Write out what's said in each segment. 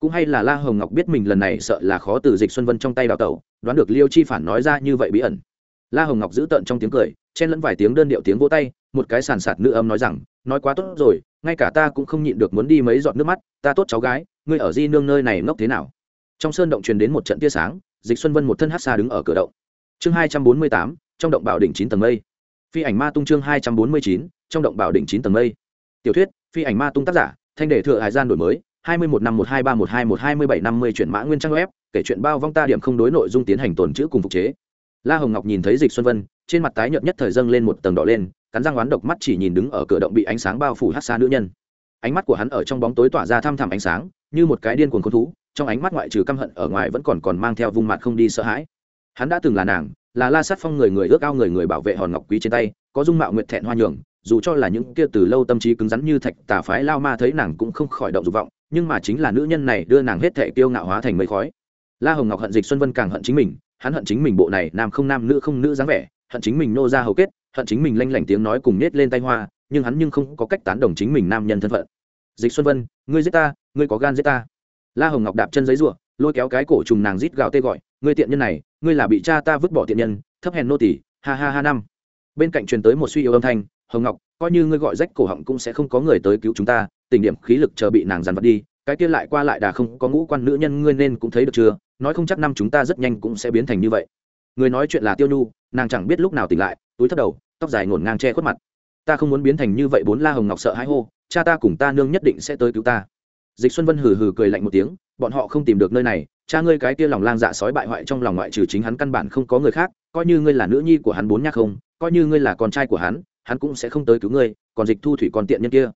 cũng hay là la hồng ngọc biết mình lần này sợ là khó từ dịch xuân vân trong tay đào tẩu, đoán được liêu chi phản nói ra như vậy bí ẩn. La hồng ngọc giữ tợn trong tiếng cười, chen lẫn vài tiếng đơn điệu tiếng vỗ tay, một cái sàn sạt nữ âm nói rằng, nói quá tốt rồi, ngay cả ta cũng không nhịn được muốn đi mấy giọt nước mắt, ta tốt cháu gái, ngươi ở di nương nơi này ngốc thế nào? Trong sơn động truyền đến một trận tia sáng, dịch xuân vân một thân hát xa đứng ở cửa động. Chương hai trăm bốn mươi tám, trong động bảo đỉnh chín tầng mây. Phi ảnh ma tung chương hai trăm bốn mươi chín, trong động bảo đỉnh chín tầng mây. Tiểu thuyết, phi ảnh ma tung tác giả, thanh đề thừa hải gian đổi mới hai mươi một năm một hai ba một hai một hai mươi bảy năm mươi chuyển mã nguyên trang web, kể chuyện bao vong ta điểm không đối nội dung tiến hành tồn chữ cùng phục chế. La hồng ngọc nhìn thấy dịch xuân vân, trên mặt tái nhợt nhất thời dâng lên một tầng đỏ lên, cắn răng oán độc mắt chỉ nhìn đứng ở cửa động bị ánh sáng bao phủ hát xa nữ nhân. Ánh mắt của hắn ở trong bóng tối tỏa ra thăm thẳm ánh sáng, như một cái điên cuồng con thú, trong ánh mắt ngoại trừ căm hận ở ngoài vẫn còn còn mang theo vung mặt không đi sợ hãi. Hắn đã từng là nàng, là la sát phong người người ước ao người người bảo vệ hòn ngọc quý trên tay, có dung mạo nguyệt thẹn hoa nhường, dù cho là những kia từ lâu tâm trí cứng rắn như thạch tà phái lao ma thấy nàng cũng không khỏi động dục vọng nhưng mà chính là nữ nhân này đưa nàng hết thệ tiêu ngạo hóa thành mây khói. La hồng ngọc hận dịch xuân vân càng hận chính mình, hắn hận chính mình bộ này nam không nam nữ không nữ dáng vẻ, hận chính mình nô ra hầu kết, hận chính mình lanh lảnh tiếng nói cùng nết lên tay hoa nhưng hắn nhưng không có cách tán đồng chính mình nam nhân thân phận. Dịch xuân vân, ngươi giết ta, ngươi có gan giết ta. La hồng ngọc đạp chân giấy ruộng lôi kéo cái cổ trùng nàng rít gào tê gọi, ngươi tiện nhân này, ngươi là bị cha ta vứt bỏ tiện nhân, thấp hèn nô tỷ ha ha ha năm. Bên cạnh truyền tới một suy yếu âm thanh hồng ngọc, coi như ngươi gọi rách cổ họng cũng sẽ không có người tới cứu chúng ta, tình điểm khí lực chờ bị nàng dằn vặt đi, cái kia lại qua lại đà không có ngũ quan nữ nhân ngươi nên cũng thấy được chưa? Nói không chắc năm chúng ta rất nhanh cũng sẽ biến thành như vậy. Người nói chuyện là tiêu nhu, nàng chẳng biết lúc nào tỉnh lại, túi thấp đầu, tóc dài ngổn ngang che khuất mặt. Ta không muốn biến thành như vậy bốn la hồng ngọc sợ hãi hô, cha ta cùng ta nương nhất định sẽ tới cứu ta. Dịch xuân vân hừ hừ cười lạnh một tiếng, bọn họ không tìm được nơi này, cha ngươi cái kia lòng lang dạ sói bại hoại trong lòng ngoại trừ chính hắn căn bản không có người khác, coi như ngươi là nữ nhi của hắn bốn nhắc không, coi như ngươi là con trai của hắn hắn cũng sẽ không tới cứu ngươi, còn dịch thu thủy còn tiện nhân kia.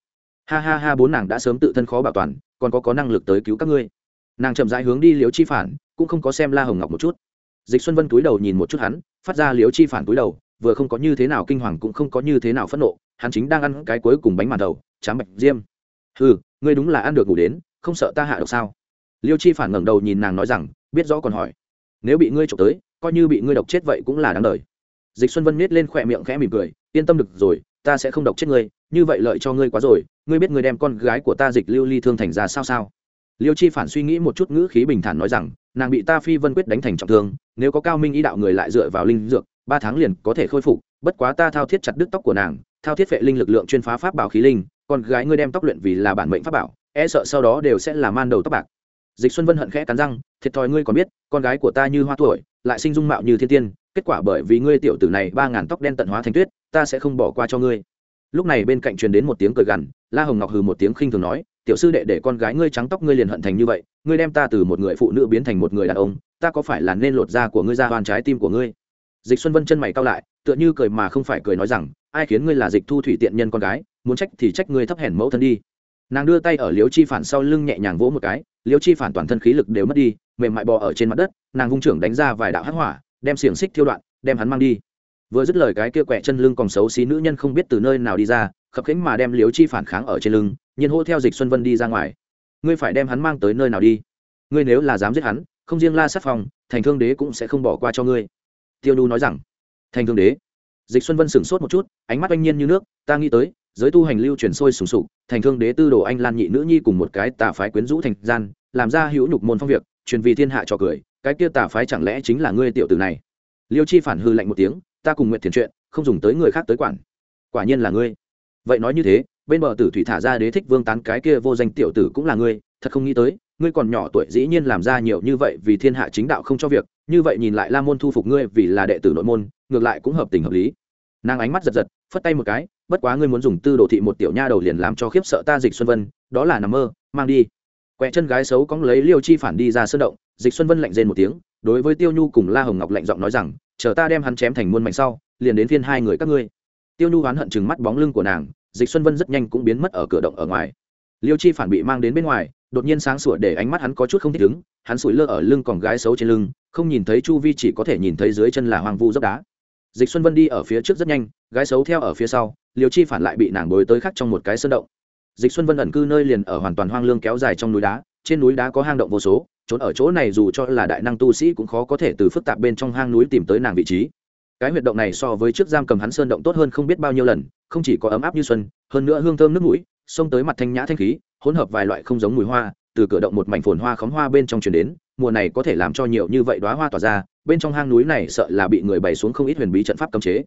Ha ha ha, bốn nàng đã sớm tự thân khó bảo toàn, còn có có năng lực tới cứu các ngươi. Nàng chậm rãi hướng đi liếu chi phản, cũng không có xem la hồng ngọc một chút. Dịch xuân vân túi đầu nhìn một chút hắn, phát ra liếu chi phản túi đầu, vừa không có như thế nào kinh hoàng cũng không có như thế nào phẫn nộ, hắn chính đang ăn cái cuối cùng bánh màn đầu, chám bạch diêm. Ừ ngươi đúng là ăn được ngủ đến, không sợ ta hạ độc sao? Liêu chi phản ngẩng đầu nhìn nàng nói rằng, biết rõ còn hỏi, nếu bị ngươi trộm tới, coi như bị ngươi độc chết vậy cũng là đáng đời. Dịch xuân vân miết lên khỏe miệng khẽ mỉm cười yên tâm được rồi, ta sẽ không độc chết ngươi, như vậy lợi cho ngươi quá rồi, ngươi biết ngươi đem con gái của ta dịch lưu ly thương thành ra sao sao? Liêu chi phản suy nghĩ một chút ngữ khí bình thản nói rằng, nàng bị ta phi vân quyết đánh thành trọng thương, nếu có cao minh ý đạo người lại dựa vào linh dược, ba tháng liền có thể khôi phục, bất quá ta thao thiết chặt đứt tóc của nàng, thao thiết vệ linh lực lượng chuyên phá pháp bảo khí linh, con gái ngươi đem tóc luyện vì là bản mệnh pháp bảo e sợ sau đó đều sẽ là man đầu tóc bạc. Dịch xuân vân hận khẽ cắn răng, thiệt thòi ngươi còn biết, con gái của ta như hoa tuổi, lại sinh dung mạo như thiên tiên, kết quả bởi vì ngươi tiểu tử này ba ngàn tóc đen tận hóa thành tuyết ta sẽ không bỏ qua cho ngươi. Lúc này bên cạnh truyền đến một tiếng cười gằn, la hồng ngọc hừ một tiếng khinh thường nói, tiểu sư đệ để con gái ngươi trắng tóc ngươi liền hận thành như vậy, ngươi đem ta từ một người phụ nữ biến thành một người đàn ông, ta có phải là nên lột da của ngươi ra hoàn trái tim của ngươi? Dịch xuân vân chân mày cao lại, tựa như cười mà không phải cười nói rằng, ai khiến ngươi là dịch thu thủy tiện nhân con gái, muốn trách thì trách ngươi thấp hèn mẫu thân đi. Nàng đưa tay ở liếu chi phản sau lưng nhẹ nhàng vỗ một cái liếu chi phản toàn thân khí lực đều mất đi, mềm mại bò ở trên mặt đất, nàng vung trưởng đánh ra vài đạo hắc hỏa, đem xiềng xích thiêu đoạn, đem hắn mang đi vừa dứt lời cái kia quẹ chân lưng còn xấu xí nữ nhân không biết từ nơi nào đi ra, khập khiễng mà đem liếu chi phản kháng ở trên lưng, nhiên hô theo dịch xuân vân đi ra ngoài. Ngươi phải đem hắn mang tới nơi nào đi? Ngươi nếu là dám giết hắn, không riêng la sát phòng thành thương đế cũng sẽ không bỏ qua cho ngươi. Tiêu Đu nói rằng. Thành thương đế? Dịch xuân vân sửng sốt một chút, ánh mắt oanh nhiên như nước, ta nghĩ tới, giới tu hành lưu chuyển sôi sùng sục, thành thương đế tư đồ anh lan nhị nữ nhi cùng một cái tà phái quyến rũ thành gian, làm ra hữu nhục môn phong việc, truyền vì thiên hạ cho cười, cái kia tà phái chẳng lẽ chính là ngươi tiểu tử này? Liêu chi phản hư lạnh một tiếng ta cùng nguyện thiền chuyện, không dùng tới người khác tới quản. Quả nhiên là ngươi. Vậy nói như thế, bên bờ tử thủy thả ra đế thích vương tán cái kia vô danh tiểu tử cũng là ngươi, thật không nghĩ tới, ngươi còn nhỏ tuổi dĩ nhiên làm ra nhiều như vậy vì thiên hạ chính đạo không cho việc, như vậy nhìn lại la môn thu phục ngươi vì là đệ tử nội môn, ngược lại cũng hợp tình hợp lý. Nàng ánh mắt giật giật, phất tay một cái, bất quá ngươi muốn dùng tư đồ thị một tiểu nha đầu liền làm cho khiếp sợ ta dịch xuân vân, đó là nằm mơ, mang đi. Quẹ chân gái xấu cóng lấy liêu chi phản đi ra sân động, dịch xuân vân lạnh rên một tiếng, đối với tiêu nhu cùng la hồng ngọc lạnh giọng nói rằng chờ ta đem hắn chém thành muôn mảnh sau, liền đến phiên hai người các ngươi. Tiêu nhu oán hận chừng mắt bóng lưng của nàng, dịch xuân vân rất nhanh cũng biến mất ở cửa động ở ngoài. Liêu chi phản bị mang đến bên ngoài, đột nhiên sáng sủa để ánh mắt hắn có chút không thích ứng, hắn sủi lơ ở lưng còn gái xấu trên lưng, không nhìn thấy chu vi chỉ có thể nhìn thấy dưới chân là hoang vu dốc đá. Dịch xuân vân đi ở phía trước rất nhanh, gái xấu theo ở phía sau liều chi phản lại bị nàng bối tới khắc trong một cái sơn động. Dịch xuân vân ẩn cư nơi liền ở hoàn toàn hoang lương kéo dài trong núi đá, trên núi đá có hang động vô số trốn ở chỗ này dù cho là đại năng tu sĩ cũng khó có thể từ phức tạp bên trong hang núi tìm tới nàng vị trí. Cái huyệt động này so với trước giam cầm hắn sơn động tốt hơn không biết bao nhiêu lần, không chỉ có ấm áp như xuân, hơn nữa hương thơm nước mũi, xông tới mặt thanh nhã thanh khí, hỗn hợp vài loại không giống mùi hoa, từ cửa động một mảnh phồn hoa khóm hoa bên trong truyền đến, mùa này có thể làm cho nhiều như vậy đóa hoa tỏa ra, bên trong hang núi này sợ là bị người bày xuống không ít huyền bí trận pháp cấm chế.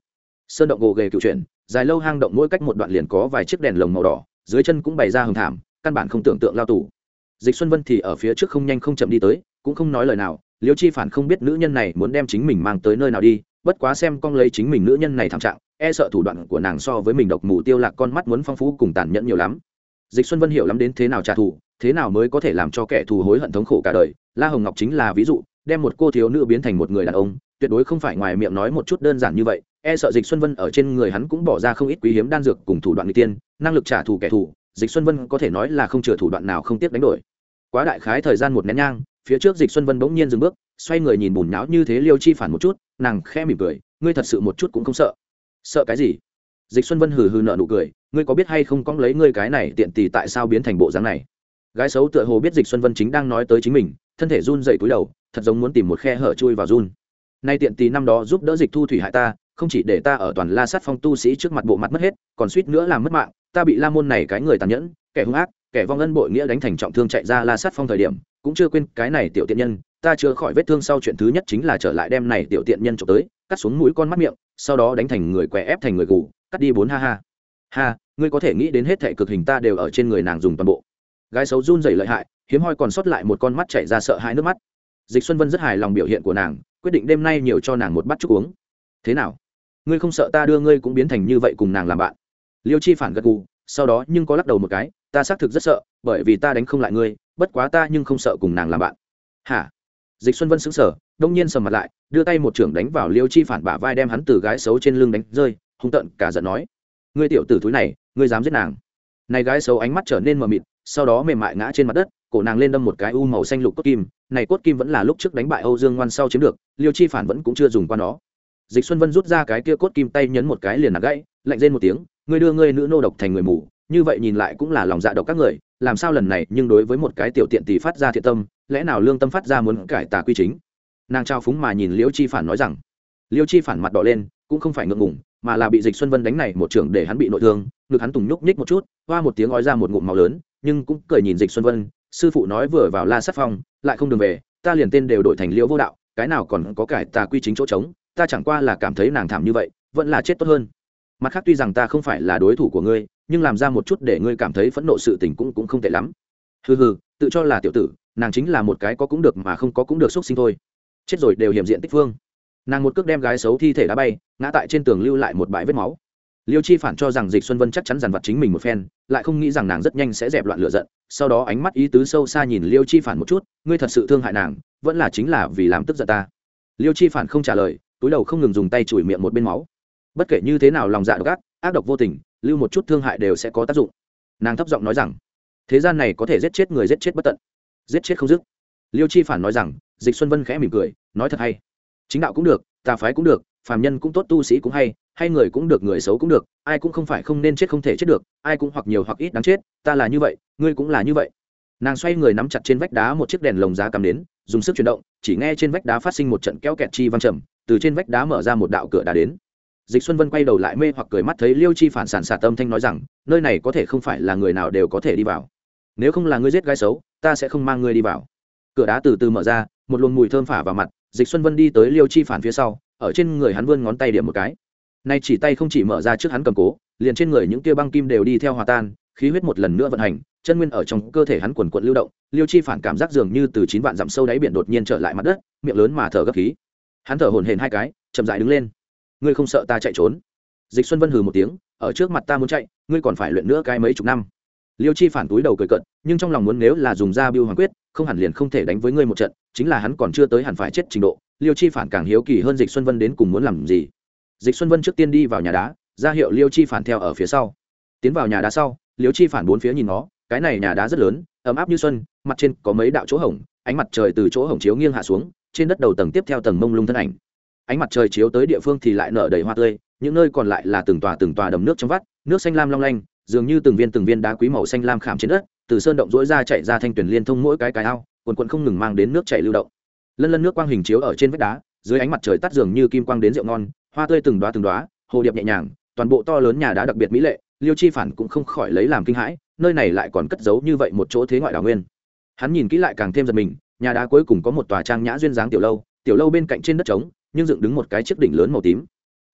Sơn động gồ ghề cựu chuyển dài lâu hang động mỗi cách một đoạn liền có vài chiếc đèn lồng màu đỏ, dưới chân cũng bày ra hồng thảm, căn bản không tưởng tượng lao tù dịch xuân vân thì ở phía trước không nhanh không chậm đi tới, cũng không nói lời nào, liêu chi phản không biết nữ nhân này muốn đem chính mình mang tới nơi nào đi, bất quá xem con lấy chính mình nữ nhân này thảm trạng e sợ thủ đoạn của nàng so với mình độc mù tiêu lạc con mắt muốn phong phú cùng tàn nhẫn nhiều lắm. Dịch xuân vân hiểu lắm đến thế nào trả thù, thế nào mới có thể làm cho kẻ thù hối hận thống khổ cả đời. La hồng ngọc chính là ví dụ, đem một cô thiếu nữ biến thành một người đàn ông, tuyệt đối không phải ngoài miệng nói một chút đơn giản như vậy e sợ dịch xuân vân ở trên người hắn cũng bỏ ra không ít quý hiếm đan dược cùng thủ đoạn n tiên, năng lực trả thù kẻ thù dịch xuân vân có thể nói là không chừa thủ đoạn nào không tiếc đánh đổi. Quá đại khái thời gian một nén nhang, phía trước dịch xuân vân bỗng nhiên dừng bước, xoay người nhìn bùn nháo như thế liêu chi phản một chút, nàng khẽ mỉm cười, ngươi thật sự một chút cũng không sợ. Sợ cái gì? Dịch xuân vân hừ hừ nợ nụ cười, ngươi có biết hay không cóng lấy ngươi cái này tiện tì tại sao biến thành bộ dáng này? Gái xấu tựa hồ biết dịch xuân vân chính đang nói tới chính mình, thân thể run dậy túi đầu, thật giống muốn tìm một khe hở chui vào run. Nay tiện tì năm đó giúp đỡ dịch thu thủy hại ta không chỉ để ta ở toàn la sát phong tu sĩ trước mặt bộ mặt mất hết, còn suýt nữa làm mất mạng, ta bị la môn này cái người tàn nhẫn, kẻ hung ác, kẻ vong ân bội nghĩa đánh thành trọng thương chạy ra la sát phong thời điểm, cũng chưa quên cái này tiểu tiện nhân, ta chưa khỏi vết thương sau chuyện thứ nhất chính là trở lại đem này tiểu tiện nhân trộm tới, cắt xuống mũi con mắt miệng, sau đó đánh thành người què ép thành người gù, cắt đi bốn ha ha. Ha, ngươi có thể nghĩ đến hết thệ cực hình ta đều ở trên người nàng dùng toàn bộ. Gái xấu run rẩy lợi hại, hiếm hoi còn sót lại một con mắt chảy ra sợ hãi nước mắt. Dịch xuân vân rất hài lòng biểu hiện của nàng, quyết định đêm nay nhiều cho nàng một bát chút uống. Thế nào? Ngươi không sợ ta đưa ngươi cũng biến thành như vậy cùng nàng làm bạn. Liêu chi phản gật gù, sau đó nhưng có lắc đầu một cái, ta xác thực rất sợ, bởi vì ta đánh không lại ngươi, bất quá ta nhưng không sợ cùng nàng làm bạn. Hả? Dịch xuân vân sững sờ, đông nhiên sầm mặt lại, đưa tay một trưởng đánh vào liêu chi phản bả vai đem hắn từ gái xấu trên lưng đánh rơi, hung tợn cả giận nói, ngươi tiểu tử thúi này, ngươi dám giết nàng. Này gái xấu ánh mắt trở nên mờ mịt, sau đó mềm mại ngã trên mặt đất, cổ nàng lên đâm một cái u màu xanh lục cốt kim, này cốt kim vẫn là lúc trước đánh bại âu dương ngoan sau chiếm được, liêu chi phản vẫn cũng chưa dùng qua nó dịch xuân vân rút ra cái kia cốt kim tay nhấn một cái liền nạt gãy, lạnh rên một tiếng, ngươi đưa ngươi nữ nô độc thành người mù, như vậy nhìn lại cũng là lòng dạ độc các người, làm sao lần này, nhưng đối với một cái tiểu tiện tỷ phát ra thiện tâm, lẽ nào lương tâm phát ra muốn cải tà quy chính? Nàng trao phúng mà nhìn Liễu chi phản nói rằng, Liễu chi phản mặt đỏ lên, cũng không phải ngượng ngùng, mà là bị dịch xuân vân đánh này một trưởng để hắn bị nội thương, ngực hắn tùng nhúc nhích một chút, hoa một tiếng ói ra một ngụm màu lớn, nhưng cũng cười nhìn dịch xuân vân, sư phụ nói vừa vào la sát phong, lại không đường về, ta liền tên đều đổi thành liễu vô đạo, cái nào còn có cải tà quy chính chỗ trống ta chẳng qua là cảm thấy nàng thảm như vậy, vẫn là chết tốt hơn. Mặt khác tuy rằng ta không phải là đối thủ của ngươi, nhưng làm ra một chút để ngươi cảm thấy phẫn nộ sự tình cũng cũng không tệ lắm. Hừ hừ, tự cho là tiểu tử, nàng chính là một cái có cũng được mà không có cũng được xúc sinh thôi. Chết rồi đều hiểm diện tích phương. Nàng một cước đem gái xấu thi thể đá bay, ngã tại trên tường lưu lại một bãi vết máu. Liêu chi phản cho rằng dịch xuân vân chắc chắn dằn vặt chính mình một phen, lại không nghĩ rằng nàng rất nhanh sẽ dẹp loạn lựa giận, sau đó ánh mắt ý tứ sâu xa nhìn liêu chi phản một chút, ngươi thật sự thương hại nàng, vẫn là chính là vì làm tức giận ta. Liêu chi phản không trả lời túi đầu không ngừng dùng tay chùi miệng một bên máu. Bất kể như thế nào lòng dạ độc ác ác độc vô tình, lưu một chút thương hại đều sẽ có tác dụng. Nàng thấp giọng nói rằng, thế gian này có thể giết chết người giết chết bất tận, giết chết không dứt. Liêu chi phản nói rằng, dịch xuân vân khẽ mỉm cười, nói thật hay. Chính đạo cũng được, tà phái cũng được, phàm nhân cũng tốt, tu sĩ cũng hay hay người cũng được, người xấu cũng được, ai cũng không phải không nên chết không thể chết được, ai cũng hoặc nhiều hoặc ít đáng chết, ta là như vậy, ngươi cũng là như vậy. Nàng xoay người nắm chặt trên vách đá một chiếc đèn lồng giá cắm đến, dùng sức chuyển động, chỉ nghe trên vách đá phát sinh một trận kéo kẹt chi văng trầm từ trên vách đá mở ra một đạo cửa đá đến. Dịch xuân vân quay đầu lại mê hoặc cười mắt thấy liêu chi phản sản xả tâm thanh nói rằng, nơi này có thể không phải là người nào đều có thể đi vào. Nếu không là ngươi giết gái xấu, ta sẽ không mang ngươi đi vào. Cửa đá từ từ mở ra, một luồng mùi thơm phả vào mặt, dịch xuân vân đi tới liêu chi phản phía sau, ở trên người hắn vươn ngón tay điểm một cái. Nay chỉ tay không chỉ mở ra trước hắn cầm cố, liền trên người những tia băng kim đều đi theo hòa tan, khí huyết một lần nữa vận hành, chân nguyên ở trong cơ thể hắn quần quận lưu động, liêu chi phản cảm giác dường như từ chín vạn dặm sâu đáy biển đột nhiên trở lại mặt đất, miệng lớn mà thở gấp khí hắn thở hổn hển hai cái, chậm dại đứng lên. Ngươi không sợ ta chạy trốn? Dịch xuân vân hừ một tiếng, ở trước mặt ta muốn chạy, ngươi còn phải luyện nữa cái mấy chục năm. Liêu chi phản túi đầu cười cận nhưng trong lòng muốn nếu là dùng Ra biêu hoàng quyết, không hẳn liền không thể đánh với ngươi một trận, chính là hắn còn chưa tới hẳn phải chết trình độ. Liêu chi phản càng hiếu kỳ hơn dịch xuân vân đến cùng muốn làm gì. Dịch xuân vân trước tiên đi vào nhà đá, ra hiệu liêu chi phản theo ở phía sau. Tiến vào nhà đá sau, liêu chi phản bốn phía nhìn nó, cái này nhà đá rất lớn, ấm áp như xuân, mặt trên có mấy đạo chỗ hổng, ánh mặt trời từ chỗ hổng chiếu nghiêng hạ xuống trên đất đầu tầng tiếp theo tầng mông lung thân ảnh. Ánh mặt trời chiếu tới địa phương thì lại nở đầy hoa tươi, những nơi còn lại là từng tòa từng tòa đầm nước trong vắt, nước xanh lam long lanh, dường như từng viên từng viên đá quý màu xanh lam khảm trên đất, từ sơn động rỗi ra chạy ra thanh tuyển liên thông mỗi cái cái ao, quần quần không ngừng mang đến nước chảy lưu động. Lân lân nước quang hình chiếu ở trên vách đá, dưới ánh mặt trời tắt dường như kim quang đến rượu ngon, hoa tươi từng đoá từng đoá hồ điệp nhẹ nhàng, toàn bộ to lớn nhà đá đặc biệt mỹ lệ, liêu chi phản cũng không khỏi lấy làm kinh hãi, nơi này lại còn cất giấu như vậy một chỗ thế ngoại đào nguyên. Hắn nhìn kỹ lại càng thêm giật mình nhà đá cuối cùng có một tòa trang nhã duyên dáng tiểu lâu tiểu lâu bên cạnh trên đất trống, nhưng dựng đứng một cái chiếc đỉnh lớn màu tím.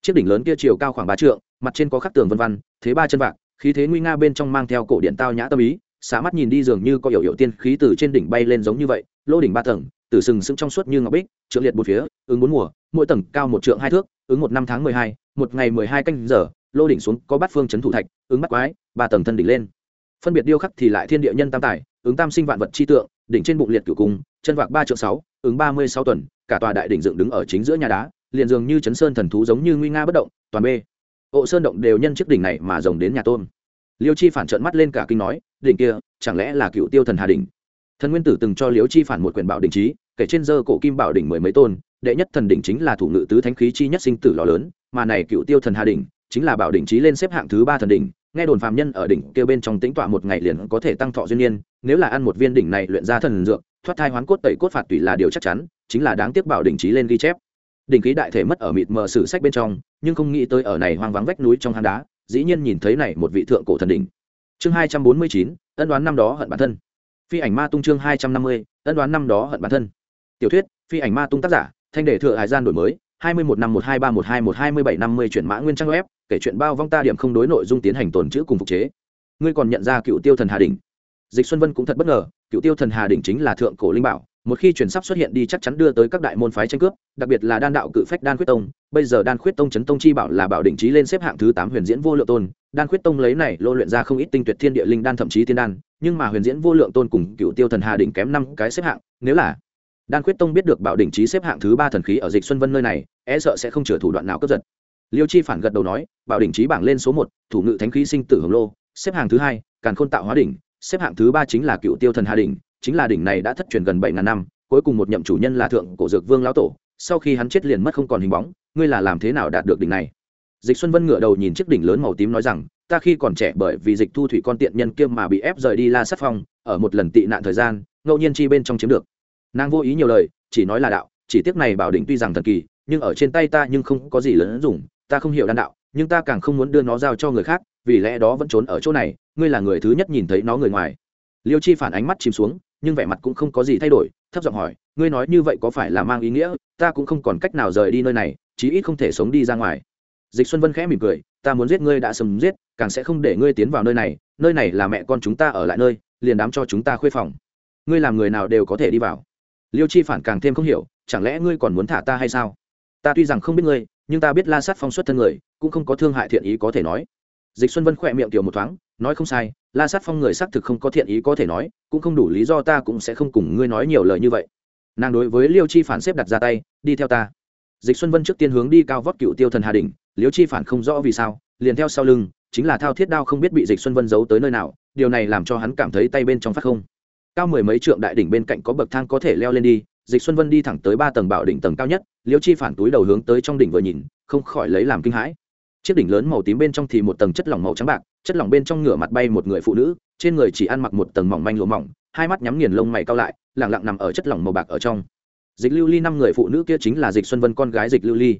Chiếc đỉnh lớn kia chiều cao khoảng ba trượng, mặt trên có khắc tường vân văn thế ba chân vạc, khí thế nguy nga bên trong mang theo cổ điện tao nhã tâm ý, xả mắt nhìn đi dường như có hiểu hiệu tiên khí từ trên đỉnh bay lên giống như vậy, lô đỉnh ba tầng từ sừng sững trong suốt như ngọc bích, trượng liệt một phía, ứng bốn mùa, mỗi tầng cao một trượng hai thước, ứng một năm tháng mười hai, một ngày mười hai canh giờ, lô đỉnh xuống có bát phương trấn thủ thạch, ứng bắt quái, ba tầng thân đỉnh lên. Phân biệt điêu khắc thì lại thiên địa nhân tam tài ứng tam sinh vạn vật chi tượng, đỉnh trên bụng liệt cửu cung, chân vạc ba triệu sáu, ứng ba mươi sáu tuần, cả tòa đại đỉnh dựng đứng ở chính giữa nhà đá, liền dường như chấn sơn thần thú giống như nguy nga bất động, toàn b hộ sơn động đều nhân chiếc đỉnh này mà rồng đến nhà tôn. Liêu chi phản trợn mắt lên cả kinh nói, đỉnh kia, chẳng lẽ là cựu tiêu thần hà đỉnh? Thần nguyên tử từng cho liêu chi phản một quyển bảo đỉnh trí, kể trên dơ cổ kim bảo đỉnh mười mấy tôn, đệ nhất thần đỉnh chính là thủ ngự tứ thánh khí chi nhất sinh tử lò lớn, mà này cựu tiêu thần hà đỉnh chính là bảo đỉnh trí lên xếp hạng thứ ba thần đỉnh nghe đồn phàm nhân ở đỉnh kia bên trong tính tọa một ngày liền có thể tăng thọ duyên niên, nếu là ăn một viên đỉnh này luyện ra thần dược, thoát thai hoán cốt tẩy cốt phạt tùy là điều chắc chắn, chính là đáng tiếc bảo đỉnh trí lên ghi chép. Đỉnh khí đại thể mất ở mịt mờ sử sách bên trong, nhưng không nghĩ tới ở này hoang vắng vách núi trong hang đá, dĩ nhiên nhìn thấy này một vị thượng cổ thần đỉnh. Chương hai trăm bốn mươi chín, ân đoán năm đó hận bản thân. Phi ảnh ma tung chương hai trăm năm mươi, ân đoán năm đó hận bản thân. Tiểu thuyết, phi ảnh ma tung tác giả, thanh đề thừa hải gian đổi mới, hai mươi một năm một hai ba một hai một hai mươi bảy năm mươi chuyển mã nguyên trang web kể chuyện bao vong ta điểm không đối nội dung tiến hành tồn chữ cùng phục chế. Ngươi còn nhận ra cựu tiêu thần hà đình dịch xuân vân cũng thật bất ngờ, cựu tiêu thần hà đình chính là thượng cổ linh bảo, một khi chuyển sắp xuất hiện đi chắc chắn đưa tới các đại môn phái tranh cướp, đặc biệt là đan đạo cự phách đan khuyết tông. Bây giờ đan khuyết tông chấn tông chi bảo là bảo định trí lên xếp hạng thứ tám huyền diễn vô lượng tôn. Đan khuyết tông lấy này lô luyện ra không ít tinh tuyệt thiên địa linh đan thậm chí tiên đan, nhưng mà huyền diễn vô lượng tôn cùng cựu tiêu thần hà đỉnh kém năm cái xếp hạng, nếu là đan khuyết tông biết được bảo đỉnh trí xếp hạng thứ ba thần khí ở dịch xuân vân nơi này e sợ sẽ không chừa thủ đoạn nào cướp giật liêu chi phản gật đầu nói, bảo đỉnh trí bảng lên số một, thủ ngự thánh khí sinh tử hồng lô, xếp hạng thứ hai, càn khôn tạo hóa đỉnh, xếp hạng thứ ba chính là cựu tiêu thần hà đỉnh, chính là đỉnh này đã thất truyền gần bảy ngàn năm, cuối cùng một nhậm chủ nhân là thượng cổ dược vương lão tổ, sau khi hắn chết liền mất không còn hình bóng, ngươi là làm thế nào đạt được đỉnh này? Dịch xuân vân ngửa đầu nhìn chiếc đỉnh lớn màu tím nói rằng, ta khi còn trẻ bởi vì dịch thu thủy con tiện nhân kia mà bị ép rời đi la sát phong, ở một lần tị nạn thời gian, ngẫu nhiên chi bên trong chiếm được. Nàng vô ý nhiều lời, chỉ nói là đạo, chỉ tiếc này bảo đỉnh tuy rằng thần kỳ, nhưng ở trên tay ta nhưng không có gì lớn dùng ta không hiểu đan đạo, nhưng ta càng không muốn đưa nó giao cho người khác, vì lẽ đó vẫn trốn ở chỗ này, ngươi là người thứ nhất nhìn thấy nó người ngoài. Liêu chi phản ánh mắt chìm xuống, nhưng vẻ mặt cũng không có gì thay đổi, thấp giọng hỏi, ngươi nói như vậy có phải là mang ý nghĩa, ta cũng không còn cách nào rời đi nơi này, chí ít không thể sống đi ra ngoài. Dịch xuân vân khẽ mỉm cười, ta muốn giết ngươi đã sầm giết, càng sẽ không để ngươi tiến vào nơi này nơi này là mẹ con chúng ta ở lại nơi, liền đám cho chúng ta khuê phòng. Ngươi làm người nào đều có thể đi vào. Liêu chi phản càng thêm không hiểu, chẳng lẽ ngươi còn muốn thả ta hay sao? Ta tuy rằng không biết ngươi nhưng ta biết la sát phong xuất thân người, cũng không có thương hại thiện ý có thể nói. Dịch xuân vân khỏe miệng tiểu một thoáng, nói không sai, la sát phong người xác thực không có thiện ý có thể nói, cũng không đủ lý do ta cũng sẽ không cùng ngươi nói nhiều lời như vậy. Nàng đối với liêu chi phản xếp đặt ra tay, đi theo ta. Dịch xuân vân trước tiên hướng đi cao vóc cựu tiêu thần hà đình liêu chi phản không rõ vì sao, liền theo sau lưng, chính là thao thiết đao không biết bị dịch xuân vân giấu tới nơi nào, điều này làm cho hắn cảm thấy tay bên trong phát không. Cao mười mấy trượng đại đỉnh bên cạnh có bậc thang có thể leo lên đi dịch xuân vân đi thẳng tới ba tầng bảo đỉnh tầng cao nhất liêu chi phản túi đầu hướng tới trong đỉnh vừa nhìn, không khỏi lấy làm kinh hãi. Chiếc đỉnh lớn màu tím bên trong thì một tầng chất lỏng màu trắng bạc, chất lỏng bên trong ngửa mặt bay một người phụ nữ, trên người chỉ ăn mặc một tầng mỏng manh lụa mỏng, hai mắt nhắm nghiền lông mày cao lại lẳng lặng nằm ở chất lỏng màu bạc ở trong. Dịch lưu ly năm người phụ nữ kia chính là dịch xuân vân con gái dịch lưu ly.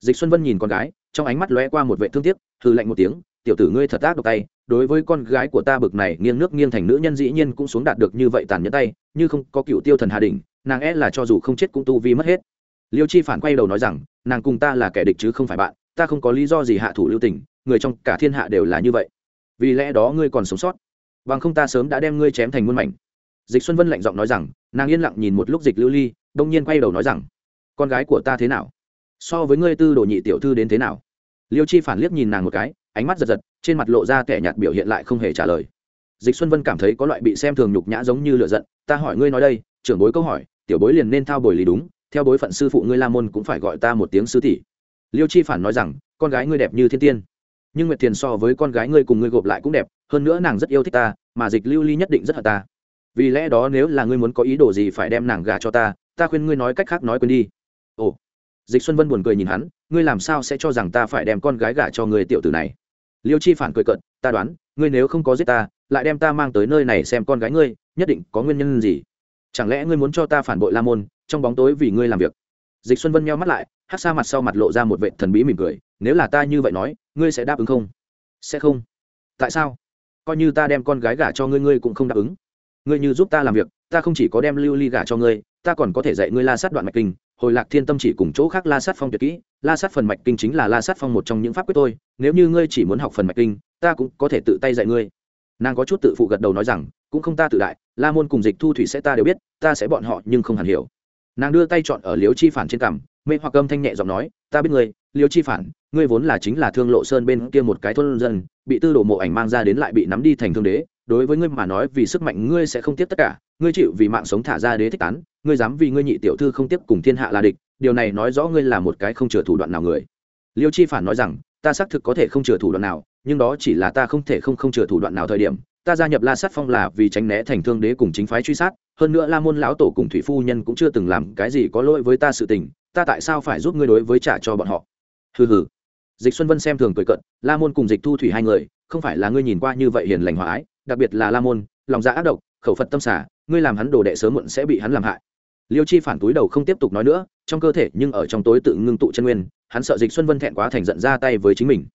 Dịch xuân vân nhìn con gái, trong ánh mắt lóe qua một vệ thương tiếc hư lạnh một tiếng, tiểu tử ngươi thật ác độc tay, đối với con gái của ta bực này, nghiêng nước nghiêng thành nữ nhân dĩ nhiên cũng xuống đạt được như vậy tàn nhẫn tay, như không có cựu tiêu thần hà đình nàng é là cho dù không chết cũng tu vi mất hết. Liêu chi phản quay đầu nói rằng, nàng cùng ta là kẻ địch chứ không phải bạn, ta không có lý do gì hạ thủ lưu tình, người trong cả thiên hạ đều là như vậy. Vì lẽ đó ngươi còn sống sót. Bằng không ta sớm đã đem ngươi chém thành muôn mảnh. Dịch xuân vân lạnh giọng nói rằng, nàng yên lặng nhìn một lúc dịch lưu ly, đông nhiên quay đầu nói rằng, con gái của ta thế nào? So với ngươi tư đồ nhị tiểu thư đến thế nào? Liêu chi phản liếc nhìn nàng một cái, ánh mắt giật giật, trên mặt lộ ra kẻ nhạt biểu hiện lại không hề trả lời. Dịch xuân vân cảm thấy có loại bị xem thường nhục nhã giống như lựa giận, ta hỏi ngươi nói đây, trưởng bối câu hỏi tiểu bối liền nên thao bồi lý đúng, theo bối phận sư phụ ngươi la môn cũng phải gọi ta một tiếng sư tỷ. Liêu chi phản nói rằng, con gái ngươi đẹp như thiên tiên. Nhưng nguyệt thiền so với con gái ngươi cùng ngươi gộp lại cũng đẹp, hơn nữa nàng rất yêu thích ta, mà dịch lưu ly nhất định rất hợp ta. Vì lẽ đó nếu là ngươi muốn có ý đồ gì phải đem nàng gà cho ta ta khuyên ngươi nói cách khác nói quên đi. Ồ. Dịch xuân vân buồn cười nhìn hắn, ngươi làm sao sẽ cho rằng ta phải đem con gái gả cho người tiểu tử này? Liêu chi phản cười cận ta đoán, ngươi nếu không có giết ta, lại đem ta mang tới nơi này xem con gái ngươi, nhất định có nguyên nhân gì? Chẳng lẽ ngươi muốn cho ta phản bội la môn, trong bóng tối vì ngươi làm việc? Dịch xuân vân nheo mắt lại, hát xa mặt sau mặt lộ ra một vệ thần bí mỉm cười, nếu là ta như vậy nói, ngươi sẽ đáp ứng không? Sẽ không. Tại sao? Coi như ta đem con gái gả cho ngươi ngươi cũng không đáp ứng. Ngươi như giúp ta làm việc, ta không chỉ có đem lưu ly gả cho ngươi, ta còn có thể dạy ngươi la sát đoạn mạch kinh. Hồi lạc thiên tâm chỉ cùng chỗ khác la sát phong tuyệt kỹ, la sát phần mạch kinh chính là la sát phong một trong những pháp quyết tôi. Nếu như ngươi chỉ muốn học phần mạch kinh, ta cũng có thể tự tay dạy ngươi. Nàng có chút tự phụ gật đầu nói rằng cũng không ta tự đại, la môn cùng dịch thu thủy sẽ ta đều biết, ta sẽ bọn họ nhưng không hẳn hiểu. Nàng đưa tay chọn ở liếu chi phản trên cằm, mê hoặc âm thanh nhẹ giọng nói, ta biết ngươi liếu chi phản, ngươi vốn là chính là thương lộ sơn bên kia một cái thôn dân, bị tư đồ mộ ảnh mang ra đến lại bị nắm đi thành thương đế, đối với ngươi mà nói vì sức mạnh ngươi sẽ không tiếp tất cả, ngươi chịu vì mạng sống thả ra đế thích tán ngươi dám vì ngươi nhị tiểu thư không tiếp cùng thiên hạ là địch, điều này nói rõ ngươi là một cái không chừa thủ đoạn nào người. Liêu chi phản nói rằng, ta xác thực có thể không chừa thủ đoạn nào, nhưng đó chỉ là ta không thể không không chừa thủ đoạn nào thời điểm ta gia nhập la sát phong là vì tránh né thành thương đế cùng chính phái truy sát, hơn nữa la môn lão tổ cùng thủy phu nhân cũng chưa từng làm cái gì có lỗi với ta sự tình, ta tại sao phải giúp ngươi đối với trả cho bọn họ? Hừ hừ. Dịch xuân vân xem thường cười cận la môn cùng dịch thu thủy hai người, không phải là ngươi nhìn qua như vậy hiền lành hòa ái, đặc biệt là la môn, lòng dạ ác độc, khẩu phật tâm xả, ngươi làm hắn đồ đệ sớm muộn sẽ bị hắn làm hại. Liêu chi phản túi đầu không tiếp tục nói nữa, trong cơ thể nhưng ở trong tối tự ngưng tụ chân nguyên, hắn sợ dịch xuân vân thẹn quá thành giận ra tay với chính mình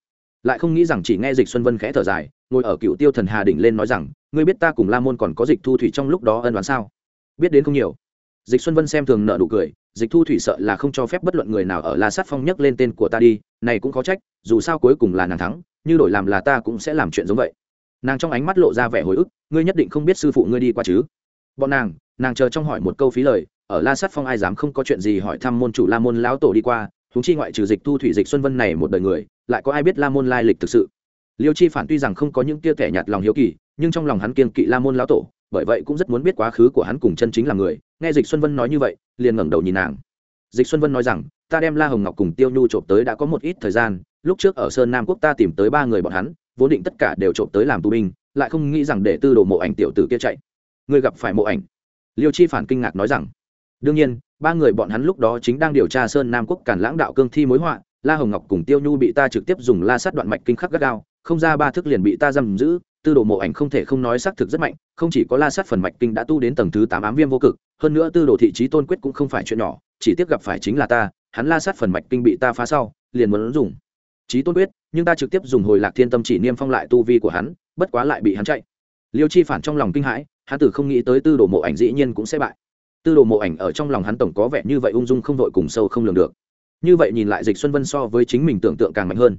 lại không nghĩ rằng chỉ nghe dịch xuân vân khẽ thở dài, ngồi ở cựu tiêu thần hà đỉnh lên nói rằng, ngươi biết ta cùng la môn còn có dịch thu thủy trong lúc đó ân đoán sao? Biết đến không nhiều. Dịch xuân vân xem thường nợ nụ cười, dịch thu thủy sợ là không cho phép bất luận người nào ở la sát phong nhắc lên tên của ta đi, này cũng khó trách, dù sao cuối cùng là nàng thắng, như đổi làm là ta cũng sẽ làm chuyện giống vậy. Nàng trong ánh mắt lộ ra vẻ hồi ức, ngươi nhất định không biết sư phụ ngươi đi qua chứ? Bọn nàng nàng chờ trong hỏi một câu phí lời, ở la sát phong ai dám không có chuyện gì hỏi thăm môn chủ la môn lão tổ đi qua huống chi ngoại trừ dịch thu thủy dịch xuân vân này một đời người, lại có ai biết la môn lai lịch thực sự? Liêu chi phản tuy rằng không có những tia thẻ nhạt lòng hiếu kỳ, nhưng trong lòng hắn kiên kỵ la môn lão tổ, bởi vậy cũng rất muốn biết quá khứ của hắn cùng chân chính là người. Nghe dịch xuân vân nói như vậy, liền ngẩng đầu nhìn nàng. Dịch xuân vân nói rằng, ta đem la hồng ngọc cùng tiêu nhu trộm tới đã có một ít thời gian, lúc trước ở sơn nam quốc ta tìm tới ba người bọn hắn, vốn định tất cả đều trộm tới làm tù binh, lại không nghĩ rằng để tư đồ mộ ảnh tiểu tử kia chạy. Người gặp phải mộ ảnh. Liêu chi phản kinh ngạc nói rằng đương nhiên, ba người bọn hắn lúc đó chính đang điều tra sơn nam quốc cản lãng đạo cương thi mối họa, la hồng ngọc cùng tiêu nhu bị ta trực tiếp dùng la sát đoạn mạch kinh khắc gắt gao, không ra ba thức liền bị ta giam giữ, tư đồ mộ ảnh không thể không nói xác thực rất mạnh, không chỉ có la sát phần mạch kinh đã tu đến tầng thứ tám ám viêm vô cực, hơn nữa tư đồ thị trí tôn quyết cũng không phải chuyện nhỏ, chỉ tiếc gặp phải chính là ta, hắn la sát phần mạch kinh bị ta phá sau, liền muốn dùng. Trí tôn quyết, nhưng ta trực tiếp dùng hồi lạc thiên tâm chỉ niêm phong lại tu vi của hắn, bất quá lại bị hắn chạy. Liêu chi phản trong lòng kinh hãi, hắn tử không nghĩ tới tư đồ mộ ảnh dĩ nhiên cũng sẽ bại tư đồ mộ ảnh ở trong lòng hắn tổng có vẻ như vậy ung dung không vội cùng sâu không lường được. Như vậy nhìn lại dịch xuân vân so với chính mình tưởng tượng càng mạnh hơn.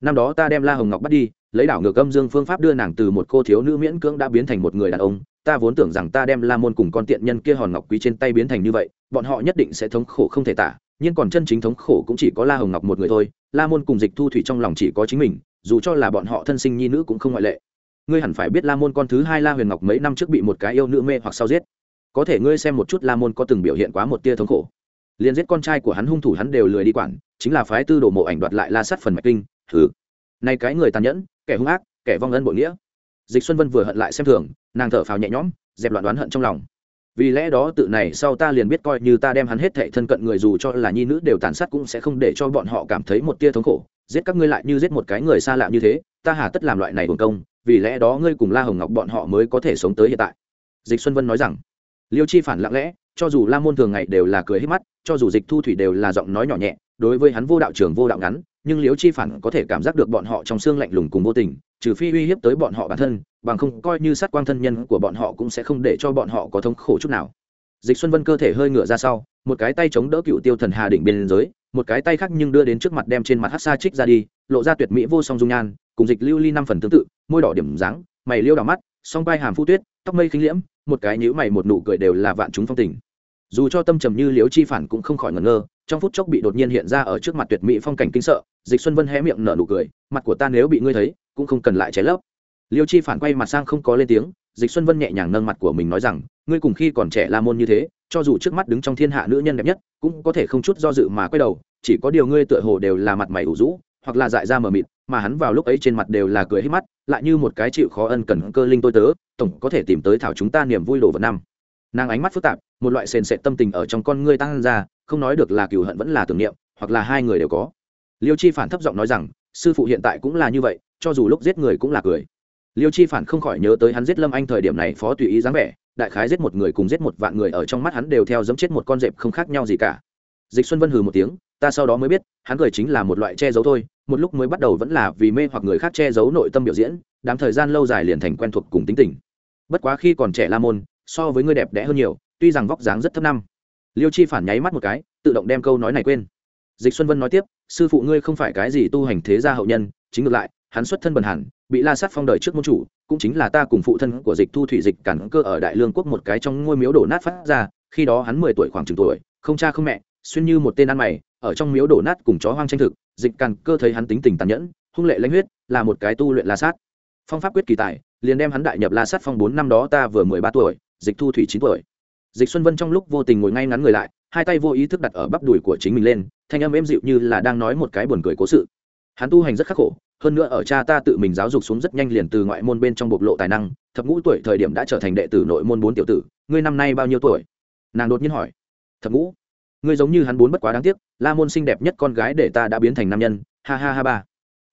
Năm đó ta đem la hồng ngọc bắt đi, lấy đảo ngược âm dương phương pháp đưa nàng từ một cô thiếu nữ miễn cưỡng đã biến thành một người đàn ông. Ta vốn tưởng rằng ta đem la môn cùng con tiện nhân kia hòn ngọc quý trên tay biến thành như vậy, bọn họ nhất định sẽ thống khổ không thể tả, nhưng còn chân chính thống khổ cũng chỉ có la hồng ngọc một người thôi. La môn cùng dịch thu thủy trong lòng chỉ có chính mình, dù cho là bọn họ thân sinh nhi nữ cũng không ngoại lệ. Ngươi hẳn phải biết la môn con thứ hai la huyền ngọc mấy năm trước bị một cái yêu nữ mê hoặc sau giết có thể ngươi xem một chút la môn có từng biểu hiện quá một tia thống khổ. Liền giết con trai của hắn hung thủ hắn đều lười đi quản, chính là phái tư đồ mộ ảnh đoạt lại la sát phần mạch kinh, thử. Này cái người tàn nhẫn, kẻ hung ác, kẻ vong ân bội nghĩa. Dịch xuân vân vừa hận lại xem thường, nàng thở phào nhẹ nhõm, dẹp loạn đoán hận trong lòng. Vì lẽ đó tự này sau ta liền biết coi như ta đem hắn hết thệ thân cận người dù cho là nhi nữ đều tàn sát cũng sẽ không để cho bọn họ cảm thấy một tia thống khổ. Giết các ngươi lại như giết một cái người xa lạ như thế, ta hà tất làm loại này hồn công, vì lẽ đó ngươi cùng la hồng ngọc bọn họ mới có thể sống tới hiện tại. Dịch xuân vân nói rằng liêu chi phản lặng lẽ, cho dù la môn thường ngày đều là cười hết mắt, cho dù dịch thu thủy đều là giọng nói nhỏ nhẹ, đối với hắn vô đạo trường vô đạo ngắn, nhưng liêu chi phản có thể cảm giác được bọn họ trong xương lạnh lùng cùng vô tình, trừ phi uy hiếp tới bọn họ bản thân, bằng không coi như sát quang thân nhân của bọn họ cũng sẽ không để cho bọn họ có thống khổ chút nào. Dịch xuân vân cơ thể hơi ngửa ra sau, một cái tay chống đỡ cựu tiêu thần hà đỉnh bên dưới, một cái tay khác nhưng đưa đến trước mặt đem trên mặt hát xa trích ra đi, lộ ra tuyệt mỹ vô song dung nhan, cùng dịch lưu ly năm phần tương tự, môi đỏ điểm dáng, mày liêu đỏ mắt song vai hàm phu tuyết, tóc mây khinh liễm, một cái nhíu mày một nụ cười đều là vạn chúng phong tình. Dù cho tâm trầm như liếu chi phản cũng không khỏi ngẩn ngơ, trong phút chốc bị đột nhiên hiện ra ở trước mặt tuyệt mỹ phong cảnh kinh sợ, dịch xuân vân hé miệng nở nụ cười, mặt của ta nếu bị ngươi thấy, cũng không cần lại cháy lấp. Liêu chi phản quay mặt sang không có lên tiếng, dịch xuân vân nhẹ nhàng nâng mặt của mình nói rằng, ngươi cùng khi còn trẻ la môn như thế, cho dù trước mắt đứng trong thiên hạ nữ nhân đẹp nhất, cũng có thể không chút do dự mà quay đầu, chỉ có điều ngươi tựa hồ đều là mặt mày ủ rũ, hoặc là dại ra mờ mịt mà hắn vào lúc ấy trên mặt đều là cười hết mắt, lại như một cái chịu khó ân cần cơ linh tôi tớ, tổng có thể tìm tới thảo chúng ta niềm vui đồ vật năm. Nàng ánh mắt phức tạp, một loại sền sệt tâm tình ở trong con ngươi tăng ra, không nói được là cừu hận vẫn là tưởng niệm, hoặc là hai người đều có. Liêu chi phản thấp giọng nói rằng, sư phụ hiện tại cũng là như vậy, cho dù lúc giết người cũng là cười. Liêu chi phản không khỏi nhớ tới hắn giết lâm anh thời điểm này phó tùy ý dáng vẻ, đại khái giết một người cùng giết một vạn người ở trong mắt hắn đều theo dẫm chết một con rệp không khác nhau gì cả. Dịch xuân vân hừ một tiếng, ta sau đó mới biết, hắn cười chính là một loại che giấu thôi một lúc mới bắt đầu vẫn là vì mê hoặc người khác che giấu nội tâm biểu diễn, đám thời gian lâu dài liền thành quen thuộc cùng tính tình. Bất quá khi còn trẻ la môn, so với người đẹp đẽ hơn nhiều, tuy rằng vóc dáng rất thấp năm. Liêu chi phản nháy mắt một cái, tự động đem câu nói này quên. Dịch xuân vân nói tiếp, sư phụ ngươi không phải cái gì tu hành thế gia hậu nhân, chính ngược lại, hắn xuất thân bần hẳn, bị la sát phong đời trước môn chủ, cũng chính là ta cùng phụ thân của dịch thu thủy dịch cản cơ ở đại lương quốc một cái trong ngôi miếu đổ nát phát ra, khi đó hắn mười tuổi khoảng chừng tuổi, không cha không mẹ xuyên như một tên ăn mày, ở trong miếu đổ nát cùng chó hoang tranh thực, dịch càn cơ thấy hắn tính tình tàn nhẫn, hung lệ lãnh huyết, là một cái tu luyện la sát. Phong pháp quyết kỳ tài, liền đem hắn đại nhập la sát phong bốn năm đó ta vừa mười ba tuổi, dịch thu thủy chín tuổi. Dịch xuân vân trong lúc vô tình ngồi ngay ngắn người lại, hai tay vô ý thức đặt ở bắp đùi của chính mình lên, thanh âm êm dịu như là đang nói một cái buồn cười cố sự. Hắn tu hành rất khắc khổ, hơn nữa ở cha ta tự mình giáo dục xuống rất nhanh liền từ ngoại môn bên trong bộc lộ tài năng, thập ngũ tuổi thời điểm đã trở thành đệ tử nội môn bốn tiểu tử, ngươi năm nay bao nhiêu tuổi? Nàng đột nhiên hỏi. Thập ngũ? Ngươi giống như hắn bốn bất quá đáng tiếc, la môn xinh đẹp nhất con gái để ta đã biến thành nam nhân, ha ha ha ba.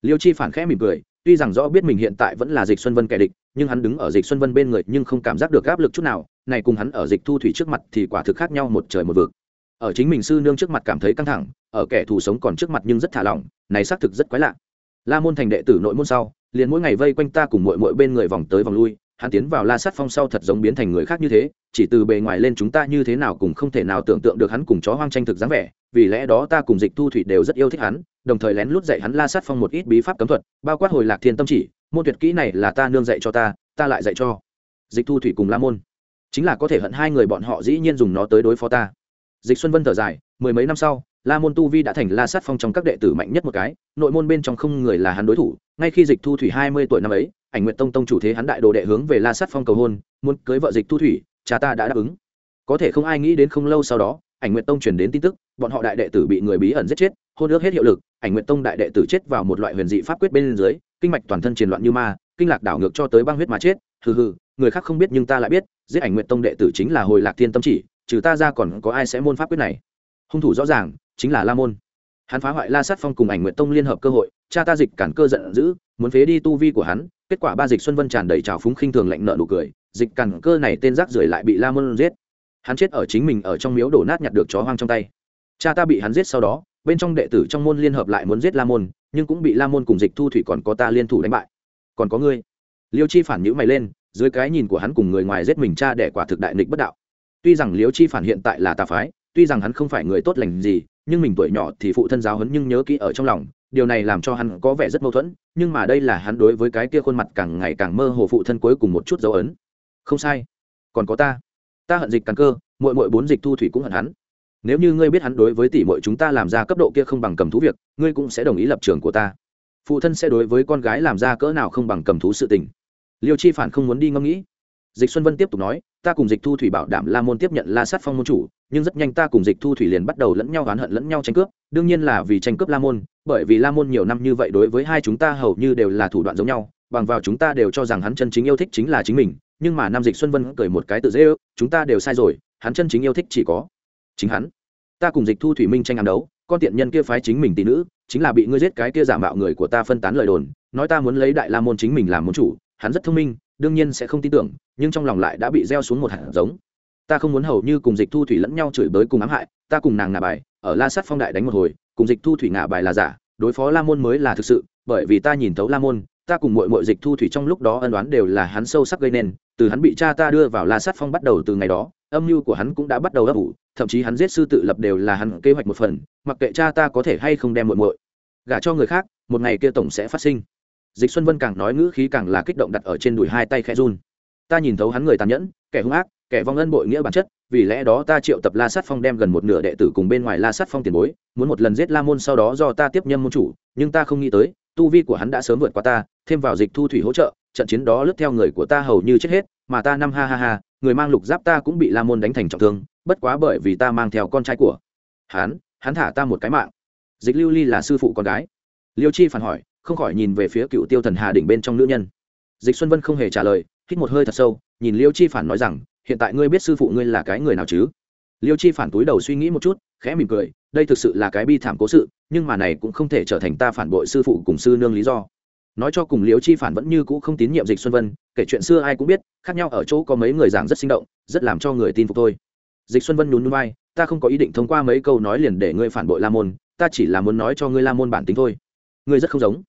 Liêu chi phản khẽ mỉm cười, tuy rằng rõ biết mình hiện tại vẫn là dịch xuân vân kẻ địch, nhưng hắn đứng ở dịch xuân vân bên người nhưng không cảm giác được áp lực chút nào, này cùng hắn ở dịch thu thủy trước mặt thì quả thực khác nhau một trời một vực. Ở chính mình sư nương trước mặt cảm thấy căng thẳng, ở kẻ thù sống còn trước mặt nhưng rất thả lỏng, này xác thực rất quái lạ. La môn thành đệ tử nội môn sau, liền mỗi ngày vây quanh ta cùng mội mội bên người vòng tới vòng lui hắn tiến vào la sát phong sau thật giống biến thành người khác như thế, chỉ từ bề ngoài lên chúng ta như thế nào cũng không thể nào tưởng tượng được hắn cùng chó hoang tranh thực dáng vẻ, vì lẽ đó ta cùng dịch thu thủy đều rất yêu thích hắn, đồng thời lén lút dạy hắn la sát phong một ít bí pháp cấm thuật, bao quát hồi lạc thiên tâm chỉ, môn tuyệt kỹ này là ta nương dạy cho ta ta lại dạy cho. Dịch thu thủy cùng la môn. Chính là có thể hận hai người bọn họ dĩ nhiên dùng nó tới đối phó ta. Dịch xuân vân thở dài, mười mấy năm sau, la môn tu vi đã thành la sát phong trong các đệ tử mạnh nhất một cái, nội môn bên trong không người là hắn đối thủ ngay khi dịch thu thủy hai mươi tuổi năm ấy, ảnh nguyện tông tông chủ thế hắn đại đồ đệ hướng về la sát phong cầu hôn, muốn cưới vợ dịch thu thủy, cha ta đã đáp ứng. Có thể không ai nghĩ đến không lâu sau đó, ảnh nguyện tông truyền đến tin tức, bọn họ đại đệ tử bị người bí ẩn giết chết, hôn ước hết hiệu lực, ảnh nguyện tông đại đệ tử chết vào một loại huyền dị pháp quyết bên dưới, kinh mạch toàn thân triền loạn như ma, kinh lạc đảo ngược cho tới băng huyết mà chết, hừ hừ, người khác không biết nhưng ta lại biết, giết ảnh nguyện tông đệ tử chính là hồi lạc thiên tâm chỉ, trừ ta ra còn có ai sẽ môn pháp quyết này? Hung thủ rõ ràng chính là la môn hắn phá hoại la sát phong cùng ảnh nguyện tông liên hợp cơ hội, cha ta dịch cản cơ giận dữ, muốn phế đi tu vi của hắn, kết quả ba dịch xuân vân tràn đầy trào phúng khinh thường lạnh nợ nụ cười, dịch cản cơ này tên rác rưởi lại bị la môn giết. Hắn chết ở chính mình ở trong miếu đổ nát nhặt được chó hoang trong tay. Cha ta bị hắn giết sau đó, bên trong đệ tử trong môn liên hợp lại muốn giết la môn, nhưng cũng bị la môn cùng dịch thu thủy còn có ta liên thủ đánh bại. Còn có ngươi. Liêu chi phản nhữ mày lên, dưới cái nhìn của hắn cùng người ngoài giết mình cha để quả thực đại nghịch bất đạo. Tuy rằng liêu chi phản hiện tại là tà phái tuy rằng hắn không phải người tốt lành gì, nhưng mình tuổi nhỏ thì phụ thân giáo hấn nhưng nhớ kỹ ở trong lòng, điều này làm cho hắn có vẻ rất mâu thuẫn, nhưng mà đây là hắn đối với cái kia khuôn mặt càng ngày càng mơ hồ phụ thân cuối cùng một chút dấu ấn. Không sai. Còn có ta. Ta hận dịch càng cơ mỗi mỗi bốn dịch thu thủy cũng hận hắn. Nếu như ngươi biết hắn đối với tỷ mội chúng ta làm ra cấp độ kia không bằng cầm thú việc, ngươi cũng sẽ đồng ý lập trường của ta. Phụ thân sẽ đối với con gái làm ra cỡ nào không bằng cầm thú sự tình. Liêu chi phản không muốn đi ngẫm nghĩ. Dịch xuân vân tiếp tục nói ta cùng dịch thu thủy bảo đảm la môn tiếp nhận la sát phong môn chủ, nhưng rất nhanh ta cùng dịch thu thủy liền bắt đầu lẫn nhau oán hận lẫn nhau tranh cướp. Đương nhiên là vì tranh cướp la môn, bởi vì la môn nhiều năm như vậy đối với hai chúng ta hầu như đều là thủ đoạn giống nhau, bằng vào chúng ta đều cho rằng hắn chân chính yêu thích chính là chính mình, nhưng mà nam dịch xuân vân cười một cái tự dễ ước, chúng ta đều sai rồi, hắn chân chính yêu thích chỉ có chính hắn. Ta cùng dịch thu thủy minh tranh ám đấu, con tiện nhân kia phái chính mình tỷ nữ, chính là bị ngươi giết cái kia giả mạo người của ta phân tán lời đồn, nói ta muốn lấy đại la môn chính mình làm môn chủ, hắn rất thông minh đương nhiên sẽ không tin tưởng, nhưng trong lòng lại đã bị gieo xuống một hạt giống. Ta không muốn hầu như cùng dịch thu thủy lẫn nhau chửi bới cùng ám hại, ta cùng nàng ngả bài, ở la sắt phong đại đánh một hồi, cùng dịch thu thủy ngả bài là giả, đối phó la môn mới là thực sự, bởi vì ta nhìn thấu la môn, ta cùng mọi mọi dịch thu thủy trong lúc đó ân đoán đều là hắn sâu sắc gây nên, từ hắn bị cha ta đưa vào la sắt phong bắt đầu từ ngày đó, âm mưu của hắn cũng đã bắt đầu ấp ủ, thậm chí hắn giết sư tự lập đều là hắn kế hoạch một phần, mặc kệ cha ta có thể hay không đem muội muội gả cho người khác, một ngày kia tổng sẽ phát sinh dịch xuân vân càng nói ngữ khí càng là kích động đặt ở trên đùi hai tay khẽ run. Ta nhìn thấu hắn người tàn nhẫn, kẻ hung ác, kẻ vong ân bội nghĩa bản chất, vì lẽ đó ta triệu tập la sát phong đem gần một nửa đệ tử cùng bên ngoài la sát phong tiền bối, muốn một lần giết la môn sau đó do ta tiếp nhâm môn chủ, nhưng ta không nghĩ tới, tu vi của hắn đã sớm vượt qua ta, thêm vào dịch thu thủy hỗ trợ, trận chiến đó lướt theo người của ta hầu như chết hết, mà ta năm ha ha ha, người mang lục giáp ta cũng bị la môn đánh thành trọng thương, bất quá bởi vì ta mang theo con trai của hắn hắn thả ta một cái mạng. Dịch lưu ly là sư phụ con gái. Liêu chi phản hỏi không khỏi nhìn về phía cựu tiêu thần hà đỉnh bên trong nữ nhân. Dịch xuân vân không hề trả lời, hít một hơi thật sâu, nhìn liêu chi phản nói rằng, hiện tại ngươi biết sư phụ ngươi là cái người nào chứ? Liêu chi phản túi đầu suy nghĩ một chút, khẽ mỉm cười, đây thực sự là cái bi thảm cố sự, nhưng mà này cũng không thể trở thành ta phản bội sư phụ cùng sư nương lý do. Nói cho cùng liêu chi phản vẫn như cũ không tín nhiệm dịch xuân vân, kể chuyện xưa ai cũng biết, khác nhau ở chỗ có mấy người giảng rất sinh động, rất làm cho người tin phục thôi. Dịch xuân vân nhún nhún vai, ta không có ý định thông qua mấy câu nói liền để ngươi phản bội la môn, ta chỉ là muốn nói cho ngươi la môn bản tính thôi. Ngươi rất không giống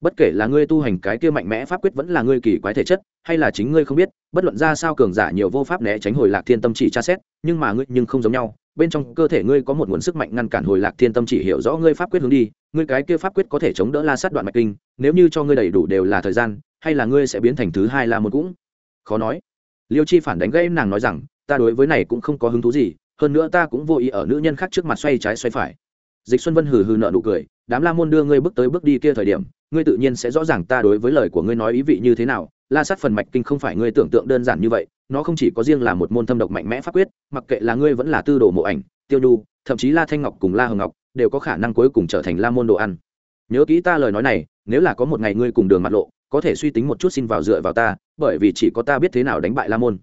bất kể là ngươi tu hành cái kia mạnh mẽ pháp quyết vẫn là ngươi kỳ quái thể chất, hay là chính ngươi không biết, bất luận ra sao cường giả nhiều vô pháp né tránh hồi lạc thiên tâm chỉ tra xét, nhưng mà ngươi nhưng không giống nhau. Bên trong cơ thể ngươi có một nguồn sức mạnh ngăn cản hồi lạc thiên tâm chỉ hiểu rõ ngươi pháp quyết hướng đi, ngươi cái kia pháp quyết có thể chống đỡ la sát đoạn mạch kinh, nếu như cho ngươi đầy đủ đều là thời gian, hay là ngươi sẽ biến thành thứ hai là một cũng khó nói. Liêu chi phản đánh gây nàng nói rằng, ta đối với này cũng không có hứng thú gì, hơn nữa ta cũng vô ý ở nữ nhân khác trước mặt xoay trái xoay phải. Dịch xuân vân hừ hừ nợ nụ cười đám la môn đưa ngươi bước tới bước đi kia thời điểm, ngươi tự nhiên sẽ rõ ràng ta đối với lời của ngươi nói ý vị như thế nào. La sát phần mạch kinh không phải ngươi tưởng tượng đơn giản như vậy, nó không chỉ có riêng là một môn thâm độc mạnh mẽ pháp quyết, mặc kệ là ngươi vẫn là tư đồ mộ ảnh, tiêu nhu, thậm chí la thanh ngọc cùng la hồng ngọc, đều có khả năng cuối cùng trở thành la môn đồ ăn. Nhớ kỹ ta lời nói này, nếu là có một ngày ngươi cùng đường mặt lộ, có thể suy tính một chút xin vào dựa vào ta, bởi vì chỉ có ta biết thế nào đánh bại la môn.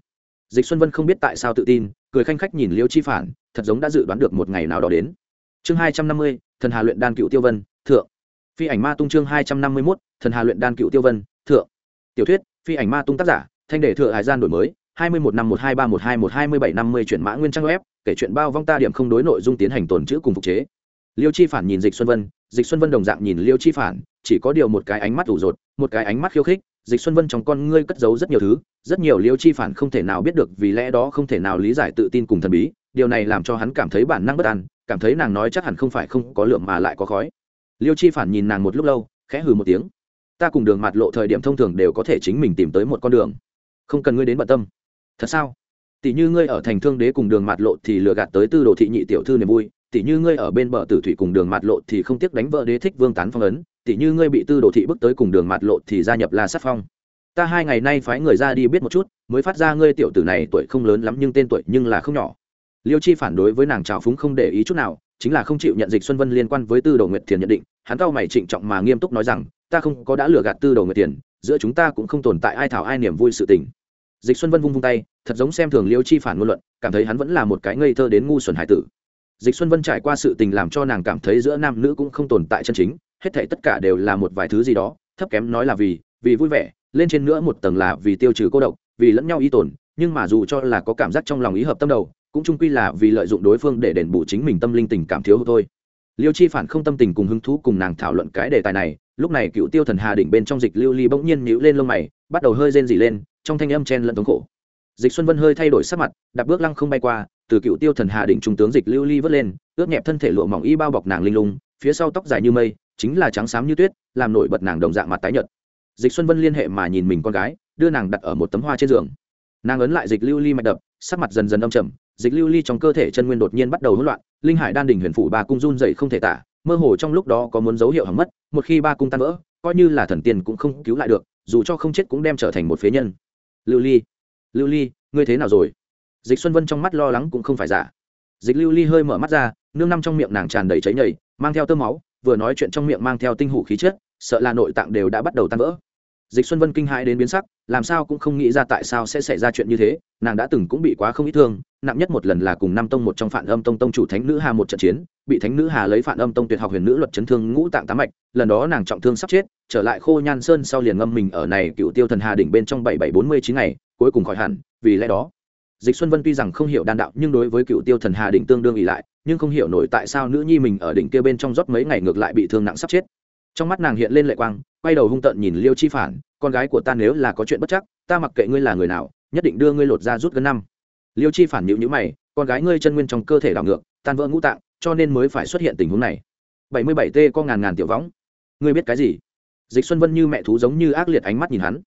Dịch xuân vân không biết tại sao tự tin, cười khanh khách nhìn liêu chi phản, thật giống đã dự đoán được một ngày nào đó đến chương hai trăm năm mươi, thần hà luyện đan cựu tiêu vân, thượng. Phi ảnh ma tung chương hai trăm năm mươi mốt, thần hà luyện đan cựu tiêu vân, thượng. Tiểu thuyết, phi ảnh ma tung tác giả, thanh đề thừa hải gian đổi mới, hai mươi một năm một hai ba một hai một hai mươi bảy năm mươi chuyển mã nguyên trang web, kể chuyện bao vong ta điểm không đối nội dung tiến hành tồn chữ cùng phục chế. Liêu chi phản nhìn dịch xuân vân, dịch xuân vân đồng dạng nhìn liêu chi phản, chỉ có điều một cái ánh mắt ủ rột, một cái ánh mắt khiêu khích, dịch xuân vân trong con ngươi cất giấu rất nhiều thứ, rất nhiều liêu chi phản không thể nào biết được vì lẽ đó không thể nào lý giải tự tin cùng thần bí, điều này làm cho hắn cảm thấy bản năng bất an cảm thấy nàng nói chắc hẳn không phải không có lượng mà lại có khói. Liêu chi phản nhìn nàng một lúc lâu, khẽ hừ một tiếng. Ta cùng đường mặt lộ thời điểm thông thường đều có thể chính mình tìm tới một con đường. Không cần ngươi đến bận tâm. Thật sao? Tỷ như ngươi ở thành thương đế cùng đường mặt lộ thì lừa gạt tới tư đồ thị nhị tiểu thư niềm vui. Tỷ như ngươi ở bên bờ tử thủy cùng đường mặt lộ thì không tiếc đánh vợ đế thích vương tán phong ấn. Tỷ như ngươi bị tư đồ thị bước tới cùng đường mặt lộ thì gia nhập la sát phong. Ta hai ngày nay phái người ra đi biết một chút, mới phát ra ngươi tiểu tử này tuổi không lớn lắm nhưng tên tuổi nhưng là không nhỏ liêu chi phản đối với nàng trào phúng không để ý chút nào, chính là không chịu nhận dịch xuân vân liên quan với tư đồ nguyệt thiền nhận định, hắn cao mày trịnh trọng mà nghiêm túc nói rằng, ta không có đã lừa gạt tư đồ nguyệt thiền, giữa chúng ta cũng không tồn tại ai thảo ai niềm vui sự tình. Dịch xuân vân vung vung tay, thật giống xem thường liêu chi phản ngôn luận, cảm thấy hắn vẫn là một cái ngây thơ đến ngu xuẩn hải tử. Dịch xuân vân trải qua sự tình làm cho nàng cảm thấy giữa nam nữ cũng không tồn tại chân chính, hết thảy tất cả đều là một vài thứ gì đó, thấp kém nói là vì vì vui vẻ, lên trên nữa một tầng là vì tiêu trừ cô độc, vì lẫn nhau y tồn, nhưng mà dù cho là có cảm giác trong lòng ý hợp tâm đầu cũng chung quy là vì lợi dụng đối phương để đền bù chính mình tâm linh tình cảm thiếu hụt thôi. Liêu chi phản không tâm tình cùng hứng thú cùng nàng thảo luận cái đề tài này, lúc này cựu tiêu thần hà đỉnh bên trong dịch lưu ly bỗng nhiên nhíu lên lông mày, bắt đầu hơi rên rỉ lên, trong thanh âm chen lẫn thống khổ. Dịch xuân vân hơi thay đổi sắc mặt, đạp bước lăng không bay qua, từ cựu tiêu thần hà đỉnh trung tướng dịch lưu ly vớt lên, ướt nhẹp thân thể lụa mỏng y bao bọc nàng linh lung, phía sau tóc dài như mây, chính là trắng xám như tuyết, làm nổi bật nàng đồng dạng mặt tái nhợt. Dịch xuân vân liên hệ mà nhìn mình con gái, đưa nàng đặt ở một tấm hoa trên giường. Nàng ấn lại dịch lưu ly mạch đập, sắc mặt dần dần âm trầm dịch lưu ly trong cơ thể chân nguyên đột nhiên bắt đầu hỗn loạn, linh hải đan đỉnh huyền phủ ba cung run dậy không thể tả, mơ hồ trong lúc đó có muốn dấu hiệu hỏng mất, một khi ba cung tan vỡ, coi như là thần tiên cũng không cứu lại được, dù cho không chết cũng đem trở thành một phế nhân. Lưu ly lưu ly, ngươi thế nào rồi? Dịch xuân vân trong mắt lo lắng cũng không phải giả. Dịch lưu ly hơi mở mắt ra, nương năm trong miệng nàng tràn đầy cháy nhầy, mang theo tơ máu, vừa nói chuyện trong miệng mang theo tinh hủ khí chất, sợ là nội tạng đều đã bắt đầu tan vỡ. Dịch xuân vân kinh hãi đến biến sắc làm sao cũng không nghĩ ra tại sao sẽ xảy ra chuyện như thế, nàng đã từng cũng bị quá không ít thương, nặng nhất một lần là cùng năm tông một trong phản âm tông tông chủ thánh nữ hà một trận chiến, bị thánh nữ hà lấy phản âm tông tuyệt học huyền nữ luật chấn thương ngũ tạng tám mạch, lần đó nàng trọng thương sắp chết, trở lại khô nhan sơn sau liền ngâm mình ở này cựu tiêu thần hà đỉnh bên trong bảy bảy bốn mươi chín ngày, cuối cùng khỏi hẳn, vì lẽ đó, dịch xuân vân tuy rằng không hiểu đan đạo nhưng đối với cựu tiêu thần hà đỉnh tương đương ỉ lại, nhưng không hiểu nổi tại sao nữ nhi mình ở đỉnh kia bên trong rót mấy ngày ngược lại bị thương nặng sắp chết trong mắt nàng hiện lên lệ quang, quay đầu hung tợn nhìn liêu chi phản, con gái của ta nếu là có chuyện bất chắc, ta mặc kệ ngươi là người nào, nhất định đưa ngươi lột ra rút gần năm. Liêu chi phản nhịu nhữ mày, con gái ngươi chân nguyên trong cơ thể đảo ngược, tan vỡ ngũ tạng, cho nên mới phải xuất hiện tình huống này. Bảy mươi bảy t có ngàn ngàn tiểu võng. Ngươi biết cái gì? Dịch xuân vân như mẹ thú giống như ác liệt ánh mắt nhìn hắn.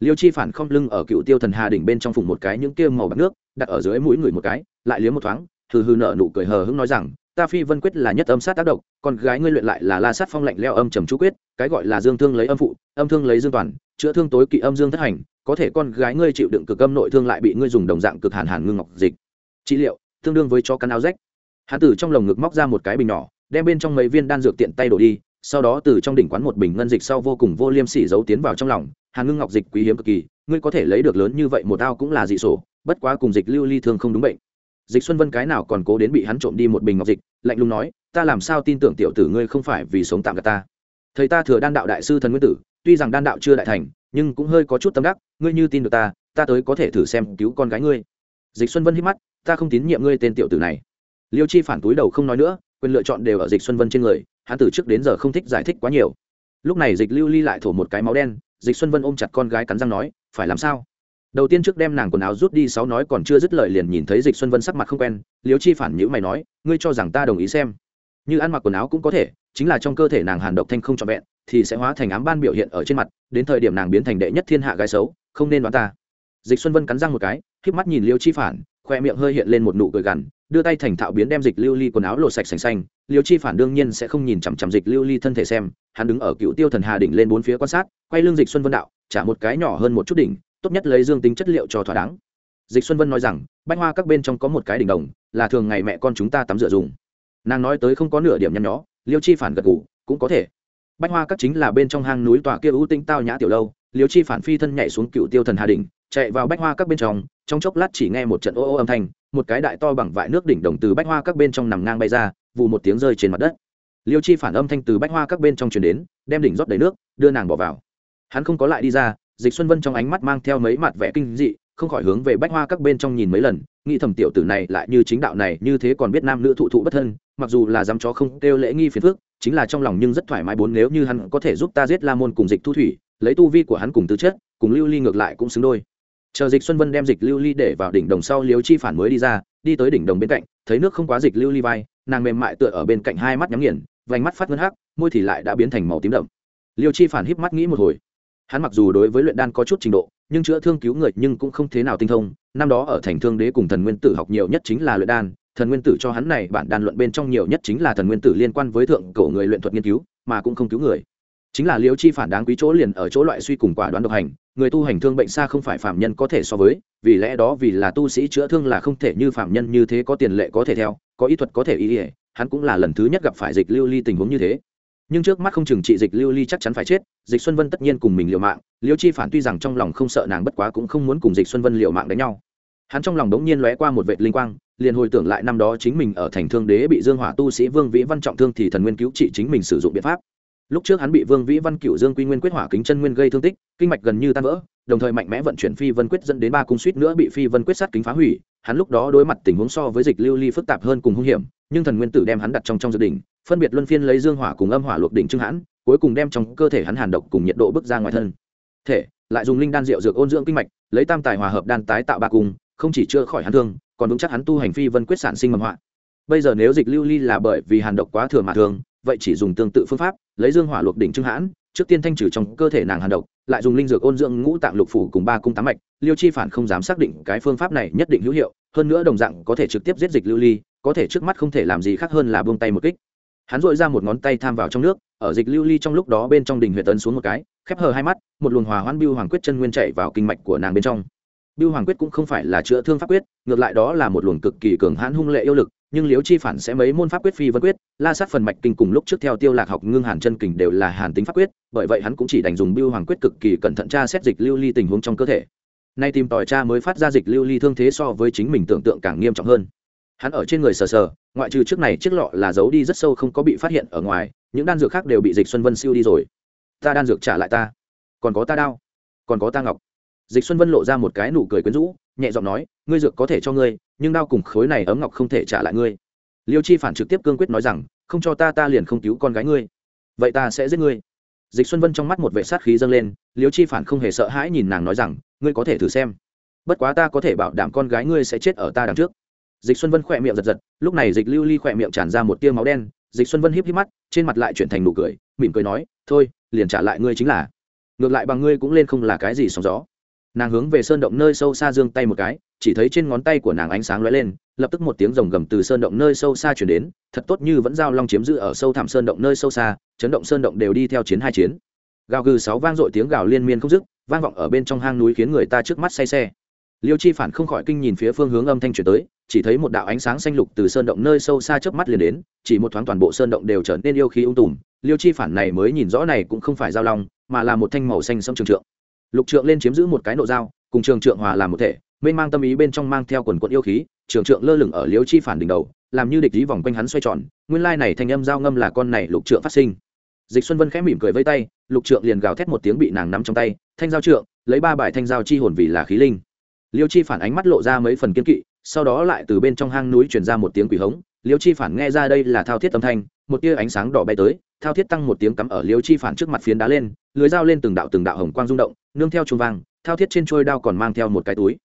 Liêu chi phản không lưng ở cựu tiêu thần hà đỉnh bên trong phùng một cái những kia màu bạc nước, đặt ở dưới mũi người một cái, lại liếm một thoáng, hừ hừ nợ nụ cười hờ hững nói rằng ta phi vân quyết là nhất âm sát tác động còn gái ngươi luyện lại là la sát phong lạnh leo âm trầm chú quyết, cái gọi là dương thương lấy âm phụ, âm thương lấy dương toàn, chữa thương tối kỵ âm dương thất hành, có thể con gái ngươi chịu đựng cực âm nội thương lại bị ngươi dùng đồng dạng cực hàn hàn ngưng ngọc dịch. Trị liệu, tương đương với cho căn áo rách. Hàn tử trong lồng ngực móc ra một cái bình nhỏ, đem bên trong mấy viên đan dược tiện tay đổ đi, sau đó từ trong đỉnh quán một bình ngân dịch sau vô cùng vô liêm sỉ giấu tiến vào trong lòng. Hàn ngưng ngọc dịch quý hiếm cực kỳ, ngươi có thể lấy được lớn như vậy, một ao cũng là dị sổ, bất quá cùng dịch lưu ly thương không đúng bệnh dịch xuân vân cái nào còn cố đến bị hắn trộm đi một bình ngọc dịch, lạnh lùng nói, ta làm sao tin tưởng tiểu tử ngươi không phải vì sống tạm gạt ta? Thầy ta thừa đan đạo đại sư thần nguyên tử, tuy rằng đan đạo chưa đại thành, nhưng cũng hơi có chút tâm đắc, ngươi như tin được ta ta tới có thể thử xem cứu con gái ngươi. Dịch xuân vân hít mắt, ta không tín nhiệm ngươi tên tiểu tử này. Liêu chi phản túi đầu không nói nữa, quyền lựa chọn đều ở dịch xuân vân trên người, hắn từ trước đến giờ không thích giải thích quá nhiều. Lúc này dịch lưu ly lại thổ một cái máu đen, dịch xuân vân ôm chặt con gái cắn răng nói, phải làm sao? Đầu tiên trước đem nàng quần áo rút đi, sáu nói còn chưa dứt lời liền nhìn thấy dịch xuân vân sắc mặt không quen liếu chi phản nhữ mày nói, ngươi cho rằng ta đồng ý xem? Như ăn mặc quần áo cũng có thể, chính là trong cơ thể nàng hàn độc thanh không trọn vẹn, thì sẽ hóa thành ám ban biểu hiện ở trên mặt, đến thời điểm nàng biến thành đệ nhất thiên hạ gái xấu, không nên đoán ta. Dịch xuân vân cắn răng một cái híp mắt nhìn liêu chi phản, khoe miệng hơi hiện lên một nụ cười gằn, đưa tay thành thạo biến đem dịch lưu ly quần áo lột sạch sành xanh. Liêu chi phản đương nhiên sẽ không nhìn chằm chằm dịch lưu ly thân thể xem, hắn đứng ở cựu tiêu thần hà đỉnh lên bốn phía quan sát, quay lưng dịch xuân vân đạo, trả một cái nhỏ hơn một chút đỉnh tốt nhất lấy dương tính chất liệu cho thỏa đáng. Dịch xuân vân nói rằng, bách hoa các bên trong có một cái đỉnh đồng, là thường ngày mẹ con chúng ta tắm rửa dùng. Nàng nói tới không có nửa điểm nhăn nhó, liêu chi phản gật ngủ cũng có thể. Bách hoa các chính là bên trong hang núi tòa kia ưu tinh tao nhã tiểu lâu, liêu chi phản phi thân nhảy xuống cựu tiêu thần hà đỉnh, chạy vào bách hoa các bên trong trong chốc lát chỉ nghe một trận ô ô âm thanh, một cái đại to bằng vại nước đỉnh đồng từ bách hoa các bên trong nằm ngang bay ra vụ một tiếng rơi trên mặt đất. Liêu chi phản âm thanh từ bách hoa các bên trong truyền đến, đem đỉnh rót đầy nước, đưa nàng bỏ vào. Hắn không có lại đi ra dịch xuân vân trong ánh mắt mang theo mấy mặt vẻ kinh dị, không khỏi hướng về bách hoa các bên trong nhìn mấy lần, nghĩ thầm tiểu tử này lại như chính đạo này, như thế còn biết nam nữ thụ thụ bất thân, mặc dù là dám chó không kêu lễ nghi phiền phước chính là trong lòng nhưng rất thoải mái bốn nếu như hắn có thể giúp ta giết la môn cùng dịch thu thủy, lấy tu vi của hắn cùng tư chất, cùng lưu ly ngược lại cũng xứng đôi. Chờ dịch xuân vân đem dịch lưu ly để vào đỉnh đồng sau liếu chi phản mới đi ra, đi tới đỉnh đồng bên cạnh, thấy nước không quá dịch lưu ly vai, nàng mềm mại tựa ở bên cạnh hai mắt nhắm nghiền, vành mắt phát ngân hắc, môi thì lại đã biến thành màu tím đậm. Liêu chi phản híp mắt nghĩ một hồi hắn mặc dù đối với luyện đan có chút trình độ, nhưng chữa thương cứu người nhưng cũng không thế nào tinh thông. Năm đó ở thành thương đế cùng thần nguyên tử học nhiều nhất chính là luyện đan. Thần nguyên tử cho hắn này bản đan luận bên trong nhiều nhất chính là thần nguyên tử liên quan với thượng cổ người luyện thuật nghiên cứu, mà cũng không cứu người. Chính là liêu chi phản đáng quý chỗ liền ở chỗ loại suy cùng quả đoán độc hành. Người tu hành thương bệnh xa không phải phạm nhân có thể so với, vì lẽ đó vì là tu sĩ chữa thương là không thể như phạm nhân như thế có tiền lệ có thể theo, có ý thuật có thể ý ỉa hắn cũng là lần thứ nhất gặp phải dịch lưu ly tình huống như thế nhưng trước mắt không chừng trị dịch lưu ly chắc chắn phải chết, dịch xuân vân tất nhiên cùng mình liều mạng, liêu chi phản tuy rằng trong lòng không sợ nàng bất quá cũng không muốn cùng dịch xuân vân liều mạng đánh nhau. Hắn trong lòng đống nhiên lóe qua một vệ linh quang, liền hồi tưởng lại năm đó chính mình ở thành thương đế bị dương hỏa tu sĩ vương vĩ văn trọng thương thì thần nguyên cứu trị chính mình sử dụng biện pháp. Lúc trước hắn bị vương vĩ văn cựu dương quy nguyên quyết hỏa kính chân nguyên gây thương tích, kinh mạch gần như tan vỡ, đồng thời mạnh mẽ vận chuyển phi vân quyết dẫn đến ba cung suýt nữa bị phi vân quyết sát kính phá hủy. Hắn lúc đó đối mặt tình huống so với dịch lưu ly phức tạp hơn cùng hung hiểm, nhưng thần nguyên tử đem hắn đặt trong trong dự định phân biệt luân phiên lấy dương hỏa cùng âm hỏa luộc đỉnh trưng hãn, cuối cùng đem trong cơ thể hắn hàn độc cùng nhiệt độ bước ra ngoài thân. Thể, lại dùng linh đan rượu dược ôn dưỡng kinh mạch, lấy tam tài hòa hợp đan tái tạo ba cung, không chỉ chữa khỏi hắn thương, còn vững chắc hắn tu hành phi vân quyết sản sinh mầm họa. Bây giờ nếu dịch lưu ly là bởi vì hàn độc quá thừa mà thường, vậy chỉ dùng tương tự phương pháp, lấy dương hỏa luộc đỉnh trưng hãn, trước tiên thanh trừ trong cơ thể nàng hàn độc, lại dùng linh dược ôn dưỡng ngũ tạng lục phủ cùng ba cung tám mạch, liêu chi phản không dám xác định cái phương pháp này nhất định hữu hiệu, hơn nữa đồng dạng có thể trực tiếp giết dịch lưu ly, có thể trước mắt không thể làm gì khác hơn là buông tay một kích hắn dội ra một ngón tay tham vào trong nước, ở dịch lưu ly trong lúc đó bên trong đình huyện tấn xuống một cái, khép hờ hai mắt, một luồng hòa hoan biêu hoàng quyết chân nguyên chạy vào kinh mạch của nàng bên trong. Biêu hoàng quyết cũng không phải là chữa thương pháp quyết, ngược lại đó là một luồng cực kỳ cường hãn hung lệ yêu lực, nhưng liếu chi phản sẽ mấy môn pháp quyết phi vân quyết, la sát phần mạch kinh cùng lúc trước theo tiêu lạc học ngưng hàn chân kình đều là hàn tính pháp quyết, bởi vậy hắn cũng chỉ đành dùng biêu hoàng quyết cực kỳ cẩn thận tra xét dịch lưu ly tình huống trong cơ thể. Nay tìm tòi cha mới phát ra dịch lưu ly thương thế so với chính mình tưởng tượng càng nghiêm trọng hơn hắn ở trên người sờ sờ, ngoại trừ trước này chiếc lọ là giấu đi rất sâu không có bị phát hiện ở ngoài, những đan dược khác đều bị dịch xuân vân siêu đi rồi. Ta đan dược trả lại ta. Còn có ta đao. Còn có ta ngọc. Dịch xuân vân lộ ra một cái nụ cười quyến rũ, nhẹ giọng nói, ngươi dược có thể cho ngươi, nhưng đao cùng khối này ấm ngọc không thể trả lại ngươi. Liêu chi phản trực tiếp cương quyết nói rằng, không cho ta ta liền không cứu con gái ngươi. Vậy ta sẽ giết ngươi. Dịch xuân vân trong mắt một vệ sát khí dâng lên, liêu chi phản không hề sợ hãi nhìn nàng nói rằng, ngươi có thể thử xem. Bất quá ta có thể bảo đảm con gái ngươi sẽ chết ở ta đằng trước dịch xuân vân khỏe miệng giật giật, lúc này dịch lưu ly khỏe miệng tràn ra một tia máu đen, dịch xuân vân híp híp mắt, trên mặt lại chuyển thành nụ cười, mỉm cười nói, thôi, liền trả lại ngươi chính là. Ngược lại bằng ngươi cũng lên không là cái gì sóng gió. Nàng hướng về sơn động nơi sâu xa giương tay một cái, chỉ thấy trên ngón tay của nàng ánh sáng lóe lên, lập tức một tiếng rồng gầm từ sơn động nơi sâu xa chuyển đến, thật tốt như vẫn giao long chiếm giữ ở sâu thẳm sơn động nơi sâu xa, chấn động sơn động đều đi theo chiến hai chiến. Gào gừ sáu vang dội tiếng gào liên miên không dứt, vang vọng ở bên trong hang núi khiến người ta trước mắt say xe liêu chi phản không khỏi kinh nhìn phía phương hướng âm thanh chuyển tới, chỉ thấy một đạo ánh sáng xanh lục từ sơn động nơi sâu xa chớp mắt liền đến, chỉ một thoáng toàn bộ sơn động đều trở nên yêu khí ung tùm. Liêu chi phản này mới nhìn rõ này cũng không phải giao long, mà là một thanh màu xanh sông trường trượng. Lục trượng lên chiếm giữ một cái nộ dao, cùng trường trượng hòa làm một thể, mênh mang tâm ý bên trong mang theo quần quận yêu khí, trường trượng lơ lửng ở liêu chi phản đỉnh đầu, làm như địch lý vòng quanh hắn xoay tròn, nguyên lai này thanh âm giao ngâm là con này lục trượng phát sinh. Dịch xuân vân khẽ mỉm cười vây tay, lục trượng liền gào thét một tiếng bị nàng nắm trong tay, thanh giao trượng, lấy ba bài thanh giao chi hồn vì là khí linh liêu chi phản ánh mắt lộ ra mấy phần kiên kỵ, sau đó lại từ bên trong hang núi truyền ra một tiếng quỷ hống. Liêu chi phản nghe ra đây là thao thiết âm thanh, một tia ánh sáng đỏ bay tới, thao thiết tăng một tiếng cắm ở liêu chi phản trước mặt phiến đá lên, lưới dao lên từng đạo từng đạo hồng quang rung động, nương theo chuông vang, thao thiết trên trôi đao còn mang theo một cái túi.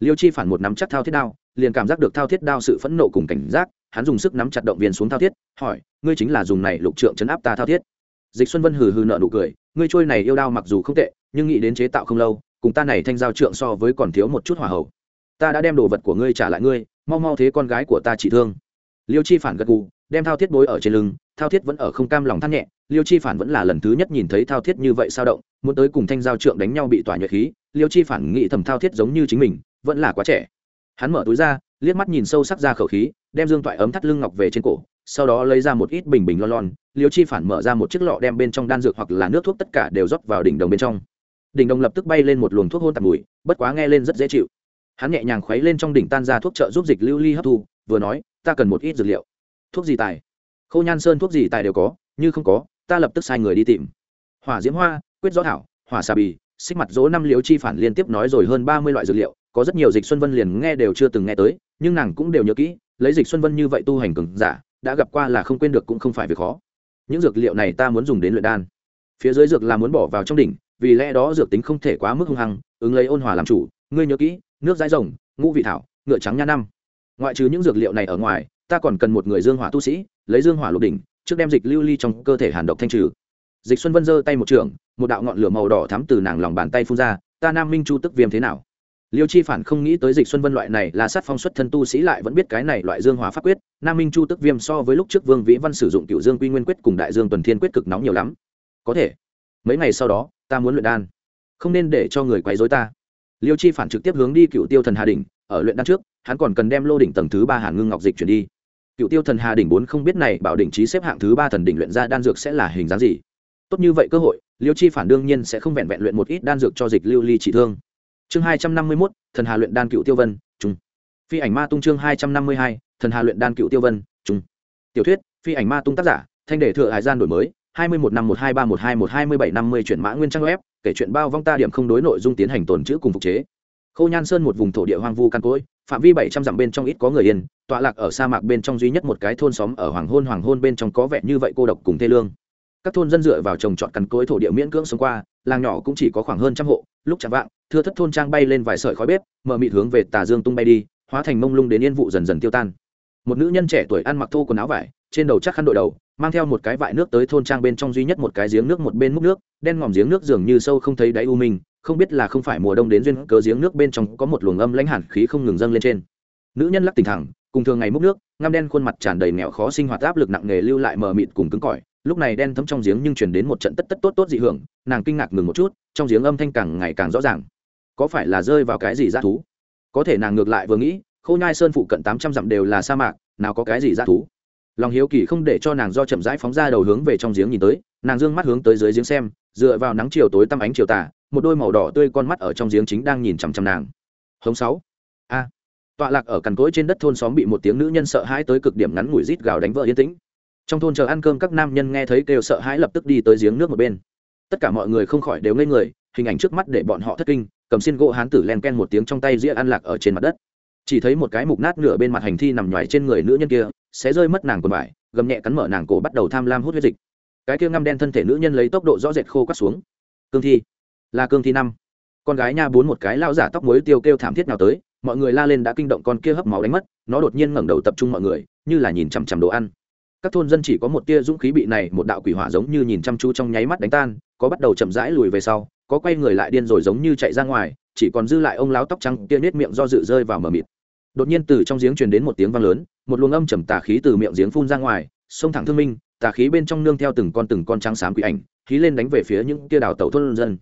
Liêu chi phản một nắm chắc thao thiết đao, liền cảm giác được thao thiết đao sự phẫn nộ cùng cảnh giác, hắn dùng sức nắm chặt động viên xuống thao thiết, hỏi, ngươi chính là dùng này lục trượng chấn áp ta thao thiết? Dịch xuân vân hừ hừ nợ nụ cười, ngươi trôi này yêu đao mặc dù không tệ, nhưng nghĩ đến chế tạo không lâu cùng ta này thanh giao trượng so với còn thiếu một chút hỏa hậu ta đã đem đồ vật của ngươi trả lại ngươi, mau mau thế con gái của ta trị thương. Liêu chi phản gật gù, đem thao thiết bối ở trên lưng, thao thiết vẫn ở không cam lòng thắt nhẹ. Liêu chi phản vẫn là lần thứ nhất nhìn thấy thao thiết như vậy sao động, muốn tới cùng thanh giao trượng đánh nhau bị tỏa nhuệ khí, liêu chi phản nghĩ thầm thao thiết giống như chính mình, vẫn là quá trẻ. Hắn mở túi ra, liếc mắt nhìn sâu sắc ra khẩu khí, đem dương toại ấm thắt lưng ngọc về trên cổ, sau đó lấy ra một ít bình bình lon lon. Liêu chi phản mở ra một chiếc lọ đem bên trong đan dược hoặc là nước thuốc tất cả đều rót vào đỉnh đồng bên trong đỉnh đồng lập tức bay lên một luồng thuốc hôn tạp mùi, bất quá nghe lên rất dễ chịu. Hắn nhẹ nhàng khuấy lên trong đỉnh tan ra thuốc trợ giúp dịch lưu ly hấp thu, vừa nói, ta cần một ít dược liệu. Thuốc gì tài? Khô nhan sơn thuốc gì tài đều có, như không có, ta lập tức sai người đi tìm. Hỏa diễm hoa, quyết gió thảo, hỏa xà bì, xích mặt dỗ năm liễu chi phản liên tiếp nói rồi hơn ba mươi loại dược liệu, có rất nhiều dịch xuân vân liền nghe đều chưa từng nghe tới, nhưng nàng cũng đều nhớ kỹ, lấy dịch xuân vân như vậy tu hành cường giả, đã gặp qua là không quên được cũng không phải việc khó. Những dược liệu này ta muốn dùng đến luyện đan. Phía dưới dược là muốn bỏ vào trong đỉnh vì lẽ đó dược tính không thể quá mức hung hăng, ứng lấy ôn hòa làm chủ, ngươi nhớ kỹ, nước dãi rồng, ngũ vị thảo, ngựa trắng nha năm. Ngoại trừ những dược liệu này ở ngoài, ta còn cần một người dương hỏa tu sĩ, lấy dương hỏa lục đỉnh, trước đem dịch lưu ly trong cơ thể hàn độc thanh trừ. Dịch xuân vân giơ tay một trường, một đạo ngọn lửa màu đỏ thắm từ nàng lòng bàn tay phun ra, ta nam minh chu tức viêm thế nào? Liêu chi phản không nghĩ tới dịch xuân vân loại này là sát phong xuất thân tu sĩ lại vẫn biết cái này loại dương hỏa pháp quyết, nam minh chu tức viêm so với lúc trước vương vĩ văn sử dụng cựu dương quy nguyên quyết cùng đại dương tuần thiên quyết cực nóng nhiều lắm. Có thể mấy ngày sau đó, ta muốn luyện đan. Không nên để cho người quấy rối ta. Liêu chi phản trực tiếp hướng đi cựu tiêu thần hà đỉnh, ở luyện đan trước, hắn còn cần đem lô đỉnh tầng thứ ba hàn ngưng ngọc dịch chuyển đi. Cựu tiêu thần hà đỉnh bốn không biết này bảo đỉnh trí xếp hạng thứ ba thần đỉnh luyện ra đan dược sẽ là hình dáng gì? Tốt như vậy cơ hội, liêu chi phản đương nhiên sẽ không vẹn vẹn luyện một ít đan dược cho dịch lưu ly trị thương. Chương hai trăm năm mươi mốt, thần hà luyện đan cựu tiêu vân trung phi ảnh ma tung chương hai trăm năm mươi hai, thần hà luyện đan cựu tiêu vân trung tiểu thuyết, phi ảnh ma tung tác giả, thanh đề thừa hải gian đổi mới hai mươi một năm một hai ba một hai một hai mươi bảy năm mươi chuyển mã nguyên trang web, kể chuyện bao vong ta điểm không đối nội dung tiến hành tồn chữ cùng phục chế. Khô nhan sơn một vùng thổ địa hoang vu căn cối, phạm vi bảy trăm dặm bên trong ít có người yên, tọa lạc ở sa mạc bên trong duy nhất một cái thôn xóm ở hoàng hôn hoàng hôn bên trong có vẻ như vậy cô độc cùng thê lương. Các thôn dân dựa vào trồng trọt cằn cối thổ địa miễn cưỡng sống qua, làng nhỏ cũng chỉ có khoảng hơn trăm hộ, lúc chạm vạng, thưa thất thôn trang bay lên vài sợi khói bếp mở mịt hướng về tà dương tung bay đi, hóa thành mông lung đến yên vụ dần dần tiêu tan. Một nữ nhân trẻ tuổi ăn mặc thô quần áo vải, trên đầu chắc khăn đội đầu mang theo một cái vại nước tới thôn trang bên trong duy nhất một cái giếng nước một bên múc nước, đen ngòm giếng nước dường như sâu không thấy đáy u minh, không biết là không phải mùa đông đến duyên cớ giếng nước bên trong có một luồng âm lãnh hẳn khí không ngừng dâng lên trên. Nữ nhân lắc tỉnh thẳng, cùng thường ngày múc nước, ngăm đen khuôn mặt tràn đầy nghèo khó sinh hoạt áp lực nặng nề lưu lại mờ mịt cùng cứng cỏi, lúc này đen thấm trong giếng nhưng chuyển đến một trận tất tất tốt tốt dị hưởng, nàng kinh ngạc ngừng một chút, trong giếng âm thanh càng ngày càng rõ ràng. Có phải là rơi vào cái gì dã thú? Có thể nàng ngược lại vừa nghĩ khô nhai sơn phụ cận tám trăm dặm đều là sa mạc, nào có cái gì dã thú? Lòng hiếu kỳ không để cho nàng do chậm rãi phóng ra đầu hướng về trong giếng nhìn tới, nàng d ư ơ n g mắt hướng tới dưới giếng xem, dựa vào nắng chiều tối tăm ánh chiều tà, một đôi màu đỏ tươi con mắt ở trong giếng chính đang nhìn chằm chằm nàng. Hống sáu. A. Tọa lạc ở cằn cỗi trên đất thôn xóm bị một tiếng nữ nhân sợ hãi tới cực điểm ngắn ngủi rít gào đánh vợ yên tĩnh. Trong thôn chờ ăn cơm các nam nhân nghe thấy kêu sợ hãi lập tức đi tới giếng nước một bên. Tất cả mọi người không khỏi đều ngây người, hình ảnh trước mắt để bọn họ thất kinh, cầm xin gỗ hán tử len ken một tiếng trong tay rĩa ăn lạc ở trên mặt đất chỉ thấy một cái mục nát nửa bên mặt hành thi nằm nhoài trên người nữ nhân kia sẽ rơi mất nàng quần vải, gầm nhẹ cắn mở nàng cổ bắt đầu tham lam hút huyết dịch. Cái kia ngăm đen thân thể nữ nhân lấy tốc độ rõ rệt khô cắt xuống. Cương thi, là cương thi năm. Con gái nha bốn một cái lao giả tóc muối tiêu kêu thảm thiết nào tới, mọi người la lên đã kinh động con kia hấp máu đánh mất, nó đột nhiên ngẩng đầu tập trung mọi người, như là nhìn chằm chằm đồ ăn. Các thôn dân chỉ có một tia dũng khí bị này một đạo quỷ hỏa giống như nhìn chăm chú trong nháy mắt đánh tan, có bắt đầu chậm rãi lùi về sau, có quay người lại điên rồi giống như chạy ra ngoài, chỉ còn dư lại ông láo tóc trắng kia nết miệng do dự rơi vào mờ mịt đột nhiên từ trong giếng truyền đến một tiếng vang lớn, một luồng âm trầm tà khí từ miệng giếng phun ra ngoài xông thẳng thương minh, tà khí bên trong nương theo từng con từng con trắng xám quỷ ảnh, khí lên đánh về phía những tia đào tẩu thôn dân.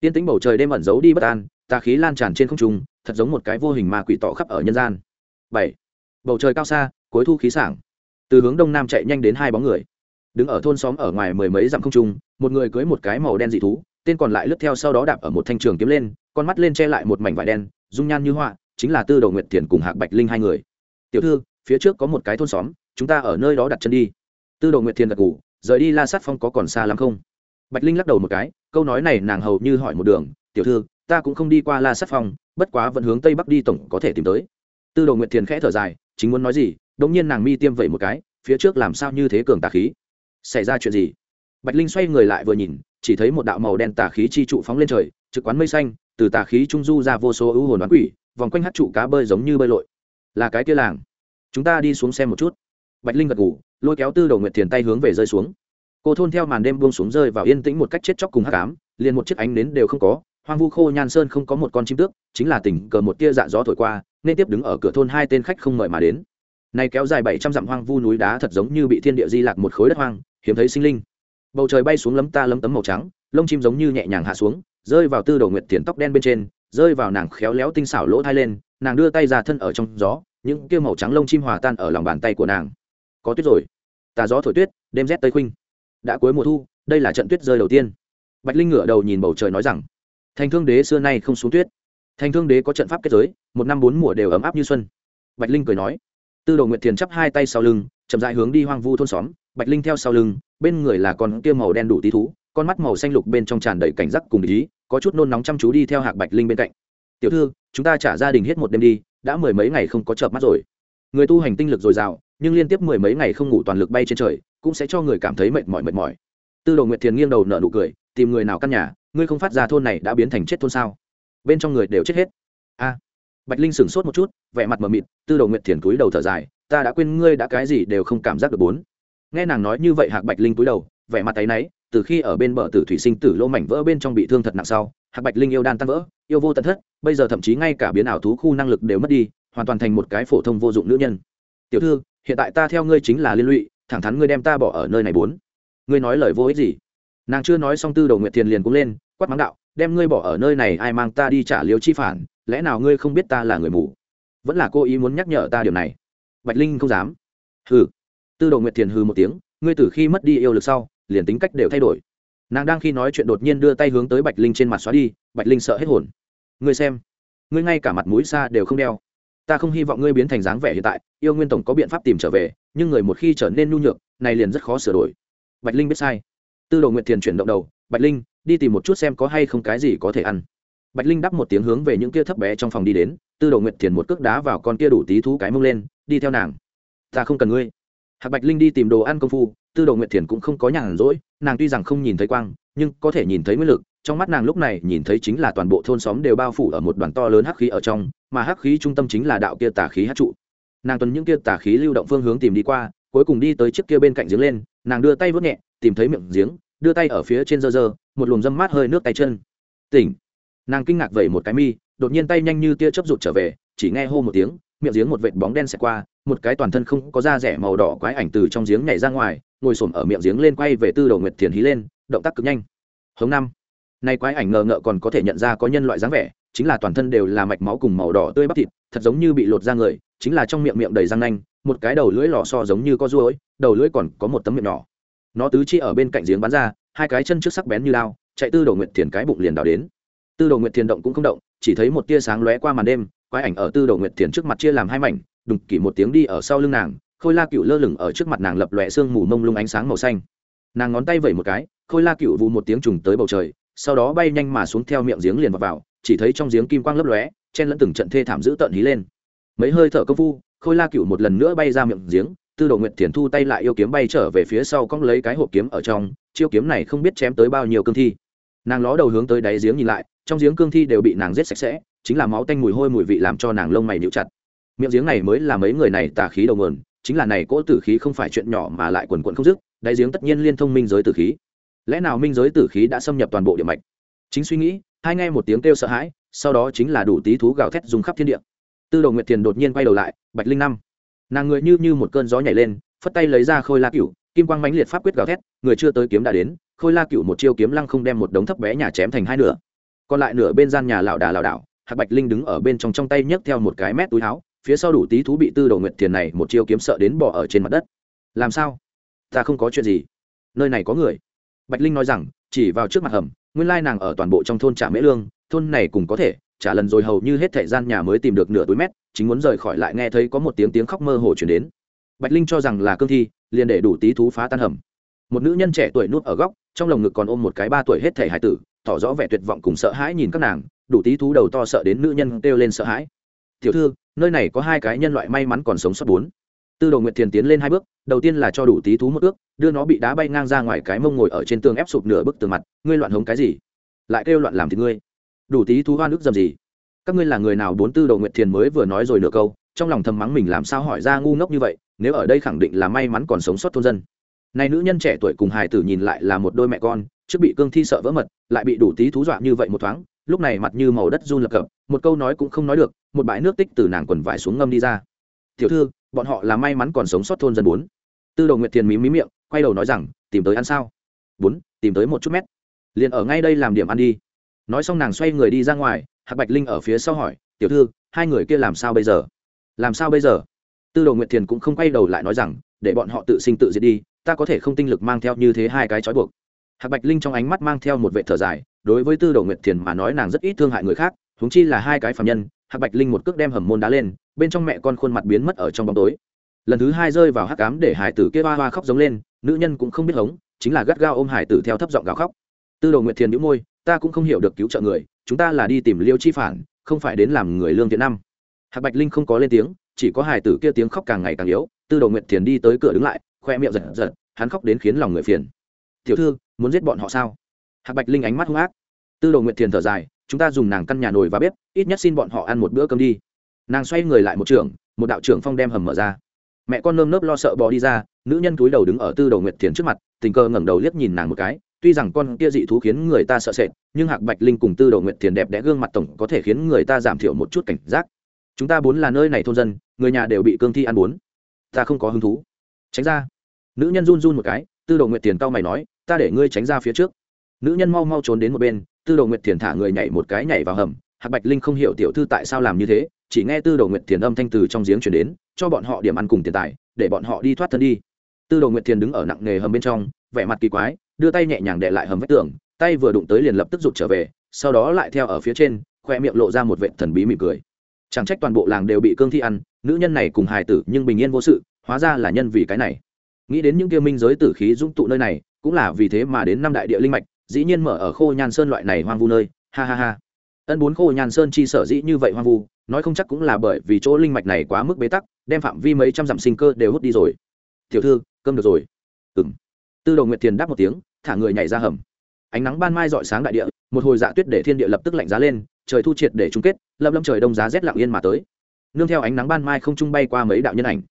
Tiên tính bầu trời đêm ẩn giấu đi bất an, tà khí lan tràn trên không trung, thật giống một cái vô hình ma quỷ tỏ khắp ở nhân gian. Bảy. Bầu trời cao xa, cuối thu khí sảng. Từ hướng đông nam chạy nhanh đến hai bóng người. Đứng ở thôn xóm ở ngoài mười mấy dặm không trung, một người cưới một cái màu đen dị thú, tên còn lại lướt theo sau đó đạp ở một thanh trường kiếm lên, con mắt lên che lại một mảnh vải đen, dung nhan như họa chính là tư đầu nguyệt thiền cùng hạc bạch linh hai người. Tiểu thư, phía trước có một cái thôn xóm, chúng ta ở nơi đó đặt chân đi. Tư đầu nguyệt thiền gật ngủ rời đi la sát phong có còn xa lắm không? Bạch linh lắc đầu một cái, câu nói này nàng hầu như hỏi một đường, tiểu thư, ta cũng không đi qua la sát phong, bất quá vẫn hướng tây bắc đi tổng có thể tìm tới. Tư đầu nguyệt thiền khẽ thở dài, chính muốn nói gì? Đống nhiên nàng mi tiêm vậy một cái, phía trước làm sao như thế cường tà khí? Xảy ra chuyện gì? Bạch linh xoay người lại vừa nhìn, chỉ thấy một đạo màu đen tà khí chi trụ phóng lên trời, trực quán mây xanh, từ tà khí trung du ra vô số ưu hồn đoán quỷ vòng quanh hát trụ cá bơi giống như bơi lội. Là cái kia làng. Chúng ta đi xuống xem một chút. Bạch linh gật ngủ lôi kéo tư đầu nguyệt thiền tay hướng về rơi xuống. Cô thôn theo màn đêm buông xuống rơi vào yên tĩnh một cách chết chóc cùng hát cám liền một chiếc ánh nến đều không có. Hoang vu khô nhan sơn không có một con chim tước, chính là tỉnh cờ một tia dạ gió thổi qua, nên tiếp đứng ở cửa thôn hai tên khách không mời mà đến. Này kéo dài bảy trăm dặm hoang vu núi đá thật giống như bị thiên địa di lạc một khối đất hoang, hiếm thấy sinh linh. Bầu trời bay xuống lấm ta lấm tấm màu trắng, lông chim giống như nhẹ nhàng hạ xuống, rơi vào tư đầu nguyệt thiền tóc đen bên trên rơi vào nàng khéo léo tinh xảo lỗ thai lên, nàng đưa tay ra thân ở trong gió, những kia màu trắng lông chim hòa tan ở lòng bàn tay của nàng. Có tuyết rồi. Tà gió thổi tuyết, đêm rét tây khuynh. Đã cuối mùa thu, đây là trận tuyết rơi đầu tiên. Bạch linh ngửa đầu nhìn bầu trời nói rằng thành thương đế xưa nay không xuống tuyết. Thành thương đế có trận pháp kết giới, một năm bốn mùa đều ấm áp như xuân. Bạch linh cười nói. Tư đồ nguyệt thiền chắp hai tay sau lưng, chậm dại hướng đi hoang vu thôn xóm. Bạch linh theo sau lưng, bên người là con kia màu đen đủ tí thú con mắt màu xanh lục bên trong tràn đầy cảnh giác cùng ý, có chút nôn nóng chăm chú đi theo hạc bạch linh bên cạnh. Tiểu thư, chúng ta trả gia đình hết một đêm đi, đã mười mấy ngày không có chợp mắt rồi. Người tu hành tinh lực dồi dào, nhưng liên tiếp mười mấy ngày không ngủ toàn lực bay trên trời, cũng sẽ cho người cảm thấy mệt mỏi mệt mỏi. Tư đồ nguyệt thiền nghiêng đầu nở nụ cười, tìm người nào căn nhà, ngươi không phát ra thôn này đã biến thành chết thôn sao? Bên trong người đều chết hết. A. Bạch linh sửng sốt một chút, vẻ mặt mờ mịt, tư đồ nguyệt thiền cúi đầu thở dài, ta đã quên ngươi đã cái gì đều không cảm giác được bốn. Nghe nàng nói như vậy, hạc bạch linh cúi đầu, vẻ mặt tay náy từ khi ở bên bờ tử thủy sinh tử lô mảnh vỡ bên trong bị thương thật nặng sau, hạc bạch linh yêu đan tan vỡ, yêu vô tận thất, bây giờ thậm chí ngay cả biến ảo thú khu năng lực đều mất đi, hoàn toàn thành một cái phổ thông vô dụng nữ nhân. Tiểu thư, hiện tại ta theo ngươi chính là liên lụy, thẳng thắn ngươi đem ta bỏ ở nơi này bốn. Ngươi nói lời vô ích gì? Nàng chưa nói xong tư đầu nguyệt thiền liền cũng lên, quát mắng đạo, đem ngươi bỏ ở nơi này ai mang ta đi trả liều chi phản, lẽ nào ngươi không biết ta là người mù? Vẫn là cô ý muốn nhắc nhở ta điều này? Bạch linh không dám. Hừ. Tư đồ nguyệt thiền hừ một tiếng, ngươi từ khi mất đi yêu lực sau liền tính cách đều thay đổi. Nàng đang khi nói chuyện đột nhiên đưa tay hướng tới bạch linh trên mặt xóa đi, bạch linh sợ hết hồn. Ngươi xem, ngươi ngay cả mặt mũi xa đều không đeo. Ta không hy vọng ngươi biến thành dáng vẻ hiện tại, yêu nguyên tổng có biện pháp tìm trở về, nhưng người một khi trở nên nhu nhược, này liền rất khó sửa đổi. Bạch linh biết sai. Tư đồ nguyệt thiền chuyển động đầu, bạch linh, đi tìm một chút xem có hay không cái gì có thể ăn. Bạch linh đắp một tiếng hướng về những kia thấp bé trong phòng đi đến, tư đồ nguyệt thiền một cước đá vào con kia đủ tí thú cái mông lên, đi theo nàng. Ta không cần ngươi. Hạc bạch linh đi tìm đồ ăn công phu tư đồ nguyệt thiền cũng không có nhàn rỗi, nàng tuy rằng không nhìn thấy quang, nhưng có thể nhìn thấy nguyên lực, trong mắt nàng lúc này nhìn thấy chính là toàn bộ thôn xóm đều bao phủ ở một đoàn to lớn hắc khí ở trong, mà hắc khí trung tâm chính là đạo kia tà khí hát trụ. Nàng tuần những kia tà khí lưu động phương hướng tìm đi qua, cuối cùng đi tới chiếc kia bên cạnh giếng lên, nàng đưa tay vớt nhẹ, tìm thấy miệng giếng, đưa tay ở phía trên dơ dơ một luồng dâm mát hơi nước tay chân. Tỉnh. Nàng kinh ngạc vẩy một cái mi, đột nhiên tay nhanh như tia chớp rụt trở về, chỉ nghe hô một tiếng miệng giếng một vệt bóng đen xẹt qua, một cái toàn thân không có da rẻ màu đỏ quái ảnh từ trong giếng nhảy ra ngoài, ngồi xổm ở miệng giếng lên quay về tư đầu nguyệt thiền hí lên, động tác cực nhanh. Hống năm. Nay quái ảnh ngờ ngợ còn có thể nhận ra có nhân loại dáng vẻ, chính là toàn thân đều là mạch máu cùng màu đỏ tươi bắp thịt, thật giống như bị lột ra người, chính là trong miệng miệng đầy răng nanh, một cái đầu lưỡi lò so giống như có ruôi đầu lưỡi còn có một tấm miệng nhỏ. Nó tứ chi ở bên cạnh giếng bắn ra, hai cái chân trước sắc bén như lao, chạy tư đầu nguyệt thiền cái bụng liền đào đến. Tư đầu nguyệt thiền động cũng không động, chỉ thấy một tia sáng lóe qua màn đêm quái ảnh ở tư đầu nguyệt thiền trước mặt chia làm hai mảnh đùng kỷ một tiếng đi ở sau lưng nàng khôi la cựu lơ lửng ở trước mặt nàng lập lòe sương mù mông lung ánh sáng màu xanh. Nàng ngón tay vẩy một cái khôi la cựu vụ một tiếng trùng tới bầu trời sau đó bay nhanh mà xuống theo miệng giếng liền vào, vào chỉ thấy trong giếng kim quang lấp lóe chen lẫn từng trận thê thảm giữ tợn hí lên. Mấy hơi thở công phu khôi la cựu một lần nữa bay ra miệng giếng tư đồ nguyệt thiền thu tay lại yêu kiếm bay trở về phía sau cong lấy cái hộp kiếm ở trong chiêu kiếm này không biết chém tới bao nhiêu cương thi. Nàng ló đầu hướng tới đáy giếng nhìn lại trong giếng cương thi đều bị nàng giết sạch sẽ chính là máu tanh mùi hôi mùi vị làm cho nàng lông mày níu chặt. Miệng giếng này mới là mấy người này tà khí đầu nguồn, chính là này cỗ tử khí không phải chuyện nhỏ mà lại quần quận không dứt, đáy giếng tất nhiên liên thông minh giới tử khí. Lẽ nào minh giới tử khí đã xâm nhập toàn bộ địa mạch? Chính suy nghĩ, hai nghe một tiếng kêu sợ hãi, sau đó chính là đủ tí thú gào thét dùng khắp thiên địa. Tư đồ nguyệt thiền đột nhiên quay đầu lại, bạch linh năm. Nàng người như như một cơn gió nhảy lên, phất tay lấy ra khôi la cựu kim quang mãnh liệt pháp quyết gào thét, người chưa tới kiếm đã đến, khôi la cựu một chiêu kiếm lăng không đem một đống thấp bé nhà chém thành hai nửa. Còn lại nửa bên gian nhà lảo đà lảo đảo hạc bạch linh đứng ở bên trong trong tay nhấc theo một cái mét túi áo, phía sau đủ tí thú bị tư đồ nguyệt thiền này một chiêu kiếm sợ đến bỏ ở trên mặt đất. Làm sao? Ta không có chuyện gì. Nơi này có người. Bạch linh nói rằng, chỉ vào trước mặt hầm, nguyên lai nàng ở toàn bộ trong thôn trả mễ lương, thôn này cũng có thể, trả lần rồi hầu như hết thời gian nhà mới tìm được nửa túi mét, chính muốn rời khỏi lại nghe thấy có một tiếng tiếng khóc mơ hồ chuyển đến. Bạch linh cho rằng là cương thi, liền để đủ tí thú phá tan hầm. Một nữ nhân trẻ tuổi nuốt ở góc, trong lồng ngực còn ôm một cái ba tuổi hết thể hải tử, tỏ rõ vẻ tuyệt vọng cùng sợ hãi nhìn các nàng đủ tí thú đầu to sợ đến nữ nhân kêu lên sợ hãi. Tiểu thư, nơi này có hai cái nhân loại may mắn còn sống sót bốn. Tư đồ nguyệt thiền tiến lên hai bước, đầu tiên là cho đủ tí thú một ước, đưa nó bị đá bay ngang ra ngoài cái mông ngồi ở trên tường ép sụp nửa bức tường mặt, ngươi loạn hống cái gì? Lại kêu loạn làm thì ngươi. Đủ tí thú hoa nước dầm gì? Các ngươi là người nào? Bốn tư đồ nguyệt thiền mới vừa nói rồi nửa câu, trong lòng thầm mắng mình làm sao hỏi ra ngu ngốc như vậy, nếu ở đây khẳng định là may mắn còn sống sót thôn dân. Này nữ nhân trẻ tuổi cùng hài tử nhìn lại là một đôi mẹ con, trước bị cương thi sợ vỡ mật, lại bị đủ tí thú dọa như vậy một thoáng lúc này mặt như màu đất run lập cập, một câu nói cũng không nói được, một bãi nước tích từ nàng quần vải xuống ngâm đi ra. Tiểu thư, bọn họ là may mắn còn sống sót thôn dân bốn. Tư đồ nguyệt thiền mí mí miệng, quay đầu nói rằng, tìm tới ăn sao? Bốn, tìm tới một chút mét. Liền ở ngay đây làm điểm ăn đi. Nói xong nàng xoay người đi ra ngoài, hạc bạch linh ở phía sau hỏi, tiểu thư, hai người kia làm sao bây giờ? Làm sao bây giờ? Tư đồ nguyệt thiền cũng không quay đầu lại nói rằng, để bọn họ tự sinh tự diệt đi, ta có thể không tinh lực mang theo như thế hai cái trói buộc. Hạc bạch linh trong ánh mắt mang theo một vệ thở dài đối với tư đồ nguyệt thiền mà nói nàng rất ít thương hại người khác húng chi là hai cái phạm nhân hạc bạch linh một cước đem hầm môn đá lên, bên trong mẹ con khuôn mặt biến mất ở trong bóng tối. Lần thứ hai rơi vào hắc cám để hải tử kia hoa hoa khóc giống lên, nữ nhân cũng không biết hống, chính là gắt gao ôm hải tử theo thấp giọng gào khóc. Tư đồ nguyệt thiền đĩu môi, ta cũng không hiểu được cứu trợ người, chúng ta là đi tìm liêu chi phản, không phải đến làm người lương thiện năm. Hạc bạch linh không có lên tiếng, chỉ có hải tử kia tiếng khóc càng ngày càng yếu, tư đồ nguyệt thiền đi tới cửa đứng lại, khoe miệng giật giật, hắn khóc đến khiến lòng người phiền. Tiểu thư, muốn giết bọn họ sao? Hạc bạch linh ánh mắt hung ác. Tư đồ nguyệt thiền thở dài, chúng ta dùng nàng căn nhà nồi và bếp, ít nhất xin bọn họ ăn một bữa cơm đi. Nàng xoay người lại một trường, một đạo trưởng phong đem hầm mở ra. Mẹ con nơm nớp lo sợ bò đi ra, nữ nhân túi đầu đứng ở tư đầu nguyệt thiền trước mặt, tình cờ ngẩng đầu liếc nhìn nàng một cái, tuy rằng con kia dị thú khiến người ta sợ sệt, nhưng hạc bạch linh cùng tư đầu nguyệt thiền đẹp đẽ gương mặt tổng có thể khiến người ta giảm thiểu một chút cảnh giác. Chúng ta bốn là nơi này thôn dân, người nhà đều bị cương thi ăn bốn. Ta không có hứng thú. Tránh ra. Nữ nhân run run một cái, tư đầu nguyệt thiền cau mày nói, ta để ngươi tránh ra phía trước nữ nhân mau mau trốn đến một bên, tư đồ nguyệt thiền thả người nhảy một cái nhảy vào hầm. Hạc bạch linh không hiểu tiểu thư tại sao làm như thế, chỉ nghe tư đồ nguyệt thiền âm thanh từ trong giếng chuyển đến, cho bọn họ điểm ăn cùng tiền tài, để bọn họ đi thoát thân đi. Tư đồ nguyệt thiền đứng ở nặng nghề hầm bên trong, vẻ mặt kỳ quái, đưa tay nhẹ nhàng để lại hầm vách tường, tay vừa đụng tới liền lập tức rụt trở về, sau đó lại theo ở phía trên, khoe miệng lộ ra một vệ thần bí mỉm cười. Chẳng trách toàn bộ làng đều bị cương thi ăn, nữ nhân này cùng hài tử nhưng bình yên vô sự, hóa ra là nhân vì cái này. Nghĩ đến những kia minh giới tử khí dũng tụ nơi này, cũng là vì thế mà đến năm đại địa linh mạch dĩ nhiên mở ở khô nhan sơn loại này hoang vu nơi, ha ha ha. Ân bốn khô nhan sơn chi sở dĩ như vậy hoang vu, nói không chắc cũng là bởi vì chỗ linh mạch này quá mức bế tắc, đem phạm vi mấy trăm dặm sinh cơ đều hút đi rồi. Tiểu thư, cơm được rồi. Ừng tư đồ nguyệt thiền đáp một tiếng, thả người nhảy ra hầm. Ánh nắng ban mai rọi sáng đại địa, một hồi dạ tuyết để thiên địa lập tức lạnh giá lên, trời thu triệt để chung kết lâm lâm trời đông giá rét lặng yên mà tới. Nương theo ánh nắng ban mai không trung bay qua mấy đạo nhân ảnh.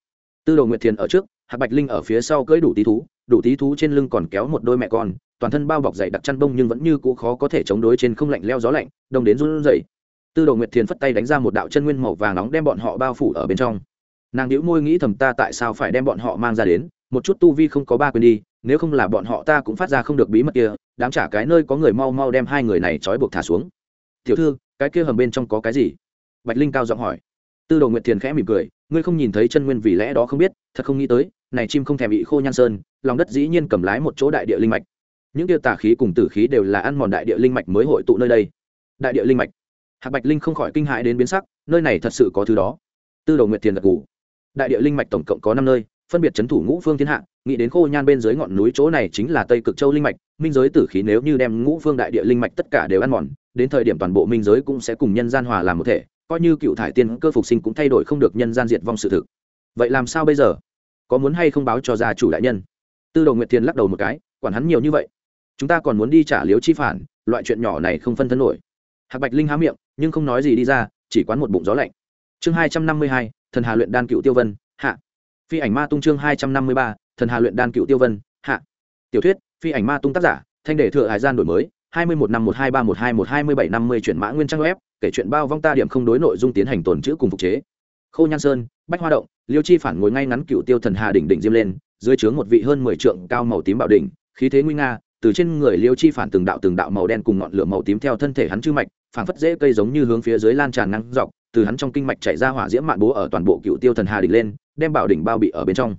Tư đồ nguyệt thiền ở trước, hạc bạch linh ở phía sau cưỡi đủ tí thú đủ tí thú trên lưng còn kéo một đôi mẹ con, toàn thân bao bọc dày đặc chăn bông nhưng vẫn như cũ khó có thể chống đối trên không lạnh leo gió lạnh, đông đến run rẩy. Tư đồ nguyệt thiền phất tay đánh ra một đạo chân nguyên màu vàng nóng đem bọn họ bao phủ ở bên trong. Nàng đĩu môi nghĩ thầm ta tại sao phải đem bọn họ mang ra đến, một chút tu vi không có ba quên đi, nếu không là bọn họ ta cũng phát ra không được bí mật kia, đám trả cái nơi có người mau mau đem hai người này trói buộc thả xuống. Tiểu thư, cái kia hầm bên trong có cái gì? Bạch linh cao giọng hỏi. Tư đồ nguyệt thiền khẽ mỉm cười, ngươi không nhìn thấy chân nguyên vì lẽ đó không biết, thật không nghĩ tới, này chim không thèm bị khô nhan sơn lòng đất dĩ nhiên cầm lái một chỗ đại địa linh mạch. Những tiêu tà khí cùng tử khí đều là ăn mòn đại địa linh mạch mới hội tụ nơi đây. Đại địa linh mạch. Hạc bạch linh không khỏi kinh hãi đến biến sắc, nơi này thật sự có thứ đó. Tư Đầu nguyệt thiền gật ngủ đại địa linh mạch tổng cộng có năm nơi, phân biệt c thủ ngũ phương thiên hạ, nghĩ đến khô nhan bên dưới ngọn núi chỗ này chính là tây cực châu linh mạch, minh giới tử khí nếu như đem ngũ phương đại địa linh mạch tất cả đều ăn mòn, đến thời điểm toàn bộ minh giới cũng sẽ cùng nhân gian hòa làm một thể, coi như cựu thải tiên cơ phục sinh cũng thay đổi không được nhân gian diệt vong sự thực. Vậy làm sao bây giờ? Có muốn hay không báo cho gia chủ đại nhân? Tư đồ nguyệt thiền lắc đầu một cái, quản hắn nhiều như vậy, chúng ta còn muốn đi trả liếu chi phản, loại chuyện nhỏ này không phân thân nổi. Hạc bạch linh há miệng, nhưng không nói gì đi ra, chỉ quán một bụng gió lạnh. Chương hai trăm năm mươi hai, thần hà luyện đan cựu tiêu vân, hạ. Phi ảnh ma tung chương hai trăm năm mươi ba, thần hà luyện đan cựu tiêu vân, hạ. Tiểu thuyết, phi ảnh ma tung tác giả, thanh đề thừa hải gian đổi mới, hai mươi một năm một hai ba một hai một hai mươi bảy năm mươi chuyển mã nguyên trang web, kể chuyện bao vong ta điểm không đối nội dung tiến hành tồn chữ cùng phục chế. Khô nhan sơn, bách hoa động, liêu chi phản ngồi ngay ngắn cựu tiêu thần hà đỉnh đỉnh diêm lên dưới trướng một vị hơn mười trượng cao màu tím bảo đỉnh, khí thế nguy nga, từ trên người liêu chi phản từng đạo từng đạo màu đen cùng ngọn lửa màu tím theo thân thể hắn chư mạch, phảng phất dễ cây giống như hướng phía dưới lan tràn năng dọc, từ hắn trong kinh mạch chảy ra hỏa diễm mạn bố ở toàn bộ cựu tiêu thần hà đỉnh lên, đem bảo đỉnh bao bị ở bên trong.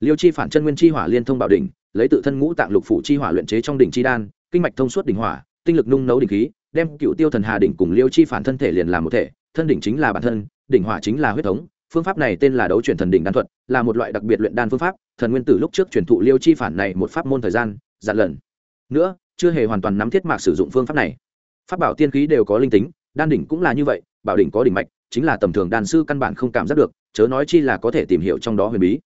Liêu chi phản chân nguyên chi hỏa liên thông bảo đỉnh, lấy tự thân ngũ tạng lục phủ chi hỏa luyện chế trong đỉnh chi đan, kinh mạch thông suốt đỉnh hỏa, tinh lực nung nấu đỉnh khí, đem cựu tiêu thần hà đỉnh cùng liêu chi phản thân thể liền làm một thể, thân đỉnh chính là bản thân, đỉnh hỏa chính là huyết thống phương pháp này tên là đấu chuyển thần đỉnh đan thuật, là một loại đặc biệt luyện đan phương pháp, thần nguyên tử lúc trước truyền thụ liêu chi phản này một pháp môn thời gian, dạn lần. Nữa, chưa hề hoàn toàn nắm thiết mạc sử dụng phương pháp này. Pháp bảo tiên khí đều có linh tính, đan đỉnh cũng là như vậy, bảo đỉnh có đỉnh mạch, chính là tầm thường đan sư căn bản không cảm giác được, chớ nói chi là có thể tìm hiểu trong đó huyền bí.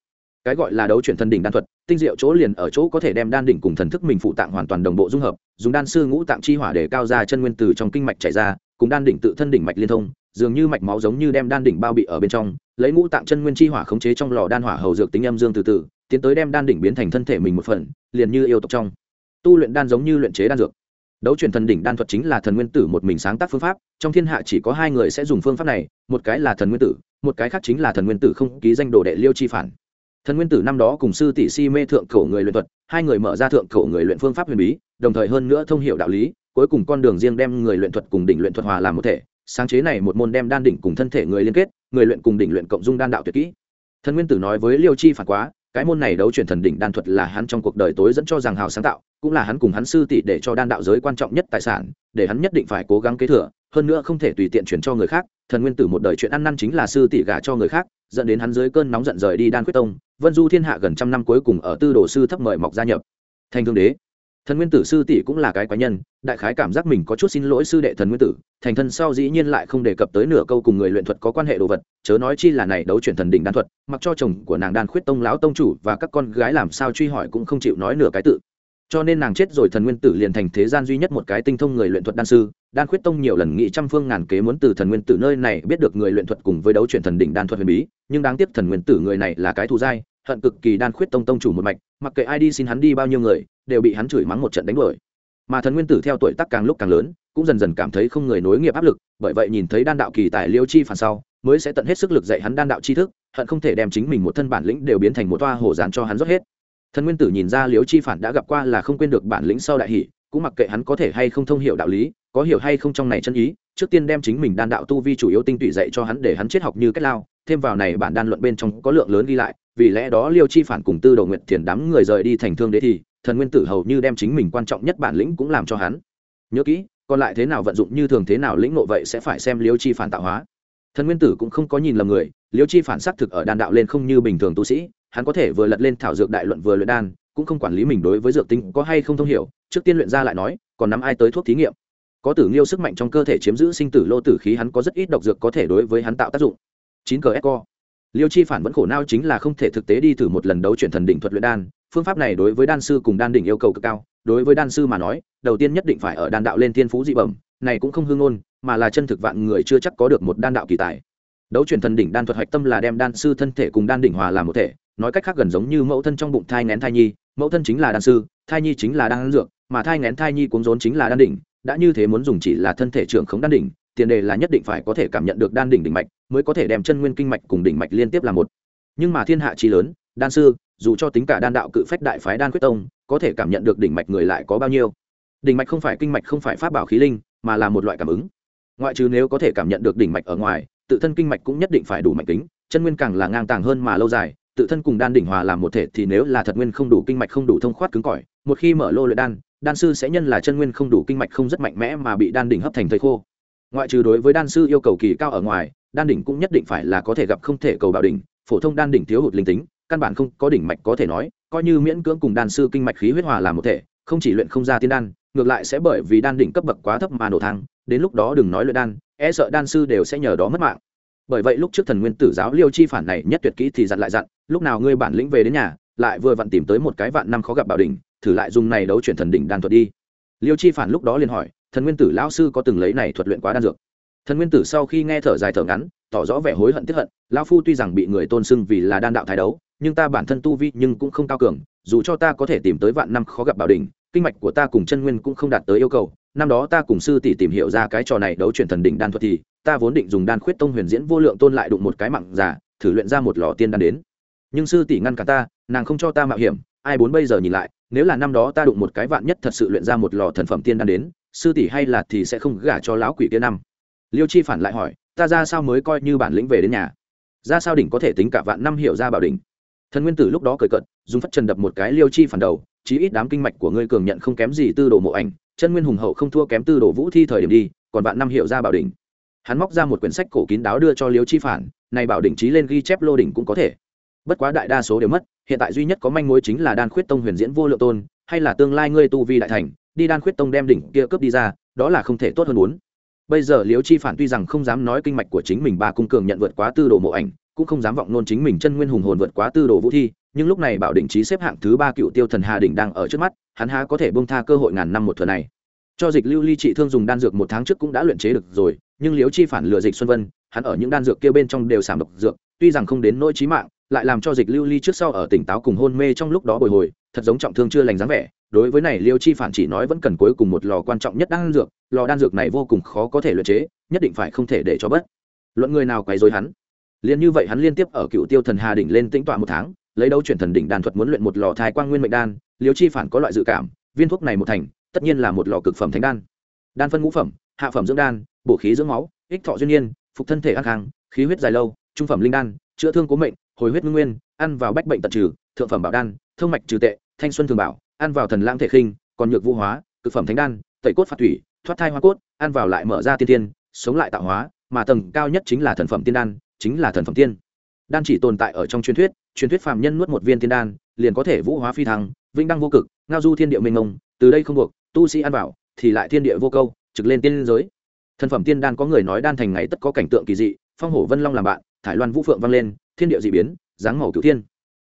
Cái gọi là đấu chuyển thần đỉnh đan thuật, tinh diệu chỗ liền ở chỗ có thể đem đan đỉnh cùng thần thức mình phụ tạng hoàn toàn đồng bộ dung hợp, dùng đan sư ngũ tạng chi hỏa để cao ra chân nguyên từ trong kinh mạch chảy ra, cùng đan đỉnh tự thân đỉnh mạch liên thông dường như mạch máu giống như đem đan đỉnh bao bị ở bên trong, lấy ngũ tạng chân nguyên chi hỏa khống chế trong lò đan hỏa hầu dược tính âm dương từ từ, tiến tới đem đan đỉnh biến thành thân thể mình một phần, liền như yêu tộc trong. Tu luyện đan giống như luyện chế đan dược. Đấu truyền thần đỉnh đan thuật chính là thần nguyên tử một mình sáng tác phương pháp, trong thiên hạ chỉ có hai người sẽ dùng phương pháp này, một cái là thần nguyên tử, một cái khác chính là thần nguyên tử không ký danh đồ đệ liêu chi phản. Thần nguyên tử năm đó cùng sư tỷ si mê thượng cổ người luyện thuật, hai người mở ra thượng cổ người luyện phương pháp huyền bí, đồng thời hơn nữa thông hiểu đạo lý, cuối cùng con đường riêng đem người luyện thuật cùng đỉnh luyện thuật hòa làm một thể sáng chế này một môn đem đan đỉnh cùng thân thể người liên kết, người luyện cùng đỉnh luyện cộng dung đan đạo tuyệt kỹ. Thần nguyên tử nói với liêu chi phản quá, cái môn này đấu chuyển thần đỉnh đan thuật là hắn trong cuộc đời tối dẫn cho rằng hào sáng tạo, cũng là hắn cùng hắn sư tỷ để cho đan đạo giới quan trọng nhất tài sản, để hắn nhất định phải cố gắng kế thừa, hơn nữa không thể tùy tiện chuyển cho người khác. Thần nguyên tử một đời chuyện ăn năn chính là sư tỷ gả cho người khác, dẫn đến hắn dưới cơn nóng giận rời đi đan quyết tông, vân du thiên hạ gần trăm năm cuối cùng ở tư đồ sư thấp mời mọc gia nhập. Thành thương đế thần nguyên tử sư tỷ cũng là cái quái nhân, đại khái cảm giác mình có chút xin lỗi sư đệ thần nguyên tử, thành thân sau dĩ nhiên lại không đề cập tới nửa câu cùng người luyện thuật có quan hệ đồ vật, chớ nói chi là này đấu chuyển thần đỉnh đan thuật, mặc cho chồng của nàng đan khuyết tông lão tông chủ và các con gái làm sao truy hỏi cũng không chịu nói nửa cái tự. Cho nên nàng chết rồi thần nguyên tử liền thành thế gian duy nhất một cái tinh thông người luyện thuật đan sư, đan khuyết tông nhiều lần nghĩ trăm phương ngàn kế muốn từ thần nguyên tử nơi này biết được người luyện thuật cùng với đấu chuyển thần đỉnh đan thuật huyền bí, nhưng đáng tiếc thần nguyên tử người này là cái thù dai hận cực kỳ đan khuyết tông tông chủ một mạch, mặc kệ ai đi xin hắn đi bao nhiêu người, đều bị hắn chửi mắng một trận đánh đuổi. Mà thần nguyên tử theo tuổi tác càng lúc càng lớn, cũng dần dần cảm thấy không người nối nghiệp áp lực, bởi vậy nhìn thấy đan đạo kỳ tài liêu chi phản sau, mới sẽ tận hết sức lực dạy hắn đan đạo tri thức, hận không thể đem chính mình một thân bản lĩnh đều biến thành một toa hồ dán cho hắn rót hết. Thần nguyên tử nhìn ra liêu chi phản đã gặp qua là không quên được bản lĩnh sau đại hỷ, cũng mặc kệ hắn có thể hay không thông hiểu đạo lý, có hiểu hay không trong này chân ý, trước tiên đem chính mình đan đạo tu vi chủ yếu tinh tụy dạy cho hắn để hắn chết học như cách lao, thêm vào này bản đan luận bên trong có lượng lớn ghi lại vì lẽ đó liêu chi phản cùng tư đồ nguyện thiền đám người rời đi thành thương đế thì, thần nguyên tử hầu như đem chính mình quan trọng nhất bản lĩnh cũng làm cho hắn. Nhớ kỹ, còn lại thế nào vận dụng như thường thế nào lĩnh nộ vậy sẽ phải xem liêu chi phản tạo hóa. Thần nguyên tử cũng không có nhìn lầm người, liêu chi phản xác thực ở đan đạo lên không như bình thường tu sĩ, hắn có thể vừa lật lên thảo dược đại luận vừa luyện đan, cũng không quản lý mình đối với dược tính có hay không thông hiểu, trước tiên luyện ra lại nói, còn nắm ai tới thuốc thí nghiệm. Có tử nghiêu sức mạnh trong cơ thể chiếm giữ sinh tử lô tử khí hắn có rất ít độc dược có thể đối với hắn tạo tác dụng. Chín cờ eco liêu chi phản vẫn khổ nao chính là không thể thực tế đi thử một lần đấu chuyển thần đỉnh thuật luyện đan. Phương pháp này đối với đan sư cùng đan đỉnh yêu cầu cực cao. Đối với đan sư mà nói, đầu tiên nhất định phải ở đan đạo lên thiên phú dị bẩm, này cũng không hương ngôn, mà là chân thực vạn người chưa chắc có được một đan đạo kỳ tài. Đấu chuyển thần đỉnh đan thuật hạch tâm là đem đan sư thân thể cùng đan đỉnh hòa làm một thể, nói cách khác gần giống như mẫu thân trong bụng thai ngén thai nhi, mẫu thân chính là đan sư, thai nhi chính là đan dược, mà thai ngén thai nhi cuốn rốn chính là đan đỉnh, đã như thế muốn dùng chỉ là thân thể trưởng khống đan đỉnh tiền đề là nhất định phải có thể cảm nhận được đan đỉnh đỉnh mạch, mới có thể đem chân nguyên kinh mạch cùng đỉnh mạch liên tiếp làm một. Nhưng mà thiên hạ chi lớn, đan sư, dù cho tính cả đan đạo cự phách đại phái đan quyết tông, có thể cảm nhận được đỉnh mạch người lại có bao nhiêu? Đỉnh mạch không phải kinh mạch không phải pháp bảo khí linh, mà là một loại cảm ứng. Ngoại trừ nếu có thể cảm nhận được đỉnh mạch ở ngoài, tự thân kinh mạch cũng nhất định phải đủ mạch tính chân nguyên càng là ngang tàng hơn mà lâu dài, tự thân cùng đan đỉnh hòa làm một thể thì nếu là thật nguyên không đủ kinh mạch không đủ thông khoát cứng cỏi, một khi mở lô luyện đan đan sư sẽ nhân là chân nguyên không đủ kinh mạch không rất mạnh mẽ mà bị đan đỉnh hấp thành thầy khô ngoại trừ đối với đan sư yêu cầu kỳ cao ở ngoài, đan đỉnh cũng nhất định phải là có thể gặp không thể cầu bảo đỉnh, phổ thông đan đỉnh thiếu hụt linh tính, căn bản không có đỉnh mạch có thể nói, coi như miễn cưỡng cùng đan sư kinh mạch khí huyết hòa làm một thể, không chỉ luyện không ra tiên đan, ngược lại sẽ bởi vì đan đỉnh cấp bậc quá thấp mà nổ thang đến lúc đó đừng nói luyện đan e sợ đan sư đều sẽ nhờ đó mất mạng. Bởi vậy lúc trước thần nguyên tử giáo liêu chi phản này nhất tuyệt kỹ thì dặn lại dặn, lúc nào ngươi bản lĩnh về đến nhà, lại vừa vặn tìm tới một cái vạn năm khó gặp bảo đỉnh, thử lại dùng này đấu chuyển thần đỉnh đan thuật đi. Liêu chi phản lúc đó liền hỏi thần nguyên tử lão sư có từng lấy này thuật luyện quá đan dược. Thần nguyên tử sau khi nghe thở dài thở ngắn, tỏ rõ vẻ hối hận tiếp hận, lão phu tuy rằng bị người tôn xưng vì là đan đạo thái đấu, nhưng ta bản thân tu vi nhưng cũng không cao cường, dù cho ta có thể tìm tới vạn năm khó gặp bảo đỉnh, kinh mạch của ta cùng chân nguyên cũng không đạt tới yêu cầu, năm đó ta cùng sư tỷ tìm hiểu ra cái trò này đấu chuyển thần đỉnh đan thuật thì, ta vốn định dùng đan khuyết tông huyền diễn vô lượng tôn lại đụng một cái mặn giả, thử luyện ra một lò tiên đan đến. Nhưng sư tỷ ngăn cả ta, nàng không cho ta mạo hiểm, ai muốn bây giờ nhìn lại, nếu là năm đó ta đụng một cái vạn nhất thật sự luyện ra một lò thần phẩm tiên đan đến sư tỷ hay là thì sẽ không gả cho lão quỷ kia năm. Liêu chi phản lại hỏi, ta ra sao mới coi như bản lĩnh về đến nhà? Ra sao đỉnh có thể tính cả vạn năm hiệu ra bảo đỉnh? Thần nguyên tử lúc đó cười cận dùng phất trần đập một cái liêu chi phản đầu, chí ít đám kinh mạch của ngươi cường nhận không kém gì tư đồ mộ ảnh, chân nguyên hùng hậu không thua kém tư đồ vũ thi thời điểm đi, còn vạn năm hiệu ra bảo đỉnh. Hắn móc ra một quyển sách cổ kín đáo đưa cho liêu chi phản, này bảo đỉnh trí lên ghi chép lô đỉnh cũng có thể. Bất quá đại đa số đều mất, hiện tại duy nhất có manh mối chính là đan khuyết tông huyền diễn vô lượng tôn, hay là tương lai ngươi tu vi đại thành đi đan khuyết tông đem đỉnh kia cướp đi ra, đó là không thể tốt hơn muốn. Bây giờ Liễu chi phản tuy rằng không dám nói kinh mạch của chính mình ba cung cường nhận vượt quá tư đồ mộ ảnh, cũng không dám vọng nôn chính mình chân nguyên hùng hồn vượt quá tư đồ vũ thi, nhưng lúc này bảo Định trí xếp hạng thứ ba cựu tiêu thần hà đỉnh đang ở trước mắt, hắn há có thể bông tha cơ hội ngàn năm một thừa này. Cho dịch lưu ly trị thương dùng đan dược một tháng trước cũng đã luyện chế được rồi, nhưng Liễu chi phản lừa dịch xuân vân, hắn ở những đan dược kia bên trong đều sảm độc dược, tuy rằng không đến nỗi trí mạng, lại làm cho dịch lưu ly trước sau ở tỉnh táo cùng hôn mê trong lúc đó bồi hồi thật giống trọng thương chưa lành dáng vẻ, đối với này liêu chi phản chỉ nói vẫn cần cuối cùng một lò quan trọng nhất đan dược, lò đan dược này vô cùng khó có thể luyện chế, nhất định phải không thể để cho bất. Luận người nào quấy dối hắn? Liền như vậy hắn liên tiếp ở cựu tiêu thần hà đỉnh lên tĩnh tọa một tháng, lấy đấu chuyển thần đỉnh đan thuật muốn luyện một lò thai quang nguyên mệnh đan, liêu chi phản có loại dự cảm, viên thuốc này một thành, tất nhiên là một lò cực phẩm thánh đan. Đan phân ngũ phẩm, hạ phẩm dưỡng đan, bổ khí dưỡng máu, ích thọ duyên nhiên, phục thân thể an khang, khí huyết dài lâu, trung phẩm linh đan, chữa thương cố mệnh, hồi huyết ngưng nguyên, ăn vào bách bệnh tận trừ thượng phẩm bảo đan, thông mạch trừ tệ, thanh xuân thường bảo, ăn vào thần lãng thể khinh, còn nhược vũ hóa, cực phẩm thánh đan, tẩy cốt phạt thủy, thoát thai hoa cốt, ăn vào lại mở ra tiên tiên, sống lại tạo hóa, mà tầng cao nhất chính là thần phẩm tiên đan, chính là thần phẩm tiên. Đan chỉ tồn tại ở trong truyền thuyết truyền thuyết phàm nhân nuốt một viên tiên đan, liền có thể vũ hóa phi thăng vinh đăng vô cực, ngao du thiên địa minh ngông từ đây không buộc, tu sĩ ăn vào, thì lại thiên địa vô câu, trực lên tiên giới. Thần phẩm tiên đan có người nói đan thành ngày tất có cảnh tượng kỳ dị, phong hổ vân long làm bạn, thải loan vũ phượng vang lên, thiên địa dị biến, dáng màu cửu thiên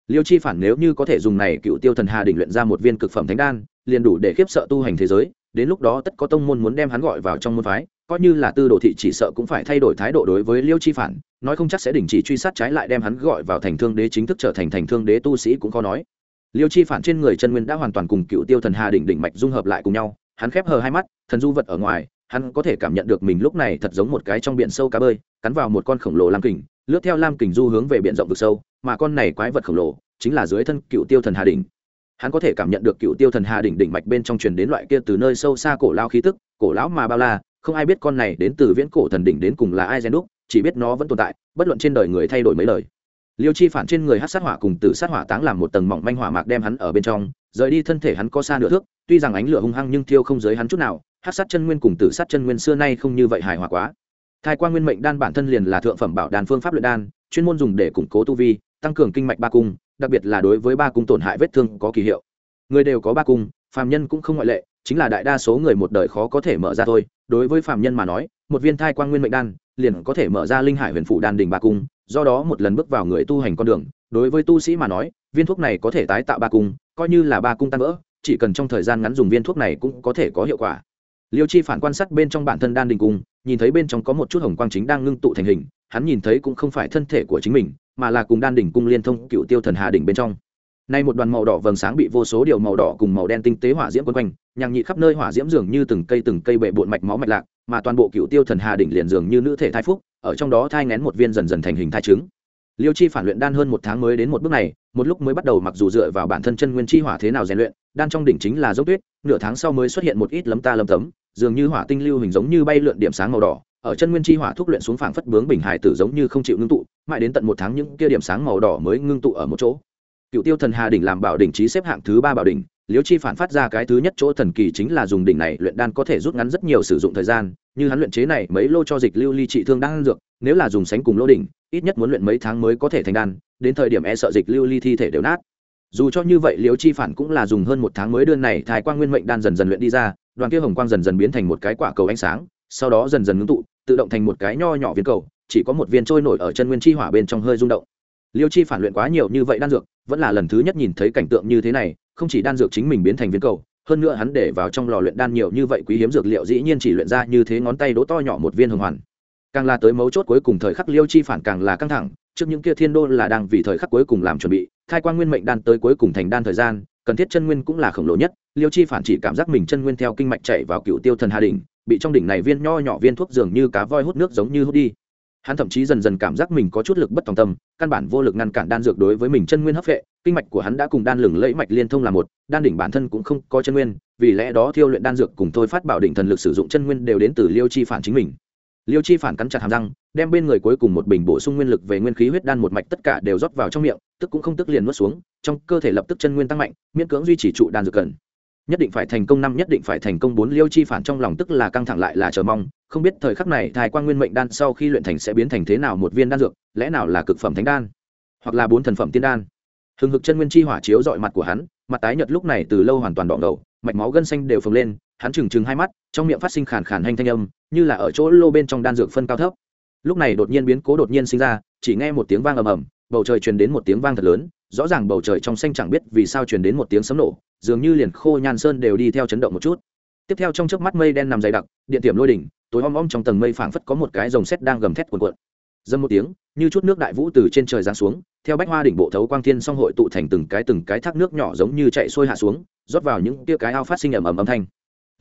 liêu chi phản nếu như có thể dùng này cựu tiêu thần hà đỉnh luyện ra một viên cực phẩm thánh đan, liền đủ để khiếp sợ tu hành thế giới, đến lúc đó tất có tông môn muốn đem hắn gọi vào trong môn phái, coi như là tư đồ thị chỉ sợ cũng phải thay đổi thái độ đối với liêu chi phản, nói không chắc sẽ đình chỉ truy sát trái lại đem hắn gọi vào thành thương đế chính thức trở thành thành thương đế tu sĩ cũng khó nói. Liêu chi phản trên người chân nguyên đã hoàn toàn cùng cựu tiêu thần hà đỉnh đỉnh mạch dung hợp lại cùng nhau, hắn khép hờ hai mắt, thần du vật ở ngoài, hắn có thể cảm nhận được mình lúc này thật giống một cái trong biển sâu cá bơi, cắn vào một con khổng lồ lam kình lướt theo lam kình du hướng về biển rộng vực sâu, mà con này quái vật khổng lồ chính là dưới thân cựu tiêu thần hà đỉnh. Hắn có thể cảm nhận được cựu tiêu thần hà đỉnh đỉnh mạch bên trong truyền đến loại kia từ nơi sâu xa cổ lao khí tức, cổ lão mà bao la, không ai biết con này đến từ viễn cổ thần đỉnh đến cùng là ai gen đúc, chỉ biết nó vẫn tồn tại, bất luận trên đời người thay đổi mấy lời. Liêu chi phản trên người hát sát hỏa cùng từ sát hỏa táng làm một tầng mỏng manh hỏa mạc đem hắn ở bên trong, rời đi thân thể hắn có xa nửa thước, tuy rằng ánh lửa hung hăng nhưng thiêu không giới hắn chút nào hát sát chân nguyên cùng tử sát chân nguyên xưa nay không như vậy hài hòa quá thai quan nguyên mệnh đan bản thân liền là thượng phẩm bảo đan phương pháp luyện đan, chuyên môn dùng để củng cố tu vi, tăng cường kinh mạch ba cung, đặc biệt là đối với ba cung tổn hại vết thương có kỳ hiệu. Người đều có ba cung, phàm nhân cũng không ngoại lệ, chính là đại đa số người một đời khó có thể mở ra thôi. Đối với phàm nhân mà nói, một viên thai quan nguyên mệnh đan liền có thể mở ra linh hải huyền phủ đan đình ba cung, do đó một lần bước vào người tu hành con đường. Đối với tu sĩ mà nói, viên thuốc này có thể tái tạo ba cung, coi như là ba cung tan vỡ, chỉ cần trong thời gian ngắn dùng viên thuốc này cũng có thể có hiệu quả liêu chi phản quan sát bên trong bản thân đan đình cung nhìn thấy bên trong có một chút hồng quang chính đang ngưng tụ thành hình, hắn nhìn thấy cũng không phải thân thể của chính mình, mà là cùng đan đỉnh cung liên thông cựu tiêu thần hà đỉnh bên trong. Nay một đoàn màu đỏ vầng sáng bị vô số điều màu đỏ cùng màu đen tinh tế hỏa diễm quấn quanh, nhằng nhị khắp nơi hỏa diễm dường như từng cây từng cây bệ bộn mạch máu mạch lạc, mà toàn bộ cựu tiêu thần hà đỉnh liền dường như nữ thể thai phúc, ở trong đó thai ngén một viên dần dần thành hình thai trứng. Liêu chi phản luyện đan hơn một tháng mới đến một bước này, một lúc mới bắt đầu mặc dù dựa vào bản thân chân nguyên chi hỏa thế nào rèn luyện đan trong đỉnh chính là dốc tuyết, nửa tháng sau mới xuất hiện một ít lấm ta lấm tấm, dường như hỏa tinh lưu hình giống như bay lượn điểm sáng màu đỏ, ở chân nguyên chi hỏa thúc luyện xuống phảng phất bướng bình hải tử giống như không chịu ngưng tụ, mãi đến tận một tháng những kia điểm sáng màu đỏ mới ngưng tụ ở một chỗ. Cựu tiêu thần hà đỉnh làm bảo đỉnh trí xếp hạng thứ ba bảo đỉnh liễu chi phản phát ra cái thứ nhất chỗ thần kỳ chính là dùng đỉnh này luyện đan có thể rút ngắn rất nhiều sử dụng thời gian, như hắn luyện chế này mấy lô cho dịch lưu ly trị thương đang dược, nếu là dùng sánh cùng lô đỉnh, ít nhất muốn luyện mấy tháng mới có thể thành đan, đến thời điểm e sợ dịch lưu ly thi thể đều nát dù cho như vậy liễu chi phản cũng là dùng hơn một tháng mới đơn này thái quang nguyên mệnh đan dần dần luyện đi ra, đoàn kia hồng quang dần dần biến thành một cái quả cầu ánh sáng, sau đó dần dần ngưng tụ, tự động thành một cái nho nhỏ viên cầu, chỉ có một viên trôi nổi ở chân nguyên chi hỏa bên trong hơi rung động. Liêu chi phản luyện quá nhiều như vậy đan dược, vẫn là lần thứ nhất nhìn thấy cảnh tượng như thế này, không chỉ đan dược chính mình biến thành viên cầu, hơn nữa hắn để vào trong lò luyện đan nhiều như vậy quý hiếm dược liệu dĩ nhiên chỉ luyện ra như thế ngón tay đỗ to nhỏ một viên hồng hoàn. Càng là tới mấu chốt cuối cùng thời khắc liêu chi phản càng là căng thẳng trước những kia thiên đô là đang vì thời khắc cuối cùng làm chuẩn bị khai quan nguyên mệnh đan tới cuối cùng thành đan thời gian, cần thiết chân nguyên cũng là khổng lồ nhất, liêu chi phản chỉ cảm giác mình chân nguyên theo kinh mạch chạy vào cựu tiêu thần hà đình bị trong đỉnh này viên nho nhỏ viên thuốc dường như cá voi hút nước giống như hút đi. Hắn thậm chí dần dần cảm giác mình có chút lực bất tòng tâm, căn bản vô lực ngăn cản đan dược đối với mình chân nguyên hấp vệ kinh mạch của hắn đã cùng đan lửng lẫy mạch liên thông là một, đan đỉnh bản thân cũng không có chân nguyên, vì lẽ đó thiêu luyện đan dược cùng thôi phát bảo đỉnh thần lực sử dụng chân nguyên đều đến từ liêu chi phản chính mình liêu chi phản cắn chặt hàm răng đem bên người cuối cùng một bình bổ sung nguyên lực về nguyên khí huyết đan một mạch tất cả đều rót vào trong miệng tức cũng không tức liền nuốt xuống trong cơ thể lập tức chân nguyên tăng mạnh miễn cưỡng duy trì trụ đan dược cần. Nhất định phải thành công năm nhất định phải thành công bốn liêu chi phản trong lòng tức là căng thẳng lại là chờ mong không biết thời khắc này thái quan nguyên mệnh đan sau khi luyện thành sẽ biến thành thế nào một viên đan dược lẽ nào là cực phẩm thánh đan hoặc là bốn thần phẩm tiên đan. Hừng hực chân nguyên chi hỏa chiếu dọi mặt của hắn mặt tái nhợt lúc này từ lâu hoàn toàn đỏ ngầu, mạch máu gân xanh đều phồng lên hắn trừng trừng hai mắt, trong miệng phát sinh khàn khàn hành thanh âm, như là ở chỗ lô bên trong đan dược phân cao thấp. Lúc này đột nhiên biến cố đột nhiên sinh ra, chỉ nghe một tiếng vang ầm ầm, bầu trời truyền đến một tiếng vang thật lớn, rõ ràng bầu trời trong xanh chẳng biết vì sao truyền đến một tiếng sấm nổ, dường như liền khô nhan sơn đều đi theo chấn động một chút. Tiếp theo trong chớp mắt mây đen nằm dày đặc, điện tiềm lôi đỉnh, tối om om trong tầng mây phảng phất có một cái rồng sét đang gầm thét cuồn cuộn. Dâm một tiếng, như chút nước đại vũ từ trên trời giáng xuống, theo bách hoa đỉnh bộ thấu quang thiên song hội tụ thành từng cái từng cái thác nước nhỏ giống như chạy xuôi hạ xuống, rót vào những tia cái ao phát sinh ầm ầm âm thanh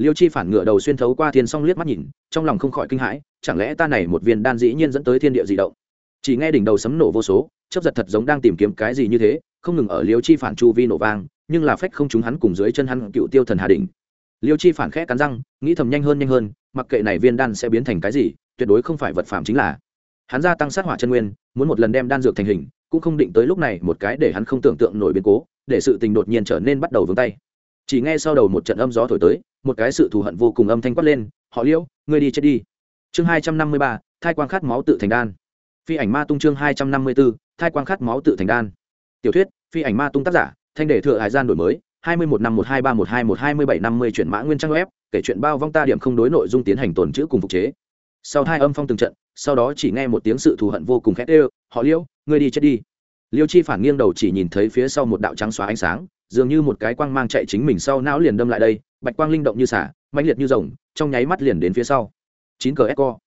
liêu chi phản ngựa đầu xuyên thấu qua thiên song liếc mắt nhìn, trong lòng không khỏi kinh hãi, chẳng lẽ ta này một viên đan dĩ nhiên dẫn tới thiên địa dị động? Chỉ nghe đỉnh đầu sấm nổ vô số chấp giật thật giống đang tìm kiếm cái gì như thế, không ngừng ở liêu chi phản chu vi nổ vang, nhưng là phách không chúng hắn cùng dưới chân hắn cựu tiêu thần hà đỉnh. Liêu chi phản khẽ cắn răng, nghĩ thầm nhanh hơn nhanh hơn, mặc kệ này viên đan sẽ biến thành cái gì, tuyệt đối không phải vật phẩm chính là. Hắn gia tăng sát hỏa chân nguyên, muốn một lần đem đan dược thành hình, cũng không định tới lúc này một cái để hắn không tưởng tượng nổi biến cố, để sự tình đột nhiên trở nên bắt đầu vướng tay. Chỉ nghe sau đầu một trận âm gió thổi tới một cái sự thù hận vô cùng âm thanh quát lên, họ liễu, ngươi đi chết đi. Chương hai trăm năm mươi ba, thai quang khát máu tự thành đan. Phi ảnh ma tung chương hai trăm năm mươi b ố thai quang khát máu tự thành đan. Tiểu thuyết, phi ảnh ma tung tác giả, thanh đề thừa hải gian đổi mới, hai mươi một năm một hai ba một hai một hai mươi bảy năm mươi chuyển mã nguyên trang web, kể chuyện bao vong ta điểm không đối nội dung tiến hành tồn chữ cùng phục chế. Sau hai âm phong từng trận, sau đó chỉ nghe một tiếng sự thù hận vô cùng khét ê họ liễu, ngươi đi chết đi. Liêu chi phản nghiêng đầu chỉ nhìn thấy phía sau một đạo trắng xóa ánh sáng dường như một cái quang mang chạy chính mình sau não liền đâm lại đây, bạch quang linh động như xả, mãnh liệt như rồng, trong nháy mắt liền đến phía sau. Chín cờ echo.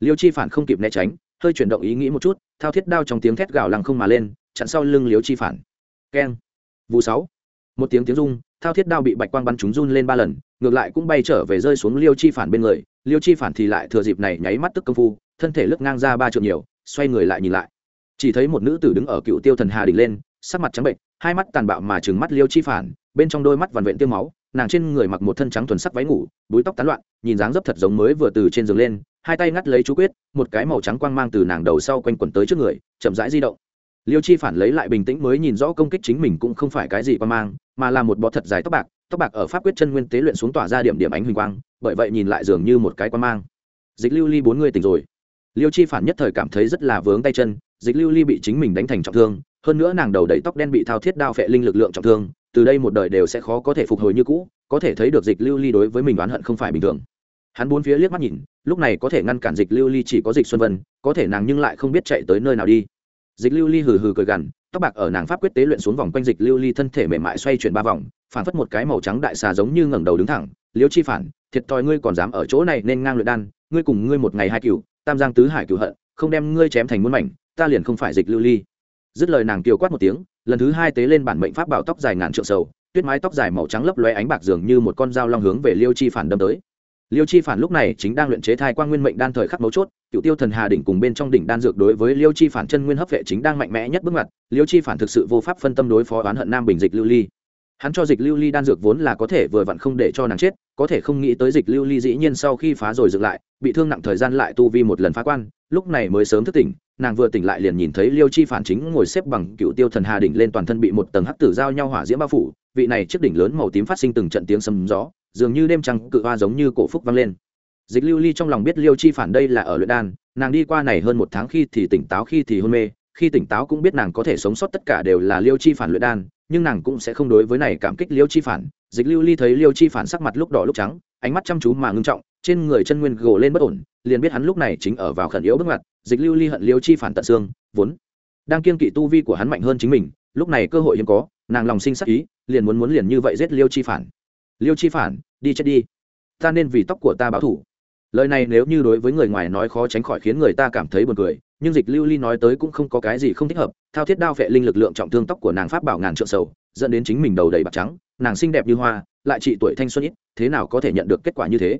Liêu chi phản không kịp né tránh, hơi chuyển động ý nghĩ một chút, thao thiết đao trong tiếng thét gào lăng không mà lên, chặn sau lưng liêu chi phản. Keng. Vụ sáu. Một tiếng tiếng rung, thao thiết đao bị bạch quang bắn trúng run lên ba lần, ngược lại cũng bay trở về rơi xuống liêu chi phản bên người. Liêu chi phản thì lại thừa dịp này nháy mắt tức công phu, thân thể lướt ngang ra ba trượng nhiều, xoay người lại nhìn lại. Chỉ thấy một nữ tử đứng ở cựu tiêu thần hà đỉnh lên sắc mặt trắng bệnh, hai mắt tàn bạo mà trừng mắt liêu chi phản, bên trong đôi mắt vằn vện tiêu máu, nàng trên người mặc một thân trắng thuần sắc váy ngủ, búi tóc tán loạn, nhìn dáng dấp thật giống mới vừa từ trên giường lên, hai tay ngắt lấy chú quyết, một cái màu trắng quang mang từ nàng đầu sau quanh quẩn tới trước người, chậm rãi di động. Liêu chi phản lấy lại bình tĩnh mới nhìn rõ công kích chính mình cũng không phải cái gì quang mang, mà là một bọ thật dài tóc bạc tóc bạc ở pháp quyết chân nguyên tế luyện xuống tỏa ra điểm điểm ánh huỳnh quang, bởi vậy nhìn lại dường như một cái quang mang. Dịch lưu ly bốn người tỉnh rồi. Liêu chi phản nhất thời cảm thấy rất là vướng tay chân, dịch lưu ly bị chính mình đánh thành trọng thương hơn nữa nàng đầu đầy tóc đen bị thao thiết đao phệ linh lực lượng trọng thương, từ đây một đời đều sẽ khó có thể phục hồi như cũ, có thể thấy được dịch lưu ly đối với mình oán hận không phải bình thường. Hắn bốn phía liếc mắt nhìn, lúc này có thể ngăn cản dịch lưu ly chỉ có dịch xuân vân, có thể nàng nhưng lại không biết chạy tới nơi nào đi. Dịch lưu ly hừ hừ cười gằn, tóc bạc ở nàng pháp quyết tế luyện xuống vòng quanh dịch lưu ly thân thể mềm mại xoay chuyển ba vòng phản phất một cái màu trắng đại xà giống như ngẩng đầu đứng thẳng, liêu chi phản, thiệt thòi ngươi còn dám ở chỗ này nên ngang luyện đan, ngươi cùng ngươi một ngày hai cửu, tam giang tứ hải cửu hận, không đem ngươi chém thành muôn mảnh, ta liền không phải dịch lưu ly dứt lời nàng kiều quát một tiếng, lần thứ hai tế lên bản mệnh pháp bảo tóc dài ngàn trượng sầu, tuyết mái tóc dài màu trắng lấp loe ánh bạc dường như một con dao long hướng về liêu chi phản đâm tới. Liêu chi phản lúc này chính đang luyện chế thai quan nguyên mệnh đan thời khắc mấu chốt cựu tiêu thần hà đỉnh cùng bên trong đỉnh đan dược đối với liêu chi phản chân nguyên hấp vệ chính đang mạnh mẽ nhất bước ngoặt, liêu chi phản thực sự vô pháp phân tâm đối phó oán hận nam bình dịch lưu ly. Hắn cho dịch lưu ly đan dược vốn là có thể vừa vặn không để cho nàng chết, có thể không nghĩ tới dịch lưu ly dĩ nhiên sau khi phá rồi dựng lại, bị thương nặng thời gian lại tu vi một lần phá quan, lúc này mới sớm thức tỉnh nàng vừa tỉnh lại liền nhìn thấy liêu chi phản chính ngồi xếp bằng cựu tiêu thần hà đỉnh lên toàn thân bị một tầng hắc tử giao nhau hỏa diễm bao phủ, vị này chiếc đỉnh lớn màu tím phát sinh từng trận tiếng sầm gió, dường như đêm trăng cự hoa giống như cổ phúc vang lên. Dịch lưu ly trong lòng biết liêu chi phản đây là ở luyện đan, nàng đi qua này hơn một tháng khi thì tỉnh táo khi thì hôn mê, khi tỉnh táo cũng biết nàng có thể sống sót tất cả đều là liêu chi phản luyện đan nhưng nàng cũng sẽ không đối với này cảm kích liêu chi phản. Dịch lưu ly thấy liêu chi phản sắc mặt lúc đỏ lúc trắng, ánh mắt chăm chú mà ngưng trọng, trên người chân nguyên gồ lên bất ổn, liền biết hắn lúc này chính ở vào khẩn yếu bước ngoặt. Dịch lưu ly hận liêu chi phản tận xương, vốn đang kiên kỵ tu vi của hắn mạnh hơn chính mình, lúc này cơ hội hiếm có, nàng lòng sinh sắc ý, liền muốn muốn liền như vậy giết liêu chi phản. Liêu chi phản, đi chết đi. Ta nên vì tóc của ta báo thủ lời này nếu như đối với người ngoài nói khó tránh khỏi khiến người ta cảm thấy buồn cười, nhưng dịch lưu ly nói tới cũng không có cái gì không thích hợp, thao thiết đao phệ linh lực lượng trọng thương tóc của nàng pháp bảo ngàn trượng sầu, dẫn đến chính mình đầu đầy bạc trắng, nàng xinh đẹp như hoa, lại trị tuổi thanh xuân ít, thế nào có thể nhận được kết quả như thế?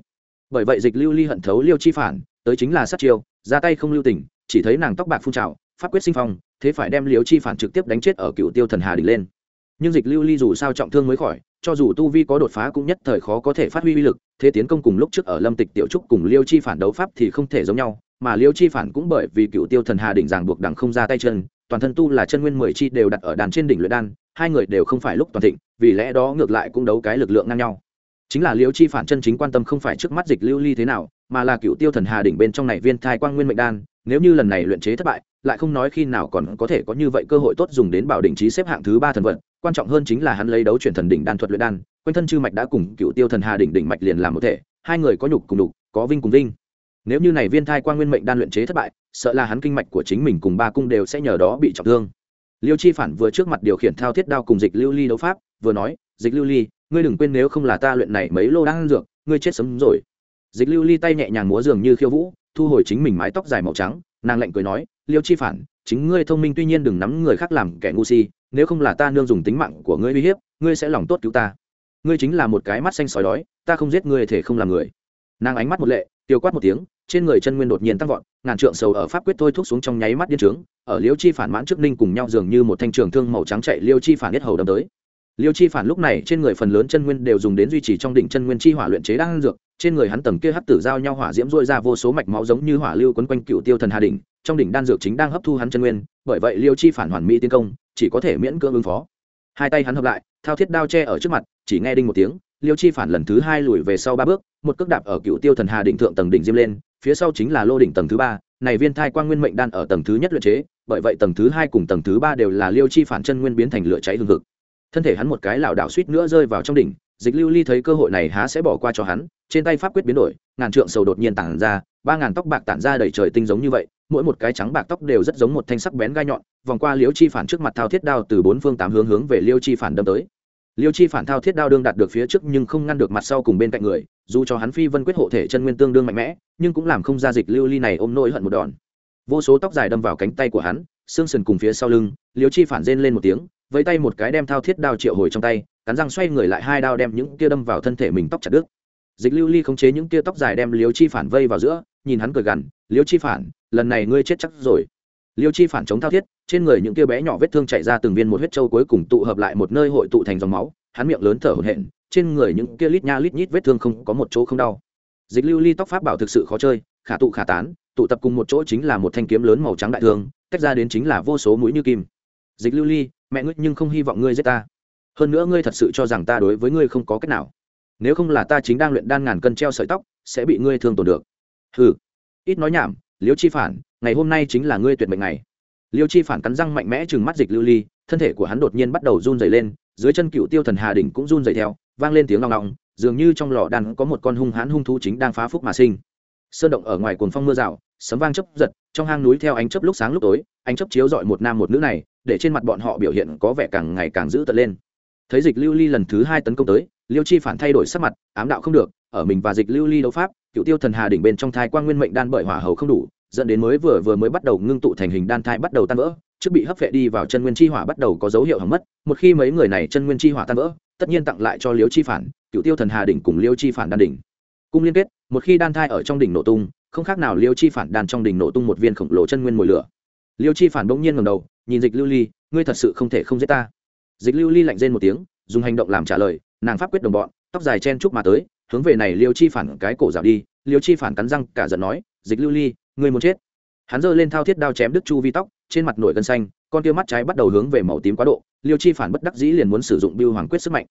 Bởi vậy dịch lưu ly hận thấu liêu chi phản, tới chính là sát chiêu, ra tay không lưu tình, chỉ thấy nàng tóc bạc phun trào, pháp quyết sinh phong, thế phải đem liêu chi phản trực tiếp đánh chết ở cựu tiêu thần hà đỉnh lên. Nhưng dịch lưu ly dù sao trọng thương mới khỏi cho dù tu vi có đột phá cũng nhất thời khó có thể phát huy uy lực, thế tiến công cùng lúc trước ở lâm tịch tiểu trúc cùng liêu chi phản đấu pháp thì không thể giống nhau, mà liêu chi phản cũng bởi vì cựu tiêu thần hà đỉnh ràng buộc đằng không ra tay chân, toàn thân tu là chân nguyên mười chi đều đặt ở đàn trên đỉnh luyện đan, hai người đều không phải lúc toàn thịnh, vì lẽ đó ngược lại cũng đấu cái lực lượng ngang nhau. Chính là liêu chi phản chân chính quan tâm không phải trước mắt dịch lưu ly thế nào, mà là cựu tiêu thần hà đỉnh bên trong này viên thai quang nguyên mệnh đan nếu như lần này luyện chế thất bại, lại không nói khi nào còn có thể có như vậy cơ hội tốt dùng đến bảo đỉnh trí xếp hạng thứ ba thần vận quan trọng hơn chính là hắn lấy đấu chuyển thần đỉnh đan thuật luyện đan, quanh thân chư mạch đã cùng cựu tiêu thần hà đỉnh đỉnh mạch liền làm một thể, hai người có nhục cùng đục, có vinh cùng vinh. Nếu như này viên thai quan nguyên mệnh đan luyện chế thất bại, sợ là hắn kinh mạch của chính mình cùng ba cung đều sẽ nhờ đó bị trọng thương. Liêu chi phản vừa trước mặt điều khiển thao thiết đao cùng dịch lưu ly đấu pháp, vừa nói, dịch lưu ly, ngươi đừng quên nếu không là ta luyện này mấy lô đang dược, ngươi chết sớm rồi. Dịch lưu ly tay nhẹ nhàng múa dường như khiêu vũ thu hồi chính mình mái tóc dài màu trắng, nàng lạnh cười nói, liêu chi phản, chính ngươi thông minh tuy nhiên đừng nắm người khác làm kẻ ngu si, nếu không là ta nương dùng tính mạng của ngươi uy hiếp, ngươi sẽ lòng tốt cứu ta. Ngươi chính là một cái mắt xanh sói đói, ta không giết ngươi thể không làm người. Nàng ánh mắt một lệ, tiêu quát một tiếng, trên người chân nguyên đột nhiên tăng vọt, ngàn trượng sầu ở pháp quyết thôi thúc xuống trong nháy mắt điên trướng, ở liêu chi phản mãn trước ninh cùng nhau dường như một thanh trường thương màu trắng chạy liêu chi phản biết hầu đâm tới. Liêu chi phản lúc này trên người phần lớn chân nguyên đều dùng đến duy trì trong đỉnh chân nguyên chi hỏa luyện chế đang dược trên người hắn tầng kia hấp tử giao nhau hỏa diễm rôi ra vô số mạch máu giống như hỏa lưu quấn quanh cựu tiêu thần hà đỉnh, trong đỉnh đan dược chính đang hấp thu hắn chân nguyên, bởi vậy liêu chi phản hoàn mỹ tiến công, chỉ có thể miễn cưỡng ứng phó. Hai tay hắn hợp lại, thao thiết đao che ở trước mặt, chỉ nghe đinh một tiếng, liêu chi phản lần thứ hai lùi về sau ba bước, một cước đạp ở cựu tiêu thần hà đỉnh thượng tầng đỉnh diêm lên, phía sau chính là lô đỉnh tầng thứ ba, này viên thai quang nguyên mệnh đan ở tầng thứ nhất luyện chế, bởi vậy tầng thứ hai cùng tầng thứ ba đều là liêu chi phản chân nguyên biến thành lửa cháy hương thực thân thể hắn một cái lảo đảo suýt nữa rơi vào trong đỉnh, dịch lưu ly thấy cơ hội này há sẽ bỏ qua cho hắn trên tay pháp quyết biến đổi, ngàn trượng sầu đột nhiên tản ra, ba ngàn tóc bạc tản ra đầy trời tinh giống như vậy, mỗi một cái trắng bạc tóc đều rất giống một thanh sắc bén gai nhọn, vòng qua liêu chi phản trước mặt thao thiết đao từ bốn phương tám hướng hướng về liêu chi phản đâm tới. Liêu chi phản thao thiết đao đương đạt được phía trước nhưng không ngăn được mặt sau cùng bên cạnh người, dù cho hắn phi vân quyết hộ thể chân nguyên tương đương mạnh mẽ, nhưng cũng làm không ra dịch lưu ly này ôm nỗi hận một đòn. Vô số tóc dài đâm vào cánh tay của hắn, xương sườn cùng phía sau lưng, liêu chi phản rên lên một tiếng với tay một cái đem thao thiết đao triệu hồi trong tay, cắn răng xoay người lại hai đao đem những kia đâm vào thân thể mình tóc chặt đứt dịch lưu ly khống chế những kia tóc dài đem liêu chi phản vây vào giữa, nhìn hắn cười gằn, liêu chi phản, lần này ngươi chết chắc rồi. Liêu chi phản chống thao thiết, trên người những kia bé nhỏ vết thương chạy ra từng viên một huyết trâu cuối cùng tụ hợp lại một nơi hội tụ thành dòng máu, hắn miệng lớn thở hổn hển, trên người những kia lít nha lít nhít vết thương không có một chỗ không đau. Dịch lưu ly tóc pháp bảo thực sự khó chơi, khả tụ khả tán, tụ tập cùng một chỗ chính là một thanh kiếm lớn màu trắng đại thương, tách ra đến chính là vô số mũi như kim. Dịch lưu ly, mẹ ngươi nhưng không hy vọng ngươi giết ta. Hơn nữa ngươi thật sự cho rằng ta đối với ngươi không có cách nào nếu không là ta chính đang luyện đan ngàn cân treo sợi tóc, sẽ bị ngươi thương tổn được. Hừ, ít nói nhảm, liêu chi phản, ngày hôm nay chính là ngươi tuyệt mệnh ngày. Liêu chi phản cắn răng mạnh mẽ chừng mắt dịch lưu ly, thân thể của hắn đột nhiên bắt đầu run dày lên, dưới chân cựu tiêu thần hà đỉnh cũng run dày theo, vang lên tiếng ngọng ngọng, dường như trong lò đan có một con hung hãn hung thú chính đang phá phúc mà sinh. Sơn động ở ngoài cuồng phong mưa rào, sấm vang chấp giật, trong hang núi theo ánh chấp lúc sáng lúc tối, ánh chấp chiếu dọi một nam một nữ này, để trên mặt bọn họ biểu hiện có vẻ càng ngày càng dữ tợn lên thấy dịch lưu ly lần thứ hai tấn công tới, liêu chi phản thay đổi sắc mặt, ám đạo không được, ở mình và dịch lưu ly đấu pháp, cựu tiêu thần hà đỉnh bên trong thai quan nguyên mệnh đan bởi hỏa hầu không đủ, dẫn đến mới vừa vừa mới bắt đầu ngưng tụ thành hình đan thai bắt đầu tan vỡ, trước bị hấp vệ đi vào chân nguyên chi hỏa bắt đầu có dấu hiệu hỏng mất, một khi mấy người này chân nguyên chi hỏa tan vỡ, tất nhiên tặng lại cho liêu chi phản, cựu tiêu thần hà đỉnh cùng liêu chi phản đan đỉnh. Cung liên kết, một khi đan thai ở trong đỉnh nổ tung, không khác nào liêu chi phản đan trong đỉnh nổ tung một viên khổng lồ chân nguyên mồi lửa. Liêu chi phản bỗng nhiên ngầm đầu, nhìn dịch lưu ly, ngươi thật sự không thể không giết ta dịch lưu ly lạnh rên một tiếng, dùng hành động làm trả lời, nàng pháp quyết đồng bọn, tóc dài chen chúc mà tới, hướng về này liêu chi phản cái cổ rào đi, liêu chi phản cắn răng, cả giận nói, dịch lưu ly, ngươi muốn chết. Hắn giơ lên thao thiết đao chém đứt chu vi tóc, trên mặt nổi gân xanh, con tia mắt trái bắt đầu hướng về màu tím quá độ, liêu chi phản bất đắc dĩ liền muốn sử dụng biêu hoàng quyết sức mạnh.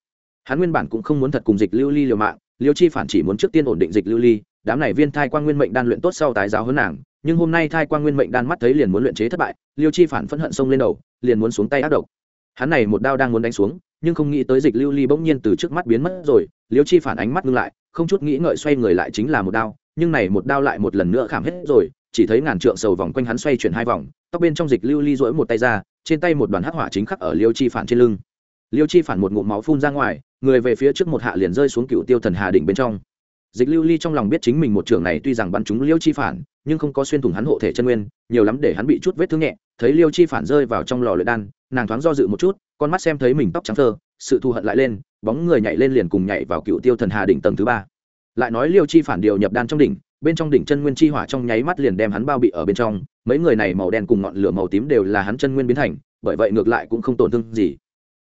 Hắn nguyên bản cũng không muốn thật cùng dịch lưu ly liều mạng, liêu chi phản chỉ muốn trước tiên ổn định dịch lưu ly, đám này viên thai quan nguyên mệnh đan luyện tốt sau tái giáo hơn nàng, nhưng hôm nay thai quan nguyên mệnh đan mắt thấy liền muốn luyện chế thất bại, liêu chi phản phẫn hận xông lên đầu, liền muốn xuống tay ác độc hắn này một đao đang muốn đánh xuống, nhưng không nghĩ tới dịch lưu ly bỗng nhiên từ trước mắt biến mất rồi, liêu chi phản ánh mắt ngưng lại, không chút nghĩ ngợi xoay người lại chính là một đao, nhưng này một đao lại một lần nữa khảm hết rồi, chỉ thấy ngàn trượng sầu vòng quanh hắn xoay chuyển hai vòng, tóc bên trong dịch lưu ly rỗi một tay ra, trên tay một đoàn hắc hỏa chính khắc ở liêu chi phản trên lưng. Liêu chi phản một ngụm máu phun ra ngoài, người về phía trước một hạ liền rơi xuống cựu tiêu thần hà đỉnh bên trong. Dịch lưu ly trong lòng biết chính mình một trường này tuy rằng bắn trúng liêu chi phản, nhưng không có xuyên thủng hắn hộ thể chân nguyên, nhiều lắm để hắn bị chút vết thương nhẹ thấy liêu chi phản rơi vào trong lò luyện đan, nàng thoáng do dự một chút, con mắt xem thấy mình tóc trắng thơ, sự thù hận lại lên, bóng người nhảy lên liền cùng nhảy vào cựu tiêu thần hà đỉnh tầng thứ ba. Lại nói liêu chi phản điều nhập đan trong đỉnh, bên trong đỉnh chân nguyên chi hỏa trong nháy mắt liền đem hắn bao bị ở bên trong, mấy người này màu đen cùng ngọn lửa màu tím đều là hắn chân nguyên biến thành, bởi vậy ngược lại cũng không tổn thương gì.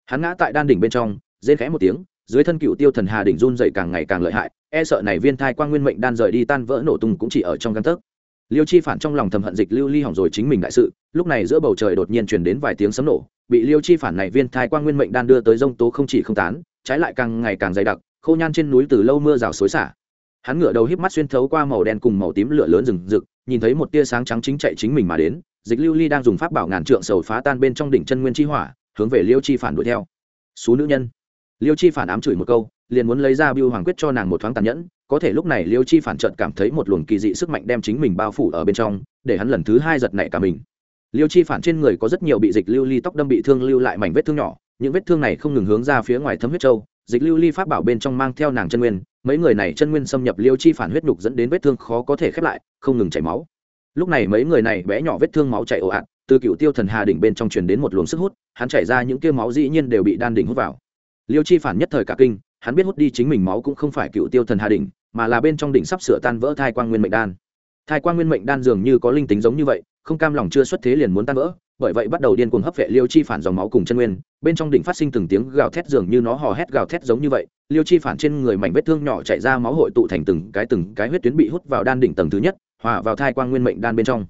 Hắn ngã tại đan đỉnh bên trong, rên khẽ một tiếng, dưới thân cựu tiêu thần hà đỉnh run dậy càng ngày càng lợi hại e sợ này viên thai quang nguyên mệnh đan rời đi tan vỡ nổ tung cũng chỉ ở trong căn tấc liêu chi phản trong lòng thầm hận dịch lưu ly hỏng rồi chính mình đại sự, lúc này giữa bầu trời đột nhiên chuyển đến vài tiếng sấm nổ, bị liêu chi phản này viên thai quang nguyên mệnh đan đưa tới dông tố không chỉ không tán, trái lại càng ngày càng dày đặc, khô nhan trên núi từ lâu mưa rào xối xả. Hắn ngửa đầu híp mắt xuyên thấu qua màu đen cùng màu tím lửa lớn rừng rực, nhìn thấy một tia sáng trắng chính chạy chính mình mà đến, dịch lưu ly đang dùng pháp bảo ngàn trượng sầu phá tan bên trong đỉnh chân nguyên chi hỏa, hướng về liêu chi phản đuổi theo. Số nữ nhân. Liêu chi phản ám chửi một câu, liền muốn lấy ra biêu hoàng quyết cho nàng một thoáng tàn nhẫn có thể lúc này liêu chi phản trợt cảm thấy một luồng kỳ dị sức mạnh đem chính mình bao phủ ở bên trong, để hắn lần thứ hai giật nảy cả mình. Liêu chi phản trên người có rất nhiều bị dịch lưu ly tóc đâm bị thương lưu lại mảnh vết thương nhỏ, những vết thương này không ngừng hướng ra phía ngoài thấm huyết trâu, dịch lưu ly pháp bảo bên trong mang theo nàng chân nguyên, mấy người này chân nguyên xâm nhập liêu chi phản huyết nhục dẫn đến vết thương khó có thể khép lại, không ngừng chảy máu. Lúc này mấy người này bé nhỏ vết thương máu chảy ồ ạt, từ cựu tiêu thần hà đỉnh bên trong truyền đến một luồng sức hút, hắn chảy ra những kia máu dĩ nhiên đều bị đan đỉnh hút vào. Liêu chi phản nhất thời cả kinh hắn biết hút đi chính mình máu cũng không phải cựu tiêu thần hà đỉnh, mà là bên trong đỉnh sắp sửa tan vỡ thai quang nguyên mệnh đan. Thai quang nguyên mệnh đan dường như có linh tính giống như vậy, không cam lòng chưa xuất thế liền muốn tan vỡ, bởi vậy bắt đầu điên cuồng hấp vệ liêu chi phản dòng máu cùng chân nguyên, bên trong đỉnh phát sinh từng tiếng gào thét dường như nó hò hét gào thét giống như vậy, liêu chi phản trên người mảnh vết thương nhỏ chạy ra máu hội tụ thành từng cái từng cái huyết tuyến bị hút vào đan đỉnh tầng thứ nhất, hòa vào thai quang nguyên mệnh đan bên trong.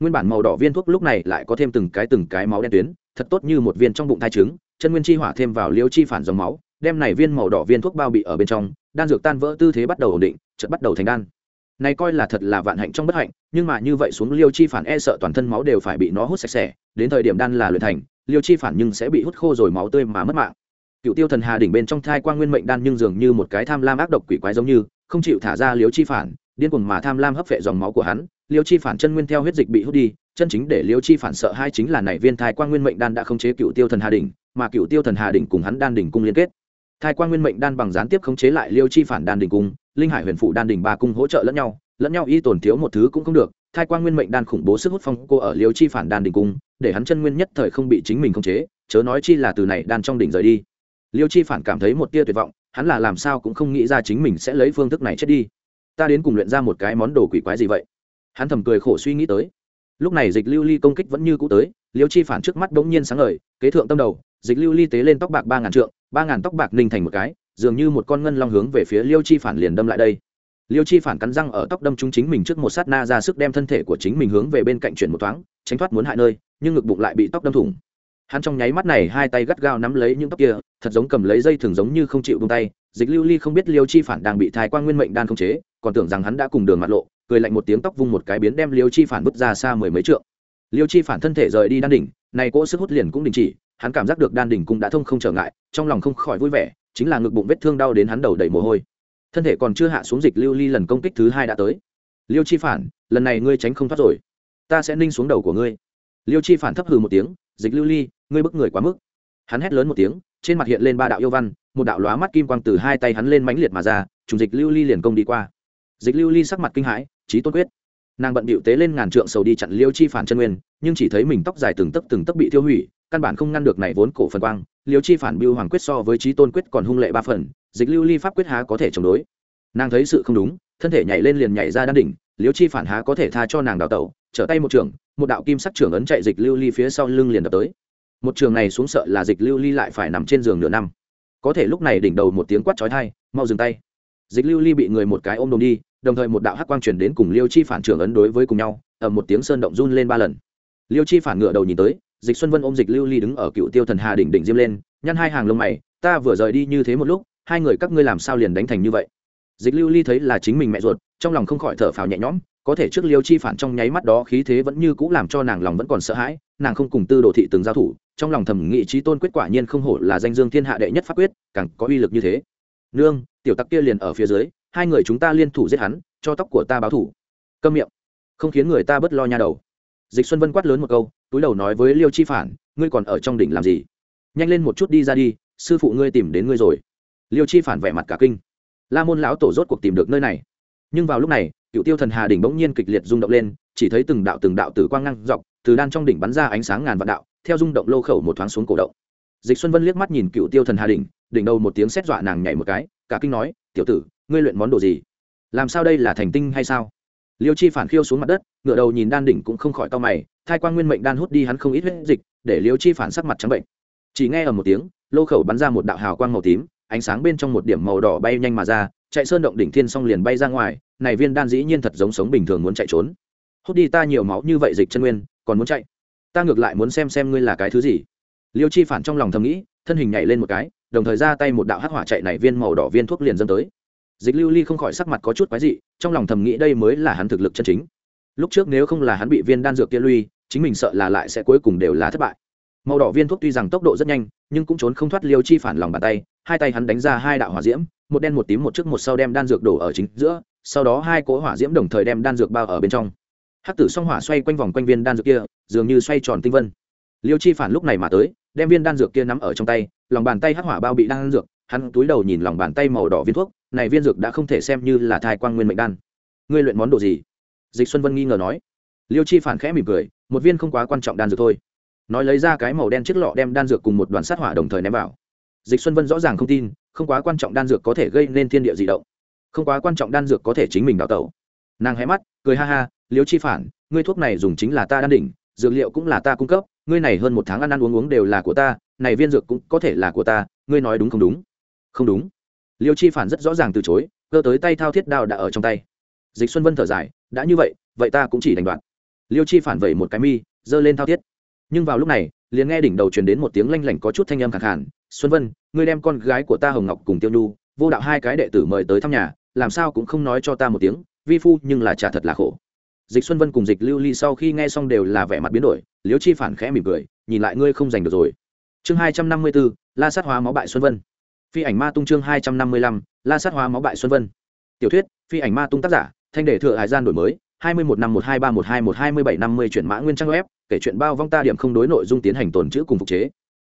Nguyên bản màu đỏ viên thuốc lúc này lại có thêm từng cái từng cái máu đen tuyến, thật tốt như một viên trong bụng thai trứng, chân nguyên chi hỏa thêm vào liêu chi phản dòng máu đem này viên màu đỏ viên thuốc bao bị ở bên trong, đan dược tan vỡ tư thế bắt đầu ổn định, chợt bắt đầu thành đan. Này coi là thật là vạn hạnh trong bất hạnh, nhưng mà như vậy xuống liêu chi phản e sợ toàn thân máu đều phải bị nó hút sạch sẽ, đến thời điểm đan là luyện thành, liêu chi phản nhưng sẽ bị hút khô rồi máu tươi mà mất mạng. Cựu tiêu thần hà đỉnh bên trong thai quang nguyên mệnh đan nhưng dường như một cái tham lam ác độc quỷ quái giống như, không chịu thả ra liêu chi phản, điên cuồng mà tham lam hấp phệ dòng máu của hắn, liêu chi phản chân nguyên theo huyết dịch bị hút đi, chân chính để liêu chi phản sợ hai chính là này viên thai quang nguyên mệnh đan đã khống chế cựu tiêu thần hà đỉnh, mà cựu tiêu thần hà đỉnh cùng hắn đan đỉnh cung liên kết thai quang nguyên mệnh đan bằng gián tiếp khống chế lại liêu chi phản đan đỉnh cung, linh hải huyền phụ đan đỉnh ba cung hỗ trợ lẫn nhau lẫn nhau y tổn thiếu một thứ cũng không được. Thai quang nguyên mệnh đan khủng bố sức hút phong cô ở liêu chi phản đan đỉnh cung, để hắn chân nguyên nhất thời không bị chính mình khống chế, chớ nói chi là từ này đan trong đỉnh rời đi. Liêu chi phản cảm thấy một tia tuyệt vọng, hắn là làm sao cũng không nghĩ ra chính mình sẽ lấy phương thức này chết đi. Ta đến cùng luyện ra một cái món đồ quỷ quái gì vậy? Hắn thầm cười khổ suy nghĩ tới. Lúc này dịch lưu ly công kích vẫn như cũ tới, liêu chi phản trước mắt bỗng nhiên sáng ngời, kế thượng tâm đầu dịch lưu ly tế lên tóc bạc ba ngàn trượng, ba ngàn tóc bạc ninh thành một cái, dường như một con ngân long hướng về phía liêu chi phản liền đâm lại đây. Liêu chi phản cắn răng ở tóc đâm chúng chính mình trước một sát na ra sức đem thân thể của chính mình hướng về bên cạnh chuyển một thoáng, tránh thoát muốn hại nơi, nhưng ngực bụng lại bị tóc đâm thủng. Hắn trong nháy mắt này hai tay gắt gao nắm lấy những tóc kia, thật giống cầm lấy dây thường giống như không chịu bông tay. Dịch lưu ly không biết liêu chi phản đang bị thái quan nguyên mệnh đan không chế, còn tưởng rằng hắn đã cùng đường mặt lộ, cười lạnh một tiếng tóc vung một cái biến đem liêu chi phản vứt ra xa mười mấy trượng. Liêu chi phản thân thể rời đi đan đỉnh, này cỗ sức hút liền cũng đình chỉ hắn cảm giác được đan đỉnh cũng đã thông không trở ngại, trong lòng không khỏi vui vẻ, chính là ngực bụng vết thương đau đến hắn đầu đầy mồ hôi. Thân thể còn chưa hạ xuống dịch lưu ly lần công kích thứ hai đã tới. Liêu chi phản, lần này ngươi tránh không thoát rồi. Ta sẽ ninh xuống đầu của ngươi. Liêu chi phản thấp hừ một tiếng, dịch lưu ly, ngươi bức người quá mức. Hắn hét lớn một tiếng, trên mặt hiện lên ba đạo yêu văn, một đạo lóa mắt kim quang từ hai tay hắn lên mãnh liệt mà ra, trùng dịch lưu ly liền công đi qua. Dịch lưu ly sắc mặt kinh hãi trí tôn quyết. Nàng bận bịu tế lên ngàn trượng sầu đi chặn liêu chi phản chân nguyên, nhưng chỉ thấy mình tóc dài từng tấc từng tấc bị tiêu hủy căn bản không ngăn được này vốn cổ phần quang, liêu chi phản biêu hoàng quyết so với trí tôn quyết còn hung lệ ba phần, dịch lưu ly pháp quyết há có thể chống đối. Nàng thấy sự không đúng, thân thể nhảy lên liền nhảy ra đan đỉnh, liêu chi phản há có thể tha cho nàng đào tẩu, trở tay một trường, một đạo kim sắc trưởng ấn chạy dịch lưu ly phía sau lưng liền đập tới. Một trường này xuống sợ là dịch lưu ly lại phải nằm trên giường nửa năm. Có thể lúc này đỉnh đầu một tiếng quát trói thai mau dừng tay. Dịch lưu ly bị người một cái ôm đồm đi, đồng thời một đạo hắc quang chuyển đến cùng liêu chi phản trưởng ấn đối với cùng nhau ở một tiếng sơn động run lên ba lần. Liêu chi phản ngựa đầu nhìn tới dịch xuân vân ôm dịch lưu ly đứng ở cựu tiêu thần hà đỉnh đỉnh diêm lên, nhăn hai hàng lông mày, ta vừa rời đi như thế một lúc, hai người các ngươi làm sao liền đánh thành như vậy? Dịch lưu ly thấy là chính mình mẹ ruột, trong lòng không khỏi thở phào nhẹ nhõm, có thể trước liêu chi phản trong nháy mắt đó khí thế vẫn như cũ làm cho nàng lòng vẫn còn sợ hãi, nàng không cùng tư đồ thị từng giao thủ, trong lòng thầm nghị trí tôn quyết quả nhiên không hổ là danh dương thiên hạ đệ nhất pháp quyết, càng có uy lực như thế. Nương, tiểu tắc kia liền ở phía dưới, hai người chúng ta liên thủ giết hắn, cho tóc của ta báo thủ. Câm miệng, không khiến người ta bớt lo nha đầu. Dịch xuân vân quát lớn một câu túi đầu nói với liêu chi phản, ngươi còn ở trong đỉnh làm gì? Nhanh lên một chút đi ra đi, sư phụ ngươi tìm đến ngươi rồi. Liêu chi phản vẻ mặt cả kinh. La môn lão tổ rốt cuộc tìm được nơi này. Nhưng vào lúc này cựu tiêu thần hà đỉnh bỗng nhiên kịch liệt rung động lên, chỉ thấy từng đạo từng đạo tử quang ngăn dọc, từ đan trong đỉnh bắn ra ánh sáng ngàn vạn đạo, theo rung động lô khẩu một thoáng xuống cổ động. Dịch xuân vân liếc mắt nhìn cựu tiêu thần hà đỉnh đỉnh đầu một tiếng xét dọa nàng nhảy một cái, cả kinh nói, tiểu tử, ngươi luyện món đồ gì? Làm sao đây là thành tinh hay sao? Liêu chi phản khiêu xuống mặt đất ngựa đầu nhìn đan đỉnh cũng không khỏi to mày thai quan nguyên mệnh đan hút đi hắn không ít huyết dịch, để liêu chi phản sắc mặt trắng bệnh. Chỉ nghe ở một tiếng, lô khẩu bắn ra một đạo hào quang màu tím, ánh sáng bên trong một điểm màu đỏ bay nhanh mà ra, chạy sơn động đỉnh thiên xong liền bay ra ngoài, này viên đan dĩ nhiên thật giống sống bình thường muốn chạy trốn. Hút đi ta nhiều máu như vậy dịch chân nguyên, còn muốn chạy? Ta ngược lại muốn xem xem ngươi là cái thứ gì. Liêu chi phản trong lòng thầm nghĩ, thân hình nhảy lên một cái, đồng thời ra tay một đạo hắc hỏa chạy này viên màu đỏ viên thuốc liền dâng tới. Dịch lưu ly không khỏi sắc mặt có chút quái dị, trong lòng thầm nghĩ đây mới là hắn thực lực chân chính. Lúc trước nếu không là hắn bị viên đan dược kia lui chính mình sợ là lại sẽ cuối cùng đều là thất bại. Màu đỏ viên thuốc tuy rằng tốc độ rất nhanh, nhưng cũng trốn không thoát liêu chi phản lòng bàn tay, hai tay hắn đánh ra hai đạo hỏa diễm, một đen một tím một trước một sau đem đan dược đổ ở chính giữa, sau đó hai cỗ hỏa diễm đồng thời đem đan dược bao ở bên trong. Hắc tử song hỏa xoay quanh vòng quanh viên đan dược kia, dường như xoay tròn tinh vân. Liêu chi phản lúc này mà tới, đem viên đan dược kia nắm ở trong tay, lòng bàn tay hắc hỏa bao bị đan dược, hắn túi đầu nhìn lòng bàn tay màu đỏ viên thuốc, này viên dược đã không thể xem như là thai quang nguyên mệnh đan. Ngươi luyện món đồ gì? Dịch xuân vân nghi ngờ nói. Liêu chi phản khẽ mỉm cười một viên không quá quan trọng đan dược thôi. Nói lấy ra cái màu đen chiếc lọ đem đan dược cùng một đoàn sát hỏa đồng thời ném vào. Dịch xuân vân rõ ràng không tin, không quá quan trọng đan dược có thể gây nên thiên địa dị động. Không quá quan trọng đan dược có thể chính mình đào tẩu. Nàng hé mắt, cười ha ha liếu chi phản, ngươi thuốc này dùng chính là ta đan đỉnh, dược liệu cũng là ta cung cấp, ngươi này hơn một tháng ăn ăn uống uống đều là của ta, này viên dược cũng có thể là của ta, ngươi nói đúng không đúng? Không đúng. Liêu chi phản rất rõ ràng từ chối, cơ tới tay thao thiết đao đã ở trong tay. Dịch xuân vân thở dài, đã như vậy vậy ta cũng chỉ đành đoạn liêu chi phản vẩy một cái mi, giơ lên thao thiết. Nhưng vào lúc này, liền nghe đỉnh đầu truyền đến một tiếng lanh lảnh có chút thanh âm khẳng hẳn. xuân vân, ngươi đem con gái của ta hồng ngọc cùng tiêu nhu, vô đạo hai cái đệ tử mời tới thăm nhà, làm sao cũng không nói cho ta một tiếng, vi phu nhưng là trả thật là khổ. Dịch xuân vân cùng dịch lưu ly sau khi nghe xong đều là vẻ mặt biến đổi, liêu chi phản khẽ mỉm cười, nhìn lại ngươi không giành được rồi. Chương hai trăm năm mươi bốn, la sát hóa máu bại xuân vân. Phi ảnh ma tung chương hai trăm năm mươi lăm, la sát hóa máu bại xuân vân. Tiểu thuyết, phi ảnh ma tung tác giả, thanh đề thừa hải gian đổi mới hai mươi một năm một hai ba một hai một hai mươi bảy năm mươi chuyển mã nguyên trang web, kể chuyện bao vong ta điểm không đối nội dung tiến hành tồn chữ cùng phục chế.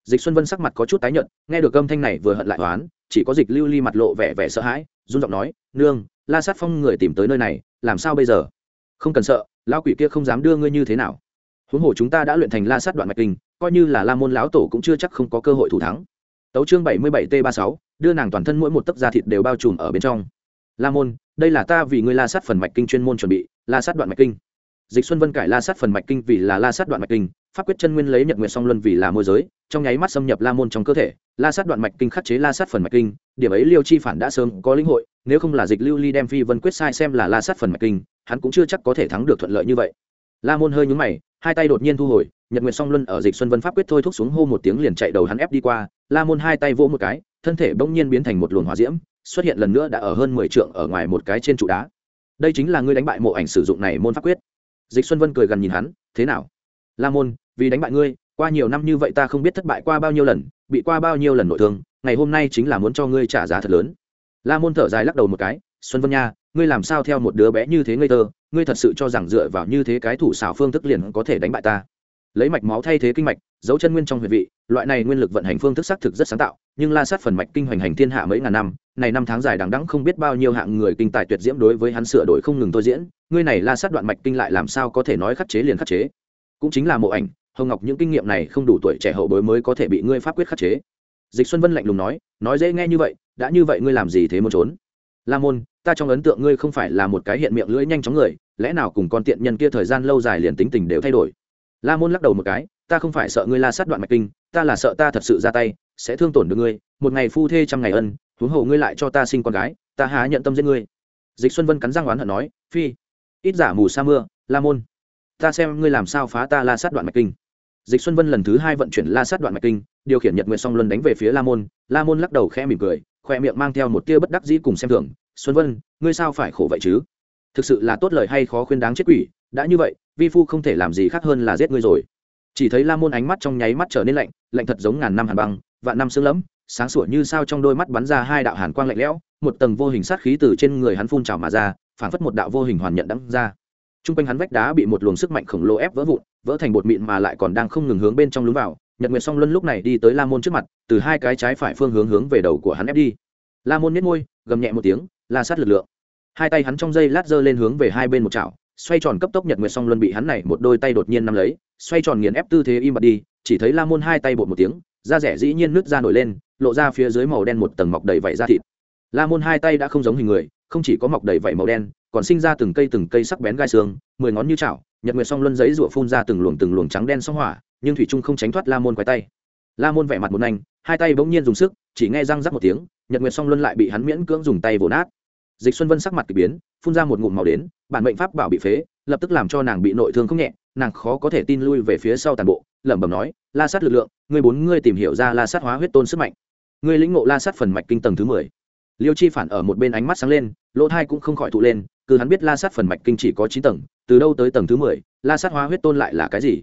Dịch xuân vân sắc mặt có chút tái nhợt, nghe được âm thanh này vừa hận lại toán chỉ có dịch lưu ly mặt lộ vẻ vẻ sợ hãi, run giọng nói, nương, la sát phong người tìm tới nơi này, làm sao bây giờ? Không cần sợ, lão quỷ kia không dám đưa ngươi như thế nào. Huống hồ chúng ta đã luyện thành la sát đoạn mạch kinh, coi như là la môn lão tổ cũng chưa chắc không có cơ hội thủ thắng. Tấu chương bảy mươi bảy t ba sáu, đưa nàng toàn thân mỗi một tấc da thịt đều bao trùm ở bên trong. La môn đây là ta vì ngươi la sát phần mạch kinh chuyên môn chuẩn bị, la sát đoạn mạch kinh. Dịch xuân vân cải la sát phần mạch kinh vì là la sát đoạn mạch kinh, pháp quyết chân nguyên lấy nhật nguyện song luân vì là môi giới, trong nháy mắt xâm nhập la môn trong cơ thể, la sát đoạn mạch kinh khắc chế la sát phần mạch kinh, điểm ấy liêu chi phản đã sớm có lĩnh hội, nếu không là dịch lưu ly đem phi vân quyết sai xem là la sát phần mạch kinh, hắn cũng chưa chắc có thể thắng được thuận lợi như vậy. La môn hơi nhúng mày, hai tay đột nhiên thu hồi, nhật nguyện song luân ở dịch xuân vân pháp quyết thôi thúc xuống hô một tiếng liền chạy đầu hắn ép đi qua, la môn hai tay vỗ một cái, thân thể bỗng nhiên biến thành một luồng hỏa diễm xuất hiện lần nữa đã ở hơn mười trượng ở ngoài một cái trên trụ đá. Đây chính là ngươi đánh bại mộ ảnh sử dụng này môn pháp quyết. Dịch xuân vân cười gần nhìn hắn, thế nào? La môn, vì đánh bại ngươi, qua nhiều năm như vậy ta không biết thất bại qua bao nhiêu lần, bị qua bao nhiêu lần nội thương, ngày hôm nay chính là muốn cho ngươi trả giá thật lớn. La môn thở dài lắc đầu một cái, xuân vân nha, ngươi làm sao theo một đứa bé như thế ngây thơ, ngươi thật sự cho rằng dựa vào như thế cái thủ xảo phương thức liền có thể đánh bại ta? Lấy mạch máu thay thế kinh mạch giấu chân nguyên trong huyệt vị, loại này nguyên lực vận hành phương thức xác thực rất sáng tạo, nhưng la sát phần mạch kinh hoành hành thiên hạ mấy ngàn năm, này năm tháng dài đằng đẵng không biết bao nhiêu hạng người kinh tài tuyệt diễm đối với hắn sửa đổi không ngừng tôi diễn, ngươi này la sát đoạn mạch kinh lại làm sao có thể nói khắc chế liền khắc chế? Cũng chính là mộ ảnh, hồng ngọc những kinh nghiệm này không đủ tuổi trẻ hậu bối mới có thể bị ngươi pháp quyết khắc chế. Dịch xuân vân lạnh lùng nói nói dễ nghe như vậy, đã như vậy ngươi làm gì thế muốn trốn? La môn, ta trong ấn tượng ngươi không phải là một cái hiện miệng lưỡi nhanh chóng người, lẽ nào cùng con tiện nhân kia thời gian lâu dài liền tính tình đều thay đổi? La môn lắc đầu một cái, ta không phải sợ ngươi la sát đoạn mạch kinh, ta là sợ ta thật sự ra tay, sẽ thương tổn được ngươi, một ngày phu thê trăm ngày ân, huống hồ ngươi lại cho ta sinh con gái, ta há nhận tâm giết ngươi. Dịch xuân vân cắn răng oán hận nói, phi, ít giả mù sa mưa, la môn, ta xem ngươi làm sao phá ta la sát đoạn mạch kinh. Dịch xuân vân lần thứ hai vận chuyển la sát đoạn mạch kinh, điều khiển nhật nguyệt song luân đánh về phía la môn. La môn lắc đầu khẽ mỉm cười, khoe miệng mang theo một tia bất đắc dĩ cùng xem thường, xuân vân, ngươi sao phải khổ vậy chứ? Thực sự là tốt lời hay khó khuyên đáng chết quỷ, đã như vậy vi phu không thể làm gì khác hơn là giết ngươi rồi. Chỉ thấy la môn ánh mắt trong nháy mắt trở nên lạnh lạnh thật giống ngàn năm hàn băng, vạn năm sương lẫm, sáng sủa như sao trong đôi mắt bắn ra hai đạo hàn quang lạnh lẽo, một tầng vô hình sát khí từ trên người hắn phun trào mà ra, phảng phất một đạo vô hình hoàn nhận đắng ra. T r u n g quanh hắn vách đá bị một luồng sức mạnh khổng lồ ép vỡ vụn, vỡ thành bột mịn mà lại còn đang không ngừng hướng bên trong lún vào. Nhật nguyệt song luân lúc này đi tới la môn trước mặt, từ hai cái trái phải phương hướng hướng về đầu của hắn ép đi. La môn nhét môi, gầm nhẹ một tiếng, la sát lực lượng. Hai tay hắn trong dây lát dơ lên hướng về hai bên một chảo xoay tròn cấp tốc nhật nguyệt song luân bị hắn này một đôi tay đột nhiên nắm lấy, xoay tròn nghiền ép tư thế im bặt đi, chỉ thấy la môn hai tay bột một tiếng, da rẻ dĩ nhiên nứt ra nổi lên, lộ ra phía dưới màu đen một tầng mọc đầy vảy da thịt. La môn hai tay đã không giống hình người, không chỉ có mọc đầy vảy màu đen, còn sinh ra từng cây từng cây sắc bén gai xương, mười ngón như chảo, nhật nguyệt song luân giấy rụa phun ra từng luồng từng luồng trắng đen song hỏa, nhưng thủy trung không tránh thoát la môn quái tay. La môn vẻ mặt một anh hai tay bỗng nhiên dùng sức, chỉ nghe răng rắc một tiếng, nhật nguyệt song luân lại bị hắn miễn cưỡng dùng tay vồ nát dịch xuân vân sắc mặt k ỳ biến, phun ra một ngụm màu đến, bản mệnh pháp bảo bị phế, lập tức làm cho nàng bị nội thương không nhẹ, nàng khó có thể tin lui về phía sau tàn bộ, lẩm bẩm nói, la sát lực lượng, ngươi bốn ngươi tìm hiểu ra la sát hóa huyết tôn sức mạnh. Ngươi lĩnh ngộ la sát phần mạch kinh tầng thứ mười. Liêu chi phản ở một bên ánh mắt sáng lên, lỗ thai cũng không khỏi thụ lên, cứ hắn biết la sát phần mạch kinh chỉ có chín tầng, từ đâu tới tầng thứ mười, la sát hóa huyết tôn lại là cái gì?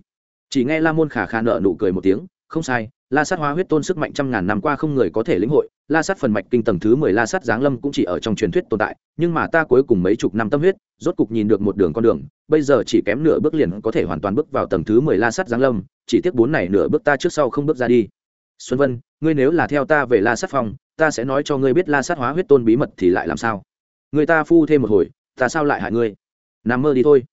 Chỉ nghe la môn khả khả nợ nụ cười một tiếng, không sai, la sát hóa huyết tôn sức mạnh trăm ngàn năm qua không người có thể lĩnh hội la sát phần mạch kinh tầng thứ mười la sát giáng lâm cũng chỉ ở trong truyền thuyết tồn tại, nhưng mà ta cuối cùng mấy chục năm tâm huyết, rốt cục nhìn được một đường con đường, bây giờ chỉ kém nửa bước liền có thể hoàn toàn bước vào tầng thứ mười la sát giáng lâm, chỉ tiếc bốn này nửa bước ta trước sau không bước ra đi. Xuân vân, ngươi nếu là theo ta về la sát phòng, ta sẽ nói cho ngươi biết la sát hóa huyết tôn bí mật thì lại làm sao? Người ta phu thêm một hồi, ta sao lại hại ngươi? Nằm mơ đi thôi.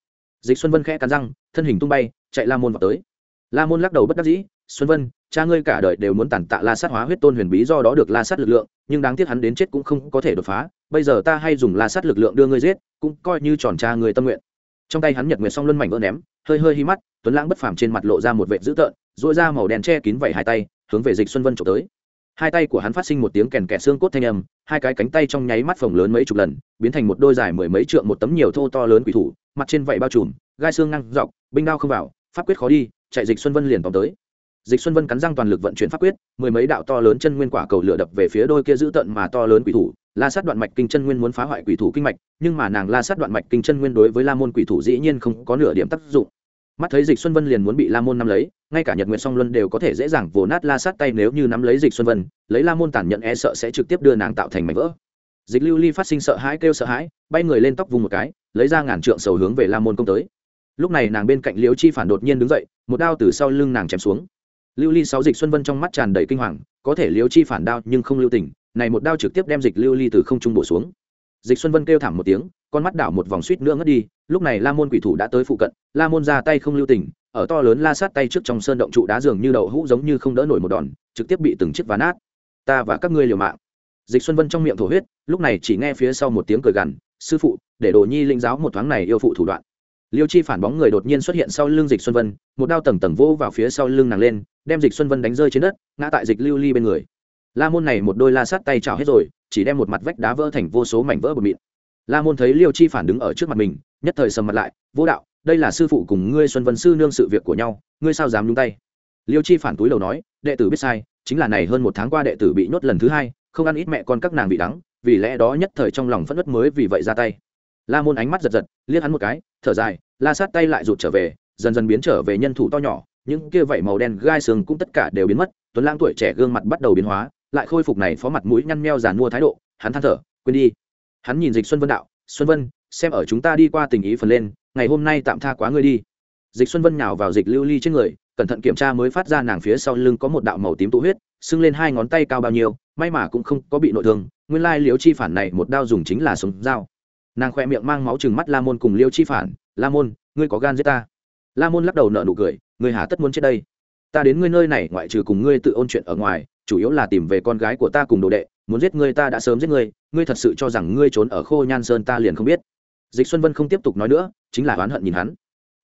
Dịch xuân vân khẽ cắn răng, thân hình tung bay, chạy la môn vào tới la môn lắc đầu bất đắc dĩ, xuân vân, cha ngươi cả đời đều muốn tàn tạ la sát hóa huyết tôn huyền bí do đó được la sát lực lượng, nhưng đáng tiếc hắn đến chết cũng không có thể đột phá, bây giờ ta hay dùng la sát lực lượng đưa ngươi giết, cũng coi như tròn cha người tâm nguyện. Trong tay hắn nhật nguyệt song luân mảnh vỡ ném, hơi hơi hi mắt, tuấn lãng bất phàm trên mặt lộ ra một vệt dữ tợn dội ra màu đen che kín vẩy hai tay, hướng về dịch xuân vân trộm tới. Hai tay của hắn phát sinh một tiếng kèn kẹt xương cốt thanh âm, hai cái cánh tay trong nháy mắt phồng lớn mấy chục lần, biến thành một đôi dài mười mấy trượng một tấm nhiều thô to lớn quỷ thủ, mặt trên vảy bao trùm, gai xương ngăn dọc, binh đao không vào, pháp quyết khó đi chạy dịch xuân vân liền tóm tới. Dịch xuân vân cắn răng toàn lực vận chuyển pháp quyết, mười mấy đạo to lớn chân nguyên quả cầu lửa đập về phía đôi kia giữ tận mà to lớn quỷ thủ. La sát đoạn mạch kinh chân nguyên muốn phá hoại quỷ thủ kinh mạch, nhưng mà nàng la sát đoạn mạch kinh chân nguyên đối với la môn quỷ thủ dĩ nhiên không có nửa điểm tác dụng. Mắt thấy dịch xuân vân liền muốn bị la môn nắm lấy, ngay cả nhật nguyện song luân đều có thể dễ dàng vồ nát la sát tay nếu như nắm lấy dịch xuân vân, lấy la môn tản nhận e sợ sẽ trực tiếp đưa nàng tạo thành mảnh vỡ. Dịch lưu ly phát sinh sợ hãi kêu sợ hãi, bay người lên tóc vùng một cái, lấy ra ngàn trượng sầu hướng về la môn công tới lúc này nàng bên cạnh liễu chi phản đột nhiên đứng dậy, một đao từ sau lưng nàng chém xuống. Lưu ly sáu dịch xuân vân trong mắt tràn đầy kinh hoàng, có thể liễu chi phản đao nhưng không lưu tình, này một đao trực tiếp đem dịch lưu ly từ không trung bổ xuống. Dịch xuân vân kêu thảm một tiếng, con mắt đảo một vòng suýt nữa ngất đi, lúc này la môn quỷ thủ đã tới phụ cận, la môn ra tay không lưu tình, ở to lớn la sát tay trước trong sơn động trụ đá dường như đậu hũ giống như không đỡ nổi một đòn, trực tiếp bị từng chiếc ván nát. Ta và các ngươi liều mạng. Dịch xuân vân trong miệng thổ huyết, lúc này chỉ nghe phía sau một tiếng cười gằn, sư phụ, để đồ nhi linh giáo một thoáng này yêu phụ thủ đoạn liêu chi phản bóng người đột nhiên xuất hiện sau lưng dịch xuân vân, một đao tầng tầng vỗ vào phía sau lưng nàng lên, đem dịch xuân vân đánh rơi trên đất, ngã tại dịch lưu ly bên người. La môn này một đôi la sát tay trào hết rồi, chỉ đem một mặt vách đá vỡ thành vô số mảnh vỡ bột mịn. La môn thấy liêu chi phản đứng ở trước mặt mình, nhất thời sầm mặt lại, vô đạo, đây là sư phụ cùng ngươi xuân vân sư nương sự việc của nhau, ngươi sao dám nhúng tay? Liêu chi phản túi đầu nói, đệ tử biết sai, chính là này hơn một tháng qua đệ tử bị nhốt lần thứ hai, không ăn ít mẹ con các nàng bị đắng, vì lẽ đó nhất thời trong lòng phẫn nứt mới vì vậy ra tay la môn ánh mắt giật giật, liếc hắn một cái, thở dài, la sát tay lại rụt trở về, dần dần biến trở về nhân thủ to nhỏ, những kia vảy màu đen gai sừng cũng tất cả đều biến mất, tuấn lang tuổi trẻ gương mặt bắt đầu biến hóa, lại khôi phục này phó mặt mũi nhăn meo giàn mua thái độ, hắn than thở, quên đi. Hắn nhìn dịch xuân vân đạo, xuân vân, xem ở chúng ta đi qua tình ý phần lên, ngày hôm nay tạm tha quá ngươi đi. Dịch xuân vân nhào vào dịch lưu ly trên người, cẩn thận kiểm tra mới phát ra nàng phía sau lưng có một đạo màu tím tụ huyết, sưng lên hai ngón tay cao bao nhiêu, may mà cũng không có bị nội thương, nguyên lai liễu chi phản này một đao dùng chính là súng dao nàng khoe miệng mang máu chừng mắt la môn cùng Liêu chi phản. La môn, ngươi có gan giết ta? La môn lắc đầu nợ nụ cười, ngươi hà tất muốn chết đây? Ta đến ngươi nơi này, ngoại trừ cùng ngươi tự ôn chuyện ở ngoài, chủ yếu là tìm về con gái của ta cùng đồ đệ, muốn giết ngươi ta đã sớm giết ngươi ngươi thật sự cho rằng ngươi trốn ở khô nhan sơn ta liền không biết. Dịch xuân vân không tiếp tục nói nữa, chính là oán hận nhìn hắn.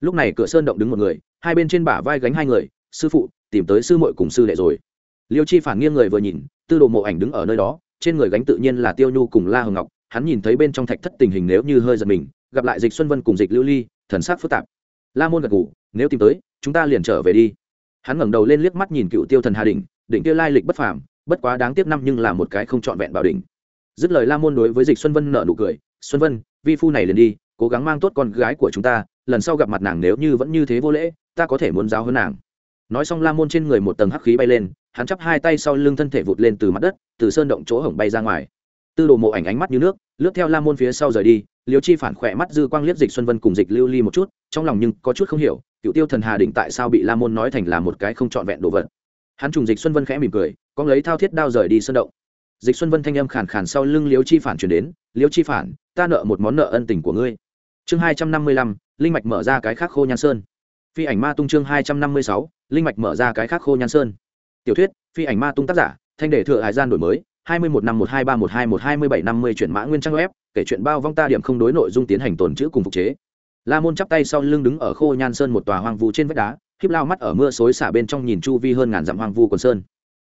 Lúc này cửa sơn động đứng một người, hai bên trên bả vai gánh hai người, sư phụ, tìm tới sư muội cùng sư đệ rồi. Liêu chi phản nghiêng người vừa nhìn, tư đồ mộ ảnh đứng ở nơi đó, trên người gánh tự nhiên là tiêu nhu cùng la hồng ngọc hắn nhìn thấy bên trong thạch thất tình hình nếu như hơi giật mình, gặp lại dịch xuân vân cùng dịch lưu ly, thần sắc phức tạp. La môn gật ngủ nếu tìm tới, chúng ta liền trở về đi. Hắn ngẩng đầu lên liếc mắt nhìn cựu tiêu thần hà đỉnh định kia lai lịch bất phàm, bất quá đáng tiếc năm nhưng là một cái không trọn vẹn bảo đỉnh. Dứt lời la môn đối với dịch xuân vân nợ nụ cười, xuân vân, vi phu này liền đi, cố gắng mang tốt con gái của chúng ta, lần sau gặp mặt nàng nếu như vẫn như thế vô lễ, ta có thể muốn giáo hơn nàng. Nói xong la môn trên người một tầng hắc khí bay lên, hắn chắp hai tay sau lưng thân thể vụt lên từ mặt đất, từ sơn động chỗ hổng bay ra ngoài tư đồ mộ ảnh ánh mắt như nước, lướt theo la môn phía sau rời đi, liêu chi phản khỏe mắt dư quang liếc dịch xuân vân cùng dịch lưu ly một chút, trong lòng nhưng có chút không hiểu cựu tiêu thần hà định tại sao bị la môn nói thành là một cái không trọn vẹn đồ vật. Hắn trùng dịch xuân vân khẽ mỉm cười con lấy thao thiết đao rời đi sơn động. Dịch xuân vân thanh âm khàn khàn sau lưng liêu chi phản chuyển đến, liêu chi phản, ta nợ một món nợ ân tình của ngươi. Chương hai trăm năm mươi lăm, linh mạch mở ra cái khác khô nhan sơn. Phi ảnh ma tung chương hai trăm năm mươi sáu, linh mạch mở ra cái khác khô nhan sơn. Tiểu thuyết, phi ảnh ma tung tác giả, thanh đề thừa hải gian đổi mới hai mươi một năm một hai ba một hai một hai mươi bảy năm mươi chuyển mã nguyên trang web, kể chuyện bao vong ta điểm không đối nội dung tiến hành tồn chữ cùng phục chế. La môn chắp tay sau lưng đứng ở khô nhan sơn một tòa hoang vu trên vách đá, khiếp lao mắt ở mưa xối xả bên trong nhìn chu vi hơn ngàn dặm hoang vu quần sơn.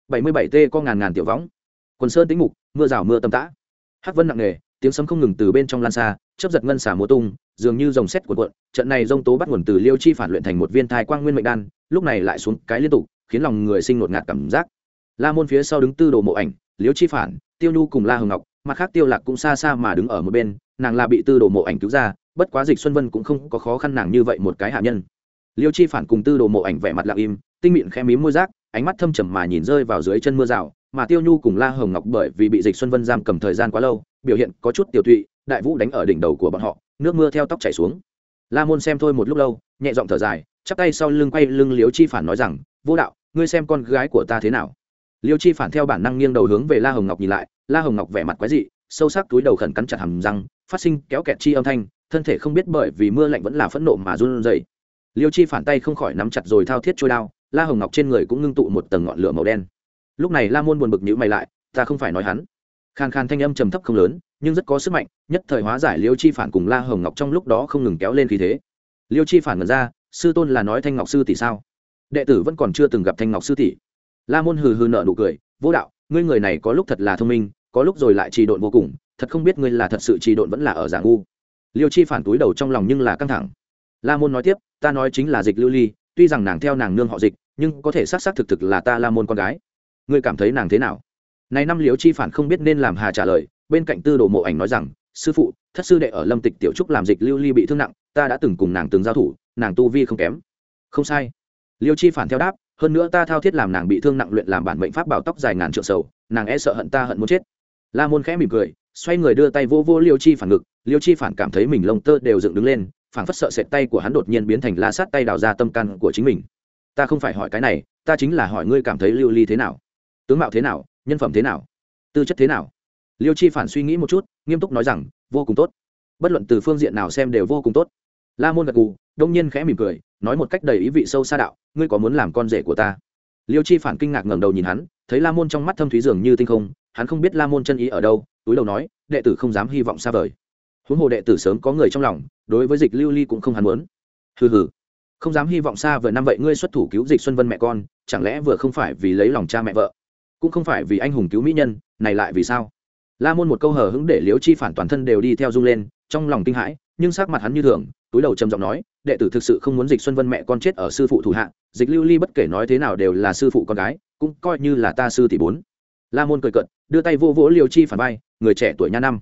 Bảy mươi bảy t có ngàn ngàn tiểu võng. Quần sơn tĩnh mục, mưa rào mưa tầm tã. Hắc vân nặng nề, tiếng sấm không ngừng từ bên trong lan xa chấp giật ngân xả múa tung, dường như dòng xét của cuộn, trận này dông tố bắt nguồn từ liêu chi phản luyện thành một viên thai quang nguyên mệnh đan, lúc này lại xuống cái liên tục, khiến lòng người sinh ngột ngạt cảm giác. La môn phía sau đứng tư đồ mộ ảnh Liễu chi phản tiêu nhu cùng la hồng ngọc mặt khác tiêu lạc cũng xa xa mà đứng ở một bên nàng là bị tư đồ mộ ảnh cứu ra bất quá dịch xuân vân cũng không có khó khăn nàng như vậy một cái hạ nhân. Liêu chi phản cùng tư đồ mộ ảnh vẻ mặt lặng im tinh mịn khẽ mím môi rác ánh mắt thâm trầm mà nhìn rơi vào dưới chân mưa rào mà tiêu nhu cùng la hồng ngọc bởi vì bị dịch xuân vân giam cầm thời gian quá lâu biểu hiện có chút tiểu thụy, đại vũ đánh ở đỉnh đầu của bọn họ nước mưa theo tóc chảy xuống. La môn xem thôi một lúc lâu nhẹ giọng thở dài chắp tay sau lưng quay lưng liếu chi phản nói rằng vô đạo ngươi xem con gái của ta thế nào? Liêu chi phản theo bản năng nghiêng đầu hướng về la hồng ngọc nhìn lại, la hồng ngọc vẻ mặt quái dị, sâu sắc túi đầu khẩn cắn chặt hầm răng, phát sinh kéo kẹt chi âm thanh, thân thể không biết bởi vì mưa lạnh vẫn là phẫn nộ mà run rẩy. Liêu chi phản tay không khỏi nắm chặt rồi thao thiết trôi đao, la hồng ngọc trên người cũng ngưng tụ một tầng ngọn lửa màu đen. Lúc này la môn buồn bực nhữ mày lại, ta không phải nói hắn. Khàn khàn thanh âm trầm thấp không lớn, nhưng rất có sức mạnh, nhất thời hóa giải liêu chi phản cùng la hồng ngọc trong lúc đó không ngừng kéo lên khí thế. Liêu chi phản ngần ra, sư tôn là nói thanh ngọc sư tỷ sao? Đệ tử vẫn còn chưa từng gặp thanh ngọc sư tỷ la môn hừ hừ nợ nụ cười, vô đạo, ngươi người này có lúc thật là thông minh, có lúc rồi lại trì độn vô cùng, thật không biết ngươi là thật sự trì độn vẫn là ở giả ngu. Liêu chi phản túi đầu trong lòng nhưng là căng thẳng. La môn nói tiếp, ta nói chính là dịch lưu ly, tuy rằng nàng theo nàng nương họ dịch, nhưng có thể xác xác thực thực là ta la môn con gái. Ngươi cảm thấy nàng thế nào? Này năm liêu chi phản không biết nên làm hà trả lời, bên cạnh tư đồ mộ ảnh nói rằng, sư phụ, thất sư đệ ở lâm tịch tiểu trúc làm dịch lưu ly bị thương nặng, ta đã từng cùng nàng từng giao thủ, nàng tu vi không kém. Không sai. Liêu chi phản theo đáp hơn nữa ta thao thiết làm nàng bị thương nặng luyện làm bản mệnh pháp bảo tóc dài ngàn trượng sầu, nàng e sợ hận ta hận muốn chết. La môn khẽ mỉm cười, xoay người đưa tay vô vô liêu chi phản ngực, liêu chi phản cảm thấy mình lông tơ đều dựng đứng lên phản phất sợ sệt tay của hắn đột nhiên biến thành la sát tay đào ra tâm căn của chính mình. Ta không phải hỏi cái này, ta chính là hỏi ngươi cảm thấy lưu ly thế nào? Tướng mạo thế nào? Nhân phẩm thế nào? Tư chất thế nào? Liêu chi phản suy nghĩ một chút, nghiêm túc nói rằng, vô cùng tốt. Bất luận từ phương diện nào xem đều vô cùng tốt. La môn gật gù, đông nhiên khẽ mỉm cười nói một cách đầy ý vị sâu xa đạo, ngươi có muốn làm con rể của ta? Liêu chi phản kinh ngạc ngẩng đầu nhìn hắn, thấy la môn trong mắt thâm thúy dường như tinh không, hắn không biết la môn chân ý ở đâu, túi đầu nói, đệ tử không dám hy vọng xa vời. Huống hồ đệ tử sớm có người trong lòng, đối với dịch lưu ly cũng không hắn muốn. Hừ hừ. Không dám hy vọng xa vời năm vậy ngươi xuất thủ cứu dịch xuân vân mẹ con, chẳng lẽ vừa không phải vì lấy lòng cha mẹ vợ? Cũng không phải vì anh hùng cứu mỹ nhân, này lại vì sao? La môn một câu hờ hững để liễu chi phản toàn thân đều đi theo rung lên, trong lòng kinh hãi, nhưng sắc mặt hắn như thường, túi đầu trầm giọng nói đệ tử thực sự không muốn dịch xuân vân mẹ con chết ở sư phụ thủ hạ, dịch lưu ly bất kể nói thế nào đều là sư phụ con gái, cũng coi như là ta sư tỷ bốn. La môn cười cận đưa tay vô vỗ liêu chi phản bay người trẻ tuổi nha năm.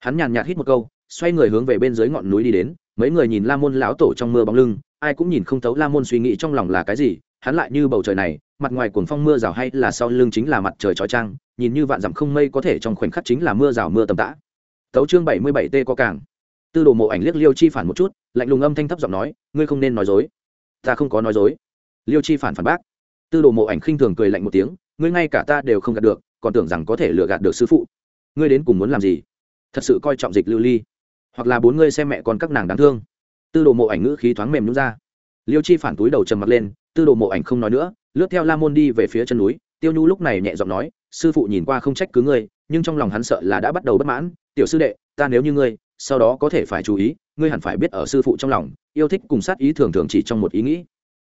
Hắn nhàn nhạt hít một câu, xoay người hướng về bên dưới ngọn núi đi đến, mấy người nhìn la môn lão tổ trong mưa bóng lưng, ai cũng nhìn không thấu la môn suy nghĩ trong lòng là cái gì, hắn lại như bầu trời này, mặt ngoài cuồng phong mưa rào hay là sau lưng chính là mặt trời trói trang, nhìn như vạn dặm không mây có thể trong khoảnh khắc chính là mưa rào mưa tầm tã. Tấu chương bảy mươi bảy t có càng tư đồ mộ ảnh liếc liêu chi phản một chút, lạnh lùng âm thanh thấp giọng nói, ngươi không nên nói dối. Ta không có nói dối. Liêu chi phản phản bác. Tư đồ mộ ảnh khinh thường cười lạnh một tiếng, ngươi ngay cả ta đều không gạt được, còn tưởng rằng có thể lừa gạt được sư phụ. Ngươi đến cùng muốn làm gì? Thật sự coi trọng dịch lưu ly, hoặc là bốn ngươi xem mẹ con các nàng đáng thương. Tư đồ mộ ảnh ngữ khí thoáng mềm nhún ra. Liêu chi phản túi đầu trầm mặt lên, tư đồ mộ ảnh không nói nữa, lướt theo la môn đi về phía chân núi. Tiêu nhu lúc này nhẹ giọng nói, sư phụ nhìn qua không trách cứ ngươi, nhưng trong lòng hắn sợ là đã bắt đầu bất mãn. Tiểu sư đệ, ta nếu như ngươi sau đó có thể phải chú ý, ngươi hẳn phải biết ở sư phụ trong lòng, yêu thích cùng sát ý thường thường chỉ trong một ý nghĩ.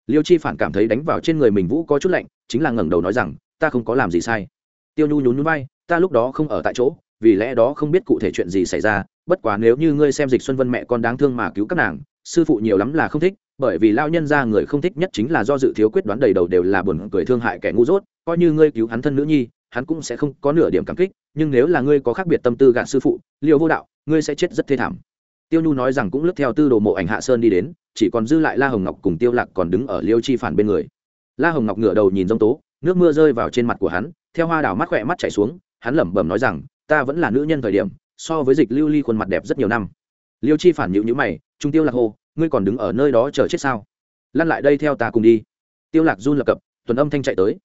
Liêu chi phản cảm thấy đánh vào trên người mình vũ có chút lạnh, chính là ngẩng đầu nói rằng, ta không có làm gì sai. Tiêu nhu nhún nhún vai, ta lúc đó không ở tại chỗ, vì lẽ đó không biết cụ thể chuyện gì xảy ra, bất quá nếu như ngươi xem dịch xuân vân mẹ con đáng thương mà cứu các nàng, sư phụ nhiều lắm là không thích, bởi vì lao nhân ra người không thích nhất chính là do dự thiếu quyết đoán đầy đầu đều là buồn cười thương hại kẻ ngu dốt, coi như ngươi cứu hắn thân nữ nhi, hắn cũng sẽ không có nửa điểm cảm kích, nhưng nếu là ngươi có khác biệt tâm tư gạn sư phụ liều vô đạo ngươi sẽ chết rất thê thảm. Tiêu nhu nói rằng cũng lướt theo tư đồ mộ ảnh hạ sơn đi đến, chỉ còn dư lại la hồng ngọc cùng tiêu lạc còn đứng ở liêu chi phản bên người. La hồng ngọc ngửa đầu nhìn dông tố, nước mưa rơi vào trên mặt của hắn, theo hoa đào mắt khỏe mắt chảy xuống, hắn lẩm bẩm nói rằng, ta vẫn là nữ nhân thời điểm, so với dịch lưu ly khuôn mặt đẹp rất nhiều năm. Liêu chi phản nhịu nhữ mày, trung tiêu lạc hô, ngươi còn đứng ở nơi đó chờ chết sao? Lăn lại đây theo ta cùng đi. Tiêu lạc run lập cập tuần âm thanh chạy tới.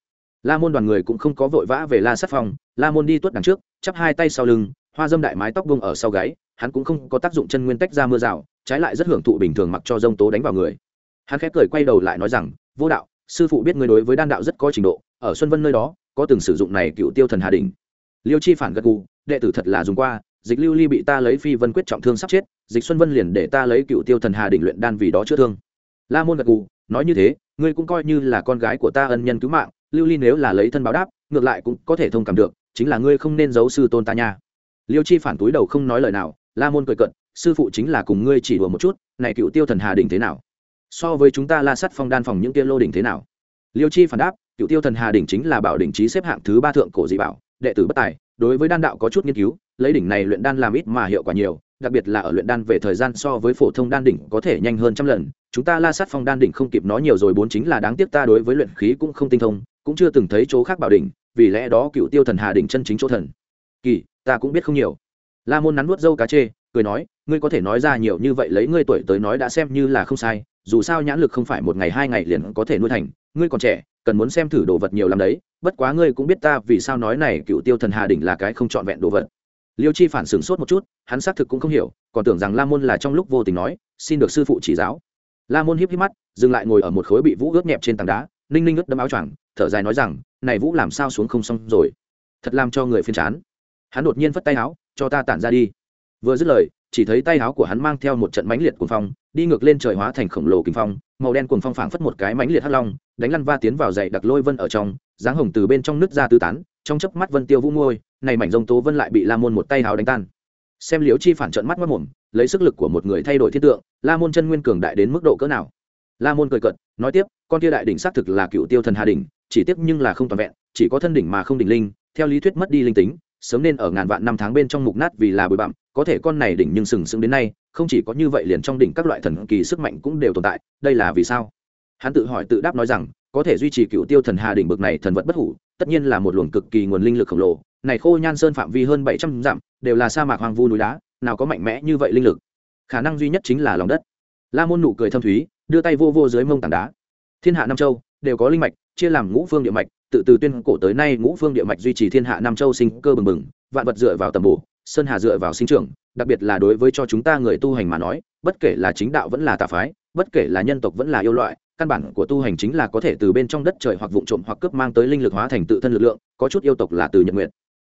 La môn đoàn người cũng không có vội vã về la sát phòng la môn đi tuốt đằng trước, chắp hai tay sau lưng hoa dâm đại mái tóc bông ở sau gáy, hắn cũng không có tác dụng chân nguyên tách ra mưa rào, trái lại rất hưởng thụ bình thường mặc cho dông tố đánh vào người. Hắn khép cười quay đầu lại nói rằng, vô đạo, sư phụ biết ngươi đối với đan đạo rất có trình độ, ở xuân vân nơi đó, có từng sử dụng này cựu tiêu thần hà đình liêu chi phản gật gù, đệ tử thật là dùng qua, dịch lưu ly bị ta lấy phi vân quyết trọng thương sắp chết, dịch xuân vân liền để ta lấy cựu tiêu thần hà đình luyện đan vì đó chữa thương. La môn gật gù, nói như thế, ngươi cũng coi như là con gái của ta ân nhân cứu mạng, lưu ly nếu là lấy thân báo đáp, ngược lại cũng có thể thông cảm được, chính là ngươi không nên giấu sư tôn ta nha liêu chi phản túi đầu không nói lời nào, la môn cười cận sư phụ chính là cùng ngươi chỉ đùa một chút, này cựu tiêu thần hà đỉnh thế nào? So với chúng ta la sắt phong đan phòng những kia lô đỉnh thế nào? Liêu chi phản đáp, cựu tiêu thần hà đỉnh chính là bảo đỉnh trí xếp hạng thứ ba thượng cổ dị bảo, đệ tử bất tài, đối với đan đạo có chút nghiên cứu, lấy đỉnh này luyện đan làm ít mà hiệu quả nhiều, đặc biệt là ở luyện đan về thời gian so với phổ thông đan đỉnh có thể nhanh hơn trăm lần. Chúng ta la sát phong đan đỉnh không kịp nói nhiều rồi, bốn chính là đáng tiếc ta đối với luyện khí cũng không tinh thông, cũng chưa từng thấy chỗ khác bảo đỉnh, vì lẽ đó cựu tiêu thần hà đỉnh chân chính chỗ thần. Kỳ ta cũng biết không nhiều. La môn nắn nuốt dâu cá chê, cười nói, ngươi có thể nói ra nhiều như vậy lấy ngươi tuổi tới nói đã xem như là không sai, dù sao nhãn lực không phải một ngày hai ngày liền có thể nuôi thành, ngươi còn trẻ, cần muốn xem thử đồ vật nhiều lắm đấy, bất quá ngươi cũng biết ta vì sao nói này, cựu tiêu thần hà đỉnh là cái không trọn vẹn đồ vật. Liêu chi phản sửng sốt một chút, hắn xác thực cũng không hiểu, còn tưởng rằng la môn là trong lúc vô tình nói, xin được sư phụ chỉ giáo. La môn híp híp mắt, dừng lại ngồi ở một khối bị vũ ướt nhẹp trên tảng đá, ninh ninh ướt đấm áo choàng, thở dài nói rằng, này vũ làm sao xuống không xong rồi. Thật làm cho người phiền chán hắn đột nhiên phất tay áo, cho ta tản ra đi. Vừa dứt lời, chỉ thấy tay áo của hắn mang theo một trận mãnh liệt cuồng phong, đi ngược lên trời hóa thành khổng lồ kinh phong, màu đen cuồng phong phảng phất một cái mãnh liệt hắc long, đánh lăn va tiến vào dậy đặc lôi vân ở trong, dáng hồng từ bên trong nứt ra tứ tán, trong chớp mắt vân tiêu vũ môi này mảnh rông tố vân lại bị la môn một tay áo đánh tan. Xem liễu chi phản trận mắt mất mồm, lấy sức lực của một người thay đổi thiết tượng, la môn chân nguyên cường đại đến mức độ cỡ nào? La môn cười cận nói tiếp, con tia đại đỉnh xác thực là cựu tiêu thần hà đỉnh, chỉ tiếp nhưng là không toàn vẹn, chỉ có thân đỉnh mà không đỉnh linh, theo lý thuyết mất đi linh tính sớm nên ở ngàn vạn năm tháng bên trong mục nát vì là bụi bặm, có thể con này đỉnh nhưng sừng sững đến nay, không chỉ có như vậy liền trong đỉnh các loại thần kỳ sức mạnh cũng đều tồn tại, đây là vì sao? Hắn tự hỏi tự đáp nói rằng, có thể duy trì cựu tiêu thần hà đỉnh bực này thần vật bất hủ, tất nhiên là một luồng cực kỳ nguồn linh lực khổng lồ, này khô nhan sơn phạm vi hơn bảy trăm dặm, đều là sa mạc hoang vu núi đá, nào có mạnh mẽ như vậy linh lực. Khả năng duy nhất chính là lòng đất. La môn nụ cười thâm thúy, đưa tay vô vô dưới mông tảng đá. Thiên hạ nam châu, đều có linh mạch, chia làm ngũ phương địa mạch tự từ tuyên cổ tới nay ngũ phương địa mạch duy trì thiên hạ nam châu sinh cơ bừng bừng, vạn vật dựa vào tầm bổ, sơn hà dựa vào sinh trưởng, đặc biệt là đối với cho chúng ta người tu hành mà nói, bất kể là chính đạo vẫn là tà phái, bất kể là nhân tộc vẫn là yêu loại, căn bản của tu hành chính là có thể từ bên trong đất trời hoặc vụ trộm hoặc cướp mang tới linh lực hóa thành tự thân lực lượng, có chút yêu tộc là từ nhật nguyện.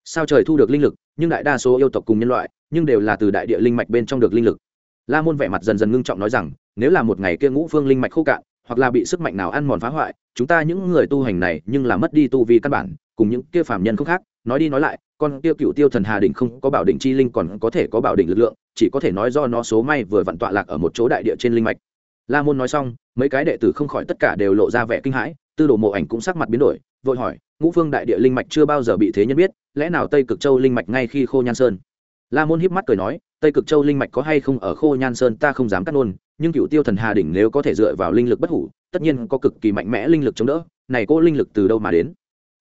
Sao trời thu được linh lực, nhưng đại đa số yêu tộc cùng nhân loại, nhưng đều là từ đại địa linh mạch bên trong được linh lực. La môn vẻ mặt dần dần ngưng trọng nói rằng, nếu là một ngày kia ngũ phương linh mạch khô cạn hoặc là bị sức mạnh nào ăn mòn phá hoại, chúng ta những người tu hành này nhưng là mất đi tu vi căn bản, cùng những kia phàm nhân không khác. Nói đi nói lại, con tiêu cựu tiêu thần hà đỉnh không có bảo đỉnh chi linh còn có thể có bảo đỉnh lực lượng, chỉ có thể nói do nó số may vừa vặn tọa lạc ở một chỗ đại địa trên linh mạch. La môn nói xong, mấy cái đệ tử không khỏi tất cả đều lộ ra vẻ kinh hãi, tư đồ mộ ảnh cũng sắc mặt biến đổi, vội hỏi, ngũ phương đại địa linh mạch chưa bao giờ bị thế nhân biết, lẽ nào tây cực châu linh mạch ngay khi khô nhan sơn? La môn híp mắt cười nói, tây cực châu linh mạch có hay không ở khô nhan sơn ta không dám cắt nôn nhưng cựu tiêu thần hà đỉnh nếu có thể dựa vào linh lực bất hủ, tất nhiên có cực kỳ mạnh mẽ linh lực chống đỡ, này cô linh lực từ đâu mà đến?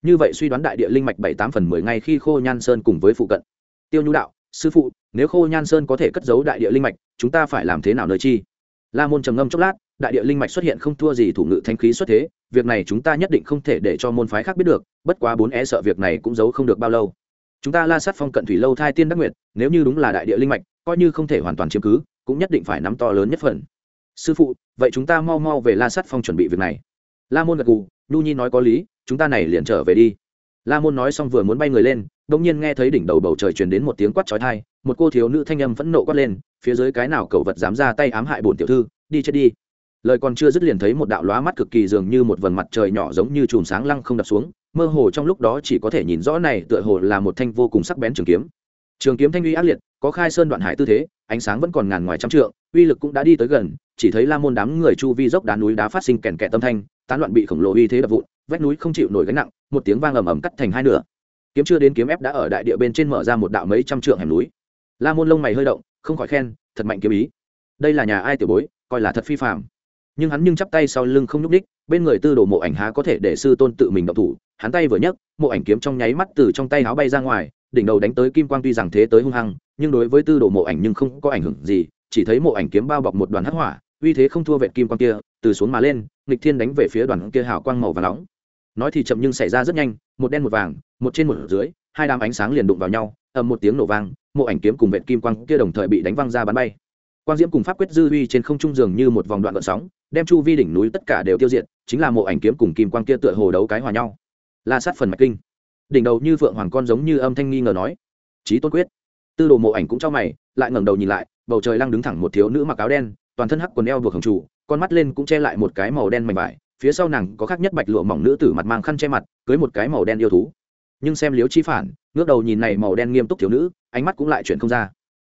Như vậy suy đoán đại địa linh mạch bảy tám phần mười ngay khi khô nhan sơn cùng với phụ cận. Tiêu nhu đạo, sư phụ, nếu khô nhan sơn có thể cất giấu đại địa linh mạch, chúng ta phải làm thế nào nơi chi? La môn trầm ngâm chốc lát, đại địa linh mạch xuất hiện không thua gì thủ ngự thanh khí xuất thế, việc này chúng ta nhất định không thể để cho môn phái khác biết được, bất quá bốn e sợ việc này cũng giấu không được bao lâu. Chúng ta la sát phong cận thủy lâu thai tiên đắc nguyệt nếu như đúng là đại địa linh mạch, coi như không thể hoàn toàn chiếm cứ, cũng nhất định phải nắm to lớn nhất phần. Sư phụ, vậy chúng ta mau mau về la sát phong chuẩn bị việc này. La môn gật gù, nhu nhi nói có lý, chúng ta này liền trở về đi. La môn nói xong vừa muốn bay người lên đ ỗ n g nhiên nghe thấy đỉnh đầu bầu trời truyền đến một tiếng quát trói thai một cô thiếu nữ thanh âm phẫn nộ quát lên, phía dưới cái nào cậu vật dám ra tay ám hại bổn tiểu thư, đi chết đi. Lời còn chưa dứt liền thấy một đạo lóa mắt cực kỳ dường như một vần mặt trời nhỏ giống như chùm sáng lăng không đập xuống, mơ hồ trong lúc đó chỉ có thể nhìn rõ này tựa hồ là một thanh vô cùng sắc bén trường kiếm trường kiếm thanh uy ác liệt có khai sơn đoạn hải tư thế ánh sáng vẫn còn ngàn ngoài trăm trượng uy lực cũng đã đi tới gần chỉ thấy la môn đám người chu vi dốc đá núi đá phát sinh kèn kẹt tâm thanh tán loạn bị khổng lồ uy thế đập vụn vách núi không chịu nổi gánh nặng một tiếng vang ầm ầm cắt thành hai nửa. Kiếm chưa đến kiếm ép đã ở đại địa bên trên mở ra một đạo mấy trăm trượng hẻm núi. La môn lông mày hơi động không khỏi khen thật mạnh kiếm ý. Đây là nhà ai tiểu bối coi là thật phi phạm nhưng hắn nhưng chắp tay sau lưng không nhúc đích, bên người tư đồ mộ ảnh há có thể để sư tôn tự mình động thủ hắn tay vừa nhấc mộ ảnh kiếm trong nháy mắt từ trong tay áo bay ra ngoài đỉnh đầu đánh tới kim quang tuy rằng thế tới hung hăng, nhưng đối với tư đồ mộ ảnh nhưng không có ảnh hưởng gì, chỉ thấy mộ ảnh kiếm bao bọc một đoàn hắc hỏa, uy thế không thua vẹn kim quang kia, từ xuống mà lên, nghịch thiên đánh về phía đoàn kia hào quang màu và nóng. Nói thì chậm nhưng xảy ra rất nhanh, một đen một vàng, một trên một dưới, hai đám ánh sáng liền đụng vào nhau, ầm một tiếng nổ vang, mộ ảnh kiếm cùng vẹn kim quang kia đồng thời bị đánh văng ra bắn bay. Quang diễm cùng pháp quyết dư uy trên không trung dường như một vòng đoạn gợn sóng, đem chu vi đỉnh núi tất cả đều tiêu diệt, chính là mộ ảnh kiếm cùng kim quang kia tựa hồ đấu cái hòa nhau. La sát phần mạch kinh đỉnh đầu như phượng hoàng con giống như âm thanh nghi ngờ nói trí tôn quyết. Tư đồ mộ ảnh cũng cho mày, lại ngẩng đầu nhìn lại, bầu trời lăng đứng thẳng một thiếu nữ mặc áo đen, toàn thân hắc quần eo buộc hồng chủ con mắt lên cũng che lại một cái màu đen mảnh vải, phía sau nàng có khác nhất bạch lụa mỏng nữ tử mặt mang khăn che mặt, cưới một cái màu đen yêu thú. Nhưng xem liếu chi phản, ngước đầu nhìn này màu đen nghiêm túc thiếu nữ, ánh mắt cũng lại chuyển không ra.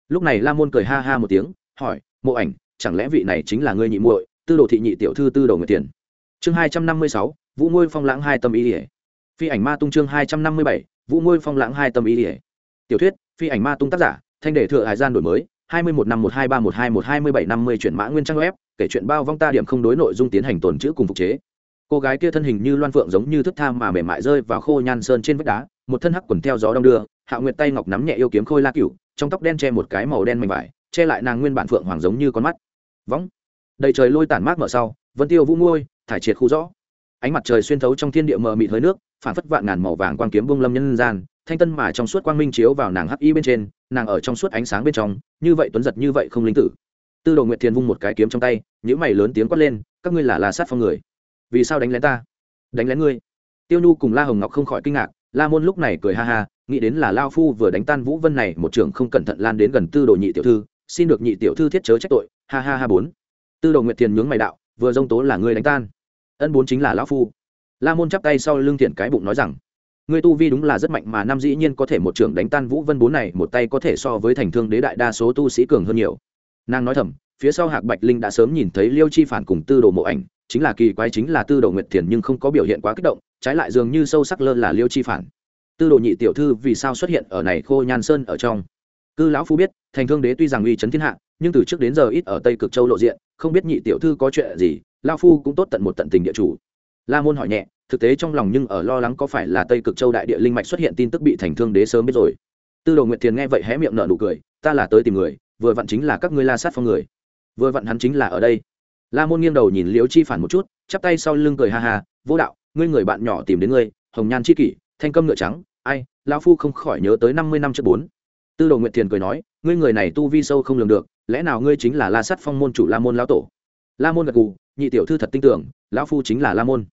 Lúc này la môn cười ha ha một tiếng, hỏi, mộ ảnh, chẳng lẽ vị này chính là ngươi nhị muội, tư đồ thị nhị tiểu thư tư đồ người tiền? Chương hai trăm năm mươi sáu, vũ ngôi phong lãng hai tâm ý ỉa phi ảnh ma tung chương hai trăm năm mươi bảy, vũ ngôi phong lãng hai tâm ý ỉa tiểu thuyết, phi ảnh ma tung tác giả, thanh đề thừa hải gian đổi mới, hai mươi một năm một hai ba một hai một hai mươi bảy năm mươi chuyển mã nguyên trang web, kể chuyện bao vong ta điểm không đối nội dung tiến hành tồn chữ cùng phục chế. Cô gái kia thân hình như loan phượng giống như thức tham mà mềm mại rơi vào khô nhan sơn trên vách đá, một thân hắc quần theo gió đông đưa, hạ nguyệt tay ngọc nắm nhẹ yêu kiếm khôi la cựu trong tóc đen che một cái màu đen mảnh vải, che lại nàng nguyên bản phượng hoàng giống như con mắt. Võng đầy trời lôi tản mát mở sau, vân tiêu vũ ngôi, thải triệt khu rõ. Ánh mặt trời xuyên thấu trong thiên địa mờ mịt hơi nước phản phất vạn ngàn màu vàng quang kiếm bông lâm nhân gian, thanh tân mà trong suốt quang minh chiếu vào nàng hắc y bên trên, nàng ở trong suốt ánh sáng bên trong, như vậy tuấn giật như vậy không linh tử. Tư đồ nguyệt thiền vung một cái kiếm trong tay những mày lớn tiếng quát lên, các ngươi là la sát phong người, vì sao đánh lén ta? Đánh lén ngươi? Tiêu nhu cùng la hồng ngọc không khỏi kinh ngạc, la môn lúc này cười ha ha, nghĩ đến là lao phu vừa đánh tan vũ vân này, một trường không cẩn thận lan đến gần tư đồ nhị tiểu thư, xin được nhị tiểu thư thiết chớ trách tội, ha ha ha bốn. Tư đồ nguyệt thiền nhướng mày đạo, vừa dông tố là ngươi đánh tan. Ân bốn chính là lão phu la môn chắp tay sau lưng thiện cái bụng nói rằng, ngươi tu vi đúng là rất mạnh mà nam dĩ nhiên có thể một trưởng đánh tan vũ vân bốn này, một tay có thể so với thành thương đế đại đa số tu sĩ cường hơn nhiều. Nàng nói thầm, phía sau hạc bạch linh đã sớm nhìn thấy liêu chi phản cùng tư đồ mộ ảnh, chính là kỳ quái chính là tư đồ nguyệt thiền nhưng không có biểu hiện quá kích động, trái lại dường như sâu sắc lơ là liêu chi phản. Tư đồ nhị tiểu thư vì sao xuất hiện ở này khô nhan sơn ở trong? Cư lão phu biết, thành thương đế tuy rằng uy chấn thiên hạ, nhưng từ trước đến giờ ít ở tây cực châu lộ diện, không biết nhị tiểu thư có chuyện gì lao phu cũng tốt tận một tận tình địa chủ la môn hỏi nhẹ, thực tế trong lòng nhưng ở lo lắng có phải là tây cực châu đại địa linh mạch xuất hiện tin tức bị thành thương đế sớm biết rồi. Tư đồ nguyệt thiền nghe vậy hé miệng nở nụ cười, ta là tới tìm người, vừa vặn chính là các ngươi la sát phong người. Vừa vặn hắn chính là ở đây. La môn nghiêng đầu nhìn liễu chi phản một chút, chắp tay sau lưng cười ha ha, vô đạo, ngươi người bạn nhỏ tìm đến ngươi, hồng nhan chi kỷ, thanh câm ngựa trắng, ai, lão phu không khỏi nhớ tới năm mươi năm trước bốn. Tư đồ nguyệt thiền cười nói, ngươi người này tu vi sâu không lường được, lẽ nào ngươi chính là la sắt phong môn chủ la môn lão tổ? La môn gật gù nhị tiểu thư thật tin tưởng, lão phu chính là la môn.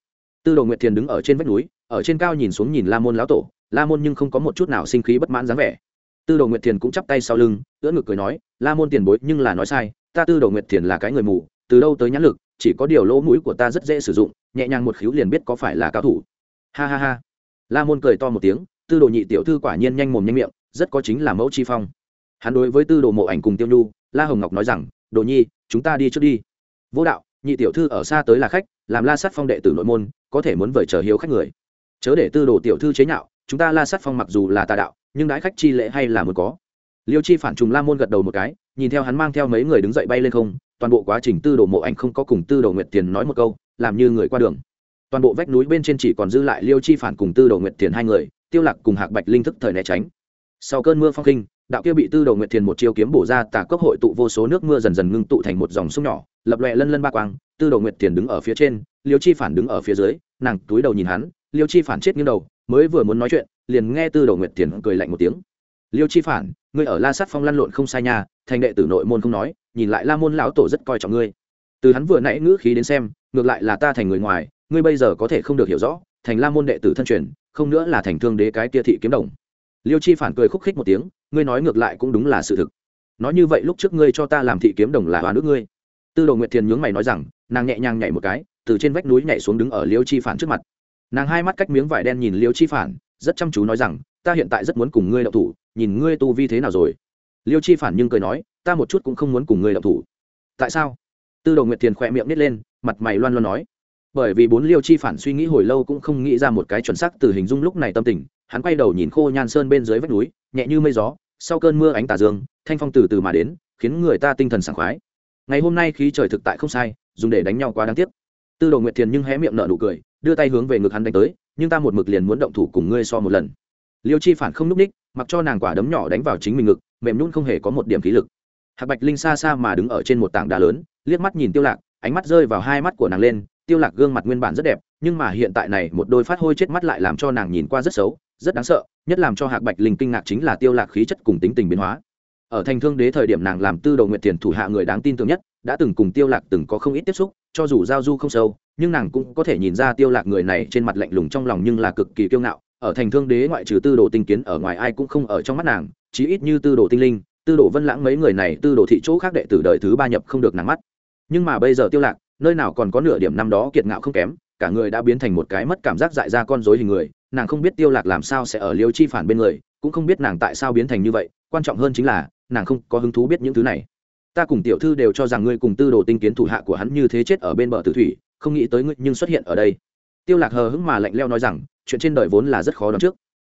Tư đồ nguyệt thiền đứng ở trên vách núi, ở trên cao nhìn xuống nhìn la môn lão tổ, la môn nhưng không có một chút nào sinh khí bất mãn dáng vẻ. Tư đồ nguyệt thiền cũng chắp tay sau lưng, ưỡn ngực cười nói, la môn tiền bối, nhưng là nói sai, ta tư đồ nguyệt thiền là cái người mù, từ đâu tới nhãn lực, chỉ có điều lỗ mũi của ta rất dễ sử dụng, nhẹ nhàng một khíu liền biết có phải là cao thủ. Ha ha ha. La môn cười to một tiếng, tư đồ nhị tiểu thư quả nhiên nhanh mồm nhanh miệng, rất có chính là mẫu chi phong. Hắn đối với tư đồ mộ ảnh cùng tiêu nhu, la hồng ngọc nói rằng, đồ nhi, chúng ta đi trước đi. Vô đạo nhị tiểu thư ở xa tới là khách, làm la sát phong đệ tử nội môn, có thể muốn vời chờ hiếu khách người. Chớ để tư đồ tiểu thư chế nhạo, chúng ta la sát phong mặc dù là tà đạo, nhưng đãi khách chi lễ hay là muốn có. Liêu chi phản trùng la môn gật đầu một cái, nhìn theo hắn mang theo mấy người đứng dậy bay lên không, toàn bộ quá trình tư đồ mộ ảnh không có cùng tư đồ nguyệt tiền nói một câu, làm như người qua đường. Toàn bộ vách núi bên trên chỉ còn dư lại liêu chi phản cùng tư đồ nguyệt tiền hai người, tiêu lạc cùng hạc bạch linh thức thời né tránh. Sau cơn mưa phong kinh, đạo kia bị tư đồ nguyệt thiền một chiêu kiếm bổ ra, tà cốc hội tụ vô số nước mưa dần dần ngưng tụ thành một dòng sông nhỏ lập lòe lân lân ba quang, tư đồ nguyệt tiền đứng ở phía trên, liêu chi phản đứng ở phía dưới, nàng túi đầu nhìn hắn, liêu chi phản chết nghiêng đầu, mới vừa muốn nói chuyện, liền nghe tư đồ nguyệt tiền cười lạnh một tiếng. Liêu chi phản, ngươi ở la sát phong lăn lộn không sai nha, thành đệ tử nội môn không nói, nhìn lại la môn lão tổ rất coi trọng ngươi. Từ hắn vừa nãy ngữ khí đến xem, ngược lại là ta thành người ngoài, ngươi bây giờ có thể không được hiểu rõ, thành la môn đệ tử thân truyền, không nữa là thành thương đế cái kia thị kiếm đồng. Liêu chi phản cười khúc khích một tiếng, ngươi nói ngược lại cũng đúng là sự thực. Nói như vậy lúc trước ngươi cho ta làm thị kiếm đồng là hoa nước ngươi tư đồ nguyệt thiền nhướng mày nói rằng, nàng nhẹ nhàng nhảy một cái, từ trên vách núi nhảy xuống đứng ở liêu chi phản trước mặt. Nàng hai mắt cách miếng vải đen nhìn liêu chi phản, rất chăm chú nói rằng, ta hiện tại rất muốn cùng ngươi đậu thủ, nhìn ngươi tu vi thế nào rồi. Liêu chi phản nhưng cười nói, ta một chút cũng không muốn cùng ngươi đậu thủ. Tại sao? Tư đồ nguyệt thiền khỏe miệng nít lên, mặt mày loan loan nói. Bởi vì bốn liêu chi phản suy nghĩ hồi lâu cũng không nghĩ ra một cái chuẩn xác từ hình dung lúc này tâm tình, hắn quay đầu nhìn khô nhan sơn bên dưới vách núi, nhẹ như mây gió, sau cơn mưa ánh tà dương, thanh phong từ từ mà đến, khiến người ta tinh thần sảng khoái ngày hôm nay khí trời thực tại không sai, dùng để đánh nhau quá đáng tiếc. Tư đồ nguyệt thiền nhưng hé miệng nợ nụ cười, đưa tay hướng về ngực hắn đánh tới, nhưng ta một mực liền muốn động thủ cùng ngươi so một lần. Liêu chi phản không n ú c ních, mặc cho nàng quả đấm nhỏ đánh vào chính mình ngực, mềm nhún không hề có một điểm khí lực. Hạc bạch linh xa xa mà đứng ở trên một tảng đá lớn, liếc mắt nhìn tiêu lạc, ánh mắt rơi vào hai mắt của nàng lên, tiêu lạc gương mặt nguyên bản rất đẹp, nhưng mà hiện tại này một đôi phát hôi chết mắt lại làm cho nàng nhìn qua rất xấu, rất đáng sợ, nhất làm cho hạc bạch linh kinh ngạc chính là tiêu lạc khí chất cùng tính tình biến hóa ở thành thương đế thời điểm nàng làm tư đầu nguyện tiền thủ hạ người đáng tin tưởng nhất, đã từng cùng tiêu lạc từng có không ít tiếp xúc, cho dù giao du không sâu, nhưng nàng cũng có thể nhìn ra tiêu lạc người này trên mặt lạnh lùng trong lòng nhưng là cực kỳ kiêu ngạo. Ở thành thương đế ngoại trừ tư đồ tinh kiến ở ngoài ai cũng không ở trong mắt nàng, chí ít như tư đồ tinh linh, tư đồ vân lãng mấy người này tư đồ thị chỗ khác đệ tử đời thứ ba nhập không được nàng mắt. Nhưng mà bây giờ tiêu lạc, nơi nào còn có nửa điểm năm đó kiệt ngạo không kém, cả người đã biến thành một cái mất cảm giác dại ra con rối hình người, nàng không biết tiêu lạc làm sao sẽ ở liêu chi phản bên người, cũng không biết nàng tại sao biến thành như vậy, quan trọng hơn chính là nàng không có hứng thú biết những thứ này. Ta cùng tiểu thư đều cho rằng ngươi cùng tư đồ tinh kiến thủ hạ của hắn như thế chết ở bên bờ tử thủy, không nghĩ tới ngươi nhưng xuất hiện ở đây. Tiêu lạc hờ hững mà lạnh leo nói rằng, chuyện trên đời vốn là rất khó đoán trước.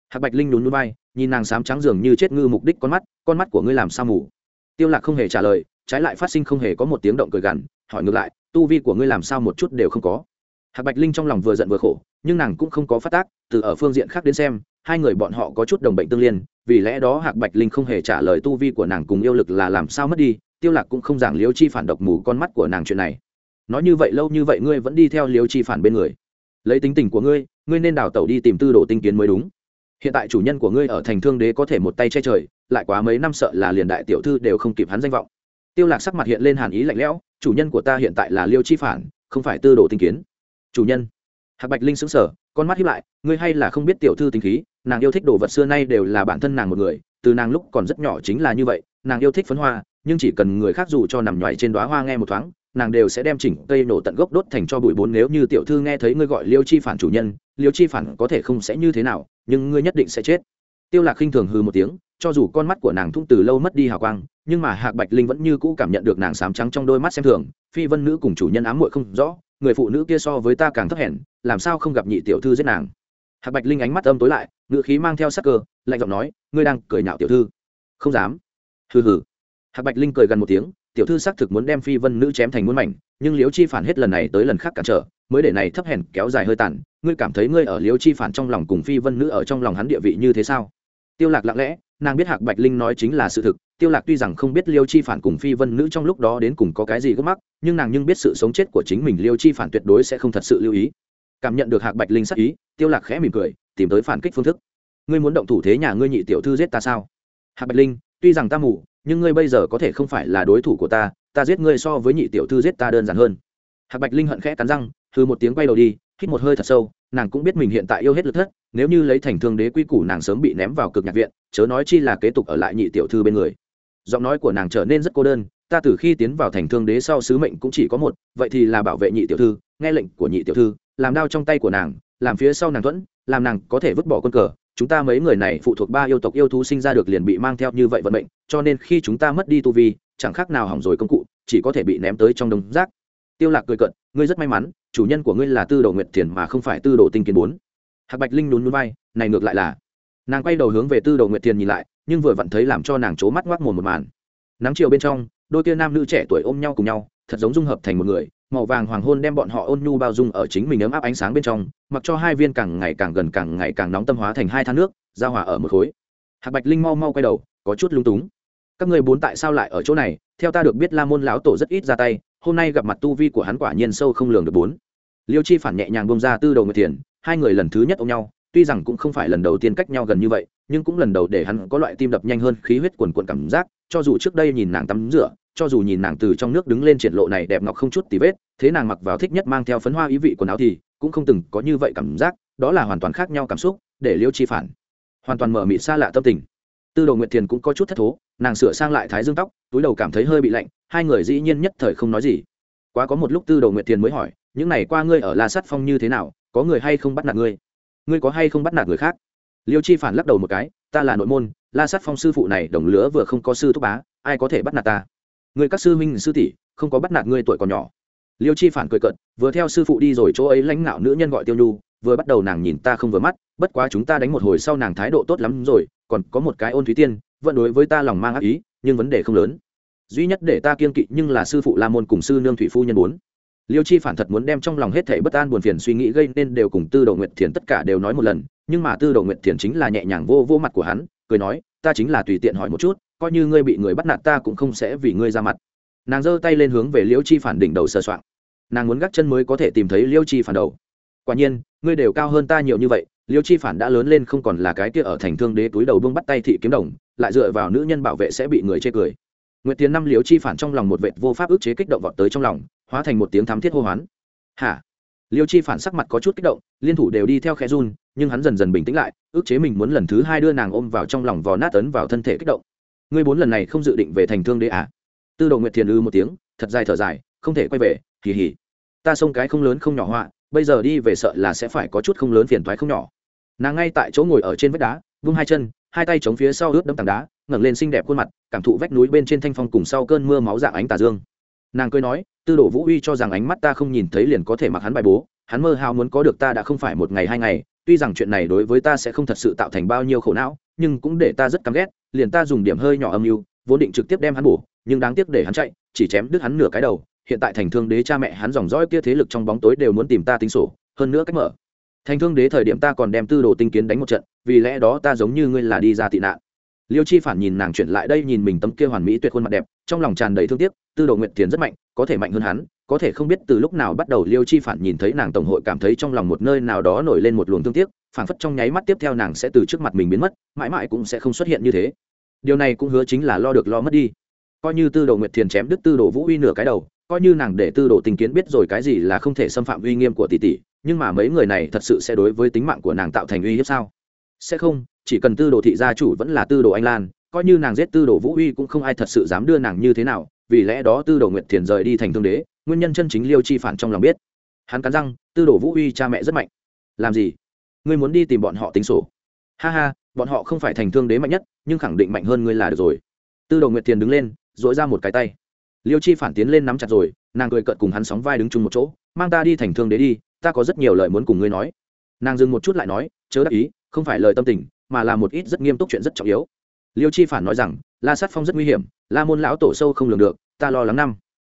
Hạc bạch linh nhún núi bay nhìn nàng sám trắng dường như chết ngư mục đích con mắt con mắt của ngươi làm sao mù? Tiêu lạc không hề trả lời, trái lại phát sinh không hề có một tiếng động cười gằn, hỏi ngược lại, tu vi của ngươi làm sao một chút đều không có? Hạc bạch linh trong lòng vừa giận vừa khổ, nhưng nàng cũng không có phát tác, từ ở phương diện khác đến xem hai người bọn họ có chút đồng bệnh tương liên, vì lẽ đó hạc bạch linh không hề trả lời tu vi của nàng cùng yêu lực là làm sao mất đi, tiêu lạc cũng không giảng Liêu chi phản độc mù con mắt của nàng chuyện này. Nói như vậy lâu như vậy ngươi vẫn đi theo Liêu chi phản bên người. Lấy tính tình của ngươi ngươi nên đào tẩu đi tìm tư đồ tinh kiến mới đúng. Hiện tại chủ nhân của ngươi ở thành thương đế có thể một tay che trời, lại quá mấy năm sợ là liền đại tiểu thư đều không kịp hắn danh vọng. Tiêu lạc sắc mặt hiện lên hàn ý lạnh lẽo, chủ nhân của ta hiện tại là liêu chi phản, không phải tư đồ tinh kiến. Chủ nhân hạc bạch linh sững sờ, con mắt hiếp lại, ngươi hay là không biết tiểu thư tình khí, nàng yêu thích đồ vật xưa nay đều là bản thân nàng một người, từ nàng lúc còn rất nhỏ chính là như vậy, nàng yêu thích phấn hoa, nhưng chỉ cần người khác dù cho nằm nhoài trên đóa hoa nghe một thoáng, nàng đều sẽ đem chỉnh cây nổ tận gốc đốt thành cho bụi bốn nếu như tiểu thư nghe thấy ngươi gọi liêu chi phản chủ nhân, liêu chi phản có thể không sẽ như thế nào, nhưng ngươi nhất định sẽ chết. Tiêu lạc khinh thường hừ một tiếng, cho dù con mắt của nàng thung từ lâu mất đi hào quang, nhưng mà hạc bạch linh vẫn như cũ cảm nhận được nàng sám trắng trong đôi mắt xem thường, phi vân nữ cùng chủ nhân ám muội không rõ người phụ nữ kia so với ta càng thấp hèn, làm sao không gặp nhị tiểu thư giết nàng? Hạc bạch linh ánh mắt âm tối lại ngựa khí mang theo sắc cơ, lạnh giọng nói, ngươi đang cười nhạo tiểu thư. Không dám. Hừ hừ. Hạc bạch linh cười gần một tiếng, tiểu thư xác thực muốn đem phi vân nữ chém thành muôn mảnh, nhưng liễu chi phản hết lần này tới lần khác cản trở, mới để này thấp hèn kéo dài hơi tàn, ngươi cảm thấy ngươi ở liễu chi phản trong lòng cùng phi vân nữ ở trong lòng hắn địa vị như thế sao? Tiêu lạc lặng lẽ, nàng biết hạc bạch linh nói chính là sự thực tiêu lạc tuy rằng không biết liêu chi phản cùng phi vân nữ trong lúc đó đến cùng có cái gì gấp mắc, nhưng nàng nhưng biết sự sống chết của chính mình liêu chi phản tuyệt đối sẽ không thật sự lưu ý. Cảm nhận được hạc bạch linh sắc ý, tiêu lạc khẽ mỉm cười, tìm tới phản kích phương thức. Ngươi muốn động thủ thế nhà ngươi nhị tiểu thư giết ta sao? Hạc bạch linh, tuy rằng ta mù, nhưng ngươi bây giờ có thể không phải là đối thủ của ta ta giết ngươi so với nhị tiểu thư giết ta đơn giản hơn. Hạc bạch linh hận khẽ cắn răng thư một tiếng quay đầu đi, hít một hơi thật sâu, nàng cũng biết mình hiện tại yêu hết lực thất, nếu như lấy thành thương đế quy củ nàng sớm bị ném vào cực nhạc viện, chớ nói chi là kế tục ở lại nhị tiểu thư bên người giọng nói của nàng trở nên rất cô đơn, ta từ khi tiến vào thành thương đế sau sứ mệnh cũng chỉ có một, vậy thì là bảo vệ nhị tiểu thư, nghe lệnh của nhị tiểu thư, làm đao trong tay của nàng, làm phía sau nàng thuẫn, làm nàng có thể vứt bỏ quân cờ, chúng ta mấy người này phụ thuộc ba yêu tộc yêu thú sinh ra được liền bị mang theo như vậy vận mệnh, cho nên khi chúng ta mất đi tu vi, chẳng khác nào hỏng rồi công cụ, chỉ có thể bị ném tới trong đống rác. Tiêu lạc cười cận ngươi rất may mắn, chủ nhân của ngươi là tư đồ nguyệt thiền mà không phải tư đồ tinh kiến bốn. Hạc bạch linh nhún nhún vai, này ngược lại là. Nàng quay đầu hướng về tư đồ nguyệt thiền nhìn lại nhưng vừa vặn thấy làm cho nàng trố mắt ngoác mồm một màn. Nắng chiều bên trong, đôi kia nam nữ trẻ tuổi ôm nhau cùng nhau, thật giống dung hợp thành một người, màu vàng hoàng hôn đem bọn họ ôn nhu bao dung ở chính mình ấm áp ánh sáng bên trong, mặc cho hai viên càng ngày càng gần càng ngày càng nóng tâm hóa thành hai than nước, giao hòa ở một khối. Hạc bạch linh mau mau quay đầu, có chút lung túng. Các người bốn tại sao lại ở chỗ này? Theo ta được biết la môn lão tổ rất ít ra tay, hôm nay gặp mặt tu vi của hắn quả nhiên sâu không lường được bốn. Liêu chi phản nhẹ nhàng bông ra tư đầu người tiền hai người lần thứ nhất ôm nhau tuy rằng cũng không phải lần đầu tiên cách nhau gần như vậy, nhưng cũng lần đầu để hắn có loại tim đập nhanh hơn khí huyết quần cuộn cảm giác, cho dù trước đây nhìn nàng tắm rửa, cho dù nhìn nàng từ trong nước đứng lên triển lộ này đẹp ngọc không chút tì vết, thế nàng mặc vào thích nhất mang theo phấn hoa ý vị quần áo thì cũng không từng có như vậy cảm giác, đó là hoàn toàn khác nhau cảm xúc, để liêu chi phản. Hoàn toàn mở mị xa lạ tâm tình. Tư đồ nguyệt thiền cũng có chút thất thố, nàng sửa sang lại thái dương tóc, túi đầu cảm thấy hơi bị lạnh, hai người dĩ nhiên nhất thời không nói gì. Quá có một lúc tư đồ nguyệt thiền mới hỏi, những này qua ngươi ở la sắt phong như thế nào, có người hay không bắt nạt ngươi? Ngươi có hay không bắt nạt người khác? Liêu chi phản lắc đầu một cái, ta là nội môn, la Sát phong sư phụ này đồng lứa vừa không có sư thúc bá, ai có thể bắt nạt ta? Người các sư minh sư tỷ, không có bắt nạt ngươi tuổi còn nhỏ. Liêu chi phản cười cận vừa theo sư phụ đi rồi chỗ ấy lãnh ngạo nữ nhân gọi tiêu nhu, vừa bắt đầu nàng nhìn ta không vừa mắt, bất quá chúng ta đánh một hồi sau nàng thái độ tốt lắm rồi, còn có một cái ôn thúy tiên, vẫn đối với ta lòng mang ác ý, nhưng vấn đề không lớn. Duy nhất để ta kiên kỵ nhưng là sư phụ la môn cùng sư nương thủy phu nhân bốn liêu chi phản thật muốn đem trong lòng hết thảy bất an buồn phiền suy nghĩ gây nên đều cùng tư đồ nguyệt thiền tất cả đều nói một lần, nhưng mà tư đồ nguyệt thiền chính là nhẹ nhàng vô vô mặt của hắn, cười nói, ta chính là tùy tiện hỏi một chút, coi như ngươi bị người bắt nạt ta cũng không sẽ vì ngươi ra mặt. Nàng giơ tay lên hướng về liêu chi phản đỉnh đầu sờ soạng. Nàng muốn gác chân mới có thể tìm thấy liêu chi phản đầu. Quả nhiên, ngươi đều cao hơn ta nhiều như vậy. Liêu chi phản đã lớn lên không còn là cái kia ở thành thương đế túi đầu buông bắt tay thị kiếm đồng, lại dựa vào nữ nhân bảo vệ sẽ bị người chê cười. Nguyệt tiến năm liêu chi phản trong lòng một vệ vô pháp ức chế kích động vọt tới trong lòng hóa thành một tiếng thám thiết hô hoán. Hả? Liêu chi phản sắc mặt có chút kích động, liên thủ đều đi theo khe run, nhưng hắn dần dần bình tĩnh lại, ước chế mình muốn lần thứ hai đưa nàng ôm vào trong lòng vò nát ấn vào thân thể kích động. Ngươi bốn lần này không dự định về thành thương đế à? tư đồ nguyệt thiền ư một tiếng, thật dài thở dài, không thể quay về kỳ hỉ ta xông cái không lớn không nhỏ họa, bây giờ đi về sợ là sẽ phải có chút không lớn phiền thoái không nhỏ. Nàng ngay tại chỗ ngồi ở trên vách đá, vung hai chân, hai tay chống phía sau ướt đẫm tảng đá, ngẩng lên xinh đẹp khuôn mặt, cảm thụ vách núi bên trên thanh phong cùng sau cơn mưa máu dạng ánh tà dương. Nàng cười nói tư đồ vũ uy cho rằng ánh mắt ta không nhìn thấy liền có thể mặc hắn bài bố, hắn mơ hào muốn có được ta đã không phải một ngày hai ngày, tuy rằng chuyện này đối với ta sẽ không thật sự tạo thành bao nhiêu khổ não, nhưng cũng để ta rất căm ghét, liền ta dùng điểm hơi nhỏ âm mưu, vốn định trực tiếp đem hắn bổ, nhưng đáng tiếc để hắn chạy, chỉ chém đứt hắn nửa cái đầu, hiện tại thành thương đế cha mẹ hắn dòng dõi kia thế lực trong bóng tối đều muốn tìm ta tính sổ, hơn nữa cách mở. Thành thương đế thời điểm ta còn đem tư đồ tinh kiến đánh một trận, vì lẽ đó ta giống như ngươi là đi ra tị nạn. Liêu chi phản nhìn nàng chuyển lại đây nhìn mình tấm kia hoàn mỹ tuyệt khuôn mặt đẹp, trong lòng tràn đầy thương tiếc tư đồ nguyệt thiền rất mạnh, có thể mạnh hơn hắn, có thể không biết từ lúc nào bắt đầu liêu chi phản nhìn thấy nàng tổng hội cảm thấy trong lòng một nơi nào đó nổi lên một luồng thương tiếc phản phất trong nháy mắt tiếp theo nàng sẽ từ trước mặt mình biến mất, mãi mãi cũng sẽ không xuất hiện như thế. Điều này cũng hứa chính là lo được lo mất đi. Coi như tư đồ nguyệt thiền chém đứt tư đồ vũ uy nửa cái đầu, coi như nàng để tư đồ tình kiến biết rồi cái gì là không thể xâm phạm uy nghiêm của tỷ tỷ, nhưng mà mấy người này thật sự sẽ đối với tính mạng của nàng tạo thành uy hiếp sao? Sẽ không, chỉ cần tư đồ thị gia chủ vẫn là tư đồ anh lan, coi như nàng giết tư đồ vũ uy cũng không ai thật sự dám đưa nàng như thế nào vì lẽ đó tư đồ nguyệt thiền rời đi thành thương đế, nguyên nhân chân chính liêu chi phản trong lòng biết. Hắn cắn răng, tư đồ vũ uy cha mẹ rất mạnh. Làm gì? Ngươi muốn đi tìm bọn họ tính sổ. Ha ha, bọn họ không phải thành thương đế mạnh nhất, nhưng khẳng định mạnh hơn ngươi là được rồi. Tư đồ nguyệt thiền đứng lên dội ra một cái tay. Liêu chi phản tiến lên nắm chặt rồi, nàng cười cận cùng hắn sóng vai đứng chung một chỗ. Mang ta đi thành thương đế đi, ta có rất nhiều lời muốn cùng ngươi nói. Nàng dừng một chút lại nói, chớ đắc ý, không phải lời tâm tình, mà là một ít rất nghiêm túc chuyện rất trọng yếu. Liêu chi phản nói rằng la sát phong rất nguy hiểm, la môn lão tổ sâu không lường được, ta lo lắng năm.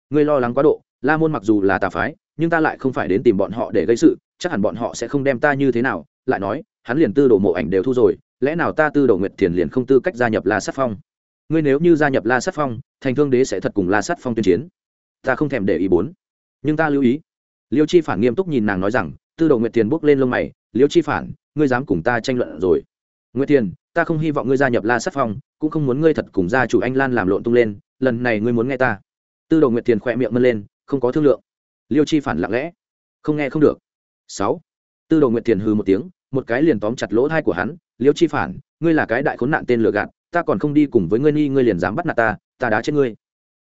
Ngươi lo lắng quá độ, la môn mặc dù là tà phái, nhưng ta lại không phải đến tìm bọn họ để gây sự, chắc hẳn bọn họ sẽ không đem ta như thế nào. Lại nói, hắn liền tư đồ mộ ảnh đều thu rồi, lẽ nào ta tư đồ nguyệt thiền liền không tư cách gia nhập la sát phong? Ngươi nếu như gia nhập la sát phong, thành thương đế sẽ thật cùng la sát phong tuyên chiến. Ta không thèm để ý bốn. Nhưng ta lưu ý. Liêu chi phản nghiêm túc nhìn nàng nói rằng, tư đồ nguyệt thiền bước lên lông mày, liêu chi phản, ngươi dám cùng ta tranh luận rồi? Nguyệt thiền, ta không hy vọng ngươi gia nhập la sát phong, cũng không muốn ngươi thật cùng gia chủ anh lan làm lộn tung lên, lần này ngươi muốn nghe ta. Tư đồ nguyệt thiền khỏe miệng mân lên, không có thương lượng. Liêu chi phản lặng lẽ, không nghe không được. Sáu. Tư đồ nguyệt thiền hư một tiếng, một cái liền tóm chặt lỗ thai của hắn, liêu chi phản, ngươi là cái đại khốn nạn tên lừa gạt, ta còn không đi cùng với ngươi nghi ngươi liền dám bắt nạt ta ta đá chết ngươi.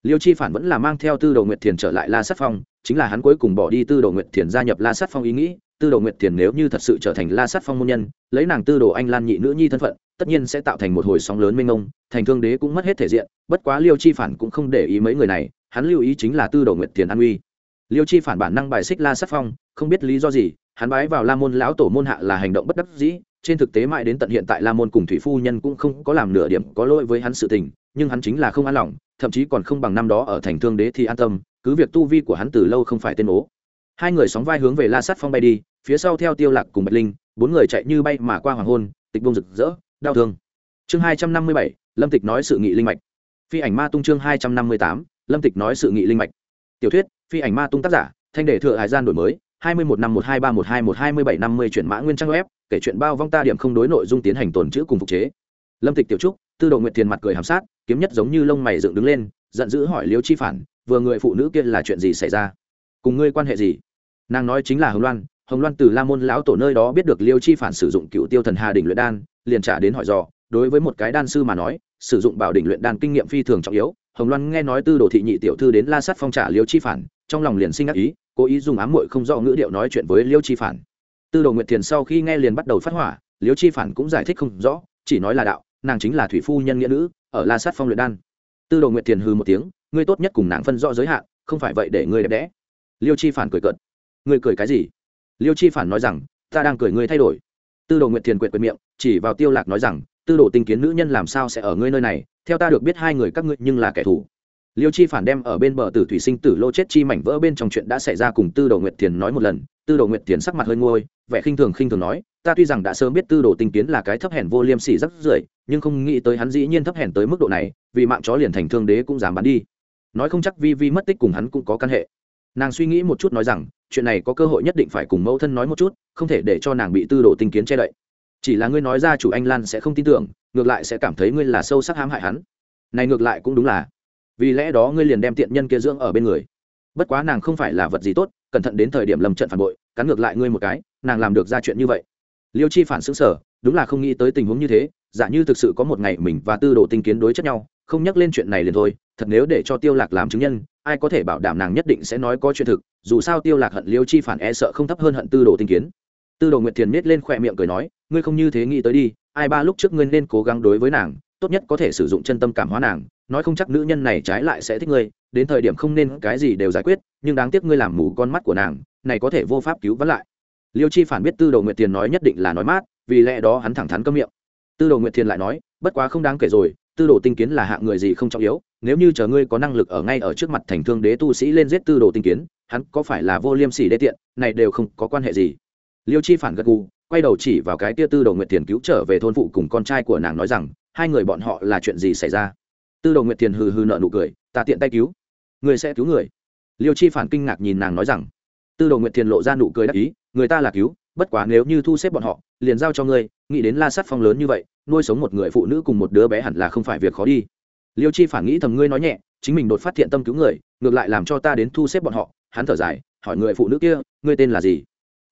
Liêu chi phản vẫn là mang theo tư đồ nguyệt thiền trở lại la sát phong chính là hắn cuối cùng bỏ đi tư đồ nguyệt thiền gia nhập la sát phong ý nghĩ, tư đồ nguyệt thiền nếu như thật sự trở thành la sát phong môn nhân, lấy nàng tư đồ anh lan nhị nữ nhi thân phận, tất nhiên sẽ tạo thành một hồi sóng lớn mênh mông, thành thương đế cũng mất hết thể diện, bất quá liêu chi phản cũng không để ý mấy người này, hắn lưu ý chính là tư đồ nguyệt thiền an uy liêu chi phản bản năng bài xích la sát phong, không biết lý do gì, hắn bái vào la môn lão tổ môn hạ là hành động bất đắc dĩ, trên thực tế mãi đến tận hiện tại la môn cùng thủy phu nhân cũng không có làm nửa điểm có lỗi với hắn sự tình, nhưng hắn chính là không an lòng, thậm chí còn không bằng năm đó ở thành thương đế thì an tâm cứ việc tu vi của hắn từ lâu không phải tên ố. Hai người sóng vai hướng về la sát phong bay đi, phía sau theo tiêu lạc cùng bạch linh, bốn người chạy như bay mà qua hoàng hôn, tịch bông rực rỡ, đau thương. Chương hai trăm năm mươi bảy, lâm tịch nói sự nghị linh mạch. Phi ảnh ma tung chương hai trăm năm mươi tám, lâm tịch nói sự nghị linh mạch. Tiểu thuyết, phi ảnh ma tung tác giả, thanh đề thừa hải gian đổi mới, hai mươi một năm một hai ba một hai một hai mươi bảy năm mươi chuyển mã nguyên trang web, kể chuyện bao vong ta điểm không đối nội dung tiến hành tồn chữ cùng phục chế. Lâm tịch tiểu trúc, tư độ nguyện tiền mặt cười hàm sát, kiếm nhất giống như lông mày dựng đứng lên, giận dữ hỏi liêu chi phản vừa người phụ nữ kia là chuyện gì xảy ra? Cùng ngươi quan hệ gì? Nàng nói chính là hồng loan hồng loan từ la môn lão tổ nơi đó biết được liêu chi phản sử dụng cựu tiêu thần hà đỉnh luyện đan, liền trả đến hỏi dò, đối với một cái đan sư mà nói, sử dụng bảo đỉnh luyện đan kinh nghiệm phi thường trọng yếu. Hồng loan nghe nói tư đồ thị nhị tiểu thư đến la sắt phong trả liêu chi phản, trong lòng liền sinh ác ý, cố ý dùng ám muội không rõ ngữ điệu nói chuyện với liêu chi phản. Tư đồ nguyệt thiền sau khi nghe liền bắt đầu phát hỏa, liêu chi phản cũng giải thích không rõ, chỉ nói là đạo, nàng chính là thủy phu nhân nghĩa nữ, ở la sát phong luyện đan. Tư đồ nguyệt thiền hư một tiếng ngươi tốt nhất cùng nàng phân rõ giới hạn, không phải vậy để ngươi đẹp đẽ. Liêu chi phản cười cợt. Ngươi cười cái gì? Liêu chi phản nói rằng, ta đang cười ngươi thay đổi. Tư đồ nguyệt thiền quyệt quyệt miệng, chỉ vào tiêu lạc nói rằng, tư đồ tinh kiến nữ nhân làm sao sẽ ở ngươi nơi này? Theo ta được biết hai người các ngươi nhưng là kẻ thù. Liêu chi phản đem ở bên bờ tử thủy sinh tử lô chết chi mảnh vỡ bên trong chuyện đã xảy ra cùng tư đồ nguyệt thiền nói một lần. Tư đồ nguyệt thiền sắc mặt hơi ngôi vẻ khinh thường khinh thường nói, ta tuy rằng đã sớm biết tư đồ tinh kiến là cái thấp hèn vô liêm sỉ rất rưởi, nhưng không nghĩ tới hắn dĩ nhiên thấp hèn tới mức độ này, vì mạng chó liền thành thương đế cũng dám bắn đi nói không chắc vi vi mất tích cùng hắn cũng có căn hệ. Nàng suy nghĩ một chút nói rằng, chuyện này có cơ hội nhất định phải cùng mẫu thân nói một chút, không thể để cho nàng bị tư đồ tinh kiến che đậy. Chỉ là ngươi nói ra chủ anh lan sẽ không tin tưởng, ngược lại sẽ cảm thấy ngươi là sâu sắc hãm hại hắn. Này ngược lại cũng đúng là. Vì lẽ đó ngươi liền đem tiện nhân kia dưỡng ở bên người. Bất quá nàng không phải là vật gì tốt, cẩn thận đến thời điểm lầm trận phản bội, cắn ngược lại ngươi một cái, nàng làm được ra chuyện như vậy. Liêu chi phản xứng sở, đúng là không nghĩ tới tình huống như thế, giả như thực sự có một ngày mình và tư đồ tinh kiến đối chất nhau, không nhắc lên chuyện này liền thôi thật nếu để cho tiêu lạc làm chứng nhân, ai có thể bảo đảm nàng nhất định sẽ nói có chuyện thực, dù sao tiêu lạc hận liêu chi phản e sợ không thấp hơn hận tư đồ tinh kiến. Tư đồ nguyệt thiền miết lên khoe miệng cười nói, ngươi không như thế nghĩ tới đi, ai ba lúc trước ngươi nên cố gắng đối với nàng, tốt nhất có thể sử dụng chân tâm cảm hóa nàng, nói không chắc nữ nhân này trái lại sẽ thích ngươi, đến thời điểm không nên cái gì đều giải quyết, nhưng đáng tiếc ngươi làm mù con mắt của nàng, này có thể vô pháp cứu vãn lại. Liêu chi phản biết tư đồ nguyệt thiền nói nhất định là nói mát, vì lẽ đó hắn thẳng thắn câm miệng. Tư đồ nguyệt thiền lại nói, bất quá không đáng kể rồi tư đồ tinh kiến là hạng người gì không trọng yếu, nếu như chờ ngươi có năng lực ở ngay ở trước mặt thành thương đế tu sĩ lên giết tư đồ tinh kiến, hắn có phải là vô liêm sỉ đê tiện, này đều không có quan hệ gì. Liêu chi phản gật gù, quay đầu chỉ vào cái tia tư đồ nguyệt tiền cứu trở về thôn phụ cùng con trai của nàng nói rằng, hai người bọn họ là chuyện gì xảy ra? Tư đồ nguyệt tiền hừ hừ nợ nụ cười, ta tiện tay cứu, người sẽ cứu người. Liêu chi phản kinh ngạc nhìn nàng nói rằng, tư đồ nguyệt tiền lộ ra nụ cười đắc ý người ta là cứu, bất quá nếu như thu xếp bọn họ, liền giao cho ngươi, nghĩ đến la sát phong lớn như vậy, nuôi sống một người phụ nữ cùng một đứa bé hẳn là không phải việc khó đi. Liêu chi phản nghĩ thầm ngươi nói nhẹ, chính mình đột phát thiện tâm cứu người, ngược lại làm cho ta đến thu xếp bọn họ, hắn thở dài, hỏi người phụ nữ kia, ngươi tên là gì?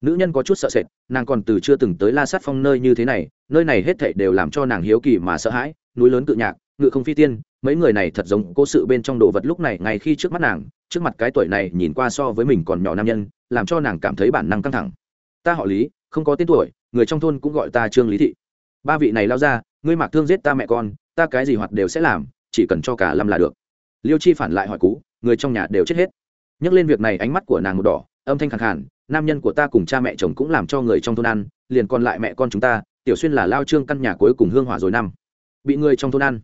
Nữ nhân có chút sợ sệt, nàng còn từ chưa từng tới la sát phong nơi như thế này, nơi này hết thảy đều làm cho nàng hiếu kỳ mà sợ hãi, núi lớn cự nhạc, ngự không phi tiên, mấy người này thật giống cố sự bên trong đồ vật lúc này, ngay khi trước mắt nàng, trước mặt cái tuổi này nhìn qua so với mình còn nhỏ nam nhân làm cho nàng cảm thấy bản năng căng thẳng. Ta họ lý, không có tên tuổi, người trong thôn cũng gọi ta trương lý thị. Ba vị này lao ra, ngươi mạc thương giết ta mẹ con, ta cái gì hoạt đều sẽ làm, chỉ cần cho cả lâm là được. Liêu chi phản lại hỏi cú, người trong nhà đều chết hết. Nhắc lên việc này ánh mắt của nàng một đỏ, âm thanh khẳng hẳn nam nhân của ta cùng cha mẹ chồng cũng làm cho người trong thôn ăn, liền còn lại mẹ con chúng ta, tiểu xuyên là lao trương căn nhà cuối cùng hương hỏa rồi năm. Bị người trong thôn ăn.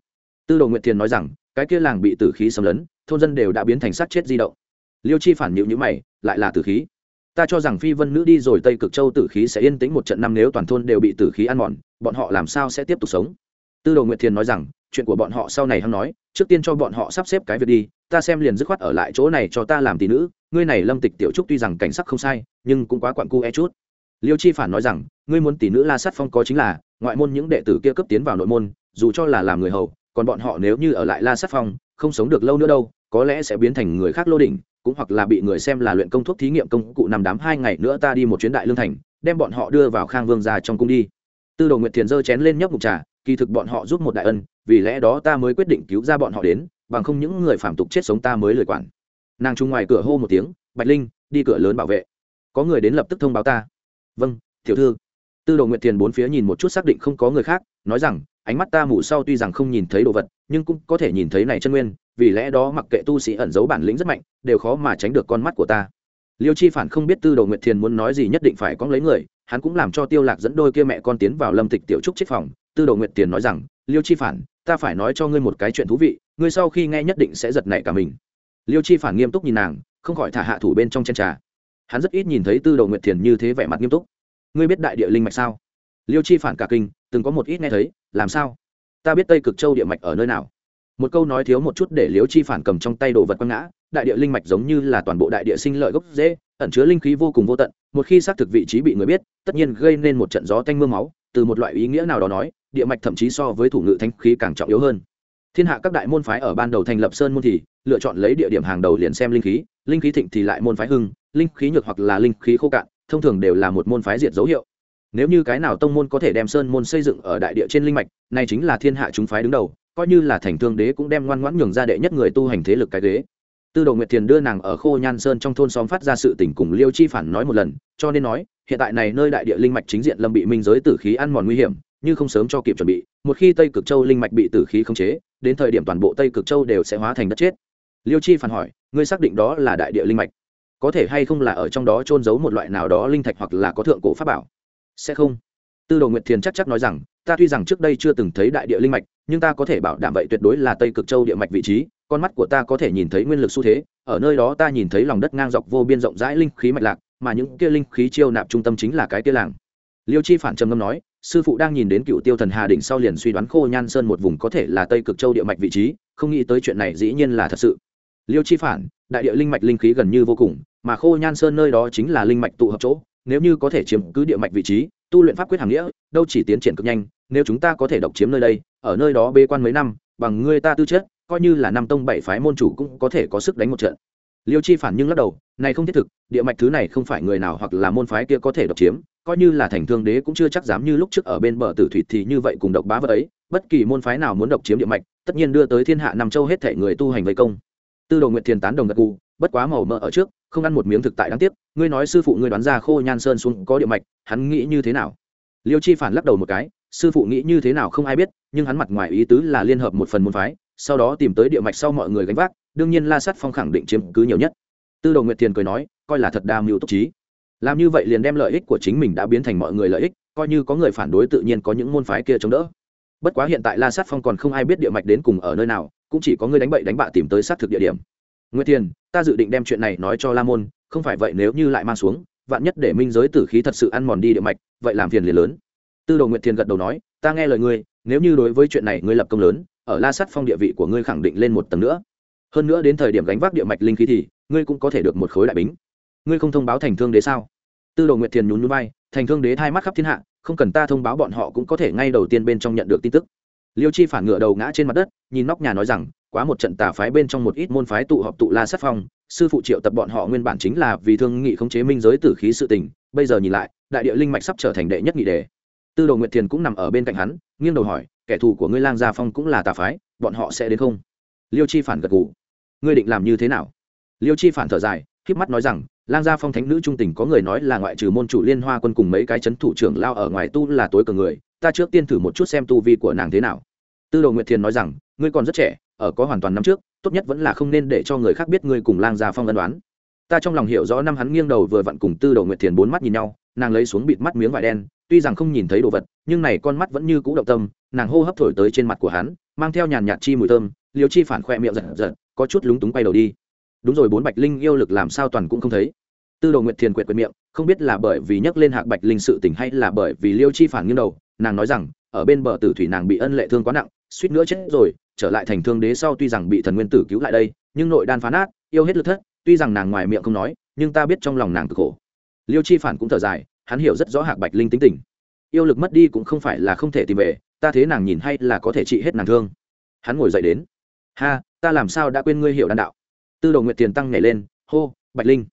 Tư đồ nguyệt thiền nói rằng, cái kia làng bị tử khí xâm lấn, thôn dân đều đã biến thành sát chết di động. Liêu chi phản nhịu nhữ mày, lại là tử khí ta cho rằng phi vân nữ đi rồi tây cực châu tử khí sẽ yên tĩnh một trận năm, nếu toàn thôn đều bị tử khí ăn mòn, bọn họ làm sao sẽ tiếp tục sống? Tư đồ nguyệt thiền nói rằng, chuyện của bọn họ sau này hắn nói, trước tiên cho bọn họ sắp xếp cái việc đi, ta xem liền dứt khoát ở lại chỗ này cho ta làm tỷ nữ, ngươi này lâm tịch tiểu trúc tuy rằng cảnh sắc không sai, nhưng cũng quá quặn cu e chút. Liêu chi phản nói rằng, ngươi muốn tỷ nữ la sát phong có chính là, ngoại môn những đệ tử kia cấp tiến vào nội môn, dù cho là làm người hầu, còn bọn họ nếu như ở lại la sát phong, không sống được lâu nữa đâu, có lẽ sẽ biến thành người khác lô đỉnh cũng hoặc là bị người xem là luyện công thuốc thí nghiệm công cụ nằm đám hai ngày nữa ta đi một chuyến đại lương thành, đem bọn họ đưa vào khang vương ra trong cung đi. Tư đồ nguyệt thiền giơ chén lên nhấp mục trà, kỳ thực bọn họ giúp một đại ân, vì lẽ đó ta mới quyết định cứu ra bọn họ đến, bằng không những người phạm tục chết sống ta mới lời quản. Nàng trung ngoài cửa hô một tiếng, bạch linh, đi cửa lớn bảo vệ. Có người đến lập tức thông báo ta. Vâng tiểu thư. Tư đồ nguyệt thiền bốn phía nhìn một chút xác định không có người khác, nói rằng ánh mắt ta mù sau tuy rằng không nhìn thấy đồ vật, nhưng cũng có thể nhìn thấy này chân nguyên, vì lẽ đó mặc kệ tu sĩ ẩn giấu bản lĩnh rất mạnh, đều khó mà tránh được con mắt của ta. Liêu chi phản không biết tư đồ nguyệt thiền muốn nói gì nhất định phải có lấy người, hắn cũng làm cho tiêu lạc dẫn đôi kia mẹ con tiến vào lâm tịch tiểu trúc chết phòng. Tư đồ nguyệt Thiền nói rằng, liêu chi phản, ta phải nói cho ngươi một cái chuyện thú vị, ngươi sau khi nghe nhất định sẽ giật nảy cả mình. Liêu chi phản nghiêm túc nhìn nàng, không khỏi thả hạ thủ bên trong chen trà. Hắn rất ít nhìn thấy tư đồ nguyệt thiền như thế vẻ mặt nghiêm túc. Ngươi biết đại địa linh mạch sao? Liêu chi phản cả kinh, từng có một ít nghe thấy làm sao? Ta biết tây cực châu địa mạch ở nơi nào. Một câu nói thiếu một chút để liếu chi phản cầm trong tay đồ vật quăng ngã. Đại địa linh mạch giống như là toàn bộ đại địa sinh lợi gốc dễ ẩn chứa linh khí vô cùng vô tận. Một khi xác thực vị trí bị người biết, tất nhiên gây nên một trận gió tanh m ư a máu. Từ một loại ý nghĩa nào đó nói, địa mạch thậm chí so với thủ ngự thanh khí càng trọng yếu hơn. Thiên hạ các đại môn phái ở ban đầu thành lập sơn môn thì, lựa chọn lấy địa điểm hàng đầu liền xem linh khí. Linh khí thịnh thì lại môn phái hưng, linh khí nhược hoặc là linh khí khô cạn, thông thường đều là một môn phái diệt dấu hiệu nếu như cái nào tông môn có thể đem sơn môn xây dựng ở đại địa trên linh mạch, này chính là thiên hạ chúng phái đứng đầu, coi như là thành thương đế cũng đem ngoan ngoãn nhường ra đệ nhất người tu hành thế lực cái ghế. Tư đồ nguyệt thiền đưa nàng ở khô nhan sơn trong thôn xóm phát ra sự tình cùng liêu chi phản nói một lần, cho nên nói, hiện tại này nơi đại địa linh mạch chính diện lâm bị minh giới tử khí ăn mòn nguy hiểm, như không sớm cho kịp chuẩn bị, một khi tây cực châu linh mạch bị tử khí khống chế, đến thời điểm toàn bộ tây cực châu đều sẽ hóa thành đất chết. Liêu chi phản hỏi, ngươi xác định đó là đại địa linh mạch? Có thể hay không là ở trong đó trôn giấu một loại nào đó linh thạch hoặc là có thượng cổ pháp bảo? Sẽ không? Tư đồ nguyệt thiền chắc chắc nói rằng, ta tuy rằng trước đây chưa từng thấy đại địa linh mạch, nhưng ta có thể bảo đảm vậy tuyệt đối là tây cực châu địa mạch vị trí, con mắt của ta có thể nhìn thấy nguyên lực xu thế, ở nơi đó ta nhìn thấy lòng đất ngang dọc vô biên rộng rãi linh khí mạch lạc, mà những kia linh khí chiêu nạp trung tâm chính là cái kia làng. Liêu chi phản trầm ngâm nói, sư phụ đang nhìn đến cựu tiêu thần hà đỉnh sau liền suy đoán khô nhan sơn một vùng có thể là tây cực châu địa mạch vị trí, không nghĩ tới chuyện này dĩ nhiên là thật sự. Liêu chi phản, đại địa linh mạch linh khí gần như vô cùng, mà khô nhan sơn nơi đó chính là linh mạch tụ hợp chỗ nếu như có thể chiếm cứ địa mạch vị trí, tu luyện pháp quyết hàng nghĩa, đâu chỉ tiến triển cực nhanh, nếu chúng ta có thể độc chiếm nơi đây, ở nơi đó bê quan mấy năm, bằng ngươi ta tư chất, coi như là năm tông bảy phái môn chủ cũng có thể có sức đánh một trận. Liêu chi phản nhưng lắc đầu, này không thiết thực, địa mạch thứ này không phải người nào hoặc là môn phái kia có thể độc chiếm, coi như là thành thương đế cũng chưa chắc dám như lúc trước ở bên bờ tử thủy thì như vậy cùng độc bá vợ ấy, bất kỳ môn phái nào muốn độc chiếm địa mạch, tất nhiên đưa tới thiên hạ nam châu hết thể người tu hành vây công. Tư đồ nguyện thiền tán đồng gật cụ bất quá màu mỡ ở trước, không ăn một miếng thực tại đáng tiếc, ngươi nói sư phụ ngươi đoán ra khô nhan sơn xuống có địa mạch, hắn nghĩ như thế nào? Liêu chi phản lắc đầu một cái, sư phụ nghĩ như thế nào không ai biết, nhưng hắn mặt ngoài ý tứ là liên hợp một phần môn phái, sau đó tìm tới địa mạch sau mọi người gánh vác, đương nhiên la sắt phong khẳng định chiếm cứ nhiều nhất. Tư đồ nguyệt thiền cười nói, coi là thật đa mưu túc trí. Làm như vậy liền đem lợi ích của chính mình đã biến thành mọi người lợi ích, coi như có người phản đối tự nhiên có những môn phái kia chống đỡ. Bất quá hiện tại la sát phong còn không ai biết địa mạch đến cùng ở nơi nào, cũng chỉ có người đánh bậy đánh bạ tìm tới xác thực địa điểm nguyệt thiền ta dự định đem chuyện này nói cho la môn không phải vậy nếu như lại mang xuống vạn nhất để minh giới tử khí thật sự ăn mòn đi địa mạch vậy làm phiền liền lớn. Tư đồ nguyệt thiền gật đầu nói ta nghe lời ngươi nếu như đối với chuyện này ngươi lập công lớn ở la sắt phong địa vị của ngươi khẳng định lên một tầng nữa. Hơn nữa đến thời điểm gánh vác địa mạch linh khí thì ngươi cũng có thể được một khối đại bính. Ngươi không thông báo thành thương đế sao? Tư đồ nguyệt thiền nhún nhún vai, thành thương đế thay mắt khắp thiên hạ không cần ta thông báo bọn họ cũng có thể ngay đầu tiên bên trong nhận được tin tức. Liêu chi phản ngựa đầu ngã trên mặt đất nhìn nóc nhà nói rằng quá một trận tà phái bên trong một ít môn phái tụ họp tụ la sát phong, sư phụ triệu tập bọn họ nguyên bản chính là vì thương nghị khống chế minh giới tử khí sự tình, bây giờ nhìn lại, đại địa linh mạch sắp trở thành đệ nhất nghị đề. Tư đồ nguyệt thiền cũng nằm ở bên cạnh hắn, nghiêng đầu hỏi, kẻ thù của ngươi lang gia phong cũng là tà phái, bọn họ sẽ đến không? Liêu chi phản gật gù, ngươi định làm như thế nào? Liêu chi phản thở dài k mắt nói rằng, lang gia phong thánh nữ trung tình có người nói là ngoại trừ môn chủ liên hoa quân cùng mấy cái c h ấ n thủ trưởng lao ở ngoài tu là tối cờ người, ta trước tiên thử một chút xem tu vi của nàng thế nào. Tư đồ nguyệt thiền nói rằng, ngươi còn rất trẻ ở có hoàn toàn năm trước, tốt nhất vẫn là không nên để cho người khác biết ngươi cùng lang gia phong ân đoán ta trong lòng hiểu rõ năm hắn nghiêng đầu vừa vặn cùng tư đồ nguyệt thiền bốn mắt nhìn nhau, nàng lấy xuống bịt mắt miếng vải đen, tuy rằng không nhìn thấy đồ vật, nhưng này con mắt vẫn như cũ động tâm, nàng hô hấp thổi tới trên mặt của hắn, mang theo nhàn nhạt chi mùi thơm liều chi phản khoe miệng giật giật, có chút lúng túng quay đầu đi. Đúng rồi, bốn bạch linh yêu lực làm sao toàn cũng không thấy. Tư đồ nguyệt thiền quyệt quyệt miệng, không biết là bởi vì nhắc lên hạc bạch linh sự tình hay là bởi vì liêu chi phản nghiêng đầu, nàng nói rằng, ở bên bờ tử thủy nàng bị ân lệ thương quá nặng, suýt nữa chết rồi trở lại thành thương đế sau tuy rằng bị thần nguyên tử cứu lại đây, nhưng nội đan phá nát, yêu hết lực thất, tuy rằng nàng ngoài miệng không nói, nhưng ta biết trong lòng nàng cực khổ. Liêu chi phản cũng thở dài, hắn hiểu rất rõ hạc bạch linh tính tình. Yêu lực mất đi cũng không phải là không thể tìm về, ta thế nàng nhìn hay là có thể trị hết nàng thương. Hắn ngồi dậy đến. Ha, ta làm sao đã quên ngươi hiểu đan đạo? Tư đồ nguyện tiền tăng nhảy lên, hô, bạch linh.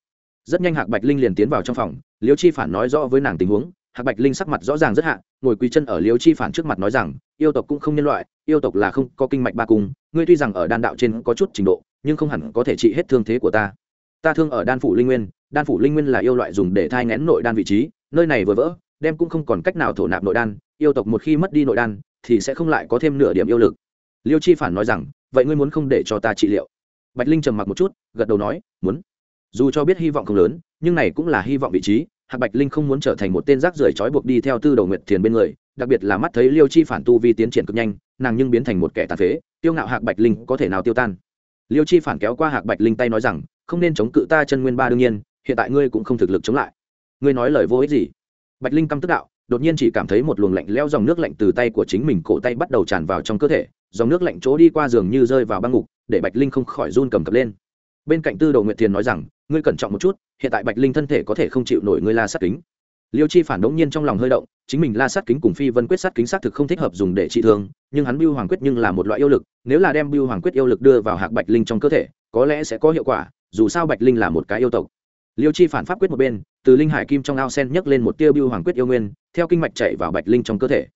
Rất nhanh hạc bạch linh liền tiến vào trong phòng, liêu chi phản nói rõ với nàng tình huống. Hạc bạch linh sắc mặt rõ ràng rất hạ, ngồi quỳ chân ở liêu chi phản trước mặt nói rằng, yêu tộc cũng không nhân loại yêu tộc là không có kinh mạch ba cung, ngươi tuy rằng ở đan đạo trên có chút trình độ, nhưng không hẳn có thể trị hết thương thế của ta. Ta thương ở đan phủ linh nguyên, đan phủ linh nguyên là yêu loại dùng để thai ngén nội đan vị trí, nơi này vừa vỡ, đem cũng không còn cách nào thổ nạp nội đan, yêu tộc một khi mất đi nội đan, thì sẽ không lại có thêm nửa điểm yêu lực. Liêu chi phản nói rằng, vậy ngươi muốn không để cho ta trị liệu? Bạch linh trầm mặc một chút, gật đầu nói, muốn. Dù cho biết hy vọng không lớn, nhưng này cũng là hy vọng vị trí, hạc bạch linh không muốn trở thành một tên rác rưởi trói buộc đi theo tư đầu nguyệt thiền bên người đặc biệt là mắt thấy liêu chi phản tu vi tiến triển cực nhanh, nàng nhưng biến thành một kẻ tàn phế, tiêu ngạo hạc bạch linh có thể nào tiêu tan? Liêu chi phản kéo qua hạc bạch linh tay nói rằng, không nên chống cự ta chân nguyên ba đương nhiên, hiện tại ngươi cũng không thực lực chống lại. Ngươi nói lời vô ích gì? Bạch linh căm tức đạo, đột nhiên chỉ cảm thấy một luồng lạnh leo dòng nước lạnh từ tay của chính mình cổ tay bắt đầu tràn vào trong cơ thể, dòng nước lạnh chỗ đi qua giường như rơi vào băng ngục, để bạch linh không khỏi run cầm cập lên. Bên cạnh tư đồ nguyệt thiền nói rằng, ngươi cẩn trọng một chút, hiện tại bạch linh thân thể có thể không chịu nổi ngươi la sát kính liêu chi phản đống nhiên trong lòng hơi động, chính mình la sát kính cùng phi vân quyết sát kính xác thực không thích hợp dùng để trị thương, nhưng hắn biêu hoàng quyết nhưng là một loại yêu lực, nếu là đem biêu hoàng quyết yêu lực đưa vào hạc bạch linh trong cơ thể, có lẽ sẽ có hiệu quả, dù sao bạch linh là một cái yêu tộc. Liêu chi phản pháp quyết một bên, từ linh hải kim trong ao sen nhấc lên một tia biêu hoàng quyết yêu nguyên, theo kinh mạch chạy vào bạch linh trong cơ thể.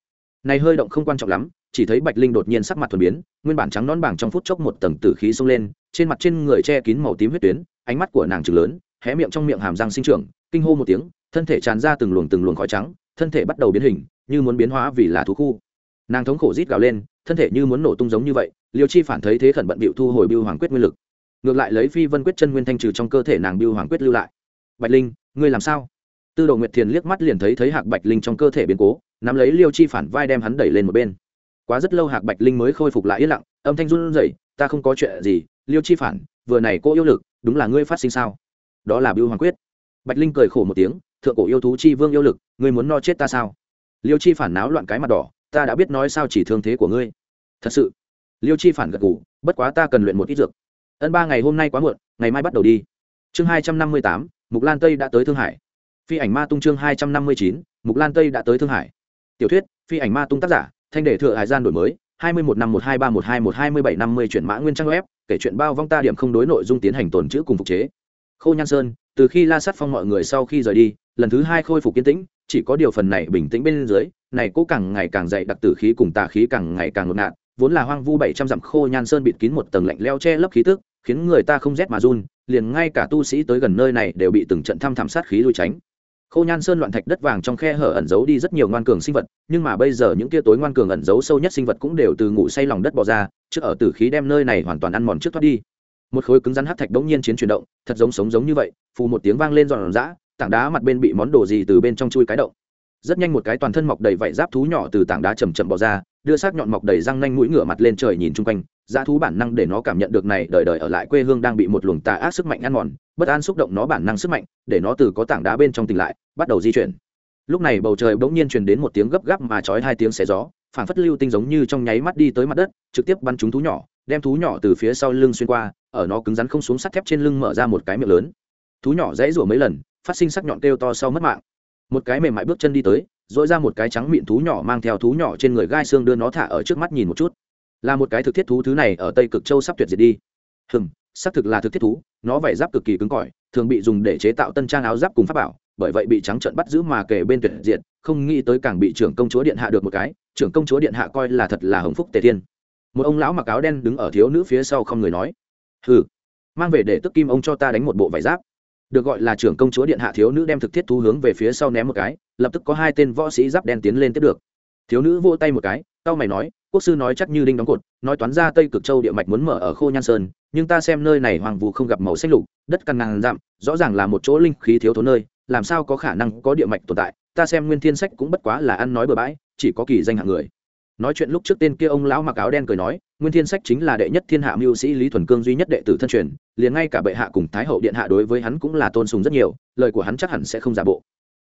Này hơi động không quan trọng lắm, chỉ thấy bạch linh đột nhiên sắc mặt thuần biến, nguyên bản trắng non bảng trong phút chốc một tầng tử khí xông lên, trên mặt trên người che kín màu tím huyết tuyến, ánh mắt của nàng trừng lớn, hé miệng trong miệng hàm răng sinh trưởng, kinh hô một tiếng thân thể tràn ra từng luồng từng luồng khói trắng, thân thể bắt đầu biến hình, như muốn biến hóa vì là thú khu. Nàng thống khổ rít gào lên, thân thể như muốn nổ tung giống như vậy, liêu chi phản thấy thế khẩn bận bịu thu hồi biêu hoàng quyết nguyên lực. Ngược lại lấy phi vân quyết chân nguyên thanh trừ trong cơ thể nàng biêu hoàng quyết lưu lại. Bạch linh, ngươi làm sao? Tư đồ nguyệt thiền liếc mắt liền thấy thấy hạc bạch linh trong cơ thể biến cố, nắm lấy liêu chi phản vai đem hắn đẩy lên một bên. Quá rất lâu hạc bạch linh mới khôi phục lại yên lặng, âm thanh run rẩy, ta không có chuyện gì, liêu chi phản, vừa này cô yêu lực, đúng là ngươi phát sinh sao? Đó là biêu hoàng quyết. Bạch linh cười khổ một tiếng thượng cổ yêu thú chi vương yêu lực, ngươi muốn no chết ta sao? Liêu chi phản náo loạn cái mặt đỏ, ta đã biết nói sao chỉ thương thế của ngươi. Thật sự. Liêu chi phản gật ngủ bất quá ta cần luyện một ít dược. Ân ba ngày hôm nay quá muộn, ngày mai bắt đầu đi. Chương hai trăm năm mươi tám, mục lan tây đã tới thương hải. Phi ảnh ma tung chương hai trăm năm mươi chín, mục lan tây đã tới thương hải. Tiểu thuyết, phi ảnh ma tung tác giả, thanh đề Thượng hải gian đổi mới, hai mươi một năm một hai ba một hai một hai mươi bảy năm mươi chuyển mã nguyên trang web, kể chuyện bao vong ta điểm không đối nội dung tiến hành tồn chữ cùng phục chế. Khô nhan sơn, từ khi la sát phong mọi người sau khi rời đi lần thứ hai khôi phục kiên tĩnh, chỉ có điều phần này bình tĩnh bên dưới, này cố càng ngày càng dày đặc tử khí cùng tà khí càng ngày càng ngột ngạt, vốn là hoang vu bảy trăm dặm khô nhan sơn bịt kín một tầng lạnh leo che lấp khí tức, khiến người ta không rét mà run, liền ngay cả tu sĩ tới gần nơi này đều bị từng trận thăm thảm sát khí lui tránh. Khô nhan sơn loạn thạch đất vàng trong khe hở ẩn giấu đi rất nhiều ngoan cường sinh vật, nhưng mà bây giờ những tia tối ngoan cường ẩn giấu sâu nhất sinh vật cũng đều từ ngủ say lòng đất bỏ ra trước ở tử khí đem nơi này hoàn toàn ăn mòn trước thoát đi. Một khối cứng rắn hát thạch đống nhiên chiến chuyển động, thật giống sống giống như vậy, phù một tiếng vang lên giòn giã tảng đá mặt bên bị món đồ gì từ bên trong chui cái động. Rất nhanh một cái toàn thân mọc đầy vảy giáp thú nhỏ từ tảng đá chầm chậm bỏ ra, đưa xác nhọn mọc đầy răng nanh mũi ngửa mặt lên trời nhìn chung quanh dã thú bản năng để nó cảm nhận được này đời đời ở lại quê hương đang bị một luồng tà ác sức mạnh ăn mòn, bất an xúc động nó bản năng sức mạnh, để nó từ có tảng đá bên trong tỉnh lại, bắt đầu di chuyển. Lúc này bầu trời bỗng nhiên truyền đến một tiếng gấp gáp mà chói hai tiếng xé gió phản phất lưu tinh giống như trong nháy mắt đi tới mặt đất, trực tiếp bắn trúng thú nhỏ, đem thú nhỏ từ phía sau lưng xuyên qua, ở nó cứng rắn không xuống sắt thép trên lưng mở ra một cái miệng lớn. Thú nhỏ dãy rủa mấy lần phát sinh sắc nhọn kêu to sau mất mạng. Một cái mềm mại bước chân đi tới dội ra một cái trắng miệng thú nhỏ mang theo thú nhỏ trên người gai xương đưa nó thả ở trước mắt nhìn một chút. Là một cái thực thiết thú, thứ này ở tây cực châu sắp tuyệt diệt đi. Hừm, xác thực là thực thiết thú, nó vảy giáp cực kỳ cứng cỏi, thường bị dùng để chế tạo tân trang áo giáp cùng pháp bảo, bởi vậy bị trắng trợn bắt giữ mà kể bên tuyệt diệt, không nghĩ tới càng bị trưởng công chúa điện hạ được một cái, trưởng công chúa điện hạ coi là thật là hồng phúc tề thiên. Một ông lão mặc áo đen đứng ở thiếu nữ phía sau không người nói, hừ, mang về để tức kim ông cho ta đánh một bộ vải giáp được gọi là trưởng công chúa điện hạ thiếu nữ đem thực thiết thú hướng về phía sau ném một cái, lập tức có hai tên võ sĩ giáp đen tiến lên tiếp được. Thiếu nữ vỗ tay một cái tao mày nói, quốc sư nói chắc như đinh đóng cột, nói toán ra tây cực châu địa mạch muốn mở ở khô nhan sơn, nhưng ta xem nơi này hoàng vụ không gặp màu xanh lục, đất căn ngàn dặm, rõ ràng là một chỗ linh khí thiếu thốn nơi, làm sao có khả năng có địa mạch tồn tại, ta xem nguyên thiên sách cũng bất quá là ăn nói bừa bãi, chỉ có kỳ danh hạng người. Nói chuyện lúc trước tên kia ông lão mặc áo đen cười nói nguyên thiên sách chính là đệ nhất thiên hạ mưu sĩ lý thuần cương duy nhất đệ tử thân truyền, liền ngay cả bệ hạ cùng thái hậu điện hạ đối với hắn cũng là tôn sùng rất nhiều, lời của hắn chắc hẳn sẽ không giả bộ.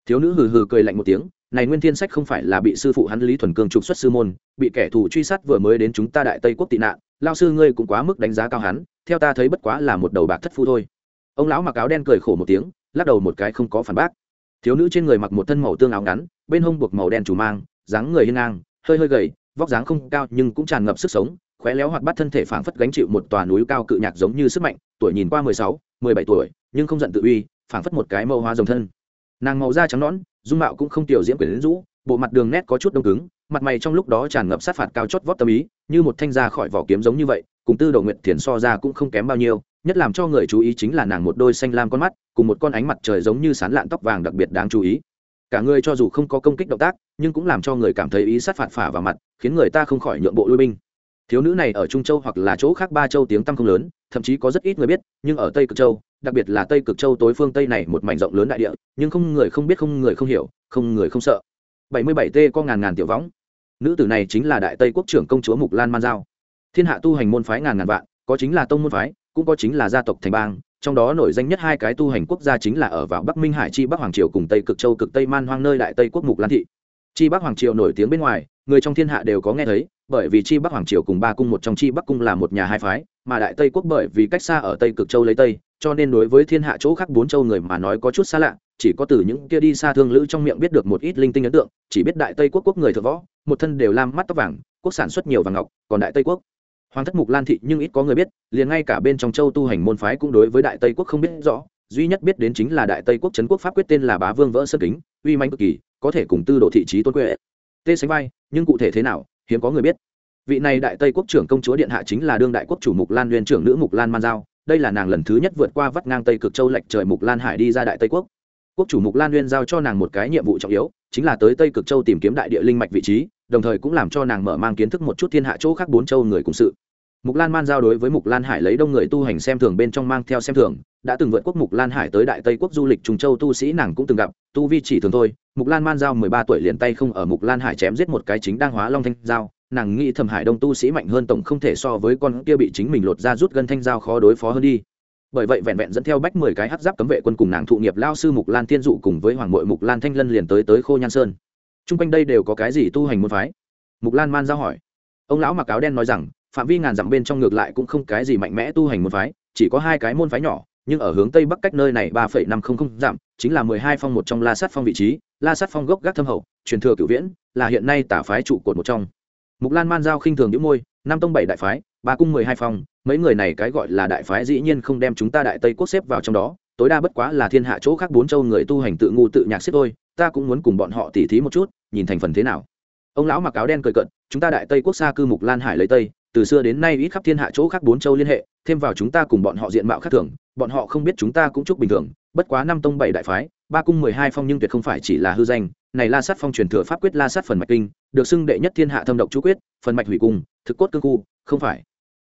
Thiếu nữ hừ hừ cười lạnh một tiếng, này nguyên thiên sách không phải là bị sư phụ hắn lý thuần cương trục xuất sư môn, bị kẻ thù truy sát vừa mới đến chúng ta đại tây quốc tị nạn lao sư ngươi cũng quá mức đánh giá cao hắn, theo ta thấy bất quá là một đầu bạc thất phu thôi. Ông lão mặc áo đen cười khổ một tiếng, lắc đầu một cái không có phản bác. Thiếu nữ trên người mặc một thân màu tương áo ngắn, bên hông buộc màu đen chủ mang, dáng người hiên ngang, hơi hơi gầy, vóc dáng không cao nhưng cũng tràn ngập sức sống khóe léo hoạt bát thân thể phảng phất gánh chịu một tòa núi cao cự nhạc giống như sức mạnh, tuổi nhìn qua mười sáu, mười bảy tuổi, nhưng không giận tự uy, phảng phất một cái mâu hoa rồng thân. Nàng màu da trắng nõn, dung mạo cũng không tiểu diễm quyển rũ, bộ mặt đường nét có chút đông cứng, mặt mày trong lúc đó tràn ngập sát phạt cao chót vót tâm ý, như một thanh ra khỏi vỏ kiếm giống như vậy, cùng tư đồ nguyệt thiền so ra cũng không kém bao nhiêu, nhất làm cho người chú ý chính là nàng một đôi xanh lam con mắt, cùng một con ánh mặt trời giống như sán lạn tóc vàng đặc biệt đáng chú ý. Cả người cho dù không có công kích động tác, nhưng cũng làm cho người cảm thấy ý sát phạt phả vào mặt, khiến người ta không khỏi nhượng bộ lui binh thiếu nữ này ở trung châu hoặc là chỗ khác ba châu tiếng tăm không lớn, thậm chí có rất ít người biết, nhưng ở tây cực châu, đặc biệt là tây cực châu tối phương tây này một mảnh rộng lớn đại địa, nhưng không người không biết, không người không hiểu, không người không sợ. Bảy mươi bảy t có ngàn ngàn tiểu võng. Nữ tử này chính là đại tây quốc trưởng công chúa mục lan man giao. Thiên hạ tu hành môn phái ngàn ngàn vạn, có chính là tông môn phái, cũng có chính là gia tộc thành bang, trong đó nổi danh nhất hai cái tu hành quốc gia chính là ở vào bắc minh hải chi bắc hoàng triều cùng tây cực châu cực tây man hoang nơi đại tây quốc mục lan thị. Chi bắc hoàng triều nổi tiếng bên ngoài người trong thiên hạ đều có nghe thấy, bởi vì chi bắc hoàng triều cùng ba cung một trong chi bắc cung là một nhà hai phái, mà đại tây quốc bởi vì cách xa ở tây cực châu lấy tây, cho nên đối với thiên hạ chỗ khác bốn châu người mà nói có chút xa lạ, chỉ có từ những kia đi xa thương lữ trong miệng biết được một ít linh tinh ấn tượng, chỉ biết đại tây quốc quốc người thợ võ, một thân đều lam mắt tóc vàng, quốc sản xuất nhiều vàng ngọc, còn đại tây quốc. Hoàng thất mục lan thị nhưng ít có người biết, liền ngay cả bên trong châu tu hành môn phái cũng đối với đại tây quốc không biết rõ, duy nhất biết đến chính là đại tây quốc trấn quốc pháp quyết tên là bá vương vỡ sơn kính, uy manh cực kỳ, có thể cùng tư độ thị trí tôn quệ tê sánh vai, nhưng cụ thể thế nào, hiếm có người biết. Vị này đại tây quốc trưởng công chúa điện hạ chính là đương đại quốc chủ mục lan, nguyên trưởng nữ mục lan man giao. Đây là nàng lần thứ nhất vượt qua vắt ngang tây cực châu lệch trời mục lan hải đi ra đại tây quốc. Quốc chủ mục lan nguyên giao cho nàng một cái nhiệm vụ trọng yếu, chính là tới tây cực châu tìm kiếm đại địa linh mạch vị trí, đồng thời cũng làm cho nàng mở mang kiến thức một chút thiên hạ chỗ khác bốn châu người cùng sự mục lan man giao đối với mục lan hải lấy đông người tu hành xem thường bên trong mang theo xem thường, đã từng vượt quốc mục lan hải tới đại tây quốc du lịch trùng châu tu sĩ nàng cũng từng gặp, tu vi chỉ thường thôi. Mục lan man giao mười ba tuổi liền tay không ở mục lan hải chém giết một cái chính đang hóa long thanh giao. Nàng nghĩ thầm hải đông tu sĩ mạnh hơn tổng không thể so với con kia bị chính mình lột ra rút gân thanh giao khó đối phó hơn đi. Bởi vậy vẹn vẹn dẫn theo bách mười cái hát giáp cấm vệ quân cùng nàng thụ nghiệp lao sư mục lan thiên dụ cùng với hoàng mội mục lan thanh lân liền tới tới khô nhan sơn. T r u n g quanh đây đều có cái gì tu hành môn phái? Mục lan man giao hỏi. Ông lão mặc áo đen nói rằng phạm vi ngàn dặm bên trong ngược lại cũng không cái gì mạnh mẽ tu hành môn phái, chỉ có hai cái môn phái nhỏ, nhưng ở hướng tây bắc cách nơi này ba phẩy năm không không dặm, chính là mười hai phong một trong la sát phong vị trí, la sát phong gốc gác thâm hậu, truyền thừa cửu viễn, là hiện nay tả phái trụ cột một trong. Mục lan man giao khinh thường những môi năm tông bảy đại phái, ba cung mười hai phong, mấy người này cái gọi là đại phái dĩ nhiên không đem chúng ta đại tây quốc xếp vào trong đó, tối đa bất quá là thiên hạ chỗ khác bốn châu người tu hành tự ngu tự nhạc xếp thôi, ta cũng muốn cùng bọn họ tỉ thí một chút, nhìn thành phần thế nào. Ông lão mặc áo đen cười cận chúng ta đại tây quốc xa cư mục lan hải lấy tây, từ xưa đến nay ít khắp thiên hạ chỗ khác bốn châu liên hệ, thêm vào chúng ta cùng bọn họ diện mạo khác thường, bọn họ không biết chúng ta cũng chúc bình thường, bất quá năm tông bảy đại phái, ba cung mười hai phong nhưng tuyệt không phải chỉ là hư danh, này la sát phong truyền thừa pháp quyết la sát phần mạch kinh, được xưng đệ nhất thiên hạ thâm độc chú quyết, phần mạch hủy cung, thực cốt cương khu, không phải.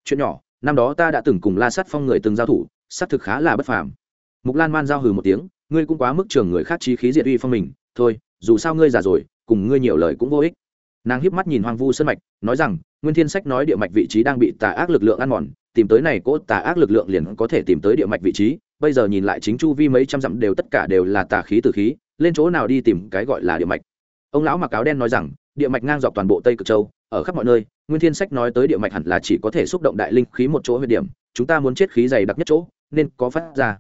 Chuyện nhỏ, năm đó ta đã từng cùng la sát phong người từng giao thủ, xác thực khá là bất phàm. Mục lan man giao hừ một tiếng, ngươi cũng quá mức trường người khác trí khí diệt uy phong mình, thôi, dù sao ngươi già rồi, cùng ngươi nhiều lời cũng vô ích nàng híp mắt nhìn hoang vu sơn mạch, nói rằng, nguyên thiên sách nói địa mạch vị trí đang bị tà ác lực lượng ăn mòn, tìm tới này cỗ tà ác lực lượng liền có thể tìm tới địa mạch vị trí, bây giờ nhìn lại chính chu vi mấy trăm dặm đều tất cả đều là tà khí từ khí, lên chỗ nào đi tìm cái gọi là địa mạch? Ông lão mặc áo đen nói rằng, địa mạch ngang dọc toàn bộ tây cực châu, ở khắp mọi nơi, nguyên thiên sách nói tới địa mạch hẳn là chỉ có thể xúc động đại linh khí một chỗ huyết điểm, chúng ta muốn chết khí dày đặc nhất chỗ, nên có phát ra.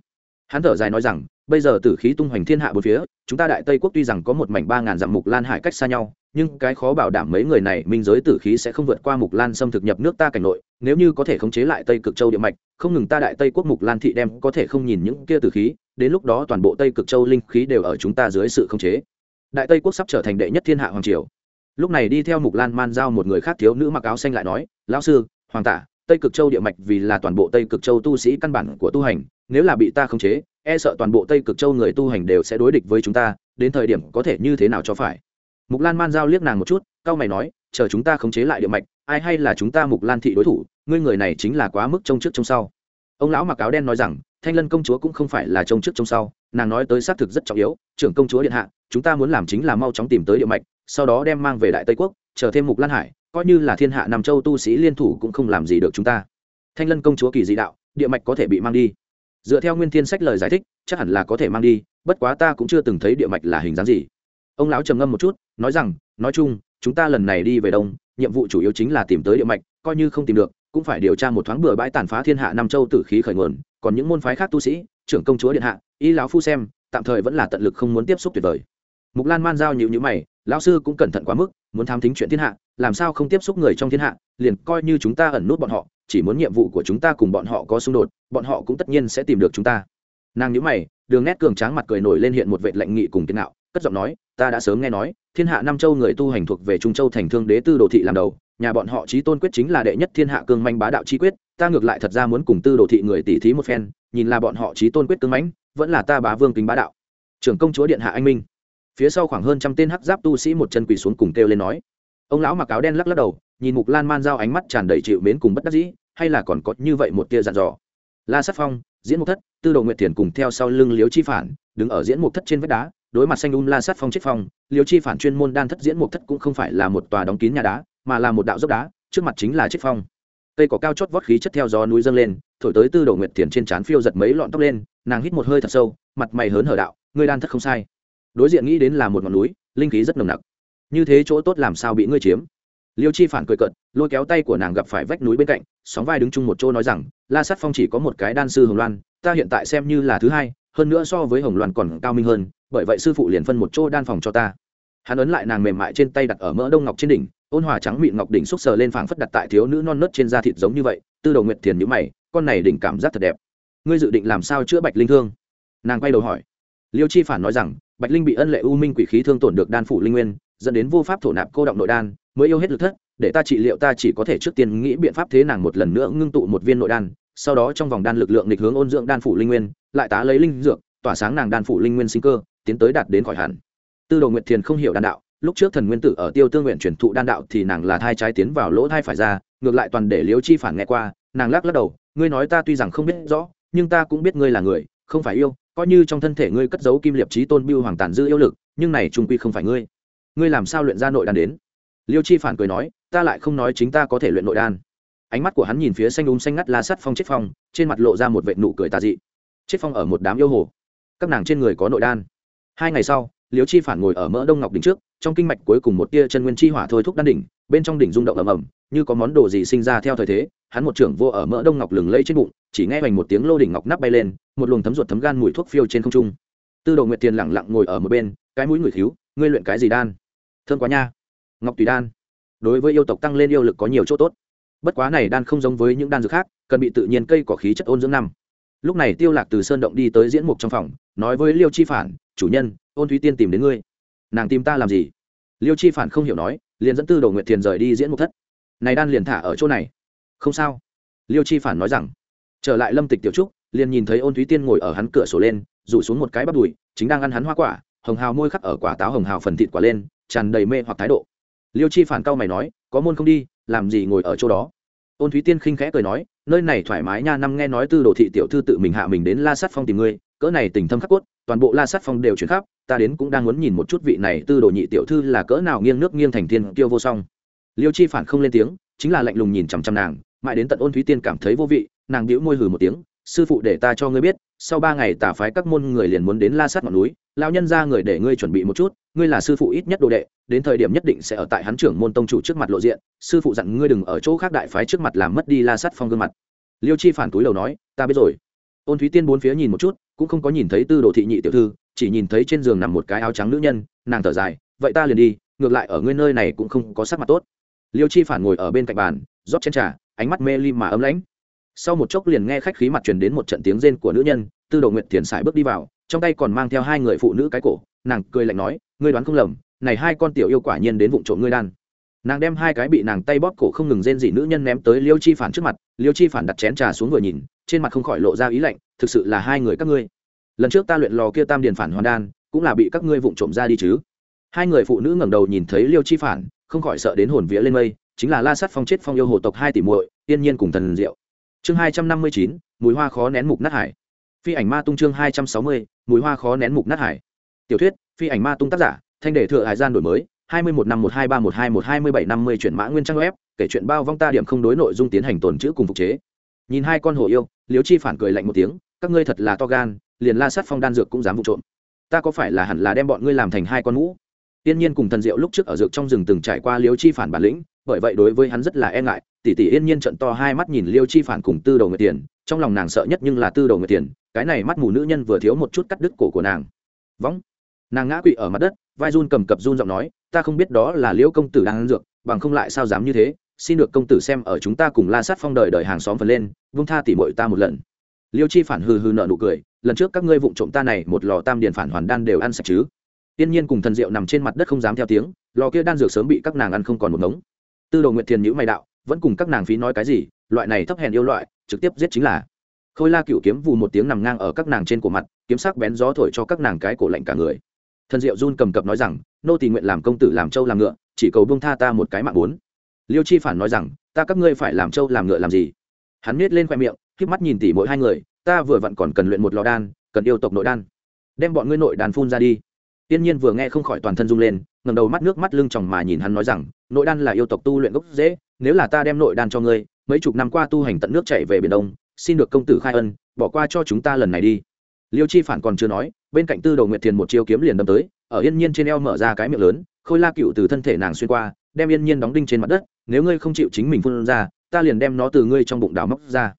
Hắn thở dài nói rằng, bây giờ tử khí tung hoành thiên hạ bốn phía, chúng ta đại tây quốc tuy rằng có một mảnh ba ngàn dặm mục lan hải cách xa nhau nhưng cái khó bảo đảm mấy người này minh giới tử khí sẽ không vượt qua mục lan xâm thực nhập nước ta cảnh nội, nếu như có thể khống chế lại tây cực châu địa mạch, không ngừng ta đại tây quốc mục lan thị đem có thể không nhìn những kia tử khí, đến lúc đó toàn bộ tây cực châu linh khí đều ở chúng ta dưới sự khống chế. Đại tây quốc sắp trở thành đệ nhất thiên hạ hoàng triều. Lúc này đi theo mục lan man giao một người khác thiếu nữ mặc áo xanh lại nói, lão sư, hoàng tả, tây cực châu địa mạch vì là toàn bộ tây cực châu tu sĩ căn bản của tu hành, nếu là bị ta khống chế e sợ toàn bộ tây cực châu người tu hành đều sẽ đối địch với chúng ta, đến thời điểm có thể như thế nào cho phải? Mục lan man giao liếc nàng một chút cao mày nói, chờ chúng ta khống chế lại địa mạch, ai hay là chúng ta mục lan thị đối thủ, ngươi người này chính là quá mức trông trước trông sau. Ông lão mặc áo đen nói rằng, thanh lân công chúa cũng không phải là trông trước trông sau, nàng nói tới xác thực rất trọng yếu, trưởng công chúa điện hạ, chúng ta muốn làm chính là mau chóng tìm tới địa mạch, sau đó đem mang về đại tây quốc, chờ thêm mục lan hải, coi như là thiên hạ nam châu tu sĩ liên thủ cũng không làm gì được chúng ta. Thanh lân công chúa kỳ dị đạo, địa mạch có thể bị mang đi. Dựa theo nguyên thiên sách lời giải thích, chắc hẳn là có thể mang đi, bất quá ta cũng chưa từng thấy địa mạch là hình dáng gì ông lão trầm ngâm một chút, nói rằng, nói chung, chúng ta lần này đi về đông, nhiệm vụ chủ yếu chính là tìm tới địa mạch, coi như không tìm được, cũng phải điều tra một thoáng bừa bãi tàn phá thiên hạ nam châu tử khí khởi nguồn, còn những môn phái khác tu sĩ, trưởng công chúa điện hạ, y lão phu xem, tạm thời vẫn là tận lực không muốn tiếp xúc tuyệt vời. Mục lan man giao nhịu nhữ mày, lão sư cũng cẩn thận quá mức, muốn tham thính chuyện thiên hạ, làm sao không tiếp xúc người trong thiên hạ, liền coi như chúng ta ẩn nút bọn họ, chỉ muốn nhiệm vụ của chúng ta cùng bọn họ có xung đột, bọn họ cũng tất nhiên sẽ tìm được chúng ta. Nàng nhữ mày, đường nét cường tráng mặt cười nổi lên hiện một vệ lạnh nghị cùng kiến nạo cất giọng nói ta đã sớm nghe nói, thiên hạ năm châu người tu hành thuộc về trung châu thành thương đế tư đồ thị làm đầu, nhà bọn họ trí tôn quyết chính là đệ nhất thiên hạ cương manh bá đạo chi quyết, ta ngược lại thật ra muốn cùng tư đồ thị người tỷ thí một phen, nhìn là bọn họ trí tôn quyết cương mãnh, vẫn là ta bá vương kính bá đạo. Trưởng công chúa điện hạ anh minh. Phía sau khoảng hơn trăm tên hắc giáp tu sĩ một chân quỳ xuống cùng kêu lên nói. Ông lão mặc áo đen lắc lắc đầu, nhìn mục lan man giao ánh mắt tràn đầy chịu mến cùng bất đắc dĩ, hay là còn có như vậy một tia dặn dò. La sát phong, diễn mục thất, tư đồ nguyệt thiền cùng theo sau lưng liếu chi phản, đứng ở diễn mục thất trên vách đá đối mặt xanh um la sát phong chết phong liều chi phản chuyên môn đan thất diễn mục thất cũng không phải là một tòa đóng kín nhà đá, mà là một đạo dốc đá, trước mặt chính là chết phong. Cây có cao chót vót khí chất theo gió núi dâng lên, thổi tới tư đồ nguyệt Tiền trên trán phiêu giật mấy lọn tóc lên, nàng hít một hơi thật sâu, mặt mày hớn hở đạo, ngươi đan thất không sai. Đối diện nghĩ đến là một ngọn núi, linh khí rất nồng nặc. Như thế chỗ tốt làm sao bị ngươi chiếm? Liêu chi phản cười cận lôi kéo tay của nàng gặp phải vách núi bên cạnh, sóng vai đứng chung một chỗ nói rằng, la sát phong chỉ có một cái đan sư hồng loan, ta hiện tại xem như là thứ hai, hơn nữa so với hồng loan còn cao minh hơn bởi vậy sư phụ liền phân một chỗ đan phòng cho ta. Hắn ấn lại nàng mềm mại trên tay đặt ở mỡ đông ngọc trên đỉnh, ôn hòa trắng mịn ngọc đỉnh xúc sờ lên phảng phất đặt tại thiếu nữ non nớt trên da thịt giống như vậy, tư đầu nguyệt thiền nhữ mày, con này đỉnh cảm giác thật đẹp. Ngươi dự định làm sao chữa bạch linh thương? Nàng quay đầu hỏi. Liêu chi phản nói rằng, bạch linh bị ân lệ u minh quỷ khí thương tổn được đan phủ linh nguyên, dẫn đến vô pháp thổ nạp cô động nội đan, mới yêu hết lực thất, để ta trị liệu ta chỉ có thể trước tiên nghĩ biện pháp thế nàng một lần nữa ngưng tụ một viên nội đan, sau đó trong vòng đan lực lượng nghịch hướng ôn dưỡng đan phủ linh nguyên, lại tá lấy linh dược, tỏa sáng nàng đan phủ linh nguyên sinh cơ tiến tới đạt đến khỏi hẳn. Tư đồ nguyệt thiền không hiểu đan đạo, lúc trước thần nguyên tử ở tiêu tương nguyện chuyển thụ đan đạo thì nàng là thai trái tiến vào lỗ thai phải ra, ngược lại toàn để liễu chi phản nghe qua, nàng lắc lắc đầu, ngươi nói ta tuy rằng không biết rõ, nhưng ta cũng biết ngươi là người, không phải yêu, coi như trong thân thể ngươi cất giấu kim liệp trí tôn biêu hoàng tàn dư yêu lực, nhưng này trung quy không phải ngươi. Ngươi làm sao luyện ra nội đan đến? Liêu chi phản cười nói, ta lại không nói chính ta có thể luyện nội đan. Ánh mắt của hắn nhìn phía xanh đúng xanh ngắt la sắt phong chết phong, trên mặt lộ ra một vệ nụ cười tà dị. Chết phong ở một đám yêu hồ. Các nàng trên người có nội đan hai ngày sau, Liễu chi phản ngồi ở mỡ đông ngọc đỉnh trước, trong kinh mạch cuối cùng một tia chân nguyên chi hỏa thôi thúc đan đỉnh, bên trong đỉnh rung động ầm ầm, như có món đồ gì sinh ra theo thời thế, hắn một trưởng vô ở mỡ đông ngọc lừng lây trên bụng, chỉ nghe hoành một tiếng lô đỉnh ngọc nắp bay lên, một luồng thấm ruột thấm gan mùi thuốc phiêu trên không trung. Tư đồ nguyệt tiền lẳng lặng ngồi ở một bên, cái mũi người thiếu, ngươi luyện cái gì đan? Thương quá nha. Ngọc tùy đan. Đối với yêu tộc tăng lên yêu lực có nhiều chỗ tốt. Bất quá này đan không giống với những đan dược khác, cần bị tự nhiên cây có khí chất ôn dưỡng năm. Lúc này tiêu lạc từ sơn động đi tới diễn mục trong phòng, nói với liêu chi phản chủ nhân, ôn thúy tiên tìm đến ngươi. Nàng tìm ta làm gì? Liêu chi phản không hiểu nói, liền dẫn tư đồ nguyệt thiền rời đi diễn một thất. Này đan liền thả ở chỗ này. Không sao. Liêu chi phản nói rằng. Trở lại lâm tịch tiểu trúc, liền nhìn thấy ôn thúy tiên ngồi ở hắn cửa sổ lên, rủ xuống một cái bắp đùi, chính đang ăn hắn hoa quả, hồng hào môi khắc ở quả táo hồng hào phần thịt quả lên, tràn đầy mê hoặc thái độ. Liêu chi phản cao mày nói, có môn không đi, làm gì ngồi ở chỗ đó? Ôn thúy tiên khinh khẽ cười nói, nơi này thoải mái nha, năm nghe nói tư đồ thị tiểu thư tự mình hạ mình đến la sát phong tìm ngươi cỡ này tình thâm khắc cốt, toàn bộ la sát phong đều chuyển khắp, ta đến cũng đang muốn nhìn một chút vị này tư đồ nhị tiểu thư là cỡ nào nghiêng nước nghiêng thành thiên tiêu vô song. Liêu chi phản không lên tiếng, chính là lạnh lùng nhìn chằm chằm nàng, mãi đến tận ôn thúy tiên cảm thấy vô vị, nàng đĩu môi hừ một tiếng, sư phụ để ta cho ngươi biết, sau ba ngày tả phái các môn người liền muốn đến la sát ngọn núi lao nhân ra người để ngươi chuẩn bị một chút, ngươi là sư phụ ít nhất đồ đệ, đến thời điểm nhất định sẽ ở tại hắn trưởng môn tông chủ trước mặt lộ diện, sư phụ dặn ngươi đừng ở chỗ khác đại phái trước mặt làm mất đi la sát phong gương mặt. Liêu chi phản túi đầu nói, ta biết rồi. Ôn thúy tiên bốn phía nhìn một chút cũng không có nhìn thấy tư đồ thị nhị tiểu thư, chỉ nhìn thấy trên giường nằm một cái áo trắng nữ nhân, nàng thở dài, vậy ta liền đi, ngược lại ở ngươi nơi này cũng không có sắc mặt tốt. Liêu chi phản ngồi ở bên cạnh bàn, rót chén trà, ánh mắt mê lim mà ấm lãnh. Sau một chốc liền nghe khách khí mặt truyền đến một trận tiếng rên của nữ nhân, tư đồ Nguyện thiền sải bước đi vào, trong tay còn mang theo hai người phụ nữ cái cổ, nàng cười lạnh nói, ngươi đoán không lầm, này hai con tiểu yêu quả nhiên đến vụ trộm ngươi đan. Nàng đem hai cái bị nàng tay bóp cổ không ngừng rên dị nữ nhân ném tới liêu chi phản trước mặt, liêu chi phản đặt chén trà xuống vừa nhìn trên mặt không khỏi lộ ra ý lạnh, thực sự là hai người các ngươi. Lần trước ta luyện lò kia tam điền phản hoàn đan, cũng là bị các ngươi vụng trộm ra đi chứ? Hai người phụ nữ ngẩng đầu nhìn thấy liêu chi phản, không khỏi sợ đến hồn vía lên mây, chính là la sắt phong chết phong yêu hồ tộc hai tỷ muội, tiên nhiên cùng thần diệu. Chương hai trăm năm mươi chín, mùi hoa khó nén mục nát hải. Phi ảnh ma tung chương hai trăm sáu mươi, mùi hoa khó nén mục nát hải. Tiểu thuyết, phi ảnh ma tung tác giả, thanh đề thừa hải gian đổi mới, hai mươi một năm một hai ba một hai một hai mươi bảy năm mươi chuyển mã nguyên trang web, kể chuyện bao vong ta điểm không đối nội dung tiến hành tồn chữ cùng phục chế nhìn hai con hổ yêu liếu chi phản cười lạnh một tiếng, các ngươi thật là to gan, liền la sát phong đan dược cũng dám vụ trộm. Ta có phải là hẳn là đem bọn ngươi làm thành hai con ngũ tiên nhiên cùng thần diệu lúc trước ở dược trong rừng từng trải qua liếu chi phản bản lĩnh, bởi vậy đối với hắn rất là e ngại. Tỷ tỷ yên nhiên trận to hai mắt nhìn liêu chi phản cùng tư đầu người tiền, trong lòng nàng sợ nhất nhưng là tư đầu người tiền, cái này mắt mù nữ nhân vừa thiếu một chút cắt đứt cổ của nàng. Vóng. nàng ngã quỵ ở mặt đất, vai run cầm cập run giọng nói, ta không biết đó là liễu công tử đang ăn dược, bằng không lại sao dám như thế? Xin được công tử xem ở chúng ta cùng la sát phong đời đời hàng xóm phần lên, vung tha tỉ mội ta một lần. Liêu chi phản hừ hừ nợ nụ cười, lần trước các ngươi vụng trộm ta này một lò tam điền phản hoàn đan đều ăn sạch chứ? Tiên nhiên cùng thần diệu nằm trên mặt đất không dám theo tiếng, lò kia đan dược sớm bị các nàng ăn không còn một ngống. Tư đồ nguyện thiền nhữ mày đạo, vẫn cùng các nàng phí nói cái gì, loại này thấp hèn yêu loại, trực tiếp giết chính là. Khôi la cựu kiếm vù một tiếng nằm ngang ở các nàng trên cổ mặt, kiếm sắc bén gió thổi cho các nàng cái cổ lạnh cả người. Thần diệu run cầm cập nói rằng, nô tỳ nguyện làm công tử làm trâu làm ngựa, chỉ cầu bông tha ta một cái mạng bốn liêu chi phản nói rằng, ta các ngươi phải làm trâu làm ngựa làm gì? Hắn miết lên khoe miệng k mắt nhìn tỉ mỗi hai người, ta vừa vặn còn cần luyện một lò đan, cần yêu tộc nội đan. Đem bọn ngươi nội đàn phun ra đi. Tiên nhiên vừa nghe không khỏi toàn thân rung lên ngầm đầu mắt nước mắt lưng tròng mà nhìn hắn nói rằng, nội đan là yêu tộc tu luyện gốc dễ, nếu là ta đem nội đan cho ngươi, mấy chục năm qua tu hành tận nước chạy về biển đông, xin được công tử khai ân, bỏ qua cho chúng ta lần này đi. Liêu chi phản còn chưa nói, bên cạnh tư đầu nguyệt thiền một chiêu kiếm liền đâm tới, ở yên nhiên trên eo mở ra cái miệng lớn, khôi la cựu từ thân thể nàng xuyên qua đem yên nhiên đóng đinh trên mặt đất, nếu ngươi không chịu chính mình phun ra, ta liền đem nó từ ngươi trong bụng đào móc ra.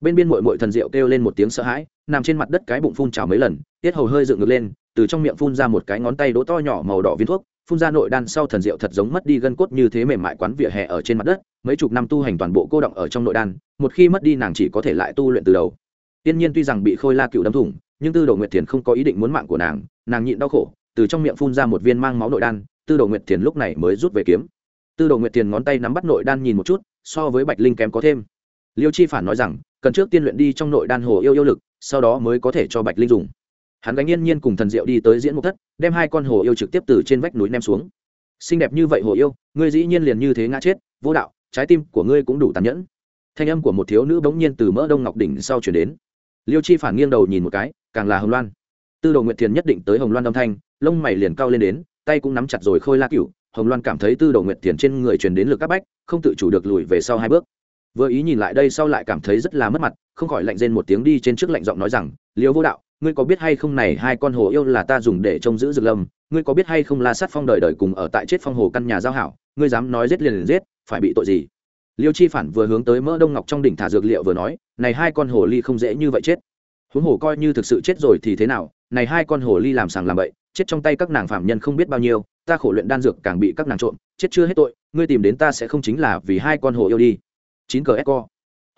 Bên biên mội mội thần diệu kêu lên một tiếng sợ hãi, nằm trên mặt đất cái bụng phun trào mấy lần, tiết hầu hơi dựng ngược lên, từ trong miệng phun ra một cái ngón tay đỗ to nhỏ màu đỏ viên thuốc, phun ra nội đan sau thần diệu thật giống mất đi gân cốt như thế mềm mại quán vỉa hè ở trên mặt đất, mấy chục năm tu hành toàn bộ cô động ở trong nội đan, một khi mất đi nàng chỉ có thể lại tu luyện từ đầu. Tiên nhiên tuy rằng bị khôi la cựu đâm thủng, nhưng tư đồ nguyệt thiền không có ý định muốn mạng của nàng nàng nhịn đau khổ, từ trong miệng phun ra một viên mang máu nội đan, tư đồ nguyệt thiền lúc này mới rút về kiếm tư đồ nguyệt tiền ngón tay nắm bắt nội đan nhìn một chút, so với bạch linh kém có thêm. Liêu chi phản nói rằng, cần trước tiên luyện đi trong nội đan hồ yêu yêu lực, sau đó mới có thể cho bạch linh dùng. Hắn gánh yên nhiên cùng thần diệu đi tới diễn mục thất, đem hai con hồ yêu trực tiếp từ trên vách núi ném xuống. Xinh đẹp như vậy hồ yêu, ngươi dĩ nhiên liền như thế ngã chết, vô đạo, trái tim của ngươi cũng đủ tàn nhẫn. Thanh âm của một thiếu nữ bỗng nhiên từ mỡ đông ngọc đỉnh sau chuyển đến. Liêu chi phản nghiêng đầu nhìn một cái, càng là hồng loan. Tư đồ nguyệt thiền nhất định tới hồng loan âm thanh, lông mày liền cao lên đến, tay cũng nắm chặt rồi khôi la cựu hồng loan cảm thấy tư đồ nguyệt thiền trên người truyền đến lực áp bách, không tự chủ được lùi về sau hai bước. Vừa ý nhìn lại đây sau lại cảm thấy rất là mất mặt, không khỏi lạnh rên một tiếng đi trên trước lạnh giọng nói rằng Liễu vô đạo, ngươi có biết hay không này hai con hồ yêu là ta dùng để trông giữ dược lâm? Ngươi có biết hay không la sát phong đời đời cùng ở tại chết phong hồ căn nhà giao hảo? Ngươi dám nói giết liền liền giết, phải bị tội gì? Liêu chi phản vừa hướng tới mỡ đông ngọc trong đỉnh thả dược liệu vừa nói, này hai con hồ ly không dễ như vậy chết huống hồ coi như thực sự chết rồi thì thế nào? Này hai con hồ ly làm sàng làm bậy, chết trong tay các nàng phạm nhân không biết bao nhiêu, ta khổ luyện đan dược càng bị các nàng trộm, chết chưa hết tội, ngươi tìm đến ta sẽ không chính là vì hai con hồ yêu đi. Chín cờ eco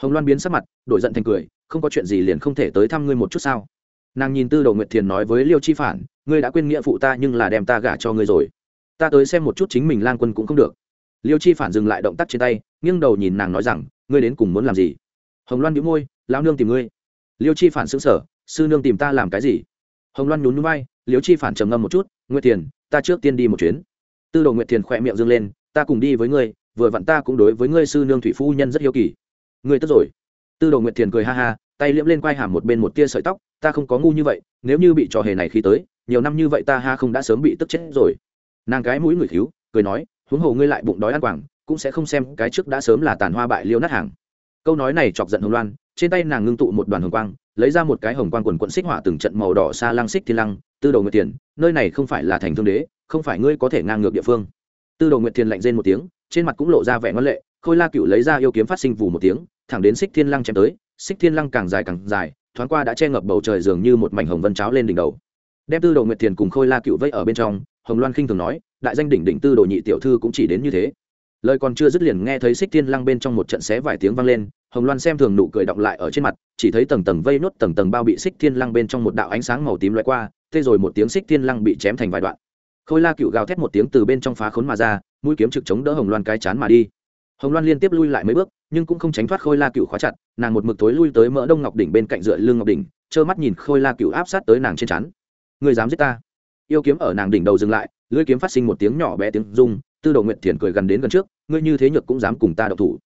hồng loan biến sắc mặt, đổi giận thành cười, không có chuyện gì liền không thể tới thăm ngươi một chút sao? Nàng nhìn tư đồ nguyệt thiền nói với liêu chi phản, ngươi đã quên nghĩa phụ ta nhưng là đem ta gả cho ngươi rồi. Ta tới xem một chút chính mình lang quân cũng không được. Liêu chi phản dừng lại động tác trên tay, nghiêng đầu nhìn nàng nói rằng, ngươi đến cùng muốn làm gì? Hồng loan đĩu môi, lão nương tìm ngươi liêu chi phản xứng sở sư nương tìm ta làm cái gì? Hồng loan nhún núi bay liêu chi phản trầm ngâm một chút, nguyệt thiền, ta trước tiên đi một chuyến. Tư đồ nguyệt thiền khỏe miệng dâng lên, ta cùng đi với ngươi, vừa vặn ta cũng đối với ngươi sư nương thủy phu nhân rất hiếu kỳ. Ngươi tức rồi. Tư đồ nguyệt thiền cười ha ha, tay liễm lên quai hàm một bên một tia sợi tóc, ta không có ngu như vậy, nếu như bị trò hề này khi tới, nhiều năm như vậy ta ha không đã sớm bị tức chết rồi. Nàng cái mũi người thiếu, cười nói, huống hồ ngươi lại bụng đói ăn quảng, cũng sẽ không xem cái trước đã sớm là tàn hoa bại liêu nát hàng. Câu nói này chọc giận hồng loan trên tay nàng ngưng tụ một đoàn hồng quang, lấy ra một cái hồng quang quần quận xích hỏa từng trận màu đỏ xa lăng xích thiên lăng, tư đồ nguyệt tiền, nơi này không phải là thành thương đế, không phải ngươi có thể ngang ngược địa phương. Tư đồ nguyệt tiền lạnh rên một tiếng, trên mặt cũng lộ ra vẻ ngân lệ, khôi la cựu lấy ra yêu kiếm phát sinh vù một tiếng, thẳng đến xích thiên lăng chém tới, xích thiên lăng càng dài càng dài, thoáng qua đã che ngập bầu trời dường như một mảnh hồng vân cháo lên đỉnh đầu. Đem tư đồ nguyệt thiền cùng khôi la cựu vây ở bên trong, hồng loan khinh thường nói, đại danh đỉnh đỉnh tư đồ nhị tiểu thư cũng chỉ đến như thế. Lời còn chưa dứt liền nghe thấy xích thiên lăng bên trong một trận xé vài tiếng vang lên hồng loan xem thường nụ cười động lại ở trên mặt, chỉ thấy tầng tầng vây nốt tầng tầng bao bị xích thiên lăng bên trong một đạo ánh sáng màu tím loại qua tê rồi một tiếng xích thiên lăng bị chém thành vài đoạn. Khôi la cựu gào thét một tiếng từ bên trong phá khốn mà ra, mũi kiếm trực chống đỡ hồng loan cái chán mà đi. Hồng loan liên tiếp lui lại mấy bước, nhưng cũng không tránh thoát khôi la cựu khóa chặt, nàng một mực tối lui tới mỡ đông ngọc đỉnh bên cạnh dựa lưng ngọc đỉnh, trơ mắt nhìn khôi la cựu áp sát tới nàng trên chắn người dám giết ta? Yêu kiếm ở nàng đỉnh đầu dừng lại, lưỡi kiếm phát sinh một tiếng nhỏ bé tiếng rung, tư đồ nguyện thiền cười gần đến gần trước, ngươi như thế nhược cũng dám cùng ta độc thủ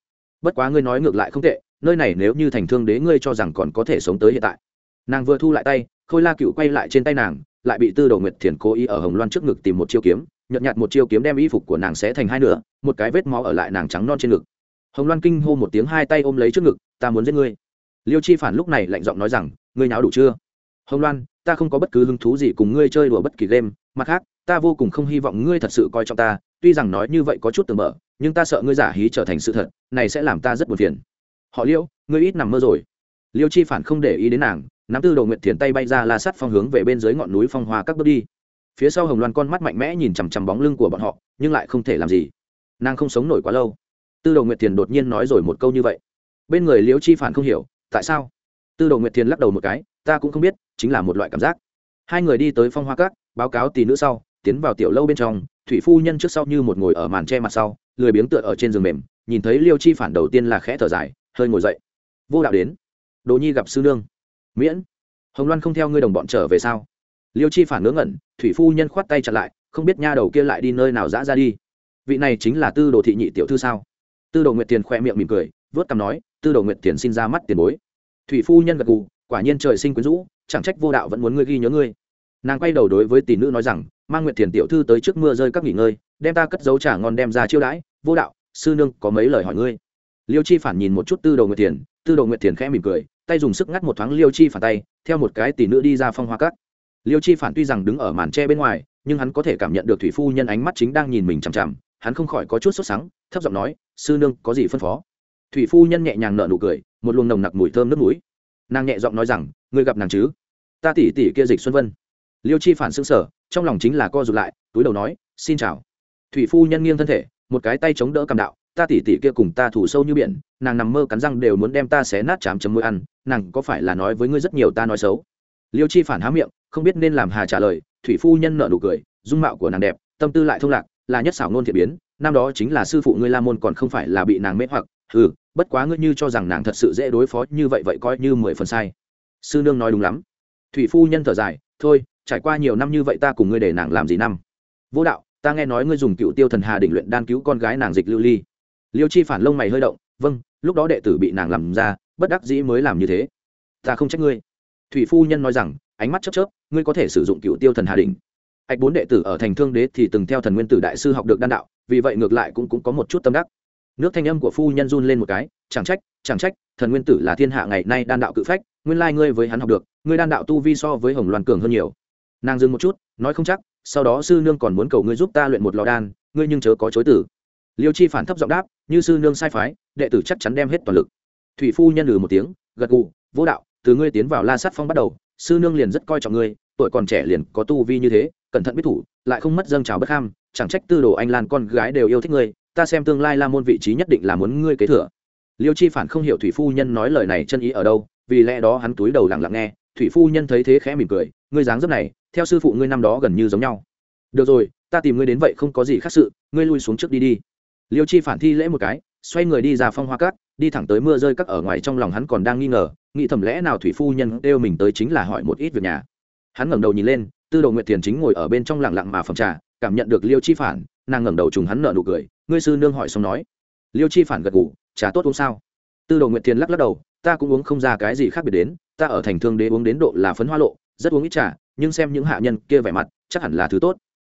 bất quá ngươi nói ngược lại không tệ, nơi này nếu như thành thương đế ngươi cho rằng còn có thể sống tới hiện tại. Nàng vừa thu lại tay, khôi la cựu quay lại trên tay nàng, lại bị tư đồ nguyệt thiền cố ý ở hồng loan trước ngực tìm một chiêu kiếm, nhợt nhạt một chiêu kiếm đem y phục của nàng sẽ thành hai nửa, một cái vết máu ở lại nàng trắng non trên ngực. Hồng loan kinh hô một tiếng hai tay ôm lấy trước ngực, ta muốn giết ngươi. Liêu chi phản lúc này lạnh giọng nói rằng, ngươi nháo đủ chưa? Hồng loan, ta không có bất cứ hứng thú gì cùng ngươi chơi đùa bất kỳ game, mặt khác, ta vô cùng không hy vọng ngươi thật sự coi trọng ta tuy rằng nói như vậy có chút tưởng mở, nhưng ta sợ ngươi giả hí trở thành sự thật, này sẽ làm ta rất buồn phiền. Họ liêu ngươi ít nằm mơ rồi. Liêu chi phản không để ý đến nàng, nắm tư đồ nguyện thiền tay bay ra la sắt phong hướng về bên dưới ngọn núi phong hoa các bước đi. Phía sau hồng loan con mắt mạnh mẽ nhìn chằm chằm bóng lưng của bọn họ, nhưng lại không thể làm gì. Nàng không sống nổi quá lâu. Tư đồ nguyệt thiền đột nhiên nói rồi một câu như vậy. Bên người liễu chi phản không hiểu, tại sao? Tư đồ nguyệt thiền lắc đầu một cái, ta cũng không biết, chính là một loại cảm giác. Hai người đi tới phong hoa cát báo cáo tỷ nữ sau, tiến vào tiểu lâu bên trong thủy phu nhân trước sau như một ngồi ở màn tre mặt sau, lười biếng tựa ở trên giường mềm, nhìn thấy liêu chi phản đầu tiên là khẽ thở dài, hơi ngồi dậy. Vô đạo đến. Đồ nhi gặp sư nương. Miễn. Hồng loan không theo ngươi đồng bọn trở về sao? Liêu chi phản ngớ ngẩn, thủy phu nhân khoát tay chặt lại, không biết nha đầu kia lại đi nơi nào dã ra đi. Vị này chính là tư đồ thị nhị tiểu thư sao? Tư đồ nguyệt tiền khoe miệng mỉm cười, vớt cằm nói, tư đồ nguyệt tiền xin ra mắt tiền bối. Thủy phu nhân gật gù, quả nhiên trời sinh quyến rũ, chẳng trách vô đạo vẫn muốn ngươi ghi nhớ ngươi. Nàng quay đầu đối với tỷ nữ nói rằng mang nguyệt tiền tiểu thư tới trước mưa rơi các nghỉ ngơi, đem ta cất dấu trả ngon đem ra chiêu đãi, vô đạo, sư nương có mấy lời hỏi ngươi. Liêu chi phản nhìn một chút tư đồ nguyệt tiền tư đồ nguyệt tiền khẽ mỉm cười, tay dùng sức ngắt một thoáng liêu chi phản tay, theo một cái tỷ nữ đi ra phong hoa cắt liêu chi phản tuy rằng đứng ở màn tre bên ngoài, nhưng hắn có thể cảm nhận được thủy phu nhân ánh mắt chính đang nhìn mình chằm chằm, hắn không khỏi có chút sốt sắng, thấp giọng nói, sư nương, có gì phân phó? Thủy phu nhân nhẹ nhàng nở nụ cười, một luồng nồng nặc mùi thơm nước mũi. Nàng nhẹ giọng nói rằng, ngươi gặp nàng chứ? Ta tỉ tỉ kia dịch xuân vân liêu chi phản xương sở, trong lòng chính là co rụt lại, túi đầu nói, xin chào. Thủy phu nhân nghiêng thân thể, một cái tay chống đỡ cầm đạo, ta tỉ tỉ kia cùng ta thủ sâu như biển, nàng nằm mơ cắn răng đều muốn đem ta xé nát chám chấm môi ăn, nàng có phải là nói với ngươi rất nhiều ta nói xấu? Liêu chi phản há miệng, không biết nên làm hà trả lời, thủy phu nhân nợ nụ cười, dung mạo của nàng đẹp, tâm tư lại thông lạc, là nhất xảo ngôn thiện biến, năm đó chính là sư phụ ngươi la môn còn không phải là bị nàng mê hoặc ừ bất quá ngươi như cho rằng nàng thật sự dễ đối phó như vậy vậy coi như mười phần sai. Sư nương nói đúng lắm. Thủy phu nhân thở dài, thôi trải qua nhiều năm như vậy ta cùng ngươi để nàng làm gì năm? Vô đạo ta nghe nói ngươi dùng cựu tiêu thần hà đỉnh luyện đan cứu con gái nàng dịch lưu ly. Liêu chi phản lông mày hơi động vâng lúc đó đệ tử bị nàng làm ra bất đắc dĩ mới làm như thế. Ta không trách ngươi. Thủy phu nhân nói rằng ánh mắt chớp chớp ngươi có thể sử dụng cựu tiêu thần hà đỉnh. Ạch bốn đệ tử ở thành thương đế thì từng theo thần nguyên tử đại sư học được đan đạo vì vậy ngược lại cũng, cũng có một chút tâm đắc. Nước thanh âm của phu nhân run lên một cái chẳng trách chẳng trách thần nguyên tử là thiên hạ ngày nay đan đạo cự phách nguyên lai ngươi với hắn học được ngươi đan đạo tu vi so với hồng loan cường hơn nhiều nàng dừng một chút, nói không chắc, sau đó sư nương còn muốn cầu ngươi giúp ta luyện một lò đan, ngươi nhưng chớ có chối tử liêu chi phản thấp giọng đáp, như sư nương sai phái, đệ tử chắc chắn đem hết toàn lực. Thủy phu nhân lừ một tiếng, gật gù, vô đạo, từ ngươi tiến vào la sát phong bắt đầu, sư nương liền rất coi trọng ngươi, tuổi còn trẻ liền có tu vi như thế, cẩn thận biết thủ, lại không mất dâng trào bất ham, chẳng trách tư đồ anh lan con gái đều yêu thích ngươi, ta xem tương lai la môn vị trí nhất định là muốn ngươi kế thừa. Liêu chi phản không hiểu thủy phu nhân nói lời này chân ý ở đâu, vì lẽ đó hắn túi đầu lặng lặng nghe, thủy phu nhân thấy thế khẽ mỉm cười, ngươi dáng dấp này theo sư phụ ngươi năm đó gần như giống nhau. Được rồi, ta tìm ngươi đến vậy không có gì khác sự, ngươi lui xuống trước đi đi. Liêu chi phản thi lễ một cái, xoay người đi ra phong hoa cát, đi thẳng tới mưa rơi các ở ngoài trong lòng hắn còn đang nghi ngờ, nghĩ thầm lẽ nào thủy phu nhân kêu mình tới chính là hỏi một ít việc nhà. Hắn ngẩng đầu nhìn lên, tư đồ nguyệt thiền chính ngồi ở bên trong lặng lặng mà phòng trà, cảm nhận được liêu chi phản, nàng ngẩng đầu trùng hắn nợ nụ cười, ngươi sư nương hỏi xong nói. Liêu chi phản gật ngủ trà tốt uống sao? Tư đồ nguyệt thiền lắc lắc đầu, ta cũng uống không ra cái gì khác biệt đến, ta ở thành thương đế uống đến độ là phấn hoa lộ, rất uống ít trà nhưng xem những hạ nhân kia vẻ mặt, chắc hẳn là thứ tốt.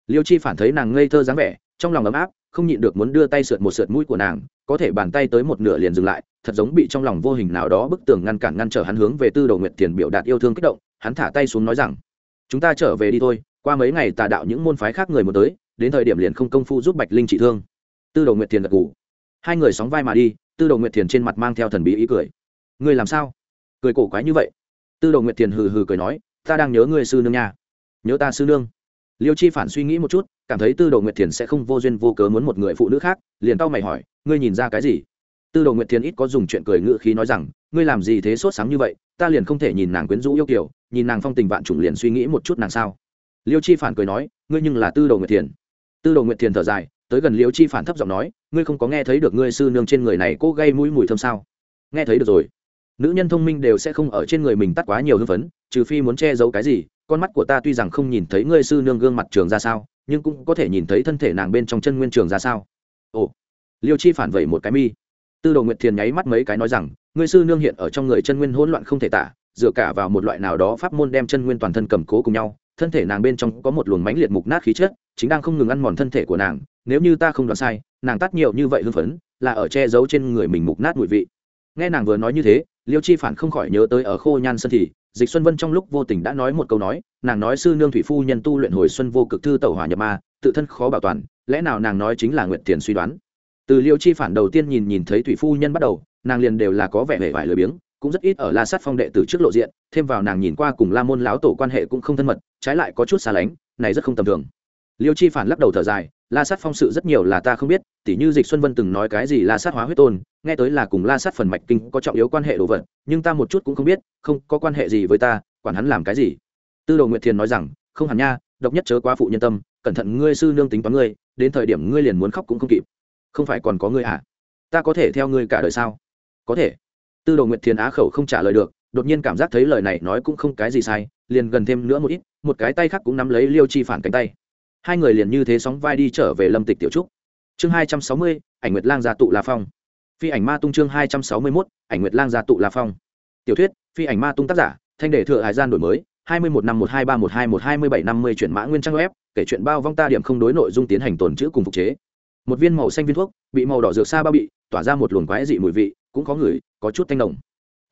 Liêu chi phản thấy nàng ngây thơ dáng vẻ, trong lòng ấm áp, không nhịn được muốn đưa tay sượt một sượt mũi của nàng, có thể bàn tay tới một nửa liền dừng lại, thật giống bị trong lòng vô hình nào đó bức tường ngăn cản ngăn trở hắn hướng về tư đồ nguyệt tiền biểu đạt yêu thương kích động, hắn thả tay xuống nói rằng, chúng ta trở về đi thôi, qua mấy ngày tà đạo những môn phái khác người muốn tới, đến thời điểm liền không công phu giúp bạch linh trị thương. Tư đồ nguyệt tiền gật ngủ hai người sóng vai mà đi, tư đồ nguyệt tiền trên mặt mang theo thần bí ý cười. Ngươi làm sao? Cười cổ quái như vậy. Tư đồ nguyệt tiền hừ hừ cười nói ta đang nhớ ngươi sư nương nha. Nhớ ta sư nương. Liêu chi phản suy nghĩ một chút, cảm thấy tư đồ nguyệt thiền sẽ không vô duyên vô cớ muốn một người phụ nữ khác, liền tao mày hỏi, ngươi nhìn ra cái gì? Tư đồ nguyệt thiền ít có dùng chuyện cười ngự khí nói rằng, ngươi làm gì thế sốt sáng như vậy, ta liền không thể nhìn nàng quyến rũ yêu kiểu nhìn nàng phong tình vạn trùng liền suy nghĩ một chút nàng sao. Liêu chi phản cười nói, ngươi nhưng là tư đồ nguyệt thiền. Tư đồ nguyệt thiền thở dài, tới gần liêu chi phản thấp giọng nói, ngươi không có nghe thấy được ngươi sư nương trên người này cô gây mũi mùi thơm sao? Nghe thấy được rồi nữ nhân thông minh đều sẽ không ở trên người mình tắt quá nhiều hưng phấn, trừ phi muốn che giấu cái gì, con mắt của ta tuy rằng không nhìn thấy ngươi sư nương gương mặt trường ra sao, nhưng cũng có thể nhìn thấy thân thể nàng bên trong chân nguyên trường ra sao. Ồ, liêu chi phản vẩy một cái mi. Tư đồ nguyệt thiền nháy mắt mấy cái nói rằng, ngươi sư nương hiện ở trong người chân nguyên hỗn loạn không thể tả, dựa cả vào một loại nào đó pháp môn đem chân nguyên toàn thân cầm cố cùng nhau, thân thể nàng bên trong có một luồng mãnh liệt mục nát khí chất, chính đang không ngừng ăn mòn thân thể của nàng, nếu như ta không đoán sai, nàng tắt nhiều như vậy hưng phấn, là ở che giấu trên người mình mục nát mùi vị nghe nàng vừa nói như thế, liêu chi phản không khỏi nhớ tới ở khô nhan sân thì, dịch xuân vân trong lúc vô tình đã nói một câu nói, nàng nói sư nương thủy phu nhân tu luyện hồi xuân vô cực thư tẩu hỏa nhập ma, tự thân khó bảo toàn, lẽ nào nàng nói chính là nguyện tiền suy đoán? Từ liêu chi phản đầu tiên nhìn nhìn thấy thủy phu nhân bắt đầu, nàng liền đều là có vẻ vẻ vải lười biếng, cũng rất ít ở la sát phong đệ từ trước lộ diện, thêm vào nàng nhìn qua cùng la môn láo tổ quan hệ cũng không thân mật, trái lại có chút xa lánh, này rất không tầm thường. Liêu chi phản lắc đầu thở dài, la sát phong sự rất nhiều là ta không biết tỉ như dịch xuân vân từng nói cái gì la sát hóa huyết tôn, nghe tới là cùng la sát phần mạch kinh có trọng yếu quan hệ đồ vật, nhưng ta một chút cũng không biết, không có quan hệ gì với ta, quản hắn làm cái gì. Tư đồ nguyệt thiền nói rằng, không hẳn nha, độc nhất chớ quá phụ nhân tâm, cẩn thận ngươi sư nương tính toán ngươi, đến thời điểm ngươi liền muốn khóc cũng không kịp. Không phải còn có ngươi à? Ta có thể theo ngươi cả đời sao? Có thể. Tư đồ nguyệt thiền á khẩu không trả lời được, đột nhiên cảm giác thấy lời này nói cũng không cái gì sai, liền gần thêm nữa một ít, một cái tay khác cũng nắm lấy liêu chi phản cánh tay. Hai người liền như thế sóng vai đi trở về lâm tịch tiểu trúc chương hai trăm sáu mươi, ảnh nguyệt lang gia tụ la phong. Phi ảnh ma tung chương hai trăm sáu mươi mốt, ảnh nguyệt lang gia tụ la phong. Tiểu thuyết, phi ảnh ma tung tác giả, thanh đề thừa hải gian đổi mới, hai mươi một năm một hai ba một hai một hai mươi bảy năm mươi chuyển mã nguyên trang web, kể chuyện bao vong ta điểm không đối nội dung tiến hành tồn chữ cùng phục chế. Một viên màu xanh viên thuốc, bị màu đỏ dược xa bao bị, tỏa ra một luồng quái dị mùi vị, cũng có người, có chút thanh đồng.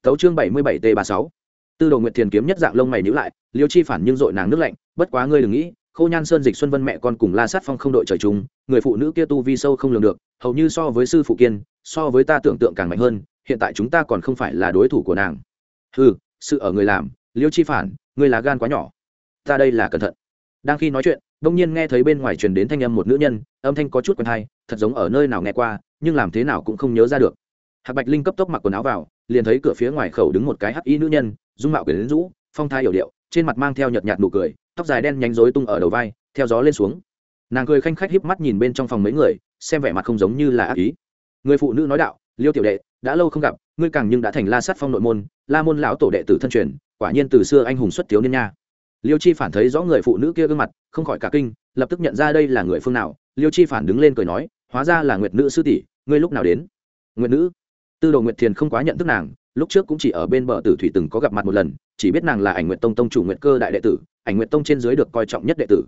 Tấu chương bảy mươi bảy t ba sáu. Tư đồ nguyệt thiền kiếm nhất dạng lông mày nhữ lại, liêu chi phản nhưng dội nàng nước lạnh, bất quá ngươi đừng nghĩ Khô nhan sơn dịch xuân vân mẹ con cùng la sát phong không đội trời chung người phụ nữ kia tu vi sâu không lường được hầu như so với sư phụ kiên so với ta tưởng tượng càng mạnh hơn hiện tại chúng ta còn không phải là đối thủ của nàng. Hừ, sự ở người làm liêu chi phản ngươi là gan quá nhỏ. Ta đây là cẩn thận. Đang khi nói chuyện đông nhiên nghe thấy bên ngoài truyền đến thanh âm một nữ nhân âm thanh có chút quen hay thật giống ở nơi nào nghe qua nhưng làm thế nào cũng không nhớ ra được. Hạc bạch linh cấp tốc mặc quần áo vào liền thấy cửa phía ngoài khẩu đứng một cái hắc y nữ nhân dung mạo quyến rũ phong thái hiểu điệu trên mặt mang theo nhợt nhạt nụ cười, tóc dài đen nhánh rối tung ở đầu vai, theo gió lên xuống. Nàng cười khanh khách híp mắt nhìn bên trong phòng mấy người, xem vẻ mặt không giống như là ác ý. Người phụ nữ nói đạo, liêu tiểu đệ, đã lâu không gặp, ngươi càng nhưng đã thành la sát phong nội môn, la môn lão tổ đệ tử thân truyền, quả nhiên từ xưa anh hùng xuất thiếu niên nha. Liêu chi phản thấy rõ người phụ nữ kia gương mặt, không khỏi cả kinh, lập tức nhận ra đây là người phương nào. Liêu chi phản đứng lên cười nói, hóa ra là nguyệt nữ sư tỷ, ngươi lúc nào đến? Nguyệt nữ? Tư đồ nguyệt thiền không quá nhận thức nàng lúc trước cũng chỉ ở bên bờ tử thủy từng có gặp mặt một lần, chỉ biết nàng là ảnh nguyệt tông tông chủ nguyệt cơ đại đệ tử, ảnh nguyệt tông trên dưới được coi trọng nhất đệ tử.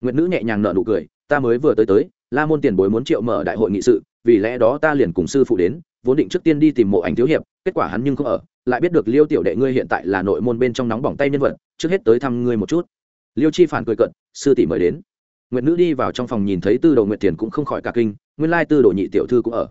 Nguyệt nữ nhẹ nhàng nở nụ cười, ta mới vừa tới tới, la môn tiền bối muốn triệu mở đại hội nghị sự, vì lẽ đó ta liền cùng sư phụ đến, vốn định trước tiên đi tìm mộ ảnh thiếu hiệp, kết quả hắn nhưng không ở, lại biết được liêu tiểu đệ ngươi hiện tại là nội môn bên trong nóng bỏng tay nhân vật, trước hết tới thăm ngươi một chút. Liêu chi phản cười cận sư tỷ mời đến. Nguyệt nữ đi vào trong phòng nhìn thấy tư đồ nguyệt thiền cũng không khỏi cả kinh, nguyên lai tư đồ nhị tiểu thư cũng ở.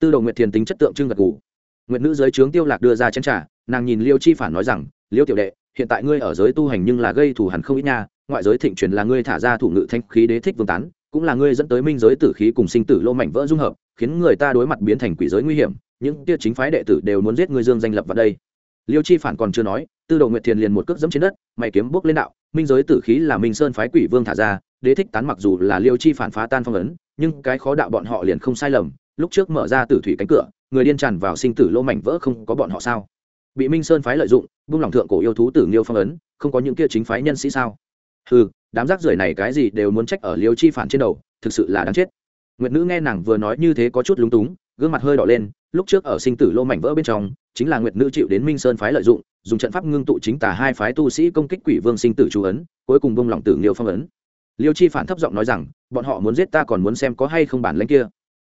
Tư đồ nguyệt thiền tính chất tượng trưng gật gù nguyệt nữ giới trướng tiêu lạc đưa ra chén trà, nàng nhìn liêu chi phản nói rằng, liêu tiểu đệ, hiện tại ngươi ở giới tu hành nhưng là gây thù hẳn không ít nha, ngoại giới thịnh truyền là ngươi thả ra thủ ngự thanh khí đế thích vương tán, cũng là ngươi dẫn tới minh giới tử khí cùng sinh tử lô mảnh vỡ dung hợp, khiến người ta đối mặt biến thành quỷ giới nguy hiểm, những tia chính phái đệ tử đều muốn giết ngươi dương danh lập vào đây. Liêu chi phản còn chưa nói, tư đồ nguyệt thiền liền một cước dẫm trên đất, mày kiếm bước lên đạo, minh giới tử khí là minh sơn phái quỷ vương thả ra, đế thích tán mặc dù là liêu chi phản phá tan phong ấn, nhưng cái khó đạo bọn họ liền không sai lầm, lúc trước mở ra tử thủy cánh cửa người điên tràn vào sinh tử lô mảnh vỡ không có bọn họ sao? Bị minh sơn phái lợi dụng buông lòng thượng cổ yêu thú tử nghiêu phong ấn, không có những kia chính phái nhân sĩ sao? Ừ đám rác rưởi này cái gì đều muốn trách ở liêu chi phản trên đầu, thực sự là đáng chết. Nguyệt nữ nghe nàng vừa nói như thế có chút lúng túng, gương mặt hơi đỏ lên, lúc trước ở sinh tử lô mảnh vỡ bên trong, chính là nguyệt nữ chịu đến minh sơn phái lợi dụng, dùng trận pháp ngưng tụ chính tà hai phái tu sĩ công kích quỷ vương sinh tử chú ấn, cuối cùng bông lòng tử liêu phong ấn. Liêu chi phản thấp giọng nói rằng, bọn họ muốn giết ta còn muốn xem có hay không bản lãnh kia.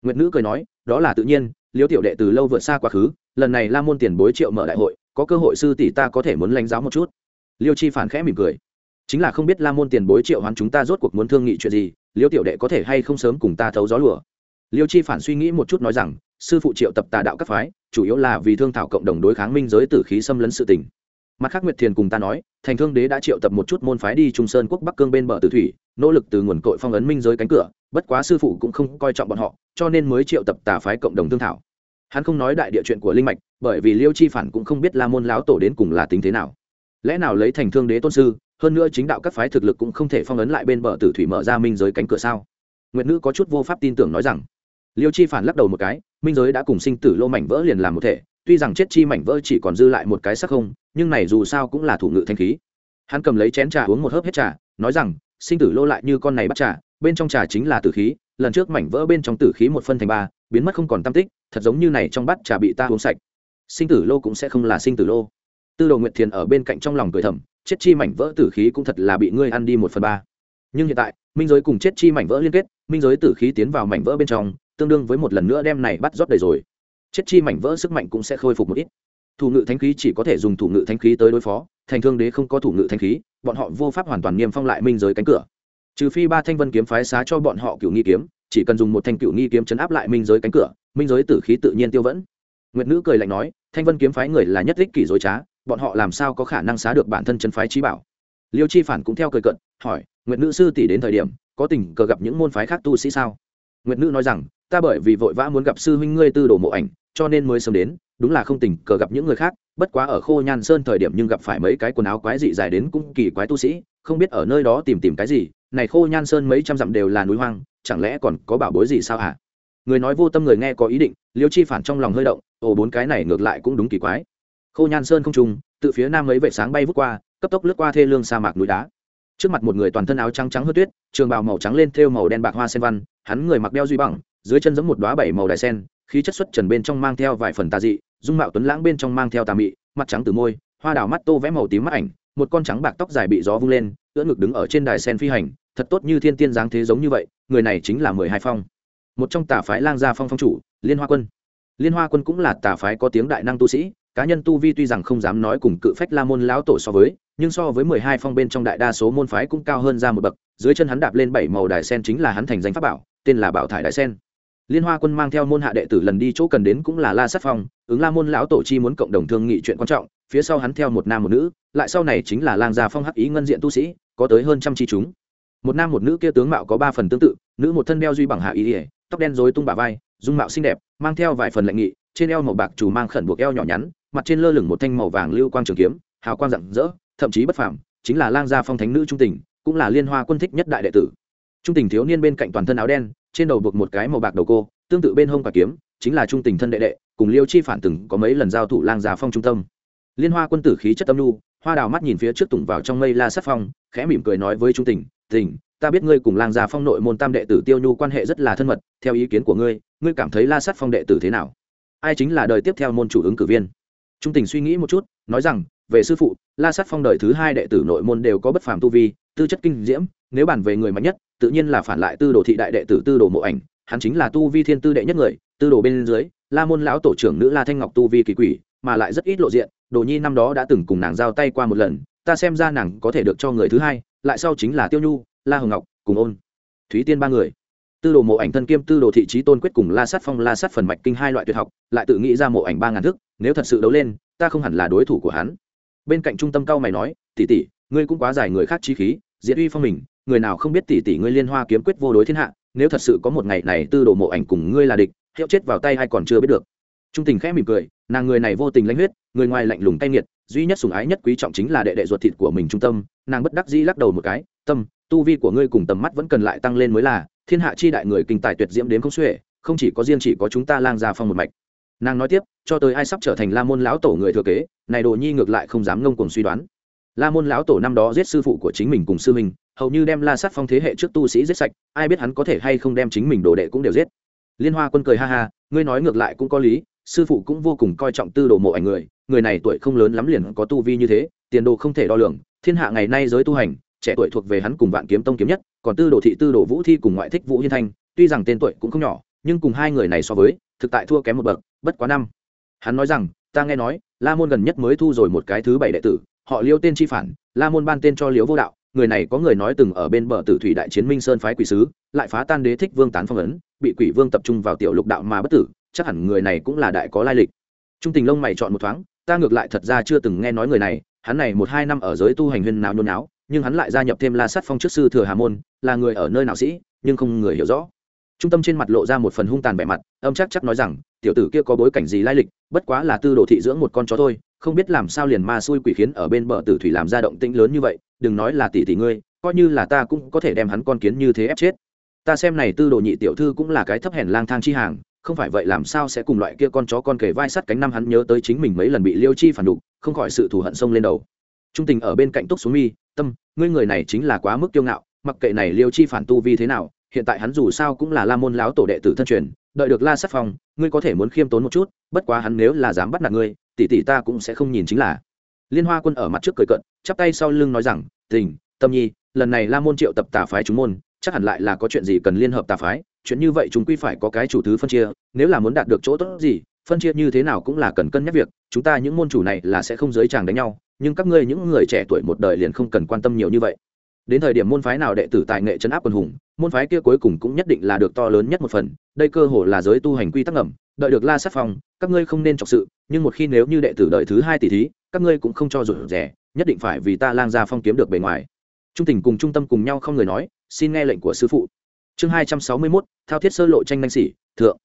Nguyệt nữ cười nói, đó là tự nhiên liêu tiểu đệ từ lâu vượt xa quá khứ, lần này la môn tiền bối triệu mở đại hội, có cơ hội sư tỷ ta có thể muốn lãnh giáo một chút. Liêu chi phản khẽ mỉm cười. Chính là không biết la môn tiền bối triệu hoán chúng ta rốt cuộc muốn thương nghị chuyện gì, liêu tiểu đệ có thể hay không sớm cùng ta thấu gió lùa. Liêu chi phản suy nghĩ một chút nói rằng, sư phụ triệu tập tà đạo các phái, chủ yếu là vì thương thảo cộng đồng đối kháng minh giới tử khí xâm lấn sự tình. Mặt khác nguyệt thiền cùng ta nói, thành thương đế đã triệu tập một chút môn phái đi trung sơn quốc bắc cương bên bờ tử thủy, nỗ lực từ nguồn cội phong ấn minh giới cánh cửa, bất quá sư phụ cũng không coi trọng bọn họ, cho nên mới triệu tập tà phái cộng đồng thương thảo hắn không nói đại địa chuyện của linh mạch, bởi vì liêu chi phản cũng không biết la môn lão tổ đến cùng là tính thế nào. Lẽ nào lấy thành thương đế tôn sư, hơn nữa chính đạo các phái thực lực cũng không thể phong ấn lại bên bờ tử thủy mở ra minh giới cánh cửa sao? Nguyệt nữ có chút vô pháp tin tưởng nói rằng. Liêu chi phản lắc đầu một cái, minh giới đã cùng sinh tử lô mảnh vỡ liền làm một thể, tuy rằng chết chi mảnh vỡ chỉ còn dư lại một cái sắc không, nhưng này dù sao cũng là thủ ngự thanh khí. Hắn cầm lấy chén trà uống một hớp hết trà, nói rằng, sinh tử lô lại như con này bắt trà, bên trong trà chính là tử khí, lần trước mảnh vỡ bên trong tử khí một phân thành ba, biến mất không còn tam tích thật giống như này trong bát trà bị ta uống sạch. Sinh tử lô cũng sẽ không là sinh tử lô. Tư đồ nguyệt thiền ở bên cạnh trong lòng cười thầm, chết chi mảnh vỡ tử khí cũng thật là bị ngươi ăn đi một phần ba. Nhưng hiện tại, minh giới cùng chết chi mảnh vỡ liên kết, minh giới tử khí tiến vào mảnh vỡ bên trong, tương đương với một lần nữa đem này bắt rót đầy rồi. Chết chi mảnh vỡ sức mạnh cũng sẽ khôi phục một ít. Thủ ngự thánh khí chỉ có thể dùng thủ ngự thánh khí tới đối phó, thành thương đế không có thủ ngự thánh khí, bọn họ vô pháp hoàn toàn niêm phong lại minh giới cánh cửa. Trừ phi ba thanh vân kiếm phái xá cho bọn họ cựu nghi kiếm chỉ cần dùng một thanh cựu nghi kiếm chấn áp lại minh giới cánh cửa, minh giới tử khí tự nhiên tiêu vẫn. Nguyệt nữ cười lạnh nói, thanh vân kiếm phái người là nhất ích kỷ dối trá, bọn họ làm sao có khả năng xá được bản thân chân phái trí bảo? Liêu chi phản cũng theo cười cận hỏi, nguyệt nữ sư tỷ đến thời điểm, có tình cờ gặp những môn phái khác tu sĩ sao? Nguyệt nữ nói rằng, ta bởi vì vội vã muốn gặp sư huynh ngươi tư đồ mộ ảnh, cho nên mới sớm đến, đúng là không tình cờ gặp những người khác, bất quá ở khô nhan sơn thời điểm nhưng gặp phải mấy cái quần áo quái dị dài đến cũng kỳ quái tu sĩ, không biết ở nơi đó tìm tìm cái gì, này khô nhan sơn mấy trăm dặm đều là núi hoang chẳng lẽ còn có bảo bối gì sao hả? Người nói vô tâm người nghe có ý định, liêu chi phản trong lòng hơi động, ồ, bốn cái này ngược lại cũng đúng kỳ quái. Khô nhan sơn không trùng tự phía nam mấy vệ sáng bay vút qua, cấp tốc lướt qua thê lương sa mạc núi đá. Trước mặt một người toàn thân áo trắng trắng hớt tuyết, trường bào màu trắng lên thêu màu đen bạc hoa sen văn, hắn người mặc đeo duy bằng, dưới chân giống một đóa bảy màu đài sen, khí chất xuất trần bên trong mang theo vài phần tà dị, dung mạo tuấn lãng bên trong mang theo tà mị, mặt trắng từ môi, hoa đào mắt tô vẽ màu tím mắt ảnh, một con trắng bạc tóc dài bị gió vung lên, ưỡn ngực đứng ở trên đài sen phi hành thật tốt như thiên tiên dáng thế giống như vậy, người này chính là mười hai phong. Một trong tà phái lang gia phong phong chủ, liên hoa quân. Liên hoa quân cũng là tà phái có tiếng đại năng tu sĩ, cá nhân tu vi tuy rằng không dám nói cùng cự phách la môn lão tổ so với, nhưng so với mười hai phong bên trong đại đa số môn phái cũng cao hơn ra một bậc, dưới chân hắn đạp lên bảy màu đài sen chính là hắn thành danh pháp bảo, tên là bảo thải đại sen. Liên hoa quân mang theo môn hạ đệ tử lần đi chỗ cần đến cũng là la sát phong, ứng la môn lão tổ chi muốn cộng đồng thương nghị chuyện quan trọng, phía sau hắn theo một nam một nữ, lại sau này chính là lang gia phong hắc ý ngân diện tu sĩ, có tới hơn trăm chi chúng một nam một nữ kia tướng mạo có ba phần tương tự, nữ một thân đeo duy bằng hạ ý ỉa tóc đen rối tung bà vai, dung mạo xinh đẹp, mang theo vài phần lạnh nghị, trên eo màu bạc chủ mang khẩn buộc eo nhỏ nhắn, mặt trên lơ lửng một thanh màu vàng lưu quang trường kiếm, hào quang rạng rỡ, thậm chí bất phàm, chính là lang gia phong thánh nữ trung tình, cũng là liên hoa quân thích nhất đại đệ tử. Trung tình thiếu niên bên cạnh toàn thân áo đen, trên đầu buộc một cái màu bạc đầu cô, tương tự bên hông quả kiếm, chính là trung tình thân đệ đệ, cùng liêu chi phản từng có mấy lần giao thủ lang gia phong trung tâm. Liên hoa quân tử khí chất tâm nhu, hoa đào mắt nhìn phía trước tùng vào trong mây la sát phong, khẽ mỉm cười nói với trung tình tình, ta biết ngươi cùng lang gia phong nội môn tam đệ tử tiêu nhu quan hệ rất là thân mật, theo ý kiến của ngươi ngươi cảm thấy la sát phong đệ tử thế nào? Ai chính là đời tiếp theo môn chủ ứng cử viên? Trung tình suy nghĩ một chút, nói rằng, về sư phụ, la sát phong đời thứ hai đệ tử nội môn đều có bất phàm tu vi, tư chất kinh diễm, nếu bàn về người mạnh nhất, tự nhiên là phản lại tư đồ thị đại đệ tử tư đồ mộ ảnh, hắn chính là tu vi thiên tư đệ nhất người, tư đồ bên dưới, la môn lão tổ trưởng nữ la thanh ngọc tu vi kỳ quỷ, mà lại rất ít lộ diện, đồ nhi năm đó đã từng cùng nàng giao tay qua một lần, ta xem ra nàng có thể được cho người thứ hai lại sau chính là tiêu nhu, la hồng ngọc, cùng ôn thúy tiên ba người. Tư đồ mộ ảnh thân kiêm tư đồ thị trí tôn quyết cùng la sát phong, la sát phần mạch kinh hai loại tuyệt học, lại tự nghĩ ra mộ ảnh ba ngàn thức, nếu thật sự đấu lên, ta không hẳn là đối thủ của hắn. Bên cạnh trung tâm cao mày nói, tỷ tỷ, ngươi cũng quá giải người khác chi khí, diễn uy phong mình, người nào không biết tỷ tỷ ngươi liên hoa kiếm quyết vô đối thiên hạ, nếu thật sự có một ngày này tư đồ mộ ảnh cùng ngươi là địch, hiệu chết vào tay hay còn chưa biết được. Trung tình khẽ mỉm cười, nàng người này vô tình lãnh huyết người ngoài lạnh lùng tay nghiệt, duy nhất sùng ái nhất quý trọng chính là đệ đệ ruột thịt của mình trung tâm. Nàng bất đắc dĩ lắc đầu một cái, tâm, tu vi của ngươi cùng tầm mắt vẫn cần lại tăng lên mới là, thiên hạ chi đại người kinh tài tuyệt diễm đến không xuể, không chỉ có riêng chỉ có chúng ta lang gia phong một mạch. Nàng nói tiếp, cho tới ai sắp trở thành la môn lão tổ người thừa kế, này đồ nhi ngược lại không dám ngông cuồng suy đoán. La môn lão tổ năm đó giết sư phụ của chính mình cùng sư mình hầu như đem la sát phong thế hệ trước tu sĩ giết sạch, ai biết hắn có thể hay không đem chính mình đồ đệ cũng đều giết. Liên hoa quân cười ha ha, ngươi nói ngược lại cũng có lý sư phụ cũng vô cùng coi trọng tư đồ mộ ảnh người người này tuổi không lớn lắm liền có tu vi như thế, tiền đồ không thể đo lường, thiên hạ ngày nay giới tu hành, trẻ tuổi thuộc về hắn cùng vạn kiếm tông kiếm nhất, còn tư đồ thị tư đồ vũ thi cùng ngoại thích vũ hiên thanh, tuy rằng tên tuổi cũng không nhỏ, nhưng cùng hai người này so với, thực tại thua kém một bậc, bất quá năm. Hắn nói rằng, ta nghe nói, la môn gần nhất mới thu rồi một cái thứ bảy đệ tử, họ liêu tên chi phản, la môn ban tên cho liếu vô đạo, người này có người nói từng ở bên bờ tử thủy đại chiến minh sơn phái quỷ sứ, lại phá tan đế thích vương tán phong ấn, bị quỷ vương tập trung vào tiểu lục đạo mà bất tử chắc hẳn người này cũng là đại có lai lịch. Trung tình lông mày chọn một thoáng, ta ngược lại thật ra chưa từng nghe nói người này, hắn này một hai năm ở giới tu hành huyên nào nhôn náo, nhưng hắn lại gia nhập thêm la sát phong trước sư thừa hà môn, là người ở nơi nào sĩ, nhưng không người hiểu rõ. Trung tâm trên mặt lộ ra một phần hung tàn vẻ mặt, âm chắc chắc nói rằng, tiểu tử kia có bối cảnh gì lai lịch, bất quá là tư đồ thị dưỡng một con chó thôi, không biết làm sao liền ma xui quỷ khiến ở bên bờ tử thủy làm ra động tĩnh lớn như vậy, đừng nói là tỷ tỷ ngươi, coi như là ta cũng có thể đem hắn con kiến như thế ép chết. Ta xem này tư đồ nhị tiểu thư cũng là cái thấp hèn lang thang chi hàng không phải vậy làm sao sẽ cùng loại kia con chó con kề vai sắt cánh năm hắn nhớ tới chính mình mấy lần bị liêu chi phản đục, không khỏi sự thù hận sông lên đầu. Trung tình ở bên cạnh túc xuống mi, tâm, ngươi người này chính là quá mức kiêu ngạo, mặc kệ này liêu chi phản tu vi thế nào, hiện tại hắn dù sao cũng là la môn láo tổ đệ tử thân truyền, đợi được la sát phong, ngươi có thể muốn khiêm tốn một chút, bất quá hắn nếu là dám bắt nạt ngươi, tỷ tỷ ta cũng sẽ không nhìn chính là. Liên hoa quân ở mặt trước cười cận chắp tay sau lưng nói rằng, tình, tâm nhi, lần này la môn triệu tập tà phái chúng môn, chắc hẳn lại là có chuyện gì cần liên hợp tà phái chuyện như vậy chúng quy phải có cái chủ thứ phân chia, nếu là muốn đạt được chỗ tốt gì, phân chia như thế nào cũng là cần cân nhắc việc, chúng ta những môn chủ này là sẽ không giới chàng đánh nhau, nhưng các ngươi những người trẻ tuổi một đời liền không cần quan tâm nhiều như vậy. Đến thời điểm môn phái nào đệ tử tài nghệ chấn áp quần hùng, môn phái kia cuối cùng cũng nhất định là được to lớn nhất một phần, đây cơ hồ là giới tu hành quy tắc ngầm, đợi được la sát phong, các ngươi không nên trọng sự, nhưng một khi nếu như đệ tử đợi thứ hai tỷ thí, các ngươi cũng không cho rủi rẻ, nhất định phải vì ta lang ra phong kiếm được bề ngoài. Trung tình cùng trung tâm cùng nhau không người nói, xin nghe lệnh của sư phụ chương hai trăm sáu mươi mốt, thao thiết sơ lộ tranh nanh sĩ thượng.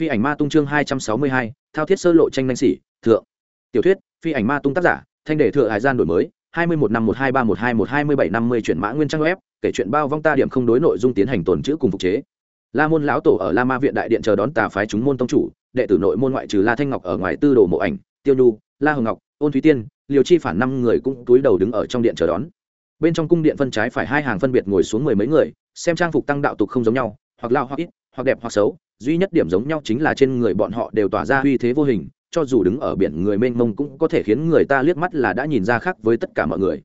Phi ảnh ma tung chương hai trăm sáu mươi hai, thao thiết sơ lộ tranh nanh sĩ thượng. Tiểu thuyết, phi ảnh ma tung tác giả, thanh đề thừa hải gian đổi mới, hai mươi một năm một hai ba một hai một hai mươi bảy năm mươi chuyển mã nguyên trang web, kể chuyện bao vong ta điểm không đối nội dung tiến hành tồn chữ cùng phục chế. La môn lão tổ ở la ma viện đại điện chờ đón tà phái chúng môn tông chủ, đệ tử nội môn ngoại trừ la thanh ngọc ở ngoài tư đồ mộ ảnh, tiêu nhu, la hồng ngọc, ôn thúy tiên liều chi phản năm người cũng túi đầu đứng ở trong điện chờ đón. Bên trong cung điện phân trái phải hai hàng phân biệt ngồi xuống mười mấy người xem trang phục tăng đạo tục không giống nhau, hoặc lao hoặc ít, hoặc đẹp hoặc xấu, duy nhất điểm giống nhau chính là trên người bọn họ đều tỏa ra uy thế vô hình, cho dù đứng ở biển người mênh mông cũng có thể khiến người ta liếc mắt là đã nhìn ra khác với tất cả mọi người.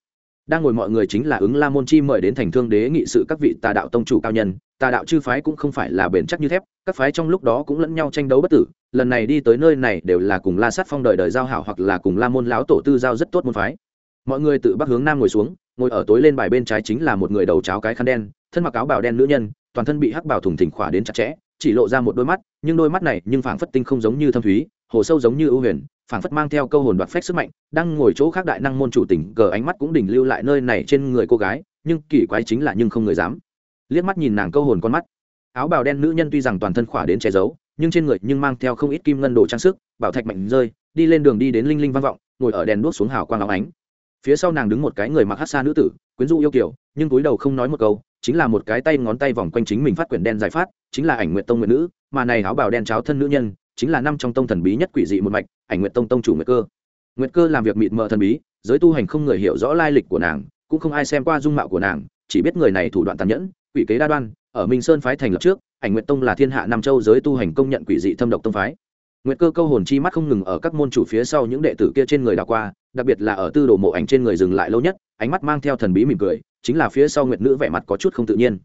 Đang ngồi mọi người chính là ứng la môn chi mời đến thành thương đế nghị sự các vị tà đạo tông chủ cao nhân, tà đạo chư phái cũng không phải là bền chắc như thép, các phái trong lúc đó cũng lẫn nhau tranh đấu bất tử, lần này đi tới nơi này đều là cùng la sát phong đời đời giao hảo hoặc là cùng la môn lão tổ tư giao rất tốt môn phái mọi người tự bắc hướng nam ngồi xuống, ngồi ở tối lên bài bên trái chính là một người đầu cháo cái khăn đen, thân mặc áo bào đen nữ nhân, toàn thân bị hắc bào thủng thỉnh khỏa đến chặt chẽ, chỉ lộ ra một đôi mắt, nhưng đôi mắt này nhưng phảng phất tinh không giống như thâm thúy, hồ sâu giống như ưu huyền, phảng phất mang theo câu hồn đoạt phách sức mạnh, đang ngồi chỗ khác đại năng môn chủ tỉnh cờ ánh mắt cũng đỉnh lưu lại nơi này trên người cô gái, nhưng kỳ quái chính là nhưng không người dám. Liếc mắt nhìn nàng câu hồn con mắt. Áo bào đen nữ nhân tuy rằng toàn thân khỏa đến che giấu, nhưng trên người nhưng mang theo không ít kim ngân đồ trang sức, bảo thạch mạnh rơi, đi lên đường đi đến linh linh vang vọng, ngồi ở đèn đuốc xuống hào quang áo ánh phía sau nàng đứng một cái người mặc hát xa nữ tử, quyến rũ yêu kiểu nhưng túi đầu không nói một câu, chính là một cái tay ngón tay vòng quanh chính mình phát quyển đen dài phát, chính là ảnh nguyện tông nguyện nữ, mà này áo bào đen cháo thân nữ nhân, chính là năm trong tông thần bí nhất quỷ dị một mạch, ảnh nguyện tông tông chủ nguyệt cơ. Nguyệt cơ làm việc mịt mờ thần bí, giới tu hành không người hiểu rõ lai lịch của nàng, cũng không ai xem qua dung mạo của nàng, chỉ biết người này thủ đoạn tàn nhẫn, quỷ kế đa đoan, ở minh sơn phái thành lập trước, ảnh nguyện tông là thiên hạ nam châu giới tu hành công nhận quỷ dị thâm độc tông phái. Nguyệt cơ câu hồn chi mắt không ngừng ở các môn chủ phía sau những đệ tử kia trên người đảo qua đặc biệt là ở tư đồ mộ ảnh trên người dừng lại lâu nhất, ánh mắt mang theo thần bí mỉm cười, chính là phía sau nguyệt nữ vẻ mặt có chút không tự nhiên.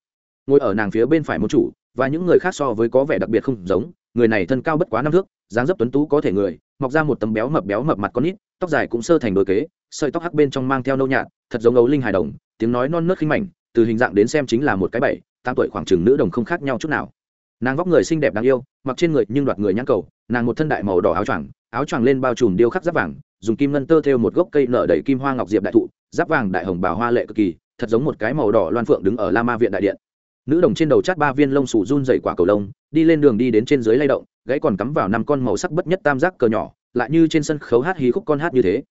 Ngồi ở nàng phía bên phải môn chủ, và những người khác so với có vẻ đặc biệt không giống, người này thân cao bất quá năm thước, dáng dấp tuấn tú có thể người, mọc ra một tấm béo mập béo mập mặt con nít, tóc dài cũng sơ thành đôi kế, sợi tóc hắc bên trong mang theo nâu nhạt, thật giống ấu linh hài đồng, tiếng nói non nớt khinh mảnh, từ hình dạng đến xem chính là một cái bảy, tám tuổi khoảng chừng nữ đồng không khác nhau chút nào. Nàng vóc người xinh đẹp đáng yêu, mặc trên người nhưng đoạt người nhãn cầu, nàng một thân đại màu đỏ áo choàng áo choàng lên bao trùm điêu khắc giáp vàng dùng kim ngân tơ theo một gốc cây nở đầy kim hoa ngọc diệp đại thụ, giáp vàng đại hồng bào hoa lệ cực kỳ, thật giống một cái màu đỏ loan phượng đứng ở la ma viện đại điện. Nữ đồng trên đầu chát ba viên lông sủ run dày quả cầu lông, đi lên đường đi đến trên dưới lay động gãy còn cắm vào năm con màu sắc bất nhất tam giác cờ nhỏ, lại như trên sân khấu hát hí khúc con hát như thế.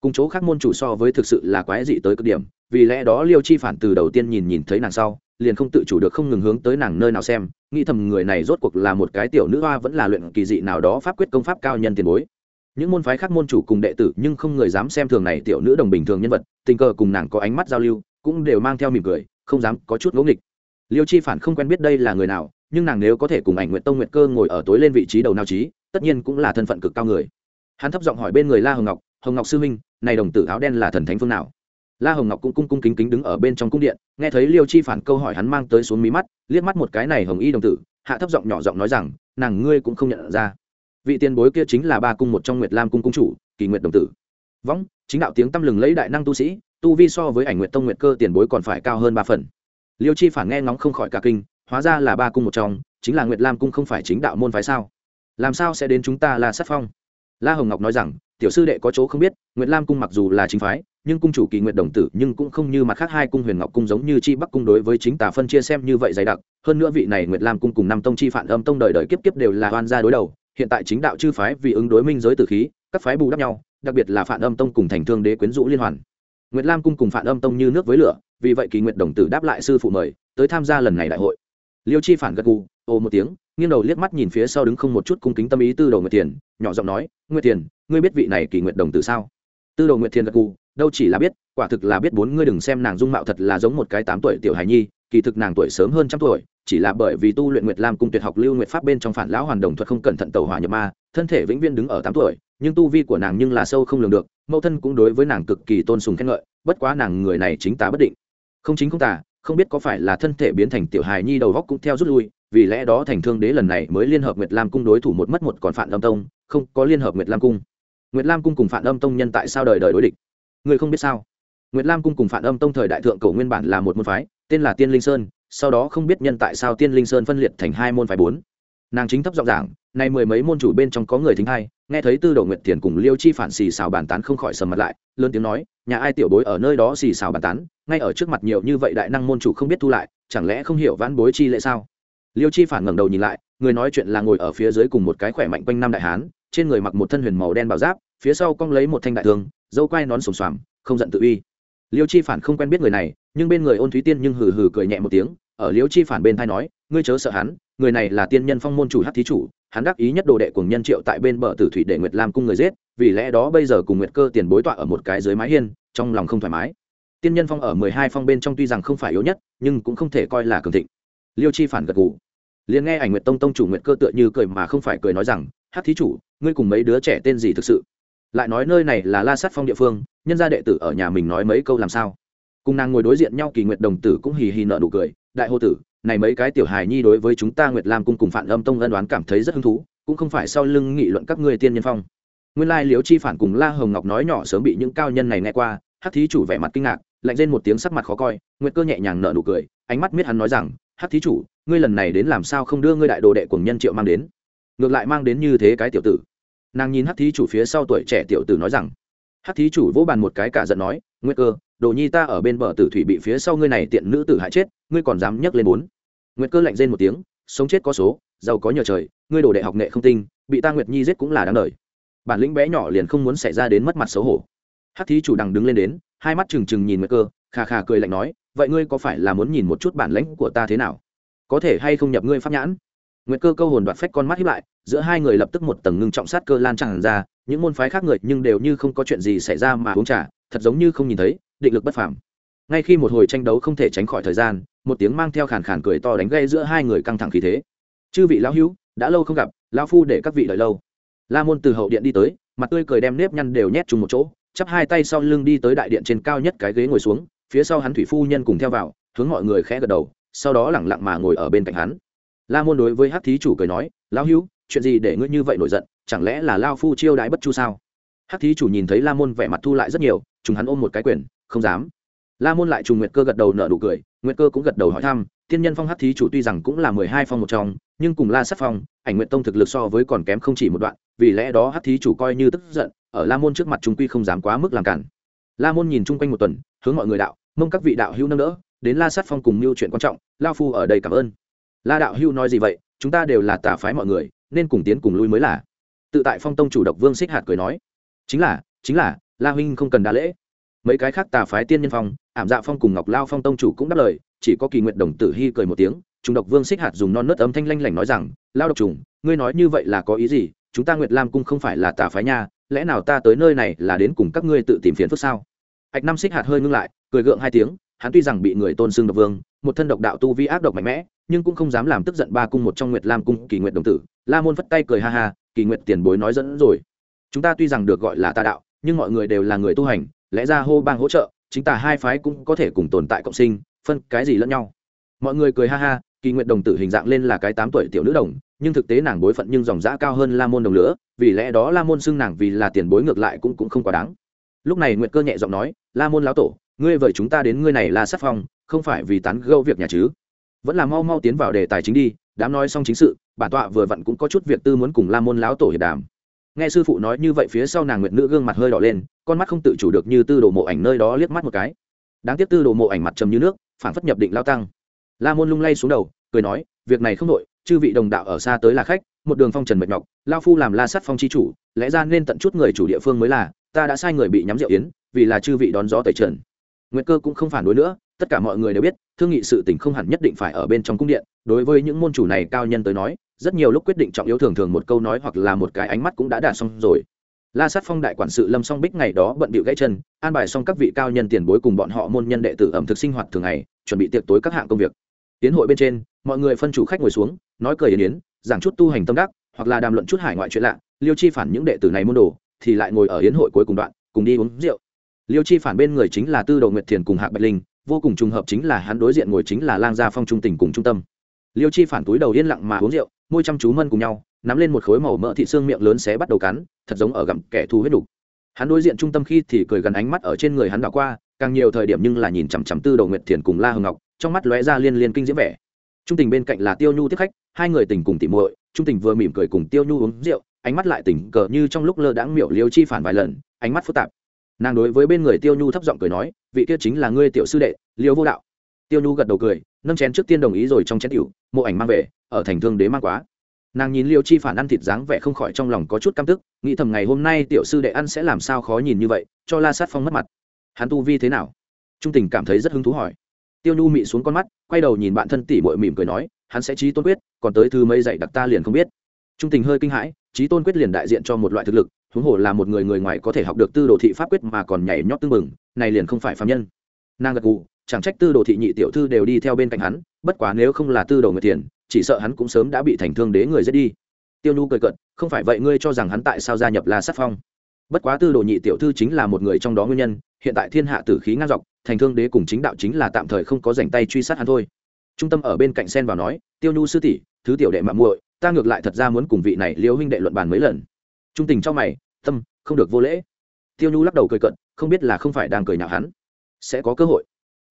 Cùng chỗ khác môn chủ so với thực sự là quái dị tới cực điểm, vì lẽ đó liêu chi phản từ đầu tiên nhìn nhìn thấy nàng sau, liền không tự chủ được không ngừng hướng tới nàng nơi nào xem, nghĩ thầm người này rốt cuộc là một cái tiểu nữ hoa vẫn là luyện kỳ dị nào đó pháp quyết công pháp cao nhân tiền bối những môn phái khác môn chủ cùng đệ tử nhưng không người dám xem thường này tiểu nữ đồng bình thường nhân vật, tình cờ cùng nàng có ánh mắt giao lưu, cũng đều mang theo mỉm cười, không dám có chút ngỗ nghịch. Liêu chi phản không quen biết đây là người nào, nhưng nàng nếu có thể cùng ảnh nguyện tông nguyện cơ ngồi ở tối lên vị trí đầu nào trí, tất nhiên cũng là thân phận cực cao người. Hắn thấp giọng hỏi bên người la hồng ngọc hồng ngọc sư huynh, này đồng tử áo đen là thần thánh phương nào? La hồng ngọc cũng cung cung kính kính đứng ở bên trong cung điện, nghe thấy liêu chi phản câu hỏi hắn mang tới xuống mí mắt, liếc mắt một cái này hồng y đồng tử, hạ thấp giọng nhỏ giọng nói rằng, nàng ngươi cũng không nhận ra vị tiền bối kia chính là ba cung một trong nguyệt lam cung cung chủ, kỳ nguyệt đồng tử. Võng, chính đạo tiếng tăm lừng lấy đại năng tu sĩ, tu vi so với ảnh nguyệt tông nguyệt cơ tiền bối còn phải cao hơn ba phần. Liêu chi phản nghe ngóng không khỏi cả kinh, hóa ra là ba cung một trong, chính là nguyệt lam cung không phải chính đạo môn phái sao? Làm sao sẽ đến chúng ta là sát phong? La hồng ngọc nói rằng, tiểu sư đệ có chỗ không biết, nguyệt lam cung mặc dù là chính phái, nhưng cung chủ kỳ nguyện đồng tử nhưng cũng không như mặt khác hai cung huyền ngọc cung giống như chi bắc cung đối với chính tà phân chia xem như vậy dày đặc, hơn nữa vị này nguyệt lam cung cùng năm tông chi phản âm tông đời đời kiếp kiếp đều là oan gia đối đầu hiện tại chính đạo chư phái vì ứng đối minh giới tử khí, các phái bù đắp nhau, đặc biệt là phản âm tông cùng thành thương đế quyến rũ liên hoàn. Nguyệt lam cung cùng phản âm tông như nước với lửa, vì vậy kỳ nguyện đồng tử đáp lại sư phụ mời, tới tham gia lần này đại hội. Liêu chi phản gật gù, ồ một tiếng, nghiêng đầu liếc mắt nhìn phía sau đứng không một chút cung kính tâm ý tư đồ nguyệt tiền nhỏ giọng nói, nguyệt tiền ngươi biết vị này kỳ nguyện đồng tử sao? Tư đồ nguyệt tiền gật gù, đâu chỉ là biết, quả thực là biết bốn ngươi đừng xem nàng dung mạo thật là giống một cái tám tuổi tiểu hài nhi, kỳ thực nàng tuổi sớm hơn trăm tuổi chỉ là bởi vì tu luyện nguyệt lam cung tuyệt học lưu nguyệt pháp bên trong phản lão hoàn đồng thuật không cẩn thận tàu hỏa nhập ma, thân thể vĩnh viên đứng ở tám tuổi, nhưng tu vi của nàng nhưng là sâu không lường được, mẫu thân cũng đối với nàng cực kỳ tôn sùng khen ngợi, bất quá nàng người này chính tả bất định. Không chính không tả không biết có phải là thân thể biến thành tiểu hài nhi đầu góc cũng theo rút lui, vì lẽ đó thành thương đế lần này mới liên hợp nguyệt lam cung đối thủ một mất một còn phản âm tông, không có liên hợp nguyệt lam cung. Nguyệt lam cung cùng phản âm tông nhân tại sao đời đời đối địch? Người không biết sao? Nguyệt lam cung cùng phản âm tông thời đại thượng cổ nguyên bản là một môn phái, tên là tiên linh sơn sau đó không biết nhân tại sao tiên linh sơn phân liệt thành hai môn phái bốn. Nàng chính thấp giọng giảng, nay mười mấy môn chủ bên trong có người thính hai, nghe thấy tư đồ nguyệt tiền cùng liêu chi phản xì xào bàn tán không khỏi sầm mặt lại, lớn tiếng nói, nhà ai tiểu bối ở nơi đó xì xào bàn tán, ngay ở trước mặt nhiều như vậy đại năng môn chủ không biết thu lại, chẳng lẽ không hiểu vãn bối chi lệ sao? Liêu chi phản ngẩng đầu nhìn lại, người nói chuyện là ngồi ở phía dưới cùng một cái khỏe mạnh quanh năm đại hán, trên người mặc một thân huyền màu đen bảo giáp, phía sau cong lấy một thanh đại thương, dâu quai nón sồm xoàm, không giận tự uy. Liêu chi phản không quen biết người này, nhưng bên người ôn thúy tiên nhưng hừ hừ cười nhẹ một tiếng ở Liễu chi phản bên thai nói, ngươi chớ sợ hắn, người này là tiên nhân phong môn chủ hát thí chủ, hắn đắc ý nhất đồ đệ cùng nhân triệu tại bên bờ tử thủy để nguyệt làm cung người giết, vì lẽ đó bây giờ cùng nguyệt cơ tiền bối tọa ở một cái dưới mái hiên, trong lòng không thoải mái. Tiên nhân phong ở mười hai phong bên trong tuy rằng không phải yếu nhất, nhưng cũng không thể coi là cường thịnh. Liêu chi phản gật gù. Liền nghe ảnh nguyệt tông tông chủ nguyệt cơ tựa như cười mà không phải cười nói rằng hát thí chủ, ngươi cùng mấy đứa trẻ tên gì thực sự? Lại nói nơi này là la sát phong địa phương, nhân gia đệ tử ở nhà mình nói mấy câu làm sao? Cùng nàng ngồi đối diện nhau kỳ nguyệt đồng tử cũng hì hì nợ nụ cười đại hô tử, này mấy cái tiểu hài nhi đối với chúng ta nguyệt lam cung cùng phản âm tông ân đoán cảm thấy rất hứng thú, cũng không phải sau lưng nghị luận các ngươi tiên nhân phong. Nguyên lai liếu chi phản cùng la hồng ngọc nói nhỏ sớm bị những cao nhân này nghe qua, hắc thí chủ vẻ mặt kinh ngạc, lạnh lên một tiếng sắc mặt khó coi, nguyệt cơ nhẹ nhàng nở nụ cười, ánh mắt miết hắn nói rằng, hắc thí chủ, ngươi lần này đến làm sao không đưa ngươi đại đồ đệ cùng nhân triệu mang đến? Ngược lại mang đến như thế cái tiểu tử. Nàng nhìn hắc thí chủ phía sau tuổi trẻ tiểu tử nói rằng, hắc thí chủ vỗ bàn một cái cả giận nói, nguyệt cơ đồ nhi ta ở bên bờ tử thủy bị phía sau ngươi này tiện nữ tử hại chết, ngươi còn dám nhấc lên bốn? Nguyệt cơ lạnh rên một tiếng, sống chết có số, giàu có nhờ trời, ngươi đồ đệ học nghệ không tinh, bị ta nguyệt nhi giết cũng là đáng đời. Bản lĩnh bé nhỏ liền không muốn xảy ra đến mất mặt xấu hổ. Hắc thí chủ đằng đứng lên đến, hai mắt trừng trừng nhìn nguyệt cơ, khà khà cười lạnh nói, vậy ngươi có phải là muốn nhìn một chút bản lĩnh của ta thế nào? Có thể hay không nhập ngươi pháp nhãn? Nguyệt cơ câu hồn đoạt phách con mắt hiếp lại, giữa hai người lập tức một tầng ngưng trọng sát cơ lan tràn ra, những môn phái khác người nhưng đều như không có chuyện gì xảy ra mà uống trà, thật giống như không nhìn thấy định lực bất phàm. Ngay khi một hồi tranh đấu không thể tránh khỏi thời gian, một tiếng mang theo khàn khàn cười to đánh gây giữa hai người căng thẳng khí thế. Chư vị lão hữu, đã lâu không gặp, lão phu để các vị đợi lâu. La môn từ hậu điện đi tới, mặt tươi cười đem nếp nhăn đều nhét chung một chỗ, chắp hai tay sau lưng đi tới đại điện trên cao nhất cái ghế ngồi xuống, phía sau hắn thủy phu nhân cùng theo vào, hướng mọi người khẽ gật đầu, sau đó lẳng lặng mà ngồi ở bên cạnh hắn. La môn đối với hát thí chủ cười nói, lão hữu, chuyện gì để ngươi như vậy nổi giận, chẳng lẽ là lao phu chiêu đãi bất chu sao? Hát thí chủ nhìn thấy la môn vẻ mặt thu lại rất nhiều chúng hắn ôm một cái quyền không dám. La môn lại trùng nguyệt cơ gật đầu nợ nụ cười, nguyệt cơ cũng gật đầu hỏi thăm tiên nhân phong hát thí chủ tuy rằng cũng là mười hai phong một trong, nhưng cùng la sắc phong, ảnh nguyện tông thực lực so với còn kém không chỉ một đoạn, vì lẽ đó hát thí chủ coi như tức giận, ở la môn trước mặt chúng quy không dám quá mức làm cản. La môn nhìn chung quanh một tuần, hướng mọi người đạo, mong các vị đạo hữu nâng đỡ, đến la sát phong cùng mưu chuyện quan trọng, lao phu ở đây cảm ơn. La đạo hữu nói gì vậy? Chúng ta đều là tà phái mọi người, nên cùng tiến cùng lui mới là. Tự tại phong tông chủ độc vương xích hạt cười nói, chính là chính là, la huynh không cần đa lễ mấy cái khác tà phái tiên nhân phong, ảm dạ phong cùng ngọc lao phong tông chủ cũng đáp lời, chỉ có kỳ nguyện đồng tử hy cười một tiếng chúng độc vương xích hạt dùng non nớt âm thanh lanh lảnh nói rằng, lao độc trùng, ngươi nói như vậy là có ý gì? Chúng ta nguyệt lam cung không phải là tà phái nha, lẽ nào ta tới nơi này là đến cùng các ngươi tự tìm phiền phức sao? Ạch năm xích hạt hơi ngưng lại, cười gượng hai tiếng, hắn tuy rằng bị người tôn xưng độc vương, một thân độc đạo tu vi ác độc mạnh mẽ, nhưng cũng không dám làm tức giận ba cung một trong nguyệt lam cung, kỳ nguyệt đồng tử. La môn vất tay cười ha ha, kỳ nguyệt tiền bối nói dẫn rồi. Chúng ta tuy rằng được gọi là tà đạo, nhưng mọi người đều là người tu hành lẽ ra hô bang hỗ trợ, chính tả hai phái cũng có thể cùng tồn tại cộng sinh, phân cái gì lẫn nhau. Mọi người cười ha ha, kỳ nguyện đồng tử hình dạng lên là cái tám tuổi tiểu nữ đồng, nhưng thực tế nàng bối phận nhưng dòng giã cao hơn la môn đồng lửa, vì lẽ đó la môn xưng nàng vì là tiền bối ngược lại cũng cũng không quá đáng. Lúc này nguyệt cơ nhẹ giọng nói, la môn lão tổ, ngươi vời chúng ta đến ngươi này là sắc phong, không phải vì tán gâu việc nhà chứ? Vẫn là mau mau tiến vào đề tài chính đi, đám nói xong chính sự, bản tọa vừa vặn cũng có chút việc tư muốn cùng la môn lão tổ hiệp đàm nghe sư phụ nói như vậy phía sau nàng nguyệt nữ gương mặt hơi đỏ lên, con mắt không tự chủ được như tư đồ mộ ảnh nơi đó liếc mắt một cái. Đáng tiếc tư đồ mộ ảnh mặt trầm như nước, phản phất nhập định lao tăng. La môn lung lay xuống đầu, cười nói, việc này không nội, chư vị đồng đạo ở xa tới là khách, một đường phong trần mệt nhọc, lao phu làm la sắt phong chi chủ, lẽ ra nên tận chút người chủ địa phương mới là, ta đã sai người bị nhắm rượu yến, vì là chư vị đón gió tẩy trần. Nguyệt cơ cũng không phản đối nữa, tất cả mọi người đều biết, thương nghị sự tình không hẳn nhất định phải ở bên trong cung điện, đối với những môn chủ này cao nhân tới nói rất nhiều lúc quyết định trọng yếu thường thường một câu nói hoặc là một cái ánh mắt cũng đã đạt xong rồi. La sát phong đại quản sự lâm song bích ngày đó bận bịu gãy chân, an bài xong các vị cao nhân tiền bối cùng bọn họ môn nhân đệ tử ẩm thực sinh hoạt thường ngày, chuẩn bị tiệc tối các hạng công việc. Tiến hội bên trên, mọi người phân chủ khách ngồi xuống, nói cười yến yến, giảng chút tu hành tâm đắc, hoặc là đàm luận chút hải ngoại chuyện lạ, liêu chi phản những đệ tử này môn đồ, thì lại ngồi ở yến hội cuối cùng đoạn, cùng đi uống rượu. Liêu chi phản bên người chính là tư đồ nguyệt thiền cùng hạ bạch linh, vô cùng trùng hợp chính là hắn đối diện ngồi chính là lang gia phong trung tình cùng trung tâm. Liêu chi phản túi đầu yên lặng mà uống rượu môi chăm chú mân cùng nhau, nắm lên một khối màu mỡ thị xương miệng lớn xé bắt đầu cắn, thật giống ở gặm kẻ thù huyết đục. Hắn đối diện trung tâm khi thì cười gần ánh mắt ở trên người hắn đảo qua, càng nhiều thời điểm nhưng là nhìn chằm chằm tư đầu nguyệt thiền cùng la hồng ngọc, trong mắt lóe ra liên liên kinh diễm vẻ. Trung tình bên cạnh là tiêu nhu tiếp khách, hai người tình cùng tỉ muội, trung tình vừa mỉm cười cùng tiêu nhu uống rượu, ánh mắt lại tỉnh cờ như trong lúc lơ đãng miệu liêu chi phản vài lần, ánh mắt phức tạp. Nàng đối với bên người tiêu nhu thấp giọng cười nói, vị kia chính là ngươi tiểu sư đệ, liêu vô đạo. Tiêu nhu gật đầu cười nâng chén trước tiên đồng ý rồi trong chén tiểu, mộ ảnh mang về, ở thành thương đế mang quá. Nàng nhìn liêu chi phản ăn thịt dáng vẻ không khỏi trong lòng có chút căm tức, nghĩ thầm ngày hôm nay tiểu sư đệ ăn sẽ làm sao khó nhìn như vậy, cho la sát phong mất mặt. Hắn tu vi thế nào? Trung tình cảm thấy rất hứng thú hỏi. Tiêu nhu mị xuống con mắt, quay đầu nhìn bạn thân tỷ bội mỉm cười nói, hắn sẽ trí tôn quyết, còn tới thư mây dạy đặc ta liền không biết. Trung tình hơi kinh hãi, trí tôn quyết liền đại diện cho một loại thực lực, huống hồ là một người người ngoài có thể học được tư đồ thị pháp quyết mà còn nhảy nhót tương mừng này liền không phải phạm nhân. Nàng gật gù chẳng trách tư đồ thị nhị tiểu thư đều đi theo bên cạnh hắn, bất quá nếu không là tư đồ người tiền chỉ sợ hắn cũng sớm đã bị thành thương đế người giết đi. Tiêu nhu cười cận không phải vậy ngươi cho rằng hắn tại sao gia nhập la sát phong? Bất quá tư đồ nhị tiểu thư chính là một người trong đó nguyên nhân, hiện tại thiên hạ tử khí ngang dọc, thành thương đế cùng chính đạo chính là tạm thời không có dành tay truy sát hắn thôi. Trung tâm ở bên cạnh sen vào nói, tiêu nhu sư tỷ, thứ tiểu đệ mạng muội, ta ngược lại thật ra muốn cùng vị này liêu huynh đệ luận bàn mấy lần. Trung tình cho mày, tâm, không được vô lễ. Tiêu nhu lắc đầu cười cận không biết là không phải đang cười nhạo hắn, sẽ có cơ hội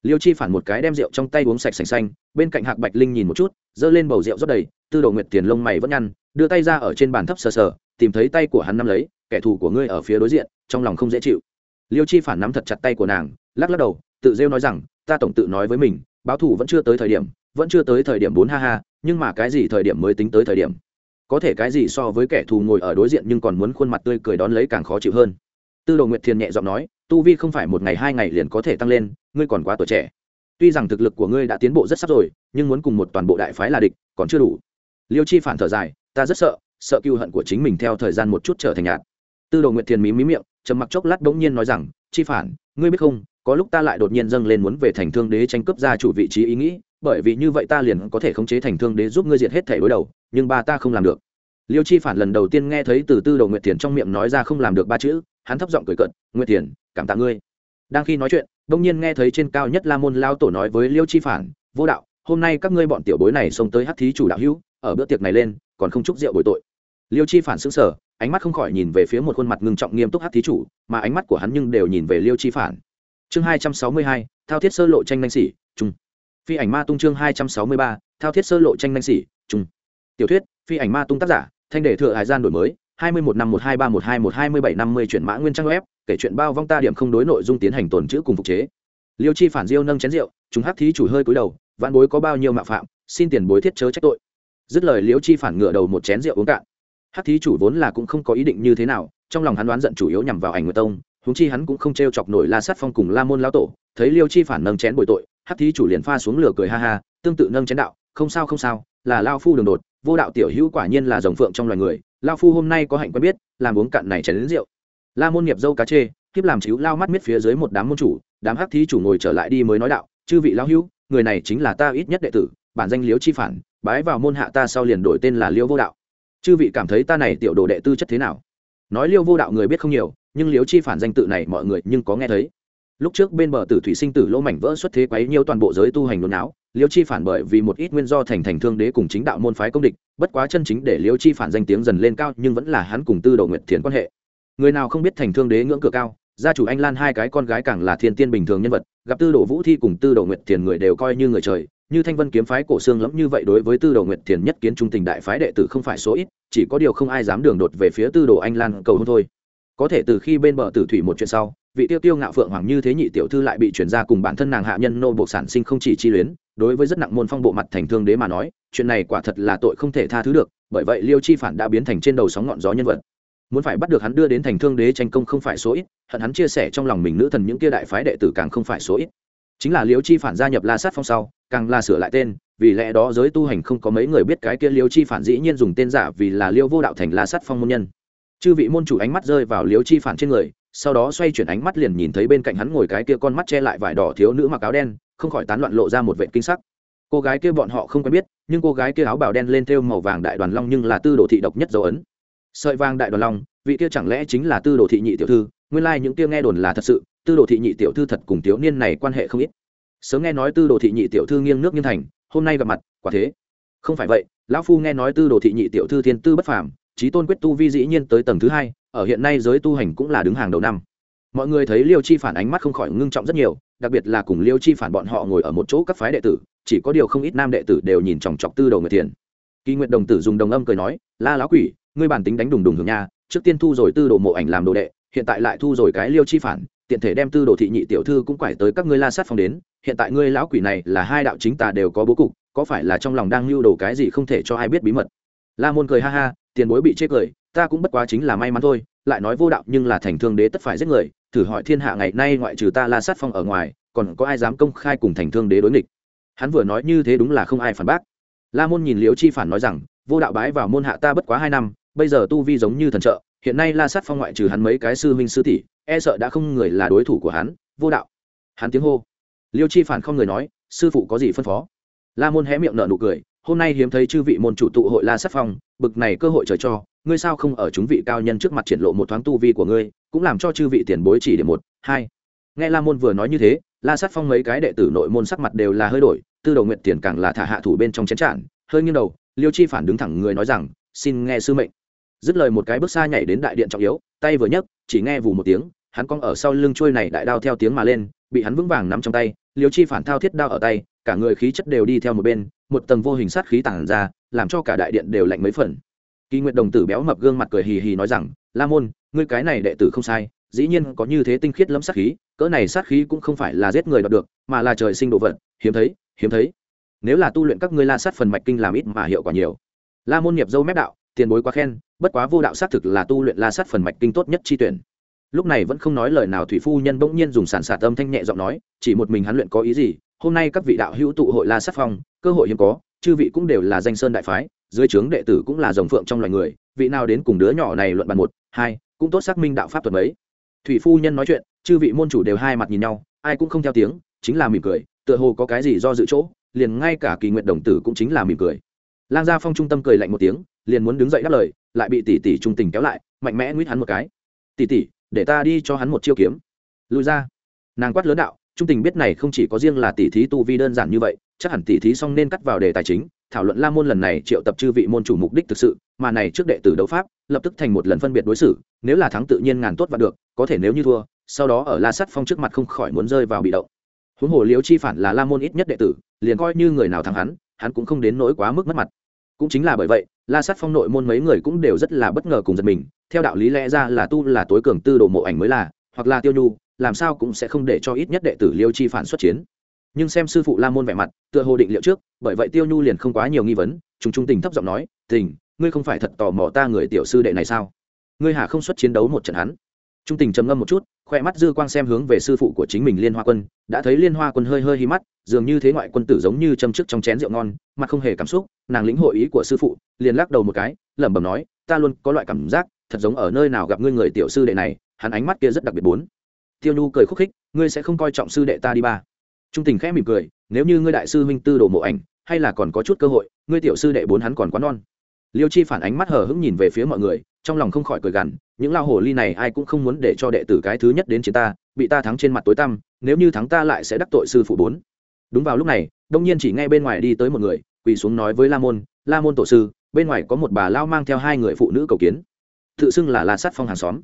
liêu chi phản một cái đem rượu trong tay uống sạch sành xanh, bên cạnh hạc bạch linh nhìn một chút, giơ lên bầu rượu rót đầy, tư đồ nguyệt tiền lông mày vẫn nhăn, đưa tay ra ở trên bàn thấp sờ sờ, tìm thấy tay của hắn nắm lấy, kẻ thù của ngươi ở phía đối diện, trong lòng không dễ chịu. Liêu chi phản nắm thật chặt tay của nàng, lắc lắc đầu, tự rêu nói rằng, ta tổng tự nói với mình, báo thù vẫn chưa tới thời điểm, vẫn chưa tới thời điểm bốn ha ha, nhưng mà cái gì thời điểm mới tính tới thời điểm. Có thể cái gì so với kẻ thù ngồi ở đối diện nhưng còn muốn khuôn mặt tươi cười đón lấy càng khó chịu hơn. Tư đồ nguyệt thiền nhẹ giọng nói tu vi không phải một ngày hai ngày liền có thể tăng lên, ngươi còn quá tuổi trẻ. Tuy rằng thực lực của ngươi đã tiến bộ rất sắp rồi, nhưng muốn cùng một toàn bộ đại phái là địch, còn chưa đủ. Liêu chi phản thở dài, ta rất sợ sợ cựu hận của chính mình theo thời gian một chút trở thành nhạt. Tư đồ nguyệt thiền mí mí miệng, trầm mặc chốc lát bỗng nhiên nói rằng, chi phản, ngươi biết không, có lúc ta lại đột nhiên dâng lên muốn về thành thương đế tranh cướp gia chủ vị trí ý nghĩ, bởi vì như vậy ta liền có thể khống chế thành thương đế giúp ngươi diệt hết thể đối đầu, nhưng ba ta không làm được. Liêu chi phản lần đầu tiên nghe thấy từ tư đồ nguyệt thiền trong miệng nói ra không làm được ba chữ hắn thấp giọng cười cợt, nguyệt thiền cảm tạ ngươi. Đang khi nói chuyện đông nhiên nghe thấy trên cao nhất la môn lao tổ nói với liêu chi phản vô đạo hôm nay các ngươi bọn tiểu bối này xông tới hát thí chủ đạo hữu ở bữa tiệc này lên còn không chúc rượu bồi tội. Liêu chi phản xứng sở ánh mắt không khỏi nhìn về phía một khuôn mặt ngưng trọng nghiêm túc hát thí chủ mà ánh mắt của hắn nhưng đều nhìn về liêu chi phản. Chương hai trăm sáu mươi hai thao thiết sơ lộ tranh nanh sỉ, trung phi ảnh ma tung chương hai trăm sáu mươi ba thao thiết sơ lộ tranh nanh sỉ, trung tiểu thuyết phi ảnh ma tung tác giả thanh đề thừa hải gian đổi mới hai mươi một năm một hai ba một hai một hai mươi bảy năm mươi chuyển mã nguyên trang web, kể chuyện bao vong ta điểm không đối nội dung tiến hành tồn chữ cùng phục chế. Liêu chi phản diêu nâng chén rượu, chúng hắc thí chủ hơi cúi đầu vạn bối có bao nhiêu mạo phạm, xin tiền bối thiết chớ trách tội. Dứt lời liêu chi phản ngửa đầu một chén rượu uống cạn. Hắc thí chủ vốn là cũng không có ý định như thế nào, trong lòng hắn đoán giận chủ yếu nhằm vào ảnh nguyệt tông, huống chi hắn cũng không t chọc nổi la sát phong cùng la môn lao tổ, thấy liêu chi phản nâng chén bồi tội, hắc thí chủ liền pha xuống lửa cười ha ha, tương tự nâng chén đạo, không sao không sao, là lao phu đường đột vô đạo tiểu hữu quả nhiên là rồng phượng trong loài người lao phu hôm nay có hạnh quen biết, làm uống cạn này chén đến rượu. La môn nghiệp dâu cá chê, kiếp làm chiếu lao mắt miết phía dưới một đám môn chủ, đám hắc thí chủ ngồi trở lại đi mới nói đạo, chư vị lao hữu, người này chính là ta ít nhất đệ tử, bản danh liếu chi phản, bái vào môn hạ ta sau liền đổi tên là liêu vô đạo. Chư vị cảm thấy ta này tiểu đồ đệ tư chất thế nào? Nói liêu vô đạo người biết không nhiều, nhưng liếu chi phản danh tự này mọi người nhưng có nghe thấy. Lúc trước bên bờ tử thủy sinh tử lỗ mảnh vỡ xuất thế quấy nhiều toàn bộ giới tu hành nôn áo liêu chi phản bởi vì một ít nguyên do thành thành thương đế cùng chính đạo môn phái công địch, bất quá chân chính để liêu chi phản danh tiếng dần lên cao nhưng vẫn là hắn cùng tư đồ nguyệt thiền quan hệ. Người nào không biết thành thương đế ngưỡng cửa cao, gia chủ anh lan hai cái con gái càng là thiên tiên bình thường nhân vật, gặp tư đồ vũ thi cùng tư đồ nguyệt thiền người đều coi như người trời, như thanh vân kiếm phái cổ xương lẫm như vậy đối với tư đồ nguyệt thiền nhất kiến trung tình đại phái đệ tử không phải số ít, chỉ có điều không ai dám đường đột về phía tư đồ anh lan cầu hôn thôi. Có thể từ khi bên bờ tử thủy một chuyện sau, vị tiêu tiêu ngạo phượng hoàng như thế nhị tiểu thư lại bị chuyển ra cùng bản thân nàng hạ nhân nô bộ sản sinh không chỉ chi luyến đối với rất nặng môn phong bộ mặt thành thương đế mà nói, chuyện này quả thật là tội không thể tha thứ được, bởi vậy liêu chi phản đã biến thành trên đầu sóng ngọn gió nhân vật. Muốn phải bắt được hắn đưa đến thành thương đế tranh công không phải số ít, hận hắn chia sẻ trong lòng mình nữ thần những kia đại phái đệ tử càng không phải số ít. Chính là liêu chi phản gia nhập la sát phong sau, càng là sửa lại tên, vì lẽ đó giới tu hành không có mấy người biết cái kia liêu chi phản dĩ nhiên dùng tên giả vì là liêu vô đạo thành la sát phong môn nhân. Chư vị môn chủ ánh mắt rơi vào liêu chi phản trên người sau đó xoay chuyển ánh mắt liền nhìn thấy bên cạnh hắn ngồi cái kia con mắt che lại vải đỏ thiếu nữ mặc áo đen, không khỏi tán loạn lộ ra một vệ kinh sắc. Cô gái kia bọn họ không quen biết, nhưng cô gái kia áo bào đen lên thêu màu vàng đại đoàn long nhưng là tư đồ thị độc nhất dấu ấn. Sợi vàng đại đoàn long, vị kia chẳng lẽ chính là tư đồ thị nhị tiểu thư? Nguyên lai、like、những kia nghe đồn là thật sự, tư đồ thị nhị tiểu thư thật cùng thiếu niên này quan hệ không ít. Sớm nghe nói tư đồ thị nhị tiểu thư nghiêng nước nghiêng thành, hôm nay gặp mặt, quả thế. Không phải vậy, lão phu nghe nói tư đồ thị nhị tiểu thư thiên tư bất phàm trí tôn quyết tu vi dĩ nhiên tới tầng thứ hai, ở hiện nay giới tu hành cũng là đứng hàng đầu năm. Mọi người thấy liêu chi phản ánh mắt không khỏi ngưng trọng rất nhiều, đặc biệt là cùng liêu chi phản bọn họ ngồi ở một chỗ các phái đệ tử, chỉ có điều không ít nam đệ tử đều nhìn chòng chọc tư đầu người thiền. Kỳ nguyện đồng tử dùng đồng âm cười nói, la lão quỷ, ngươi bản tính đánh đùng đùng hưởng nha, trước tiên thu rồi tư đồ mộ ảnh làm đồ đệ, hiện tại lại thu rồi cái liêu chi phản, tiện thể đem tư đồ thị nhị tiểu thư cũng quải tới các ngươi la sát phòng đến, hiện tại ngươi lão quỷ này là hai đạo chính tà đều có bố cục, có phải là trong lòng đang lưu đồ cái gì không thể cho ai biết bí mật? La môn cười ha ha tiền bối bị chê cười, ta cũng bất quá chính là may mắn thôi, lại nói vô đạo nhưng là thành thương đế tất phải giết người, thử hỏi thiên hạ ngày nay ngoại trừ ta la sát phong ở ngoài, còn có ai dám công khai cùng thành thương đế đối nghịch? Hắn vừa nói như thế đúng là không ai phản bác. La môn nhìn liễu chi phản nói rằng, vô đạo bái vào môn hạ ta bất quá hai năm, bây giờ tu vi giống như thần trợ, hiện nay la sát phong ngoại trừ hắn mấy cái sư huynh sư tỷ e sợ đã không người là đối thủ của hắn, vô đạo. Hắn tiếng hô. Liêu chi phản không người nói, sư phụ có gì phân phó? La môn hé miệng nở nụ cười hôm nay hiếm thấy chư vị môn chủ tụ hội la sát phong, bực này cơ hội trời cho, ngươi sao không ở chúng vị cao nhân trước mặt triển lộ một thoáng tu vi của ngươi, cũng làm cho chư vị tiền bối chỉ điểm một, hai. Nghe la môn vừa nói như thế, la sát phong mấy cái đệ tử nội môn sắc mặt đều là hơi đổi, tư đầu nguyện tiền càng là thả hạ thủ bên trong chén trạn hơi nghiêng đầu, liêu chi phản đứng thẳng người nói rằng, xin nghe sư mệnh. Dứt lời một cái bước xa nhảy đến đại điện trọng yếu, tay vừa nhấc, chỉ nghe vù một tiếng, hắn cong ở sau lưng trôi này đại đao theo tiếng mà lên, bị hắn vững vàng nắm trong tay, liêu chi phản thao thiết đao ở tay, cả người khí chất đều đi theo một bên một tầng vô hình sát khí tản ra, làm cho cả đại điện đều lạnh mấy phần. Kỳ nguyệt đồng tử béo mập gương mặt cười hì hì nói rằng, la môn, ngươi cái này đệ tử không sai, dĩ nhiên có như thế tinh khiết lẫm sát khí, cỡ này sát khí cũng không phải là giết người đoạt được, mà là trời sinh đồ vật, hiếm thấy hiếm thấy. Nếu là tu luyện các ngươi la sát phần mạch kinh làm ít mà hiệu quả nhiều. La môn nghiệp dâu mép đạo, tiền bối quá khen, bất quá vô đạo sát thực là tu luyện la sát phần mạch kinh tốt nhất chi tuyển. Lúc này vẫn không nói lời nào thủy phu nhân bỗng nhiên dùng sản sạt âm thanh nhẹ giọng nói, chỉ một mình hắn luyện có ý gì, hôm nay các vị đạo hữu tụ hội la sát phong cơ hội hiếm có, chư vị cũng đều là danh sơn đại phái, dưới trướng đệ tử cũng là rồng phượng trong loài người, vị nào đến cùng đứa nhỏ này luận bàn một, hai, cũng tốt xác minh đạo pháp thuật mấy. Thủy phu nhân nói chuyện, chư vị môn chủ đều hai mặt nhìn nhau, ai cũng không theo tiếng, chính là mỉm cười, tựa hồ có cái gì do dự chỗ, liền ngay cả kỳ nguyện đồng tử cũng chính là mỉm cười. Lang gia phong trung tâm cười lạnh một tiếng, liền muốn đứng dậy đáp lời, lại bị tỷ tỷ trung tình kéo lại, mạnh mẽ nguyết hắn một cái. Tỷ tỷ, để ta đi cho hắn một chiêu kiếm. Lùi ra. Nàng quát lớn đạo, trung tình biết này không chỉ có riêng là tỷ thí tu vi đơn giản như vậy chắc hẳn tỷ thí xong nên cắt vào đề tài chính, thảo luận la môn lần này triệu tập chư vị môn chủ mục đích thực sự, mà này trước đệ tử đấu pháp, lập tức thành một lần phân biệt đối xử, nếu là thắng tự nhiên ngàn tốt và được, có thể nếu như thua, sau đó ở la sắt phong trước mặt không khỏi muốn rơi vào bị động. Huống hồ liếu chi phản là la môn ít nhất đệ tử, liền coi như người nào thắng hắn hắn cũng không đến nỗi quá mức mất mặt. Cũng chính là bởi vậy, la sắt phong nội môn mấy người cũng đều rất là bất ngờ cùng giật mình, theo đạo lý lẽ ra là tu là tối cường tư đồ mộ ảnh mới là, hoặc là tiêu nhu, làm sao cũng sẽ không để cho ít nhất đệ tử liêu chi phản xuất chiến nhưng xem sư phụ la môn vẻ mặt, tựa hồ định liệu trước, bởi vậy tiêu nhu liền không quá nhiều nghi vấn chúng trung tình thấp giọng nói, tình, ngươi không phải thật tò mò ta người tiểu sư đệ này sao? Ngươi hà không xuất chiến đấu một trận hắn? Trung tình trầm ngâm một chút, khoe mắt dư quang xem hướng về sư phụ của chính mình liên hoa quân, đã thấy liên hoa quân hơi hơi hí mắt, dường như thế ngoại quân tử giống như châm chức trong chén rượu ngon, mặt không hề cảm xúc, nàng lĩnh hội ý của sư phụ, liền lắc đầu một cái, lẩm bẩm nói, ta luôn có loại cảm giác, thật giống ở nơi nào gặp ngươi người tiểu sư đệ này, hắn ánh mắt kia rất đặc biệt bốn. Tiêu nhu cười khúc khích, ngươi sẽ không coi trọng sư đệ ta đi ba trung tình khẽ mỉm cười, nếu như ngươi đại sư huynh tư đồ mộ ảnh, hay là còn có chút cơ hội, ngươi tiểu sư đệ bốn hắn còn quá non. Liêu chi phản ánh mắt hờ hững nhìn về phía mọi người, trong lòng không khỏi cười gằn, những lao hồ ly này ai cũng không muốn để cho đệ tử cái thứ nhất đến chiến ta, bị ta thắng trên mặt tối tăm, nếu như thắng ta lại sẽ đắc tội sư phụ bốn. Đúng vào lúc này, đông nhiên chỉ nghe bên ngoài đi tới một người, quỳ xuống nói với la môn la môn tổ sư, bên ngoài có một bà lao mang theo hai người phụ nữ cầu kiến. Tự xưng là la sát phong hàng xóm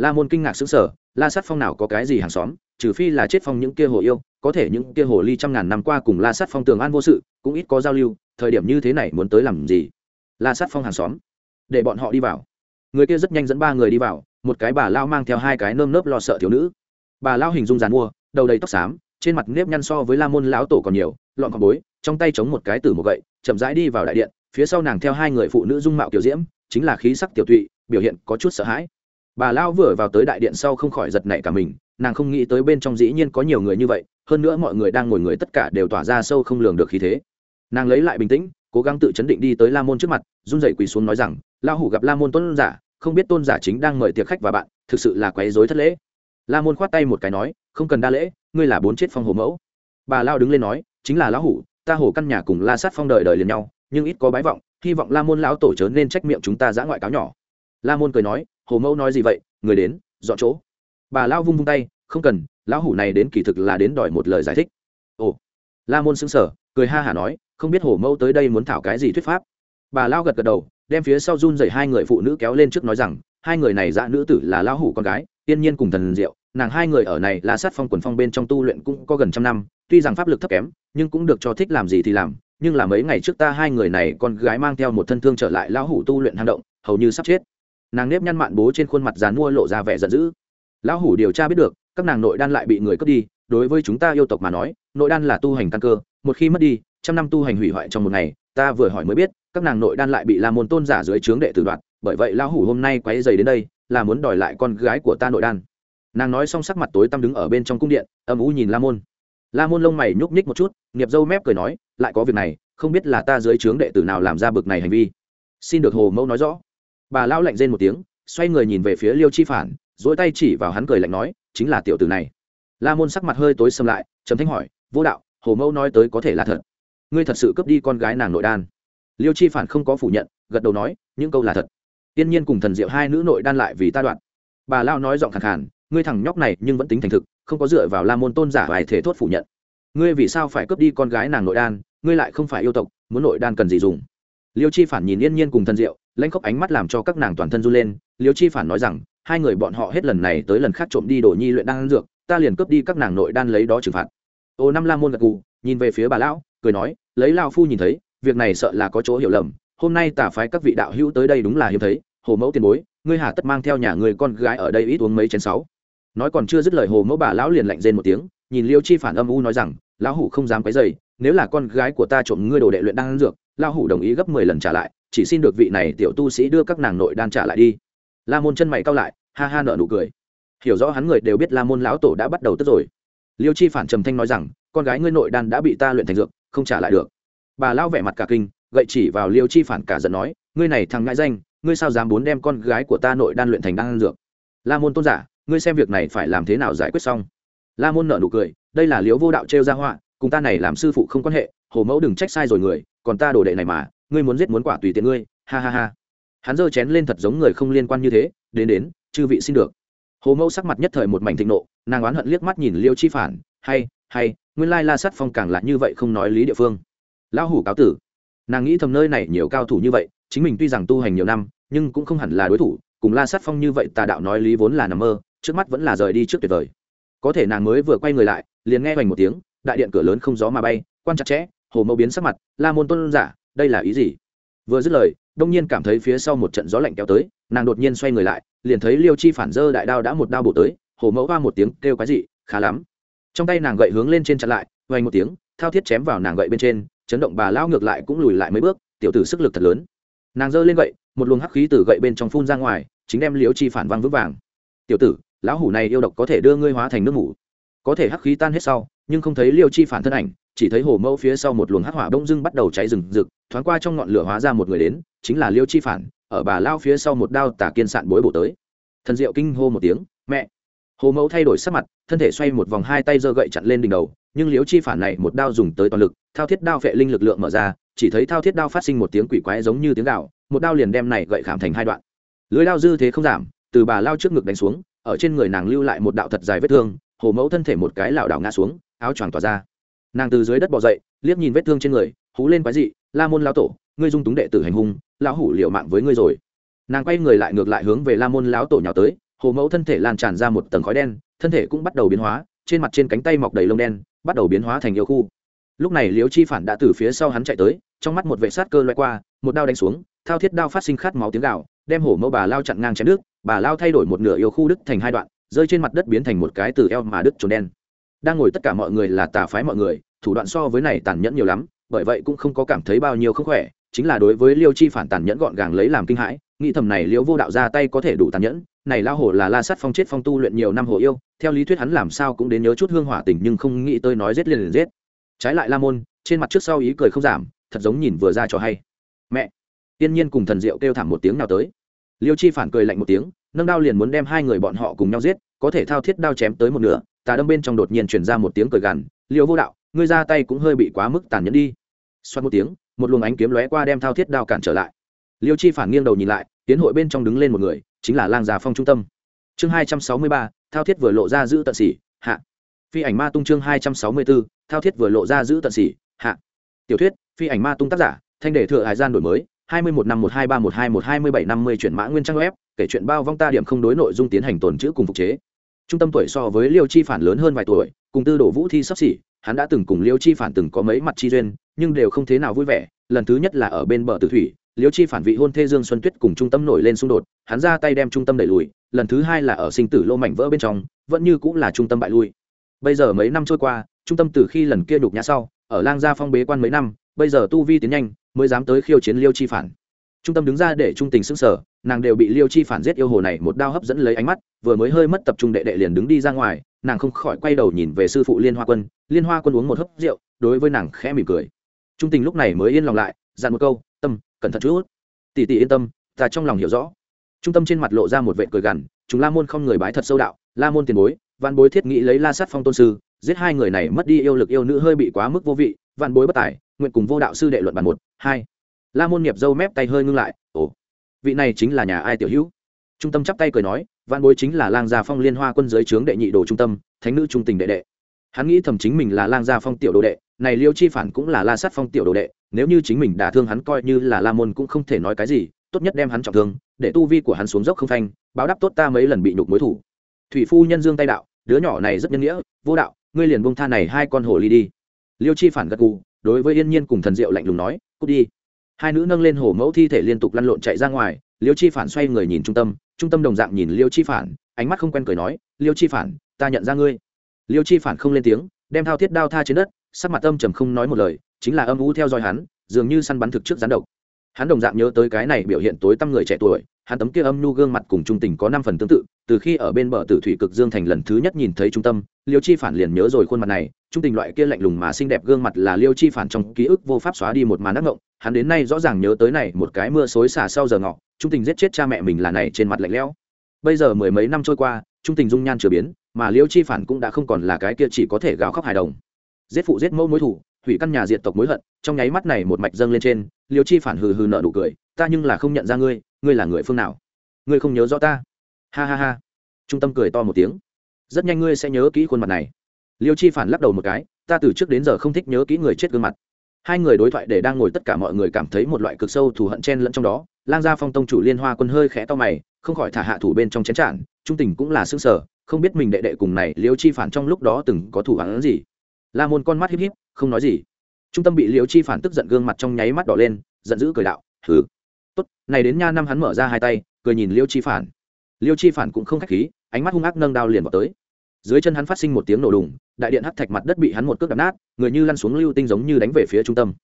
la môn kinh ngạc xứng sở la sát phong nào có cái gì hàng xóm, trừ phi là chết phong những kia hồ yêu, có thể những kia hồ ly trăm ngàn năm qua cùng la sát phong tường an vô sự, cũng ít có giao lưu, thời điểm như thế này muốn tới làm gì? La sát phong hàng xóm, để bọn họ đi vào. Người kia rất nhanh dẫn ba người đi vào, một cái bà lao mang theo hai cái nơm nớp lo sợ thiếu nữ. Bà lao hình dung dàn mua, đầu đầy tóc xám, trên mặt nếp nhăn so với la môn lão tổ còn nhiều, lọn còn bối, trong tay chống một cái từ một gậy, chậm rãi đi vào đại điện, phía sau nàng theo hai người phụ nữ dung mạo kiểu diễm, chính là khí sắc tiểu tụy, biểu hiện có chút sợ hãi bà lao vừa vào tới đại điện sau không khỏi giật nảy cả mình, nàng không nghĩ tới bên trong dĩ nhiên có nhiều người như vậy, hơn nữa mọi người đang ngồi người tất cả đều tỏa ra sâu không lường được khí thế. Nàng lấy lại bình tĩnh, cố gắng tự chấn định đi tới la môn trước mặt, run rẩy quỳ xuống nói rằng la hủ gặp la môn tôn giả, không biết tôn giả chính đang mời tiệc khách và bạn, thực sự là quấy dối thất lễ. La môn khoát tay một cái nói, không cần đa lễ, ngươi là bốn chết phong hồ mẫu. Bà lao đứng lên nói, chính là lão hủ, ta hồ căn nhà cùng la sát phong đời đời liền nhau, nhưng ít có bái vọng, hy vọng la môn lão tổ chớ nên trách miệng chúng ta giã ngoại cáo nhỏ. La môn cười nói hồ mẫu nói gì vậy? Người đến, dọn chỗ. Bà lao vung vung tay, không cần, lão hủ này đến kỳ thực là đến đòi một lời giải thích. Ồ. La môn xứng sở cười ha hả nói, không biết hồ mẫu tới đây muốn thảo cái gì thuyết pháp. Bà lao gật gật đầu, đem phía sau run dậy hai người phụ nữ kéo lên trước nói rằng, hai người này dã nữ tử là lão hủ con gái, tiên nhiên cùng thần diệu, nàng hai người ở này là sát phong quần phong bên trong tu luyện cũng có gần trăm năm, tuy rằng pháp lực thấp kém, nhưng cũng được cho thích làm gì thì làm, nhưng là mấy ngày trước ta hai người này con gái mang theo một thân thương trở lại lão hủ tu luyện hang động, hầu như sắp chết nàng nếp nhăn mạn bố trên khuôn mặt dán mua lộ ra vẻ giận dữ. Lão hủ điều tra biết được, các nàng nội đan lại bị người cướp đi, đối với chúng ta yêu tộc mà nói, nội đan là tu hành căn cơ, một khi mất đi, trăm năm tu hành hủy hoại trong một ngày, ta vừa hỏi mới biết, các nàng nội đan lại bị la môn tôn giả dưới trướng đệ tử đoạt, bởi vậy lão hủ hôm nay quấy dày đến đây, là muốn đòi lại con gái của ta nội đan. Nàng nói xong sắc mặt tối tăm đứng ở bên trong cung điện, âm u nhìn la môn. La môn lông mày nhúc nhích một chút, nghiệp dâu mép cười nói, lại có việc này, không biết là ta dưới trướng đệ tử nào làm ra bực này hành vi. Xin được hồ mẫu nói rõ bà lao lạnh rên một tiếng, xoay người nhìn về phía liêu chi phản dỗi tay chỉ vào hắn cười lạnh nói, chính là tiểu tử này. La môn sắc mặt hơi tối xâm lại, trầm thanh hỏi, vô đạo, hồ mẫu nói tới có thể là thật. Ngươi thật sự cướp đi con gái nàng nội đan. Liêu chi phản không có phủ nhận, gật đầu nói, những câu là thật. Tiên nhiên cùng thần diệu hai nữ nội đan lại vì ta đoạn. Bà lao nói giọng khẳng khàn, ngươi thằng nhóc này nhưng vẫn tính thành thực, không có dựa vào la môn tôn giả bài thể thốt phủ nhận. Ngươi vì sao phải cướp đi con gái nàng nội đan, ngươi lại không phải yêu tộc, muốn nội đan cần gì dùng? Liêu chi phản nhìn yên nhiên cùng thần diệu, lãnh khóc ánh mắt làm cho các nàng toàn thân run lên. Liêu chi phản nói rằng, hai người bọn họ hết lần này tới lần khác trộm đi đồ nhi luyện đan dược, ta liền cướp đi các nàng nội đan lấy đó trừng phạt. Ô năm la môn gật gù, nhìn về phía bà lão, cười nói, lấy lao phu nhìn thấy, việc này sợ là có chỗ hiểu lầm, hôm nay tả phái các vị đạo hữu tới đây đúng là hiếm thấy, hồ mẫu tiền bối, ngươi hà tất mang theo nhà người con gái ở đây ít uống mấy chén sáu. Nói còn chưa dứt lời hồ mẫu bà lão liền lạnh rên một tiếng, nhìn liêu chi phản âm u nói rằng, lão hủ không dám cái dày nếu là con gái của ta trộm ngươi đồ đệ luyện đan dược lão hủ đồng ý gấp mười lần trả lại, chỉ xin được vị này tiểu tu sĩ đưa các nàng nội đan trả lại đi. La môn chân mày cao lại, ha ha nở nụ cười. Hiểu rõ hắn người đều biết la môn lão tổ đã bắt đầu tức rồi. Liêu chi phản trầm thanh nói rằng, con gái ngươi nội đan đã bị ta luyện thành dược, không trả lại được. Bà lao vẻ mặt cả kinh, gậy chỉ vào liêu chi phản cả giận nói, ngươi này thằng ngại danh, ngươi sao dám muốn đem con gái của ta nội đan luyện thành đan dược? La môn tôn giả, ngươi xem việc này phải làm thế nào giải quyết xong? La môn nợ nụ cười, đây là liếu vô đạo trêu ra họa, cùng ta này làm sư phụ không quan hệ, hồ mẫu đừng trách sai rồi người còn ta đồ đệ này mà, ngươi muốn giết muốn quả tùy tiện ngươi, ha ha ha. Hắn giơ chén lên thật giống người không liên quan như thế, đến đến, chư vị xin được. Hồ mẫu sắc mặt nhất thời một mảnh thịnh nộ, nàng oán hận liếc mắt nhìn liêu chi phản, hay hay, nguyên lai la sắt phong càng là như vậy không nói lý địa phương. Lão hủ cáo tử. Nàng nghĩ thầm nơi này nhiều cao thủ như vậy, chính mình tuy rằng tu hành nhiều năm, nhưng cũng không hẳn là đối thủ, cùng la sát phong như vậy tà đạo nói lý vốn là nằm mơ, trước mắt vẫn là rời đi trước tuyệt vời. Có thể nàng mới vừa quay người lại, liền nghe hoành một tiếng, đại điện cửa lớn không gió mà bay quan chặt chẽ hồ mẫu biến sắc mặt, la môn tôn giả, đây là ý gì? Vừa dứt lời, đông nhiên cảm thấy phía sau một trận gió lạnh kéo tới, nàng đột nhiên xoay người lại, liền thấy liêu chi phản dơ đại đao đã một đao bổ tới, hồ mẫu va một tiếng kêu cái gì khá lắm. Trong tay nàng gậy hướng lên trên chặn lại vay một tiếng, thao thiết chém vào nàng gậy bên trên, chấn động bà lao ngược lại cũng lùi lại mấy bước, tiểu tử sức lực thật lớn. Nàng giơ lên gậy, một luồng hắc khí từ gậy bên trong phun ra ngoài, chính đem liêu chi phản văng vững vàng. Tiểu tử, lão hủ này yêu độc có thể đưa ngươi hóa thành nước mủ. Có thể hắc khí tan hết sau, nhưng không thấy liêu chi phản thân ảnh chỉ thấy hồ mẫu phía sau một luồng hắc hỏa đông dưng bắt đầu cháy rừng rực, thoáng qua trong ngọn lửa hóa ra một người đến, chính là liêu chi phản, ở bà lao phía sau một đao tả kiên sạn bối bổ tới. Thần diệu kinh hô một tiếng, mẹ! Hồ mẫu thay đổi sắc mặt, thân thể xoay một vòng hai tay giơ gậy chặn lên đỉnh đầu, nhưng liễu chi phản này một đao dùng tới toàn lực, thao thiết đao vệ linh lực lượng mở ra, chỉ thấy thao thiết đao phát sinh một tiếng quỷ quái giống như tiếng gạo một đao liền đem này gậy khảm thành hai đoạn. Lưới đao dư thế không giảm, từ bà lao trước ngực đánh xuống, ở trên người nàng lưu lại một đạo thật dài vết thương, hồ mẫu thân thể một cái lảo đảo ngã xuống, áo choàng tỏa ra nàng từ dưới đất bò dậy, liếc nhìn vết thương trên người, hú lên quái dị, la môn lao tổ, ngươi dung túng đệ tử hành hung, lão hủ liệu mạng với ngươi rồi. Nàng quay người lại ngược lại hướng về la môn lão tổ nhào tới, hồ mẫu thân thể lan tràn ra một tầng khói đen, thân thể cũng bắt đầu biến hóa, trên mặt trên cánh tay mọc đầy lông đen, bắt đầu biến hóa thành yêu khu. Lúc này liễu chi phản đã từ phía sau hắn chạy tới, trong mắt một vệ sát cơ loại qua, một đao đánh xuống, thao thiết đao phát sinh khát máu tiếng gạo đem hổ mẫu bà lao chặn ngang chém nước bà lao thay đổi một nửa yêu khu đức thành hai đoạn, rơi trên mặt đất biến thành một cái từ eo mà đức trồn đen đang ngồi tất cả mọi người là tà phái mọi người, thủ đoạn so với này tàn nhẫn nhiều lắm, bởi vậy cũng không có cảm thấy bao nhiêu không khỏe, chính là đối với liêu chi phản tàn nhẫn gọn gàng lấy làm kinh hãi, nghĩ thầm này liêu vô đạo ra tay có thể đủ tàn nhẫn, này lao hổ là la sắt phong chết phong tu luyện nhiều năm hồ yêu, theo lý thuyết hắn làm sao cũng đến nhớ chút hương hỏa tình nhưng không nghĩ tới nói giết liền liền giết. Trái lại la môn, trên mặt trước sau ý cười không giảm, thật giống nhìn vừa ra cho hay. Mẹ! Tiên nhiên cùng thần diệu kêu thảm một tiếng nào tới. Liêu chi phản cười lạnh một tiếng, nâng đao liền muốn đem hai người bọn họ cùng nhau giết có thể thao thiết đao chém tới một nửa, tà đâm bên trong đột nhiên chuyển ra một tiếng cười gằn, liêu vô đạo, ngươi ra tay cũng hơi bị quá mức tàn nhẫn đi. Xoát một tiếng, một luồng ánh kiếm lóe qua đem thao thiết đao cản trở lại. Liêu chi phản nghiêng đầu nhìn lại, tiến hội bên trong đứng lên một người, chính là lang già phong trung tâm. Chương hai trăm sáu mươi ba, thao thiết vừa lộ ra giữ tận xỉ hạ. Phi ảnh ma tung chương hai trăm sáu mươi bốn thao thiết vừa lộ ra giữ tận xỉ hạ. Tiểu thuyết, phi ảnh ma tung tác giả, thanh đề thừa hải gian đổi mới, hai mươi một năm một hai ba một hai một hai mươi bảy năm mươi chuyển mã nguyên trang web, kể chuyện bao vong ta điểm không đối nội dung tiến hành tồn chữ cùng phục chế trung tâm tuổi so với liêu chi phản lớn hơn vài tuổi, cùng tư đổ vũ thi sắp xỉ, hắn đã từng cùng liêu chi phản từng có mấy mặt chi duyên, nhưng đều không thế nào vui vẻ. Lần thứ nhất là ở bên bờ tử thủy, liêu chi phản vị hôn thê dương xuân tuyết cùng trung tâm nổi lên xung đột, hắn ra tay đem trung tâm đẩy lùi. Lần thứ hai là ở sinh tử lô mảnh vỡ bên trong, vẫn như cũng là trung tâm bại lui. Bây giờ mấy năm trôi qua, trung tâm từ khi lần kia đục nhã sau, ở lang gia phong bế quan mấy năm, bây giờ tu vi tiến nhanh, mới dám tới khiêu chiến liêu chi phản trung tâm đứng ra để trung tình s ư n g sở nàng đều bị liêu chi phản giết yêu hồ này một đao hấp dẫn lấy ánh mắt, vừa mới hơi mất tập trung đệ đệ liền đứng đi ra ngoài, nàng không khỏi quay đầu nhìn về sư phụ liên hoa quân, liên hoa quân uống một hớp rượu, đối với nàng khẽ mỉm cười. Trung tình lúc này mới yên lòng lại, dặn một câu, tâm, cẩn thận chút. Tỷ tỷ yên tâm, ta trong lòng hiểu rõ. Trung tâm trên mặt lộ ra một vệ cười gằn, chúng la môn không người bái thật sâu đạo, la môn tiền bối văn bối thiết nghĩ lấy la sát phong tôn sư, giết hai người này mất đi yêu lực yêu nữ hơi bị quá mức vô vị văn bối bất tài, nguyện cùng vô đạo sư đệ luận bàn một, hai la môn nghiệp dâu mép tay hơi ngưng lại, ồ, vị này chính là nhà ai tiểu hữu? Trung tâm chắp tay cười nói văn bối chính là lang gia phong liên hoa quân giới trướng đệ nhị đồ trung tâm, thánh nữ trung tình đệ đệ. Hắn nghĩ thầm chính mình là lang gia phong tiểu đồ đệ, này liêu chi phản cũng là la sát phong tiểu đồ đệ, nếu như chính mình đả thương hắn coi như là la môn cũng không thể nói cái gì, tốt nhất đem hắn trọng thương, để tu vi của hắn xuống dốc không thanh báo đáp tốt ta mấy lần bị nhục mối thủ. Thủy phu nhân dương tay đạo, đứa nhỏ này rất nhân nghĩa, vô đạo, ngươi liền bông tha này hai con hồ ly đi. Liêu chi phản gật gù, đối với yên nhiên cùng thần diệu lạnh lùng nói, cút đi hai nữ nâng lên hổ mẫu thi thể liên tục lăn lộn chạy ra ngoài, liêu chi phản xoay người nhìn trung tâm trung tâm đồng dạng nhìn liêu chi phản, ánh mắt không quen cười nói, liêu chi phản, ta nhận ra ngươi. Liêu chi phản không lên tiếng, đem thao thiết đao tha trên đất, sắc mặt âm trầm không nói một lời, chính là âm u theo dõi hắn, dường như săn bắn thực trước gián độc. Hắn đồng dạng nhớ tới cái này biểu hiện tối tăm người trẻ tuổi hắn tấm kia âm nhu gương mặt cùng trung tình có năm phần tương tự, từ khi ở bên bờ tử thủy cực dương thành lần thứ nhất nhìn thấy trung tâm, liêu chi phản liền nhớ rồi khuôn mặt này, trung tình loại kia lạnh lùng mà xinh đẹp gương mặt là liêu chi phản trong ký ức vô pháp xóa đi một màn ác ngộng, hắn đến nay rõ ràng nhớ tới này một cái mưa xối xả sau giờ ngọ, trung tình giết chết cha mẹ mình là này trên mặt lạnh lẽo. Bây giờ mười mấy năm trôi qua, trung tình dung nhan chưa biến, mà liêu chi phản cũng đã không còn là cái kia chỉ có thể gào khóc hài đồng. Giết phụ giết mẫu mối thủ, hủy căn nhà diệt tộc mối hận, trong nháy mắt này một mạch dâng lên trên, liêu chi phản hừ hừ nợ đủ cười, ta nhưng là không nhận ra ngươi ngươi là người phương nào? Ngươi không nhớ rõ ta? Ha ha ha. Trung tâm cười to một tiếng. Rất nhanh ngươi sẽ nhớ kỹ khuôn mặt này. Liêu chi phản lắc đầu một cái, ta từ trước đến giờ không thích nhớ kỹ người chết gương mặt. Hai người đối thoại để đang ngồi tất cả mọi người cảm thấy một loại cực sâu thù hận chen lẫn trong đó. Lang gia phong tông chủ liên hoa quân hơi khẽ to mày, không khỏi thả hạ thủ bên trong chén trản trung tình cũng là xương sở không biết mình đệ đệ cùng này liêu chi phản trong lúc đó từng có thủ hắn gì. La môn con mắt híp híp, không nói gì. Trung tâm bị liêu chi phản tức giận gương mặt trong nháy mắt đỏ lên, giận dữ cười đạo, hừ tốt, này đến nha năm hắn mở ra hai tay, cười nhìn liêu chi phản. Liêu chi phản cũng không khách khí, ánh mắt hung ác nâng đao liền vào tới. Dưới chân hắn phát sinh một tiếng nổ đùng, đại điện hắt thạch mặt đất bị hắn một cước đập nát, người như lăn xuống lưu tinh giống như đánh về phía trung tâm.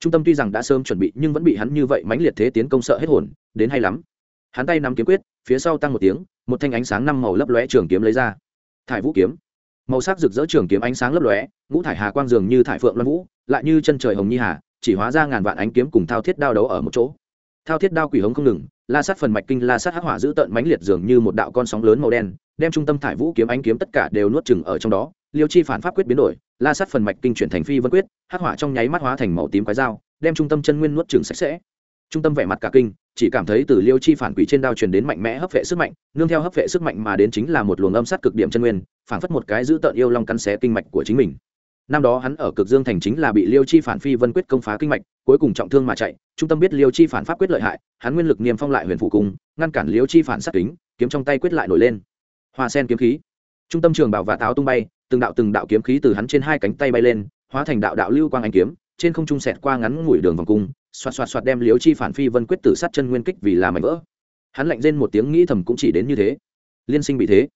Trung tâm tuy rằng đã sớm chuẩn bị, nhưng vẫn bị hắn như vậy mãnh liệt thế tiến công sợ hết hồn, đến hay lắm. Hắn tay nắm kiếm quyết, phía sau tăng một tiếng, một thanh ánh sáng năm màu lấp lóe trường kiếm lấy ra. Thải vũ kiếm. Màu sắc rực rỡ trường kiếm ánh sáng lấp lóe, ngũ thải hà quang dường như thải phượng loan vũ, lại như chân trời hồng nhi hà, chỉ hóa ra ngàn vạn ánh kiếm cùng thao thiết đao đấu ở một chỗ thao thiết đao quỷ hống không ngừng, la sát phần mạch kinh, la sát hắc hỏa giữ tợn mãnh liệt dường như một đạo con sóng lớn màu đen, đem trung tâm thải vũ kiếm ánh kiếm tất cả đều nuốt chừng ở trong đó. Liêu chi phản pháp quyết biến đổi, la sát phần mạch kinh chuyển thành phi vân quyết, hắc hỏa trong nháy mắt hóa thành màu tím quái dao, đem trung tâm chân nguyên nuốt chừng sạch sẽ. Trung tâm vẻ mặt cả kinh, chỉ cảm thấy từ liêu chi phản quỷ trên đao truyền đến mạnh mẽ hấp vệ sức mạnh, nương theo hấp vệ sức mạnh mà đến chính là một luồng âm sát cực điểm chân nguyên, phản phất một cái giữ tợn yêu long cắn xé kinh mạch của chính mình năm đó hắn ở cực dương thành chính là bị liêu chi phản phi vân quyết công phá kinh mạch, cuối cùng trọng thương mà chạy. Trung tâm biết liêu chi phản pháp quyết lợi hại, hắn nguyên lực niềm phong lại huyền phụ cung ngăn cản liêu chi phản sát kính, kiếm trong tay quyết lại nổi lên. Hoa sen kiếm khí. Trung tâm trường bảo và táo tung bay, từng đạo từng đạo kiếm khí từ hắn trên hai cánh tay bay lên, hóa thành đạo đạo lưu quang anh kiếm, trên không trung sẹt qua ngắn ngủi đường vòng cung, xoạt xoạt xoạt đem liêu chi phản phi vân quyết tử sát chân nguyên kích vì làm mảnh vỡ. Hắn lạnh rên một tiếng nghĩ thầm cũng chỉ đến như thế. Liên sinh bị thế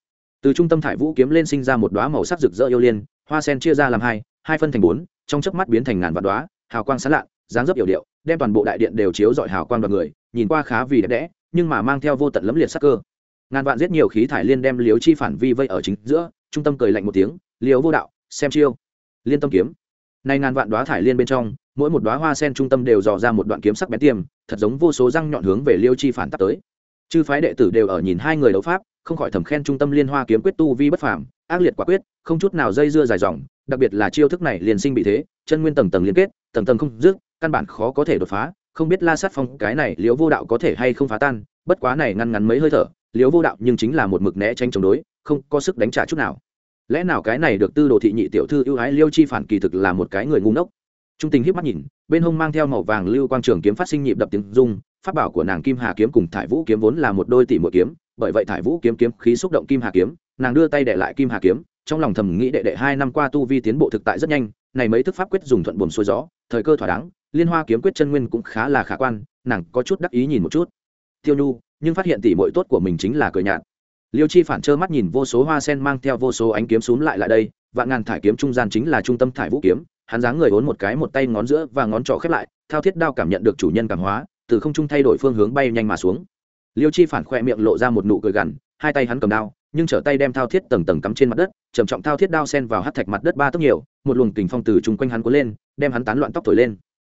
từ trung tâm thải vũ kiếm lên sinh ra một đoá màu sắc rực rỡ yêu liên, hoa sen chia ra làm hai hai phân thành bốn, trong chớp mắt biến thành ngàn vạn đoá hào quang sán lạ, dáng dấp yểu điệu, đem toàn bộ đại điện đều chiếu dọi hào quang đoàn người, nhìn qua khá vì đẹp đẽ, nhưng mà mang theo vô tận lấm liệt sắc cơ. Ngàn vạn giết nhiều khí thải liên đem liếu chi phản vi vây ở chính giữa, trung tâm cười lạnh một tiếng liếu vô đạo, xem chiêu. Liên tâm kiếm. Nay ngàn vạn đoá thải liên bên trong, mỗi một đoá hoa sen trung tâm đều dò ra một đoạn kiếm sắc bén tiềm, thật giống vô số răng nhọn hướng về liêu chi phản tắt tới. Chư phái đệ tử đều ở nhìn hai người đấu pháp không khỏi thầm khen trung tâm liên hoa kiếm quyết tu vi bất phàm, ác liệt quả quyết, không chút nào dây dưa dài dòng, đặc biệt là chiêu thức này liền sinh bị thế, chân nguyên tầng tầng liên kết, tầng tầng không dứt, căn bản khó có thể đột phá, không biết la sát phong cái này liễu vô đạo có thể hay không phá tan, bất quá này ngăn ngắn mấy hơi thở, liễu vô đạo nhưng chính là một mực né tranh chống đối, không có sức đánh trả chút nào. Lẽ nào cái này được tư đồ thị nhị tiểu thư ưu ái liêu chi phản kỳ thực là một cái người ngu ngốc? Trung tình hiếp mắt nhìn, bên hông mang theo màu vàng lưu quang trường kiếm phát sinh nhịp đập tiếng dung phát bảo của nàng kim hà kiếm cùng thải vũ kiếm vốn là một đôi tỷ mỗi kiếm bởi vậy thải vũ kiếm kiếm khí xúc động kim hà kiếm, nàng đưa tay để lại kim hà kiếm, trong lòng thầm nghĩ đệ đệ hai năm qua tu vi tiến bộ thực tại rất nhanh, này mấy thức pháp quyết dùng thuận buồm xuôi gió, thời cơ thỏa đáng, liên hoa kiếm quyết chân nguyên cũng khá là khả quan, nàng có chút đắc ý nhìn một chút. Tiêu nhu, nhưng phát hiện tỷ muội tốt của mình chính là cười nhạt. Liêu chi phản trơ mắt nhìn vô số hoa sen mang theo vô số ánh kiếm xuống lại lại đây, vạn ngàn thải kiếm trung gian chính là trung tâm thải vũ kiếm, hắn dáng người vốn một cái một tay ngón giữa và ngón trỏ khép lại, thao thiết đao cảm nhận được chủ nhân cảm hóa, từ không trung thay đổi phương hướng bay nhanh mà xuống liêu chi phản khoe miệng lộ ra một nụ cười gằn, hai tay hắn cầm đao, nhưng trở tay đem thao thiết tầng tầng cắm trên mặt đất, trầm trọng thao thiết đao sen vào hát thạch mặt đất ba tốc nhiều, một luồng kình phong từ chung quanh hắn cuốn lên, đem hắn tán loạn tóc thổi lên.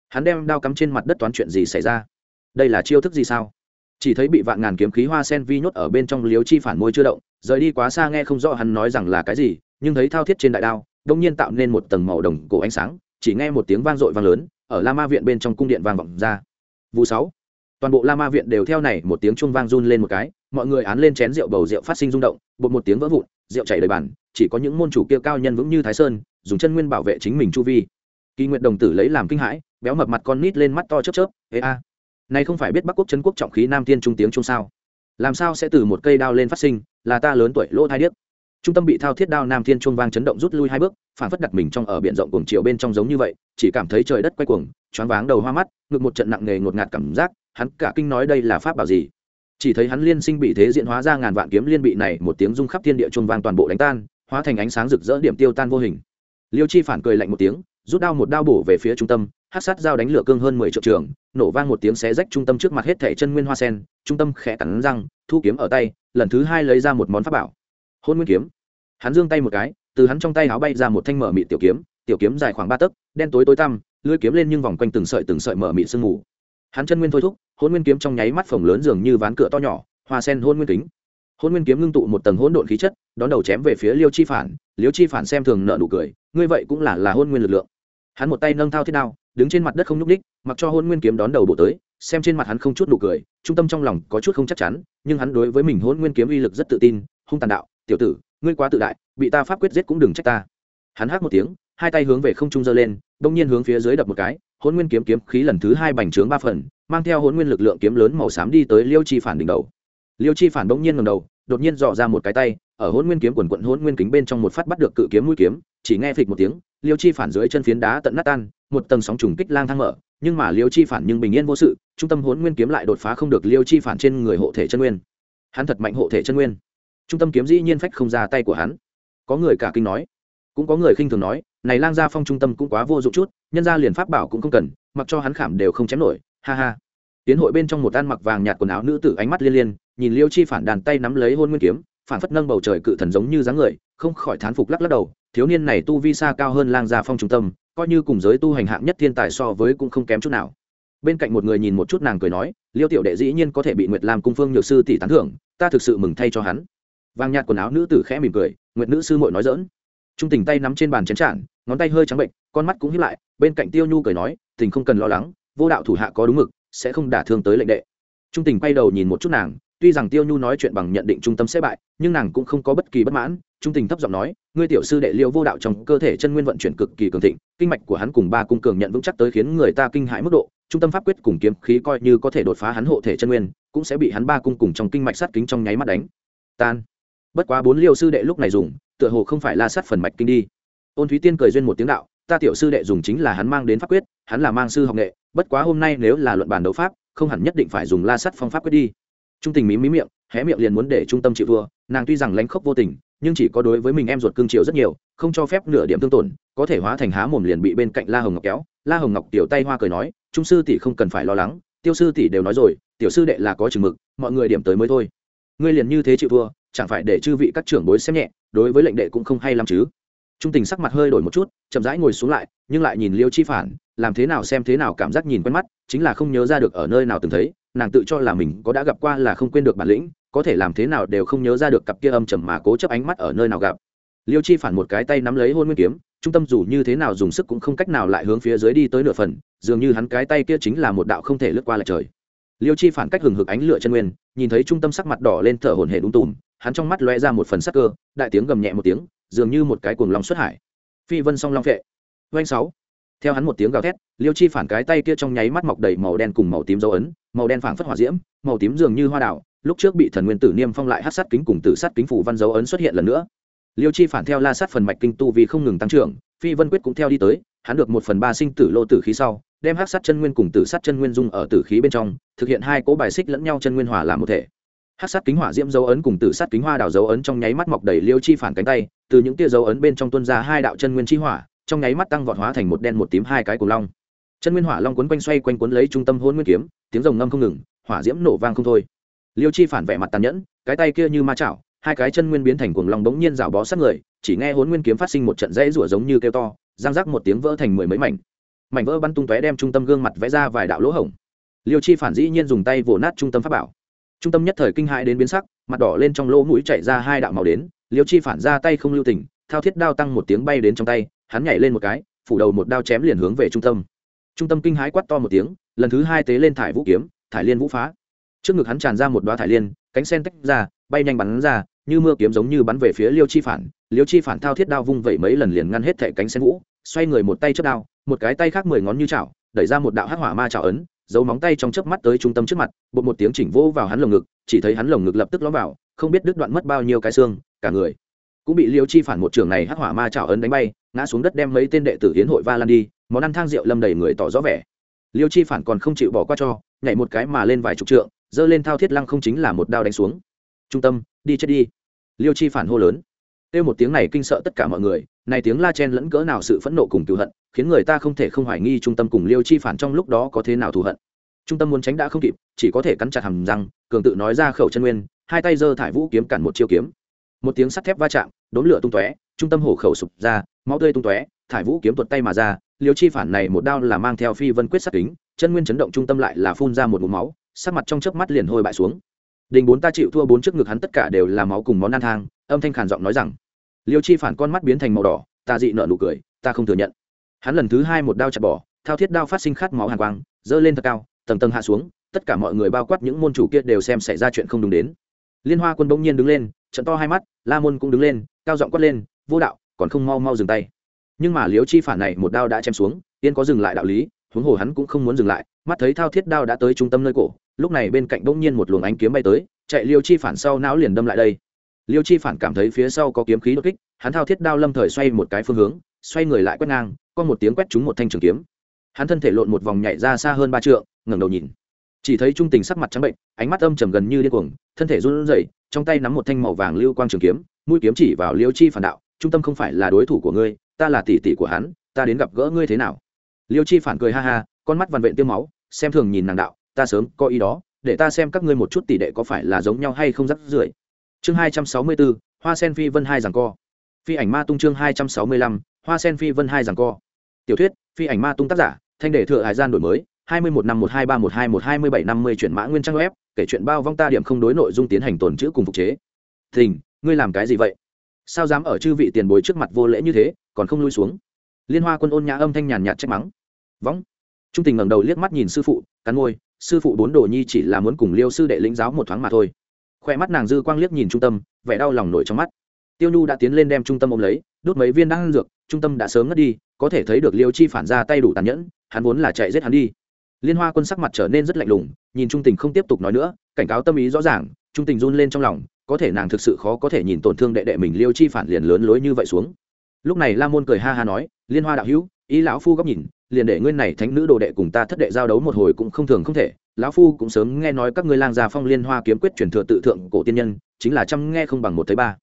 Hắn đem đao cắm trên mặt đất toán chuyện gì xảy ra? Đây là chiêu thức gì sao? Chỉ thấy bị vạn ngàn kiếm khí hoa sen vi nhốt ở bên trong liếu chi phản môi chưa động, rời đi quá xa nghe không rõ hắn nói rằng là cái gì, nhưng thấy thao thiết trên đại đao, đông nhiên tạo nên một tầng màu đồng cổ ánh sáng, chỉ nghe một tiếng vang dội vang lớn, ở la ma viện bên trong cung điện vang vọng ra. Vụ sáu toàn bộ la ma viện đều theo này một tiếng chuông vang run lên một cái, mọi người án lên chén rượu bầu rượu phát sinh rung động, bột một tiếng vỡ vụn, rượu chảy đầy bàn, chỉ có những môn chủ kia cao nhân vững như thái sơn, dùng chân nguyên bảo vệ chính mình chu vi. Kỳ nguyện đồng tử lấy làm kinh hãi, béo mập mặt con nít lên mắt to chớp chớp, ê a, này không phải biết bắc quốc trấn quốc trọng khí nam tiên trung tiếng chung sao? Làm sao sẽ từ một cây đao lên phát sinh, là ta lớn tuổi lỗ thai điếc. Trung tâm bị thao thiết đao nam thiên chuông vang chấn động rút lui hai bước, phản phất đặt mình trong ở biển rộng cuồng chiều bên trong giống như vậy, chỉ cảm thấy trời đất quay cuồng, choáng váng đầu hoa mắt, ngực một trận nặng nề ngột ngạt cảm giác hắn cả kinh nói đây là pháp bảo gì? Chỉ thấy hắn liên sinh bị thế diện hóa ra ngàn vạn kiếm liên bị này một tiếng rung khắp thiên địa chuông vang toàn bộ đánh tan, hóa thành ánh sáng rực rỡ điểm tiêu tan vô hình. Liêu chi phản cười lạnh một tiếng, rút đao một đao bổ về phía trung tâm, hát sát dao đánh lửa cương hơn mười triệu trường, nổ vang một tiếng xé rách trung tâm trước mặt hết thẻ chân nguyên hoa sen, trung tâm khẽ cắn răng, thu kiếm ở tay, lần thứ hai lấy ra một món pháp bảo. Hôn nguyên kiếm. Hắn giương tay một cái, từ hắn trong tay áo bay ra một thanh mở mị tiểu kiếm tiểu kiếm dài khoảng ba tấc, đen tối tối tăm, lưỡi kiếm lên nhưng vòng quanh từng sợi từng sợi mở mị sương mù hắn chân nguyên thôi thúc hôn nguyên kiếm trong nháy mắt phồng lớn dường như ván cửa to nhỏ hoa sen hôn nguyên kính. Hôn nguyên kiếm ngưng tụ một tầng hỗn độn khí chất đón đầu chém về phía liêu chi phản. Liêu chi phản xem thường nợ nụ cười ngươi vậy cũng là là hôn nguyên lực lượng. Hắn một tay nâng thao thế nào, đứng trên mặt đất không nhúc ních mặc cho hôn nguyên kiếm đón đầu bộ tới xem trên mặt hắn không chút nụ cười trung tâm trong lòng có chút không chắc chắn nhưng hắn đối với mình hôn nguyên kiếm uy lực rất tự tin hung tàn đạo tiểu tử ngươi quá tự đại bị ta pháp quyết giết cũng đừng trách ta. Hắn hát một tiếng hai tay hướng về không trung giơ lên đông nhiên hướng phía dưới đập một cái hôn nguyên kiếm kiếm khí lần thứ hai bành trướng ba phần, mang theo hôn nguyên lực lượng kiếm lớn màu xám đi tới liêu chi phản đỉnh đầu. Liêu chi phản bỗng nhiên ngầm đầu, đột nhiên dò ra một cái tay, ở hôn nguyên kiếm quần quận hôn nguyên kính bên trong một phát bắt được cự kiếm mũi kiếm, chỉ nghe phịch một tiếng, liêu chi phản dưới chân phiến đá tận nát tan, một tầng sóng trùng kích lang thang mở, nhưng mà liêu chi phản nhưng bình yên vô sự, trung tâm hôn nguyên kiếm lại đột phá không được liêu chi phản trên người hộ thể chân nguyên. Hắn thật mạnh hộ thể chân nguyên. Trung tâm kiếm dĩ nhiên phách không ra tay của hắn. Có người cả kinh nói, cũng có người khinh thường nói này lang gia phong trung tâm cũng quá vô dụng chút, nhân gia liền pháp bảo cũng không cần, mặc cho hắn khảm đều không chém nổi, ha ha. Tiến hội bên trong một ăn mặc vàng nhạt quần áo nữ tử ánh mắt liên liên, nhìn liêu chi phản đàn tay nắm lấy hôn nguyên kiếm, phản phất nâng bầu trời cự thần giống như dáng người, không khỏi thán phục lắc lắc đầu, thiếu niên này tu vi xa cao hơn lang gia phong trung tâm, coi như cùng giới tu hành hạng nhất thiên tài so với cũng không kém chút nào. Bên cạnh một người nhìn một chút nàng cười nói, liêu tiểu đệ dĩ nhiên có thể bị nguyệt làm cung phương nhược sư tỷ tán thưởng, ta thực sự mừng thay cho hắn. Vàng nhạt quần áo nữ tử khẽ mỉm cười, nguyệt nữ sư muội nói dỡn trung tình tay nắm trên bàn chén tràn ngón tay hơi trắng bệnh, con mắt cũng hiếp lại, bên cạnh tiêu nhu cười nói, tình không cần lo lắng, vô đạo thủ hạ có đúng mực, sẽ không đả thương tới lệnh đệ. Trung tình quay đầu nhìn một chút nàng, tuy rằng tiêu nhu nói chuyện bằng nhận định trung tâm sẽ bại, nhưng nàng cũng không có bất kỳ bất mãn. Trung tình thấp giọng nói, ngươi tiểu sư đệ liêu vô đạo trong cơ thể chân nguyên vận chuyển cực kỳ cường thịnh, kinh mạch của hắn cùng ba cung cường nhận vững chắc tới khiến người ta kinh hãi mức độ. Trung tâm pháp quyết cùng kiếm khí coi như có thể đột phá hắn hộ thể chân nguyên, cũng sẽ bị hắn ba cung cùng trong kinh mạch sát kính trong nháy mắt đánh. Tan. Bất quá bốn liêu sư đệ lúc này dùng tựa hồ không phải la sát phần mạch kinh đi. Ôn thúy tiên cười duyên một tiếng đạo, ta tiểu sư đệ dùng chính là hắn mang đến pháp quyết, hắn là mang sư học nghệ, bất quá hôm nay nếu là luận bàn đấu pháp, không hẳn nhất định phải dùng la sắt phong pháp quyết đi. Trung tình mí mí miệng, hé miệng liền muốn để trung tâm chịu thua, nàng tuy rằng lánh khóc vô tình, nhưng chỉ có đối với mình em ruột cương triều rất nhiều, không cho phép nửa điểm tương tổn, có thể hóa thành há mồm liền bị bên cạnh la hồng ngọc kéo. La hồng ngọc tiểu tay hoa cười nói, trung sư tỷ không cần phải lo lắng, tiêu sư tỷ đều nói rồi, tiểu sư đệ là có chừng mực, mọi người điểm tới mới thôi. Ngươi liền như thế chịu thua, chẳng phải để chư vị các trưởng bối xem nhẹ đối với lệnh đệ cũng không hay lắm chứ. Trung tình sắc mặt hơi đổi một chút, chậm rãi ngồi xuống lại, nhưng lại nhìn liêu chi phản, làm thế nào xem thế nào cảm giác nhìn quen mắt, chính là không nhớ ra được ở nơi nào từng thấy, nàng tự cho là mình có đã gặp qua là không quên được bản lĩnh, có thể làm thế nào đều không nhớ ra được cặp kia âm trầm mà cố chấp ánh mắt ở nơi nào gặp. Liêu chi phản một cái tay nắm lấy hôn nguyên kiếm, trung tâm dù như thế nào dùng sức cũng không cách nào lại hướng phía dưới đi tới nửa phần, dường như hắn cái tay kia chính là một đạo không thể lướt qua lại trời. Liêu chi phản cách hừng hực ánh lửa chân nguyên, nhìn thấy trung tâm sắc mặt đỏ lên thở hổn hển đúng tùm hắn trong mắt lóe ra một phần sắc cơ, đại tiếng gầm nhẹ một tiếng, dường như một cái cuồng long xuất hải. Phi vân song long vệ doanh sáu. Theo hắn một tiếng gào thét, liêu chi phản cái tay kia trong nháy mắt mọc đầy màu đen cùng màu tím dấu ấn, màu đen phảng phất hỏa diễm, màu tím dường như hoa đảo lúc trước bị thần nguyên tử niêm phong lại hát sát kính cùng tử sát kính phủ văn dấu ấn xuất hiện lần nữa. Liêu chi phản theo la sát phần mạch kinh tu vì không ngừng tăng trưởng, phi vân quyết cũng theo đi tới, hắn được một phần ba sinh tử lô tử khí sau, đem hát sát chân nguyên cùng tử sát chân nguyên dung ở tử khí bên trong, thực hiện hai cỗ bài xích lẫn nhau chân nguyên hòa làm một thể hát sát kính hỏa diễm dấu ấn cùng tử sát kính hoa đảo dấu ấn trong nháy mắt mọc đầy liêu chi phản cánh tay, từ những tia dấu ấn bên trong tuân ra hai đạo chân nguyên chi hỏa, trong nháy mắt tăng vọt hóa thành một đen một tím hai cái cùng long. Chân nguyên hỏa long quấn quanh xoay quanh quấn lấy trung tâm hôn nguyên kiếm, tiếng rồng ngâm không ngừng, hỏa diễm nổ vang không thôi. Liêu chi phản vẻ mặt tàn nhẫn, cái tay kia như ma chảo, hai cái chân nguyên biến thành cuồng long bỗng nhiên rào bó sát người, chỉ nghe hôn nguyên kiếm phát sinh một trận dãy rủa giống như kêu to giang rác một tiếng vỡ thành mười mấy mảnh. Mảnh vỡ bắn tung tóe đem trung tâm gương mặt vẽ ra vài đạo lỗ hổng. Liêu chi phản dĩ nhiên dùng tay vồ nát trung tâm pháp bảo trung tâm nhất thời kinh hãi đến biến sắc, mặt đỏ lên trong lỗ mũi chảy ra hai đạo màu đến, liêu chi phản ra tay không lưu tình, thao thiết đao tăng một tiếng bay đến trong tay, hắn nhảy lên một cái, phủ đầu một đao chém liền hướng về trung tâm. Trung tâm kinh hãi quát to một tiếng, lần thứ hai tế lên thải vũ kiếm, thải liên vũ phá. Trước ngực hắn tràn ra một đoá thải liên, cánh sen tách ra, bay nhanh bắn ra, như mưa kiếm giống như bắn về phía liêu chi phản. Liêu chi phản thao thiết đao vung vẩy mấy lần liền ngăn hết thẻ cánh sen vũ, xoay người một tay chất đao, một cái tay khác mười ngón như chảo, đẩy ra một đạo hắc hỏa ma chảo ấn giấu móng tay trong chớp mắt tới trung tâm trước mặt, bột một tiếng chỉnh vô vào hắn lồng ngực, chỉ thấy hắn lồng ngực lập tức lõm vào, không biết đứt đoạn mất bao nhiêu cái xương, cả người cũng bị liêu chi phản một trường này hắc hỏa ma chảo ấn đánh bay, ngã xuống đất đem mấy tên đệ tử hiến hội va lan đi, món ăn thang rượu lâm đầy người tỏ rõ vẻ. Liêu chi phản còn không chịu bỏ qua cho, nhảy một cái mà lên vài chục trượng, giơ lên thao thiết lăng không chính là một đao đánh xuống. Trung tâm, đi chết đi. Liêu chi phản hô lớn. Kêu một tiếng này kinh sợ tất cả mọi người, này tiếng la chen lẫn cỡ nào sự phẫn nộ cùng cựu hận khiến người ta không thể không hoài nghi trung tâm cùng liêu chi phản trong lúc đó có thế nào thù hận. Trung tâm muốn tránh đã không kịp, chỉ có thể cắn chặt hầm răng, cường tự nói ra khẩu chân nguyên, hai tay giơ thải vũ kiếm cản một chiêu kiếm. Một tiếng sắt thép va chạm đốn lửa tung tóe, trung tâm hổ khẩu sụp ra, máu tươi tung tóe, thải vũ kiếm tuột tay mà ra, liêu chi phản này một đao là mang theo phi vân quyết sắt kính, chân nguyên chấn động trung tâm lại là phun ra một mũ máu, sắc mặt trong chớp mắt liền hôi bại xuống. Đình bốn ta chịu thua bốn trước ngực hắn tất cả đều là máu cùng món ăn thang, âm thanh khàn giọng nói rằng, liêu chi phản con mắt biến thành màu đỏ, ta dị nợ nụ cười, ta không thừa nhận hắn lần thứ hai một đao chặt bỏ, thao thiết đao phát sinh khát máu hàn quang dơ lên thật cao, tầng tầng hạ xuống, tất cả mọi người bao quát những môn chủ kia đều xem xảy ra chuyện không đúng đến. Liên hoa quân bỗng nhiên đứng lên, trận to hai mắt, la môn cũng đứng lên, cao giọng quát lên, vô đạo, còn không mau mau dừng tay. Nhưng mà liếu chi phản này một đao đã chém xuống, yên có dừng lại đạo lý, huống hồ hắn cũng không muốn dừng lại, mắt thấy thao thiết đao đã tới trung tâm nơi cổ, lúc này bên cạnh bỗng nhiên một luồng ánh kiếm bay tới, chạy liêu chi phản sau não liền đâm lại đây. Liêu chi phản cảm thấy phía sau có kiếm khí đột kích, hắn thao thiết đao lâm thời xoay một cái phương hướng xoay người lại quét ngang có một tiếng quét trúng một thanh trường kiếm. Hắn thân thể lộn một vòng nhảy ra xa hơn ba trượng, ngẩng đầu nhìn. Chỉ thấy trung tình sắc mặt trắng bệnh, ánh mắt âm trầm gần như điên cuồng, thân thể run rẩy, trong tay nắm một thanh màu vàng lưu quang trường kiếm, mũi kiếm chỉ vào liêu chi phản đạo, trung tâm không phải là đối thủ của ngươi, ta là tỷ tỷ của hắn, ta đến gặp gỡ ngươi thế nào? Liêu chi phản cười ha ha, con mắt vằn vện tiêu máu, xem thường nhìn nàng đạo, ta sớm có ý đó, để ta xem các ngươi một chút tỷ đệ có phải là giống nhau hay không rắc rưởi. Chương hai trăm sáu mươi bốn, hoa sen phi vân hai rằng co. Phi ảnh ma tung chương hai trăm sáu mươi lăm hoa sen phi vân hai rằng co. Tiểu thuyết, phi ảnh ma tung tác giả, thanh đề thừa hải gian đổi mới, hai mươi một năm một hai ba một hai một hai mươi bảy năm mươi chuyển mã nguyên trang web, kể chuyện bao vong ta điểm không đối nội dung tiến hành tồn chữ cùng phục chế. Thình, ngươi làm cái gì vậy? Sao dám ở chư vị tiền bối trước mặt vô lễ như thế, còn không lui xuống? Liên hoa quân ôn nhã âm thanh nhàn nhạt trách mắng. Võng trung tình ngẩng đầu liếc mắt nhìn sư phụ, cắn môi, sư phụ bốn đồ nhi chỉ là muốn cùng liêu sư đệ lĩnh giáo một thoáng mà thôi. Khoe mắt nàng dư quang liếc nhìn trung tâm, vẻ đau lòng nổi trong mắt tiêu nhu đã tiến lên đem trung tâm ôm lấy, đốt mấy viên đan dược, trung tâm đã sớm ngất đi, có thể thấy được liêu chi phản ra tay đủ tàn nhẫn, hắn vốn là chạy giết hắn đi. Liên hoa quân sắc mặt trở nên rất lạnh lùng, nhìn trung tình không tiếp tục nói nữa, cảnh cáo tâm ý rõ ràng, trung tình run lên trong lòng, có thể nàng thực sự khó có thể nhìn tổn thương đệ đệ mình, liêu chi phản liền lớn lối như vậy xuống. Lúc này la môn cười ha ha nói, liên hoa đạo hữu, ý lão phu góc nhìn, liền để ngươi này thánh nữ đồ đệ cùng ta thất đệ giao đấu một hồi cũng không thường không thể. Lão phu cũng sớm nghe nói các ngươi lang già phong liên hoa kiếm quyết truyền thừa tự thượng cổ tiên nhân, chính là chăm nghe không bằng một thấy ba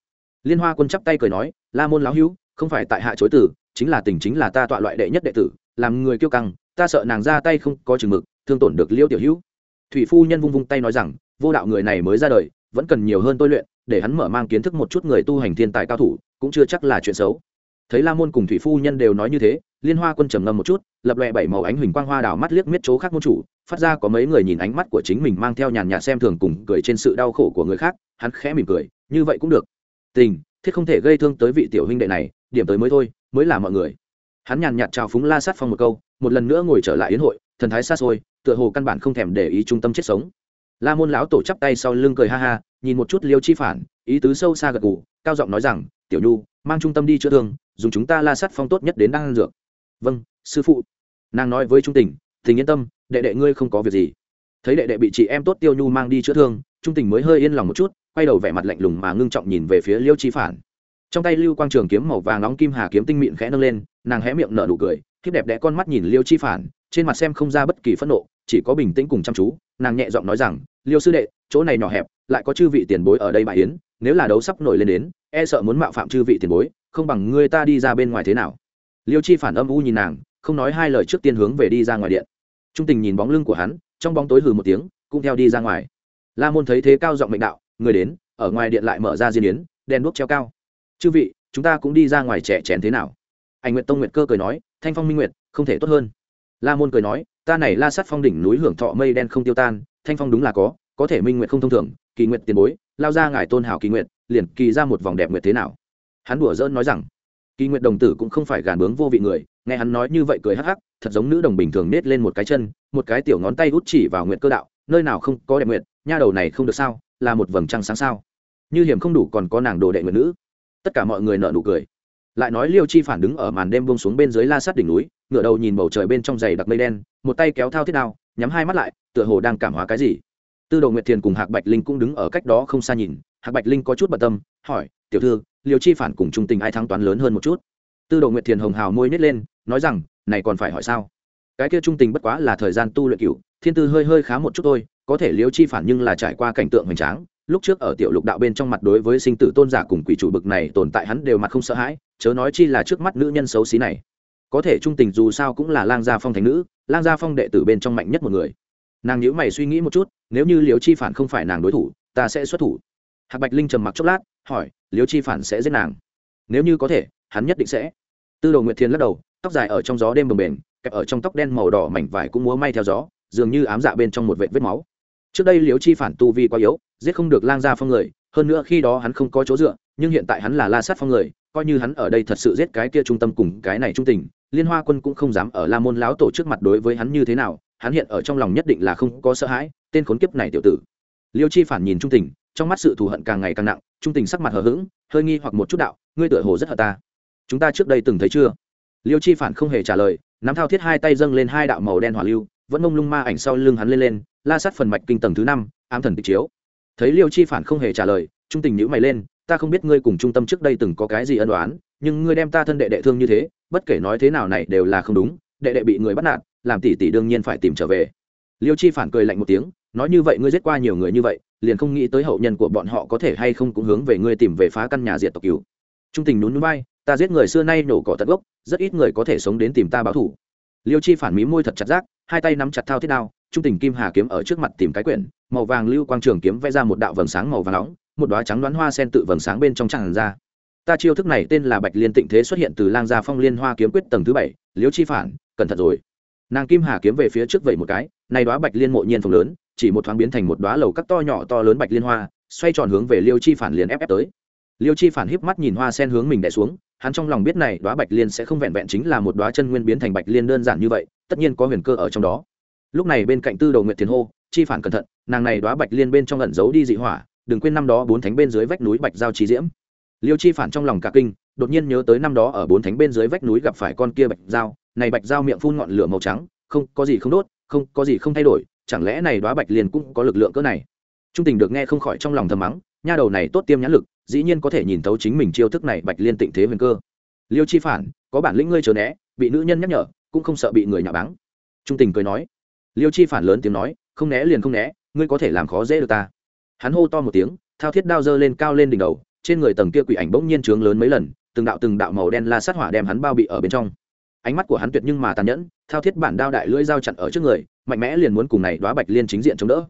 liên hoa quân chắp tay cười nói, la môn lão hữu, không phải tại hạ chối tử chính là tình chính là ta tọa loại đệ nhất đệ tử, làm người kiêu căng, ta sợ nàng ra tay không có chừng mực, thương tổn được liêu tiểu hữu. Thủy phu nhân vung vung tay nói rằng, vô đạo người này mới ra đời, vẫn cần nhiều hơn tôi luyện, để hắn mở mang kiến thức một chút người tu hành thiên tài cao thủ, cũng chưa chắc là chuyện xấu. Thấy la môn cùng thủy phu nhân đều nói như thế, liên hoa quân trầm ngâm một chút, lập lòe bảy màu ánh huỳnh quang hoa đảo mắt liếc miết chỗ khác môn chủ, phát ra có mấy người nhìn ánh mắt của chính mình mang theo nhàn nhạt xem thường cùng cười trên sự đau khổ của người khác, hắn khẽ mỉm cười, như vậy cũng được tình, thiết không thể gây thương tới vị tiểu huynh đệ này, điểm tới mới thôi, mới là mọi người. Hắn nhàn nhạt chào phúng la sát phong một câu, một lần nữa ngồi trở lại yến hội, thần thái xa xôi, tựa hồ căn bản không thèm để ý trung tâm chết sống. La môn lão tổ chắp tay sau lưng cười ha ha, nhìn một chút liêu chi phản, ý tứ sâu xa gật gù, cao giọng nói rằng, tiểu nhu, mang trung tâm đi chữa thương, dùng chúng ta la sát phong tốt nhất đến đang ăn dược. Vâng sư phụ. Nàng nói với trung tình tình yên tâm, đệ đệ ngươi không có việc gì. Thấy đệ đệ bị chị em tốt tiêu nhu mang đi chữa thương, trung tình mới hơi yên lòng một chút quay đầu vẻ mặt lạnh lùng mà ngưng trọng nhìn về phía liêu chi phản. Trong tay lưu quang trường kiếm màu vàng nóng kim hà kiếm tinh mịn khẽ nâng lên, nàng hé miệng nở nụ cười thiếp đẹp đẽ con mắt nhìn liêu chi phản, trên mặt xem không ra bất kỳ phẫn nộ, chỉ có bình tĩnh cùng chăm chú. Nàng nhẹ giọng nói rằng, liêu sư đệ, chỗ này nhỏ hẹp, lại có chư vị tiền bối ở đây bại yến, nếu là đấu sắp nổi lên đến e sợ muốn mạo phạm chư vị tiền bối, không bằng ngươi ta đi ra bên ngoài thế nào? Liêu chi phản âm u nhìn nàng, không nói hai lời trước tiên hướng về đi ra ngoài điện. Trung tình nhìn bóng lưng của hắn, trong bóng tối hừ một tiếng, cũng theo đi ra ngoài. La môn thấy thế cao giọng mệnh đạo người đến, ở ngoài điện lại mở ra diên yến, đèn đuốc treo cao. Chư vị, chúng ta cũng đi ra ngoài trẻ chén thế nào? Anh nguyện tông nguyệt cơ cười nói, thanh phong minh nguyệt, không thể tốt hơn. La môn cười nói, ta này la sát phong đỉnh núi hưởng thọ mây đen không tiêu tan, thanh phong đúng là có có thể minh nguyệt không thông thường, kỳ nguyệt tiền bối, lao ra ngài tôn hảo kỳ nguyệt, liền kỳ ra một vòng đẹp nguyệt thế nào? Hắn đùa dỡn nói rằng, kỳ nguyệt đồng tử cũng không phải gàn bướng vô vị người, nghe hắn nói như vậy cười hắc hắc, thật giống nữ đồng bình thường nết lên một cái chân, một cái tiểu ngón tay út chỉ vào nguyệt cơ đạo, nơi nào không có đẹp nguyệt, nha đầu này không được sao? Là một vầng trăng sáng sao? Như hiểm không đủ còn có nàng đồ đệ nguyệt nữ. Tất cả mọi người nợ nụ cười. Lại nói liêu chi phản đứng ở màn đêm bông xuống bên dưới la sát đỉnh núi, ngửa đầu nhìn bầu trời bên trong giày đặc mây đen, một tay kéo thao thiết đao, nhắm hai mắt lại, tựa hồ đang cảm hóa cái gì. Tư đồ nguyệt thiền cùng hạc bạch linh cũng đứng ở cách đó không xa nhìn, hạc bạch linh có chút bận tâm, hỏi, tiểu thư, liêu chi phản cùng trung tình ai thắng toán lớn hơn một chút? Tư đồ nguyệt thiền hồng hào môi nhét lên, nói rằng, này còn phải hỏi sao? Cái kia trung tình bất quá là thời gian tu luyện cựu thiên tư hơi hơi khá một chút thôi, có thể liêu chi phản nhưng là trải qua cảnh tượng hoành tráng, lúc trước ở tiểu lục đạo bên trong mặt đối với sinh tử tôn giả cùng quỷ chủ bực này tồn tại hắn đều mặt không sợ hãi, chớ nói chi là trước mắt nữ nhân xấu xí này. Có thể trung tình dù sao cũng là lang gia phong thành nữ, lang gia phong đệ tử bên trong mạnh nhất một người. Nàng nhữ mày suy nghĩ một chút, nếu như liêu chi phản không phải nàng đối thủ, ta sẽ xuất thủ. Hạc bạch linh trầm mặc chốc lát, hỏi, liêu chi phản sẽ giết nàng? Nếu như có thể, hắn nhất định sẽ. Tư đồ nguyệt thiên lắc đầu, tóc dài ở trong gió đêm bồng bềnh, kẹp ở trong tóc đen màu đỏ mảnh vải cũng múa may theo gió dường như ám dạ bên trong một vệt vết máu. Trước đây liều chi phản tu vi quá yếu, giết không được lang gia phong người, hơn nữa khi đó hắn không có chỗ dựa, nhưng hiện tại hắn là la sát phong người, coi như hắn ở đây thật sự giết cái kia trung tâm cùng cái này trung tình, liên hoa quân cũng không dám ở la môn lão tổ trước mặt đối với hắn như thế nào, hắn hiện ở trong lòng nhất định là không có sợ hãi, tên khốn kiếp này tiểu tử. Liêu chi phản nhìn trung tình, trong mắt sự thù hận càng ngày càng nặng, trung tình sắc mặt hờ hững, hơi nghi hoặc một chút đạo, ngươi tựa hồ rất hận ta. Chúng ta trước đây từng thấy chưa? Liêu chi phản không hề trả lời, nắm thao thiết hai tay dâng lên hai đạo màu đen hỏa lưu vẫn mông lung ma ảnh sau lưng hắn lên lên, la sát phần mạch kinh tầng thứ năm, ám thần tịch chiếu. Thấy liêu chi phản không hề trả lời, trung tình nhữ mày lên, ta không biết ngươi cùng trung tâm trước đây từng có cái gì ân đoán nhưng ngươi đem ta thân đệ đệ thương như thế, bất kể nói thế nào này đều là không đúng, đệ đệ bị người bắt nạt, làm tỷ tỷ đương nhiên phải tìm trở về. Liêu chi phản cười lạnh một tiếng, nói như vậy ngươi giết qua nhiều người như vậy, liền không nghĩ tới hậu nhân của bọn họ có thể hay không cũng hướng về ngươi tìm về phá căn nhà diệt tộc cửu. Trung tình nhún núi bay ta giết người xưa nay nổ cỏ tận gốc, rất ít người có thể sống đến tìm ta báo thủ liêu chi phản mí môi thật chặt rác, hai tay nắm chặt thao thiết đao, trung tình kim hà kiếm ở trước mặt tìm cái quyển, màu vàng lưu quang trường kiếm vẽ ra một đạo vầng sáng màu vàng nóng, một đoá trắng đoán hoa sen tự vầng sáng bên trong tràn ra. Ta chiêu thức này tên là bạch liên tịnh thế xuất hiện từ lang gia phong liên hoa kiếm quyết tầng thứ bảy, liêu chi phản, cẩn thận rồi. Nàng kim hà kiếm về phía trước vậy một cái, này đoá bạch liên mộ nhiên phồng lớn, chỉ một thoáng biến thành một đoá lầu cắt to nhỏ to lớn bạch liên hoa, xoay tròn hướng về liêu chi phản liền ép ép tới. Liêu chi phản híp mắt nhìn hoa sen hướng mình đẻ xuống hắn trong lòng biết này đóa bạch liên sẽ không vẹn vẹn chính là một đóa chân nguyên biến thành bạch liên đơn giản như vậy, tất nhiên có huyền cơ ở trong đó. Lúc này bên cạnh tư đầu nguyệt thiền hô, chi phản cẩn thận, nàng này đóa bạch liên bên trong ẩn giấu đi dị hỏa, đừng quên năm đó bốn thánh bên dưới vách núi bạch giao trí diễm. Liêu chi phản trong lòng cả kinh, đột nhiên nhớ tới năm đó ở bốn thánh bên dưới vách núi gặp phải con kia bạch giao, này bạch giao miệng phun ngọn lửa màu trắng, không, có gì không đốt, không, có gì không thay đổi, chẳng lẽ này đóa bạch liên cũng có lực lượng cỡ này? Trung tình được nghe không khỏi trong lòng thầm mắng nha đầu này tốt tiêm nhãn lực, dĩ nhiên có thể nhìn thấu chính mình chiêu thức này bạch liên tịnh thế huyền cơ. Liêu chi phản, có bản lĩnh ngươi chờ né, bị nữ nhân nhắc nhở, cũng không sợ bị người nhà báng. Trung tình cười nói. Liêu chi phản lớn tiếng nói, không né liền không né, ngươi có thể làm khó dễ được ta. Hắn hô to một tiếng, thao thiết đao dơ lên cao lên đỉnh đầu, trên người tầng kia quỷ ảnh bỗng nhiên trướng lớn mấy lần, từng đạo từng đạo màu đen la sát hỏa đem hắn bao bị ở bên trong. Ánh mắt của hắn tuyệt nhưng mà tàn nhẫn, thao thiết bản đao đại lưỡi dao chặn ở trước người, mạnh mẽ liền muốn cùng này đoá bạch liên chính diện chống đỡ.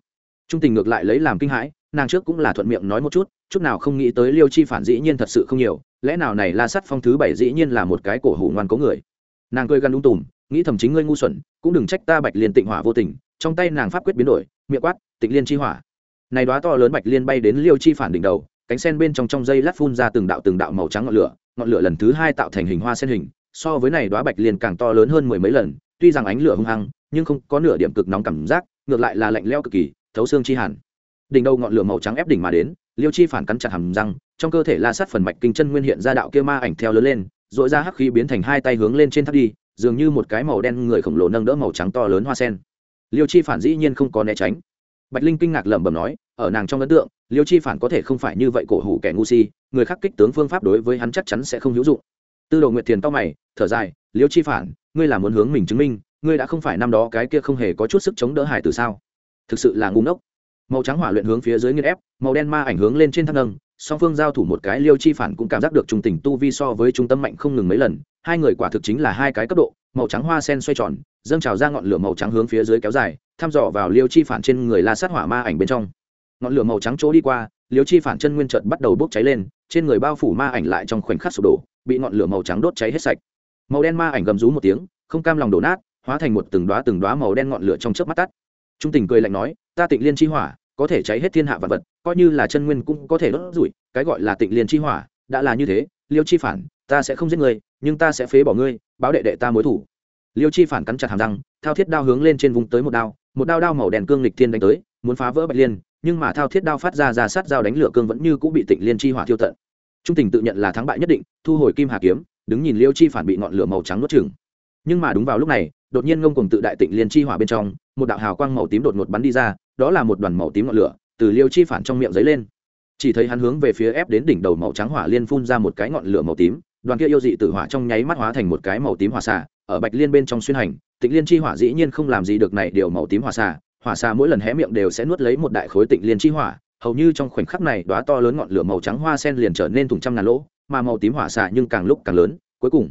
Trung tình ngược lại lấy làm kinh hãi nàng trước cũng là thuận miệng nói một chút chút nào không nghĩ tới liêu chi phản dĩ nhiên thật sự không nhiều, lẽ nào này la sắt phong thứ bảy dĩ nhiên là một cái cổ hủ ngoan cố người nàng cười gần ung tùm, nghĩ thầm chính ngươi ngu xuẩn, cũng đừng trách ta bạch liên tịnh hỏa vô tình, trong tay nàng pháp quyết biến đổi, miệng quát, tịnh liên chi hỏa này đóa to lớn bạch liên bay đến liêu chi phản đỉnh đầu, cánh sen bên trong trong dây lát phun ra từng đạo từng đạo màu trắng ngọn lửa ngọn lửa lần thứ hai tạo thành hình hoa sen hình, so với này đóa bạch liên càng to lớn hơn mười mấy lần, tuy rằng ánh lửa hung hăng, nhưng không có nửa điểm cực nóng cảm giác, ngược lại là lạnh leo cực kỳ, thấu xương chi hẳn đỉnh đầu ngọn lửa màu trắng ép đỉnh mà đến, liêu chi phản cắn chặt hầm răng, trong cơ thể la sát phần mạch kinh chân nguyên hiện ra đạo kia ma ảnh theo lớn lên dội ra hắc khí biến thành hai tay hướng lên trên tháp đi, dường như một cái màu đen người khổng lồ nâng đỡ màu trắng to lớn hoa sen. Liêu chi phản dĩ nhiên không có né tránh. Bạch linh kinh ngạc lẩm bẩm nói, ở nàng trong ấn tượng, liêu chi phản có thể không phải như vậy cổ hủ kẻ ngu si, người khác kích tướng phương pháp đối với hắn chắc chắn sẽ không hữu dụng. Tư đồ nguyệt thiền to mày, thở dài, liêu chi phản, ngươi là muốn hướng mình chứng minh, ngươi đã không phải năm đó cái kia không hề có chút sức chống đỡ hải từ sao? Thực sự là ngu ngốc màu trắng hỏa luyện hướng phía dưới nghiên ép, màu đen ma ảnh hướng lên trên thác nâng, song phương giao thủ một cái liêu chi phản cũng cảm giác được trung tình tu vi so với trung tâm mạnh không ngừng mấy lần, hai người quả thực chính là hai cái cấp độ, màu trắng hoa sen xoay tròn, dâng trào ra ngọn lửa màu trắng hướng phía dưới kéo dài, thăm dò vào liêu chi phản trên người la sát hỏa ma ảnh bên trong. Ngọn lửa màu trắng chỗ đi qua, liêu chi phản chân nguyên trợt bắt đầu bốc cháy lên, trên người bao phủ ma ảnh lại trong khoảnh khắc sụp đổ, bị ngọn lửa màu trắng đốt cháy hết sạch. Màu đen ma ảnh gầm rú một tiếng, không cam lòng đổ nát, hóa thành một từng đoá từng đoá màu đen ngọn lửa trong chớp mắt tắt trung tình cười lạnh nói, ta tịnh liên chi hỏa, có thể cháy hết thiên hạ vật vật, coi như là chân nguyên cũng có thể đốt rủi, cái gọi là tịnh liên chi hỏa, đã là như thế, liêu chi phản, ta sẽ không giết ngươi, nhưng ta sẽ phế bỏ ngươi, báo đệ đệ ta mối thủ. Liêu chi phản cắn chặt hàm răng, thao thiết đao hướng lên trên vùng tới một đao một đao đao màu đen cương lịch thiên đánh tới, muốn phá vỡ bạch liên, nhưng mà thao thiết đao phát ra ra sát dao đánh lửa cương vẫn như cũng bị tịnh liên chi hỏa thiêu tận. Trung tình tự nhận là thắng bại nhất định, thu hồi kim hà kiếm, đứng nhìn liêu chi phản bị ngọn lửa màu trắng nuốt chừng nhưng mà đúng vào lúc này, đột nhiên ngông cùng tự đại tịnh liên chi hỏa bên trong, một đạo hào quang màu tím đột ngột bắn đi ra, đó là một đoàn màu tím ngọn lửa, từ liêu chi phản trong miệng dấy lên. Chỉ thấy hắn hướng về phía ép đến đỉnh đầu màu trắng hỏa liên phun ra một cái ngọn lửa màu tím, đoàn kia yêu dị tử hỏa trong nháy mắt hóa thành một cái màu tím hỏa xà, ở bạch liên bên trong xuyên hành, tịnh liên chi hỏa dĩ nhiên không làm gì được này điều màu tím hỏa xà hỏa xà mỗi lần hé miệng đều sẽ nuốt lấy một đại khối tịnh liên chi hỏa, hầu như trong khoảnh khắc này đóa to lớn ngọn lửa màu trắng hoa sen liền trở nên thùng trăm ngàn lỗ, mà màu tím hỏa xà nhưng càng lúc càng lớn, cuối cùng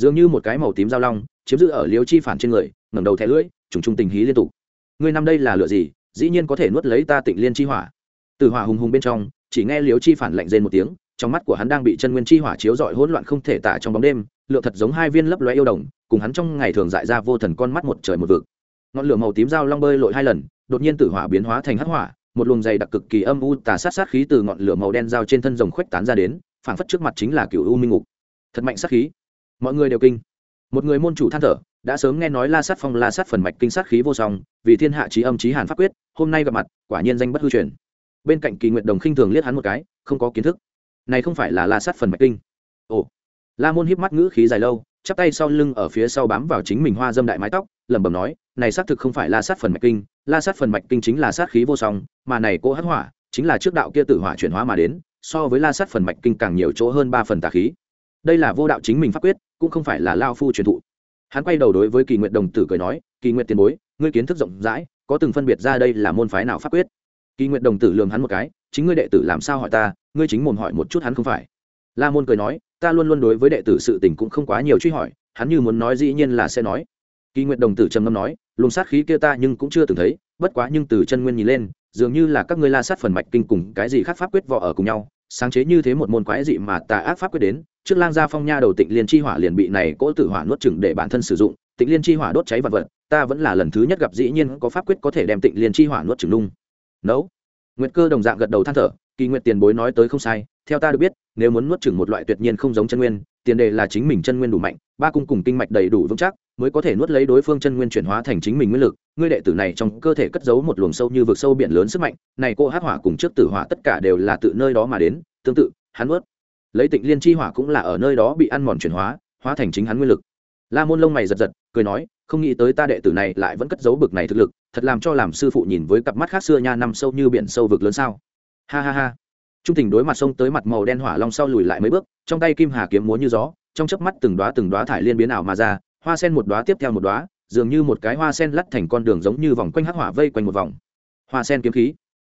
dường như một cái màu tím dao long, chiếm giữ ở liêu chi phản trên người, ngẩng đầu thẻ lưỡi, trùng trung tình hí liên tục. Ngươi năm đây là lựa gì, dĩ nhiên có thể nuốt lấy ta tịnh liên chi hỏa. Từ hỏa hùng hùng bên trong, chỉ nghe liêu chi phản lạnh rên một tiếng, trong mắt của hắn đang bị chân nguyên chi hỏa chiếu rọi hỗn loạn không thể tả trong bóng đêm, lượng thật giống hai viên lấp lóe yêu đồng, cùng hắn trong ngày thường dại ra vô thần con mắt một trời một vực. Ngọn lửa màu tím dao long bơi lội hai lần, đột nhiên tử hỏa biến hóa thành hắc hỏa, một luồng dày đặc cực kỳ âm u tà sát sát khí từ ngọn lửa màu đen dao trên thân rồng khuếch tán ra đến, phảng phất trước mặt chính là cựu u minh ngục. Thật mạnh sát khí mọi người đều kinh. Một người môn chủ than thở, đã sớm nghe nói la sát phong, la sát phần mạch kinh sát khí vô song, vì thiên hạ trí âm trí hàn pháp quyết, hôm nay gặp mặt, quả nhiên danh bất hư truyền. Bên cạnh kỳ nguyện đồng khinh thường liếc hắn một cái, không có kiến thức. Này không phải là la sát phần mạch kinh. Ồ. La môn híp mắt ngữ khí dài lâu, chắp tay sau lưng ở phía sau bám vào chính mình hoa dâm đại mái tóc, lẩm bẩm nói, này xác thực không phải la sát phần mạch kinh, la sát phần mạch kinh chính là sát khí vô song, mà này cô hắc hỏa, chính là trước đạo kia tử hỏa chuyển hóa mà đến, so với la sát phần mạch kinh càng nhiều chỗ hơn ba phần tà khí. Đây là vô đạo chính mình pháp quyết cũng không phải là lao phu truyền thụ. Hắn quay đầu đối với kỳ nguyện đồng tử cười nói, kỳ nguyện tiền bối, ngươi kiến thức rộng rãi, có từng phân biệt ra đây là môn phái nào pháp quyết? Kỳ nguyện đồng tử lường hắn một cái, chính ngươi đệ tử làm sao hỏi ta, ngươi chính mồm hỏi một chút hắn không phải. La môn cười nói, ta luôn luôn đối với đệ tử sự tình cũng không quá nhiều truy hỏi, hắn như muốn nói dĩ nhiên là sẽ nói. Kỳ nguyện đồng tử trầm ngâm nói, luồng sát khí kia ta nhưng cũng chưa từng thấy, bất quá nhưng từ chân nguyên nhìn lên, dường như là các ngươi la sát phần mạch kinh cùng cái gì khác pháp quyết vọ ở cùng nhau, sáng chế như thế một môn quái dị mà tà ác pháp quyết đến trước lang gia phong nha đầu tịnh liên chi hỏa liền bị này cỗ tử hỏa nuốt chừng để bản thân sử dụng, tịnh liên chi hỏa đốt cháy vật vật, ta vẫn là lần thứ nhất gặp dĩ nhiên có pháp quyết có thể đem tịnh liên chi hỏa nuốt chừng nung. Nấu. Nguyệt cơ đồng dạng gật đầu than thở, kỳ nguyệt tiền bối nói tới không sai, theo ta được biết, nếu muốn nuốt chừng một loại tuyệt nhiên không giống chân nguyên, tiền đề là chính mình chân nguyên đủ mạnh, ba cung cùng kinh mạch đầy đủ vững chắc, mới có thể nuốt lấy đối phương chân nguyên chuyển hóa thành chính mình nguyên lực. Ngươi đệ tử này trong cơ thể cất giấu một luồng sâu như vực sâu biển lớn sức mạnh, này cô hát hỏa cùng trước tử hỏa tất cả đều là tự nơi đó mà đến, tương tự, hắn nuốt lấy tịnh liên chi hỏa cũng là ở nơi đó bị ăn mòn chuyển hóa hóa thành chính hắn nguyên lực. La môn lông mày giật giật, cười nói, không nghĩ tới ta đệ tử này lại vẫn cất giấu bực này thực lực, thật làm cho làm sư phụ nhìn với cặp mắt khác xưa nha năm sâu như biển sâu vực lớn sao. Ha ha ha. Trung tình đối mặt sông tới mặt màu đen hỏa long sau lùi lại mấy bước, trong tay kim hà kiếm múa như gió, trong chớp mắt từng đóa từng đóa thải liên biến ảo mà ra, hoa sen một đóa tiếp theo một đóa, dường như một cái hoa sen lắt thành con đường giống như vòng quanh hắc hỏa vây quanh một vòng. Hoa sen kiếm khí.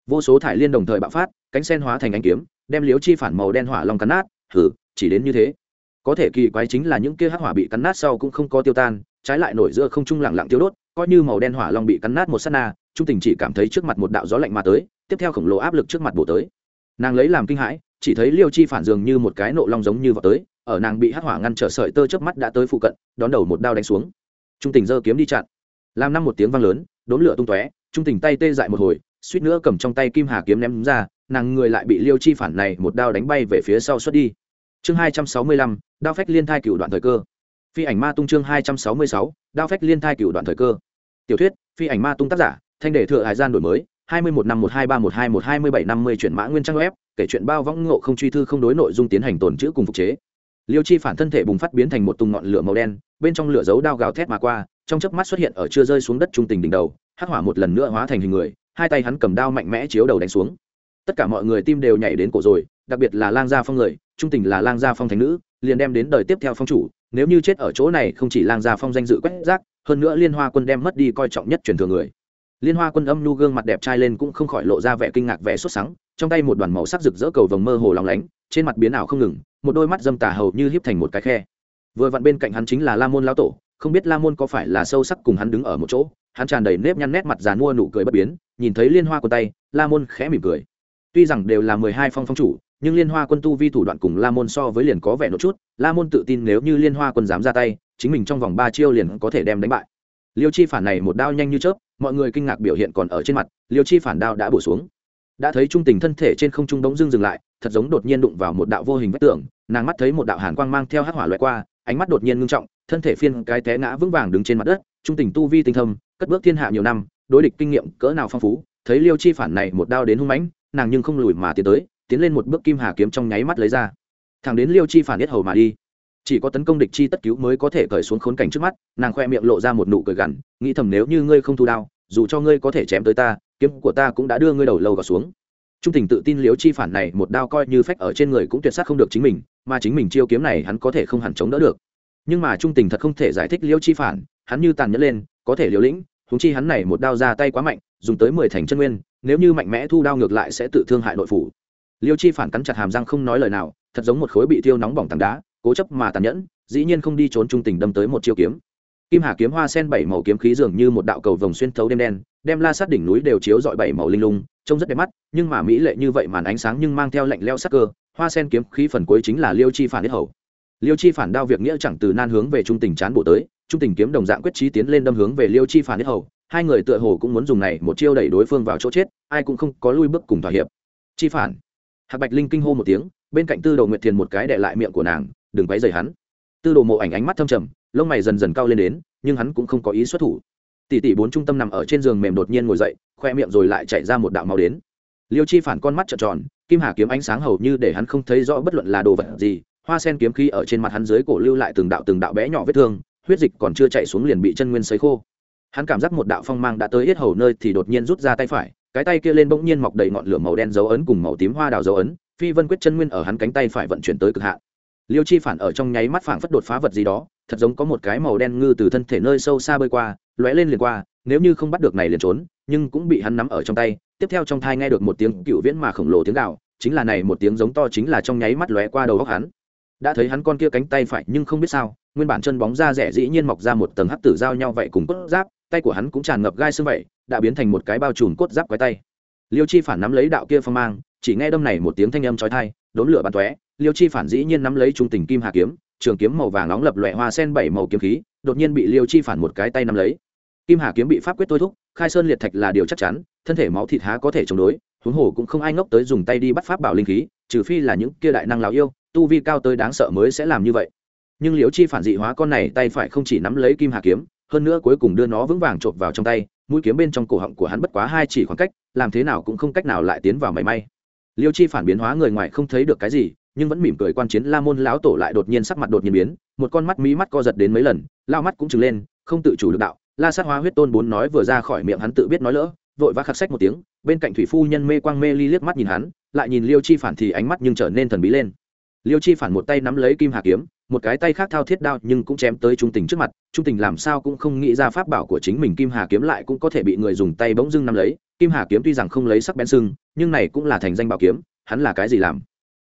Vô số thải liên đồng thời bạo phát, cánh sen hóa thành ánh kiếm đem liếu chi phản màu đen hỏa long cắn nát thử chỉ đến như thế. Có thể kỳ quái chính là những kia hắc hỏa bị cắn nát sau cũng không có tiêu tan, trái lại nổi giữa không trung lặng lặng tiêu đốt, coi như màu đen hỏa long bị cắn nát một sát na, trung tình chỉ cảm thấy trước mặt một đạo gió lạnh mà tới, tiếp theo khổng lồ áp lực trước mặt bổ tới. Nàng lấy làm kinh hãi, chỉ thấy liêu chi phản dường như một cái nộ long giống như vào tới, ở nàng bị hắc hỏa ngăn trở sợi tơ trước mắt đã tới phụ cận, đón đầu một đao đánh xuống. Trung tình giơ kiếm đi chặn. Làm năm một tiếng vang lớn đốn lửa tung tóe, trung tình tay tê dại một hồi, suýt nữa cầm trong tay kim hà kiếm ném ra nàng người lại bị liêu chi phản này một đao đánh bay về phía sau xuất đi. Chương hai trăm sáu mươi lăm, đao phách liên thai cựu đoạn thời cơ. Phi ảnh ma tung chương hai trăm sáu mươi sáu, đao phách liên thai cựu đoạn thời cơ. Tiểu thuyết, phi ảnh ma tung tác giả, thanh đề thừa hải gian đổi mới, hai mươi một năm một hai ba một hai một hai mươi bảy năm mươi chuyển mã nguyên trang web, kể chuyện bao võng ngộ không truy thư không đối nội dung tiến hành tồn chữ cùng phục chế. Liêu chi phản thân thể bùng phát biến thành một tung ngọn lửa màu đen, bên trong lửa dấu đao gào thét mà qua, trong chớp mắt xuất hiện ở chưa rơi xuống đất trung tình đỉnh đầu, hắc hỏa một lần nữa hóa thành hình người, hai tay hắn cầm đao mạnh mẽ chiếu đầu đánh xuống tất cả mọi người tim đều nhảy đến cổ rồi, đặc biệt là lang gia phong người, trung tình là lang gia phong thành nữ, liền đem đến đời tiếp theo phong chủ. Nếu như chết ở chỗ này, không chỉ lang gia phong danh dự quét rác, hơn nữa liên hoa quân đem mất đi coi trọng nhất truyền thừa người. Liên hoa quân âm nu gương mặt đẹp trai lên cũng không khỏi lộ ra vẻ kinh ngạc vẻ sốt sắng, trong tay một đoàn màu sắc rực rỡ cầu vồng mơ hồ lóng lánh, trên mặt biến ảo không ngừng, một đôi mắt dâm tà hầu như híp thành một cái khe. Vừa vặn bên cạnh hắn chính là la môn lão tổ, không biết la môn có phải là sâu sắc cùng hắn đứng ở một chỗ, hắn tràn đầy nếp nhăn nét mặt già mua nụ cười bất biến, nhìn thấy liên hoa quân tay, la môn khẽ mỉm cười tuy rằng đều là mười hai phong phong chủ, nhưng liên hoa quân tu vi thủ đoạn cùng la môn so với liền có vẻ một chút, la môn tự tin nếu như liên hoa quân dám ra tay, chính mình trong vòng ba chiêu liền có thể đem đánh bại. Liêu chi phản này một đao nhanh như chớp, mọi người kinh ngạc biểu hiện còn ở trên mặt, liêu chi phản đao đã bổ xuống. Đã thấy trung tình thân thể trên không trung đống dưng dừng lại, thật giống đột nhiên đụng vào một đạo vô hình vách tường, nàng mắt thấy một đạo hàn quang mang theo hắc hỏa loại qua, ánh mắt đột nhiên ngưng trọng, thân thể phiên cái té ngã vững vàng đứng trên mặt đất, trung tình tu vi tinh thâm, cất bước thiên hạ nhiều năm, đối địch kinh nghiệm cỡ nào phong phú, thấy liêu chi phản này một đao đến hung mãnh nàng nhưng không lùi mà tiến tới, tiến lên một bước kim hà kiếm trong nháy mắt lấy ra. Thẳng đến liêu chi phản biết hầu mà đi. Chỉ có tấn công địch chi tất cứu mới có thể cởi xuống khốn cảnh trước mắt, nàng khoe miệng lộ ra một nụ cười gằn, nghĩ thầm nếu như ngươi không thu đao, dù cho ngươi có thể chém tới ta, kiếm của ta cũng đã đưa ngươi đầu lâu vào xuống. Trung tình tự tin liếu chi phản này một đao coi như phách ở trên người cũng tuyệt sắc không được chính mình, mà chính mình chiêu kiếm này hắn có thể không hẳn chống đỡ được. Nhưng mà trung tình thật không thể giải thích liêu chi phản, hắn như tàn nhẫn lên, có thể liều lĩnh húng chi hắn này một đao ra tay quá mạnh, dùng tới mười thành chân nguyên, nếu như mạnh mẽ thu đao ngược lại sẽ tự thương hại nội phủ. Liêu chi phản cắn chặt hàm răng không nói lời nào, thật giống một khối bị thiêu nóng bỏng tảng đá, cố chấp mà tàn nhẫn, dĩ nhiên không đi trốn trung tình đâm tới một chiêu kiếm. Kim hà kiếm hoa sen bảy màu kiếm khí dường như một đạo cầu vồng xuyên thấu đêm đen, đem la sát đỉnh núi đều chiếu dọi bảy màu linh lung, trông rất đẹp mắt, nhưng mà mỹ lệ như vậy màn ánh sáng nhưng mang theo lạnh leo sắc cơ, hoa sen kiếm khí phần cuối chính là liêu chi phản đích hầu. Liêu chi phản đao việc nghĩa chẳng từ nan hướng về trung tình chán bộ tới trung tình kiếm đồng dạng quyết trí tiến lên đâm hướng về liêu chi phản nhất hầu. Hai người tựa hồ cũng muốn dùng này một chiêu đẩy đối phương vào chỗ chết, ai cũng không có lui bước cùng thỏa hiệp. Chi phản. Hạc bạch linh kinh hô một tiếng, bên cạnh tư đồ nguyệt thiền một cái đệ lại miệng của nàng, đừng quấy rầy hắn. Tư đồ mộ ảnh ánh mắt thâm trầm, lông mày dần dần cao lên đến, nhưng hắn cũng không có ý xuất thủ. Tỷ tỷ bốn trung tâm nằm ở trên giường mềm đột nhiên ngồi dậy, khoe miệng rồi lại chạy ra một đạo máu đến. Liêu chi phản con mắt trợn tròn, kim hà kiếm ánh sáng hầu như để hắn không thấy rõ bất luận là đồ vật gì, hoa sen kiếm khí ở trên mặt hắn dưới cổ lưu lại từng đạo từng đạo bé nhỏ vết thương huyết dịch còn chưa chạy xuống liền bị chân nguyên sấy khô. Hắn cảm giác một đạo phong mang đã tới hết hầu nơi thì đột nhiên rút ra tay phải, cái tay kia lên bỗng nhiên mọc đầy ngọn lửa màu đen dấu ấn cùng màu tím hoa đào dấu ấn, phi vân quyết chân nguyên ở hắn cánh tay phải vận chuyển tới cực hạn. Liêu chi phản ở trong nháy mắt phảng phất đột phá vật gì đó, thật giống có một cái màu đen ngư từ thân thể nơi sâu xa bơi qua, lóe lên liền qua, nếu như không bắt được này liền trốn, nhưng cũng bị hắn nắm ở trong tay. Tiếp theo trong thai nghe được một tiếng cựu viễn mà khổng lồ tiếng gạo chính là này một tiếng giống to chính là trong nháy mắt lóe qua đầu góc hắn đã thấy hắn con kia cánh tay phải nhưng không biết sao, nguyên bản chân bóng da rẻ dĩ nhiên mọc ra một tầng hắc tử giao nhau vậy cùng cốt giáp, tay của hắn cũng tràn ngập gai xương vậy, đã biến thành một cái bao trùm cốt giáp quái tay. Liêu chi phản nắm lấy đạo kia phong mang, chỉ nghe đâm này một tiếng thanh âm chói tai, đốn lửa bắn tóe, liêu chi phản dĩ nhiên nắm lấy trung tình kim hà kiếm, trường kiếm màu vàng nóng lập loè hoa sen bảy màu kiếm khí, đột nhiên bị liêu chi phản một cái tay nắm lấy. Kim hà kiếm bị pháp quyết thôi thúc, khai sơn liệt thạch là điều chắc chắn, thân thể máu thịt há có thể chống đối, huống hồ cũng không ai ngốc tới dùng tay đi bắt pháp bảo linh khí, trừ phi là những kia đại năng lào yêu tu vi cao tới đáng sợ mới sẽ làm như vậy. Nhưng liễu chi phản dị hóa con này tay phải không chỉ nắm lấy kim hà kiếm, hơn nữa cuối cùng đưa nó vững vàng chộp vào trong tay, mũi kiếm bên trong cổ họng của hắn bất quá hai chỉ khoảng cách, làm thế nào cũng không cách nào lại tiến vào mảy may. Liêu chi phản biến hóa người ngoài không thấy được cái gì, nhưng vẫn mỉm cười quan chiến la môn lão tổ lại đột nhiên sắc mặt đột nhiên biến, một con mắt mí mắt co giật đến mấy lần, lao mắt cũng trừng lên, không tự chủ được đạo, la sát hóa huyết tôn bốn nói vừa ra khỏi miệng hắn tự biết nói lỡ, vội vã khắc sách một tiếng, bên cạnh thủy phu nhân mê quang mê ly liếc mắt nhìn hắn, lại nhìn liêu chi phản thì ánh mắt nhưng trở nên thần bí lên liêu chi phản một tay nắm lấy kim hà kiếm, một cái tay khác thao thiết đao nhưng cũng chém tới trung tình trước mặt. Trung tình làm sao cũng không nghĩ ra pháp bảo của chính mình kim hà kiếm lại cũng có thể bị người dùng tay bỗng dưng nắm lấy. Kim hà kiếm tuy rằng không lấy sắc bén sưng nhưng này cũng là thành danh bảo kiếm, hắn là cái gì làm?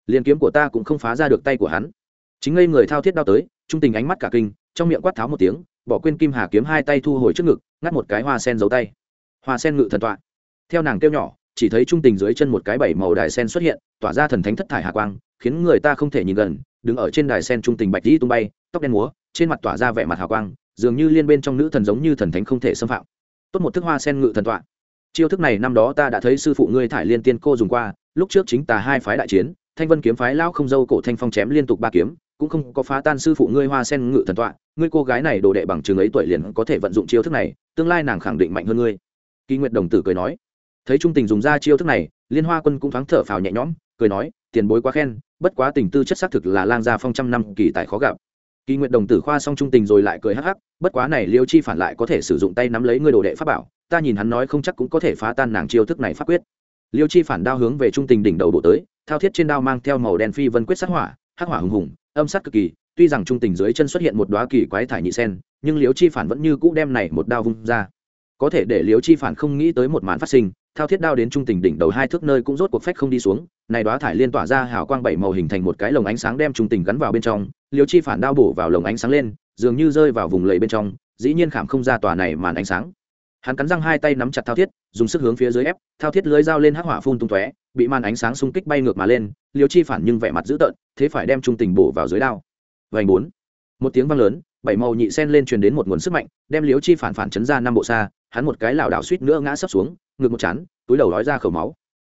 Liền kiếm của ta cũng không phá ra được tay của hắn. Chính ngây người thao thiết đao tới, trung tình ánh mắt cả kinh, trong miệng quát tháo một tiếng, bỏ quên kim hà kiếm hai tay thu hồi trước ngực, ngắt một cái hoa sen giấu tay. Hoa sen ngự thần tọa. Theo nàng kêu nhỏ, chỉ thấy trung tình dưới chân một cái bảy màu đài sen xuất hiện, tỏa ra thần thánh thất thải hạ quang khiến người ta không thể nhìn gần, đứng ở trên đài sen trung tình bạch dĩ tung bay, tóc đen múa, trên mặt tỏa ra vẻ mặt hào quang, dường như liên bên trong nữ thần giống như thần thánh không thể xâm phạm. Tốt một thức hoa sen ngự thần tọa. Chiêu thức này năm đó ta đã thấy sư phụ ngươi thải liên tiên cô dùng qua, lúc trước chính tà hai phái đại chiến, thanh vân kiếm phái lão không dâu cổ thanh phong chém liên tục ba kiếm, cũng không có phá tan sư phụ ngươi hoa sen ngự thần tọa, ngươi cô gái này đồ đệ bằng trường ấy tuổi liền có thể vận dụng chiêu thức này, tương lai nàng khẳng định mạnh hơn ngươi. Kỳ nguyệt đồng tử cười nói. Thấy trung tình dùng ra chiêu thức này, liên hoa quân cũng thoáng thở phào nhẹ nhõm, cười nói tiền bối quá khen, bất quá tình tư chất xác thực là lang gia phong trăm năm kỳ tài khó gặp. Kỳ nguyện đồng tử khoa xong trung tình rồi lại cười hắc hắc, bất quá này liêu chi phản lại có thể sử dụng tay nắm lấy người đồ đệ pháp bảo, ta nhìn hắn nói không chắc cũng có thể phá tan nàng chiêu thức này pháp quyết. Liêu chi phản đao hướng về trung tình đỉnh đầu bộ tới, thao thiết trên đao mang theo màu đen phi vân quyết sát hỏa, hắc hỏa hùng hùng, âm sát cực kỳ, tuy rằng trung tình dưới chân xuất hiện một đoá kỳ quái thải nhị sen, nhưng liêu chi phản vẫn như cũ đem này một đao vung ra. Có thể để liêu chi phản không nghĩ tới một màn phát sinh thao thiết đao đến trung tình đỉnh đầu hai thước nơi cũng rốt cuộc phách không đi xuống, này đoá thải liên tỏa ra hào quang bảy màu hình thành một cái lồng ánh sáng đem trung tình gắn vào bên trong liều chi phản đao bổ vào lồng ánh sáng lên, dường như rơi vào vùng lầy bên trong, dĩ nhiên khảm không ra tòa này màn ánh sáng. Hắn cắn răng hai tay nắm chặt thao thiết, dùng sức hướng phía dưới ép, thao thiết lưới dao lên hắc hỏa phun tung tóe, bị màn ánh sáng xung kích bay ngược mà lên liều chi phản nhưng vẻ mặt dữ tợn, thế phải đem trung tình bổ vào dưới đao. Vành bốn. Một tiếng vang lớn, bảy màu nhị sen lên truyền đến một nguồn sức mạnh, đem liều chi phản phản chấn ra năm bộ xa, hắn một cái lảo đảo suýt nữa ngã sấp xuống ngực một chán, túi đầu đói ra khẩu máu.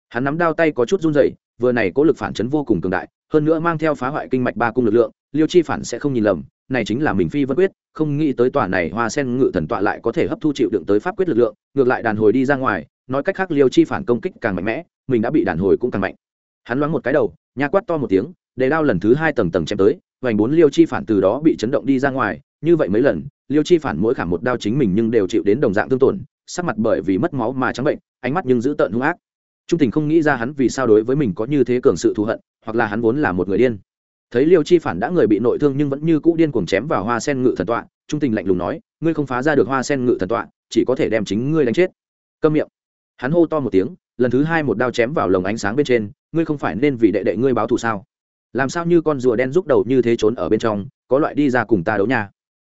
Hắn nắm đao tay có chút run rẩy, vừa này có lực phản chấn vô cùng cường đại, hơn nữa mang theo phá hoại kinh mạch ba cung lực lượng, liêu chi phản sẽ không nhìn lầm, này chính là mình phi vân quyết, không nghĩ tới tòa này hoa sen ngự thần tọa lại có thể hấp thu chịu đựng tới pháp quyết lực lượng, ngược lại đàn hồi đi ra ngoài, nói cách khác liêu chi phản công kích càng mạnh mẽ, mình đã bị đàn hồi cũng càng mạnh. Hắn loáng một cái đầu, nha quát to một tiếng, để đao lần thứ hai tầng tầng chém tới, vành bốn liêu chi phản từ đó bị chấn động đi ra ngoài, như vậy mấy lần, liêu chi phản mỗi khảm một đao chính mình nhưng đều chịu đến đồng dạng tương tổn sắc mặt bởi vì mất máu mà trắng bệnh, ánh mắt nhưng giữ tợn hung ác. Trung tình không nghĩ ra hắn vì sao đối với mình có như thế cường sự thù hận, hoặc là hắn vốn là một người điên. Thấy liêu chi phản đã người bị nội thương nhưng vẫn như cũ điên cuồng chém vào hoa sen ngự thần tọa, trung tình lạnh lùng nói, ngươi không phá ra được hoa sen ngự thần tọa, chỉ có thể đem chính ngươi đánh chết. Câm miệng. Hắn hô to một tiếng, lần thứ hai một đao chém vào lồng ánh sáng bên trên, ngươi không phải nên vì đệ đệ ngươi báo thù sao? Làm sao như con rùa đen rút đầu như thế trốn ở bên trong, có loại đi ra cùng ta đấu nha.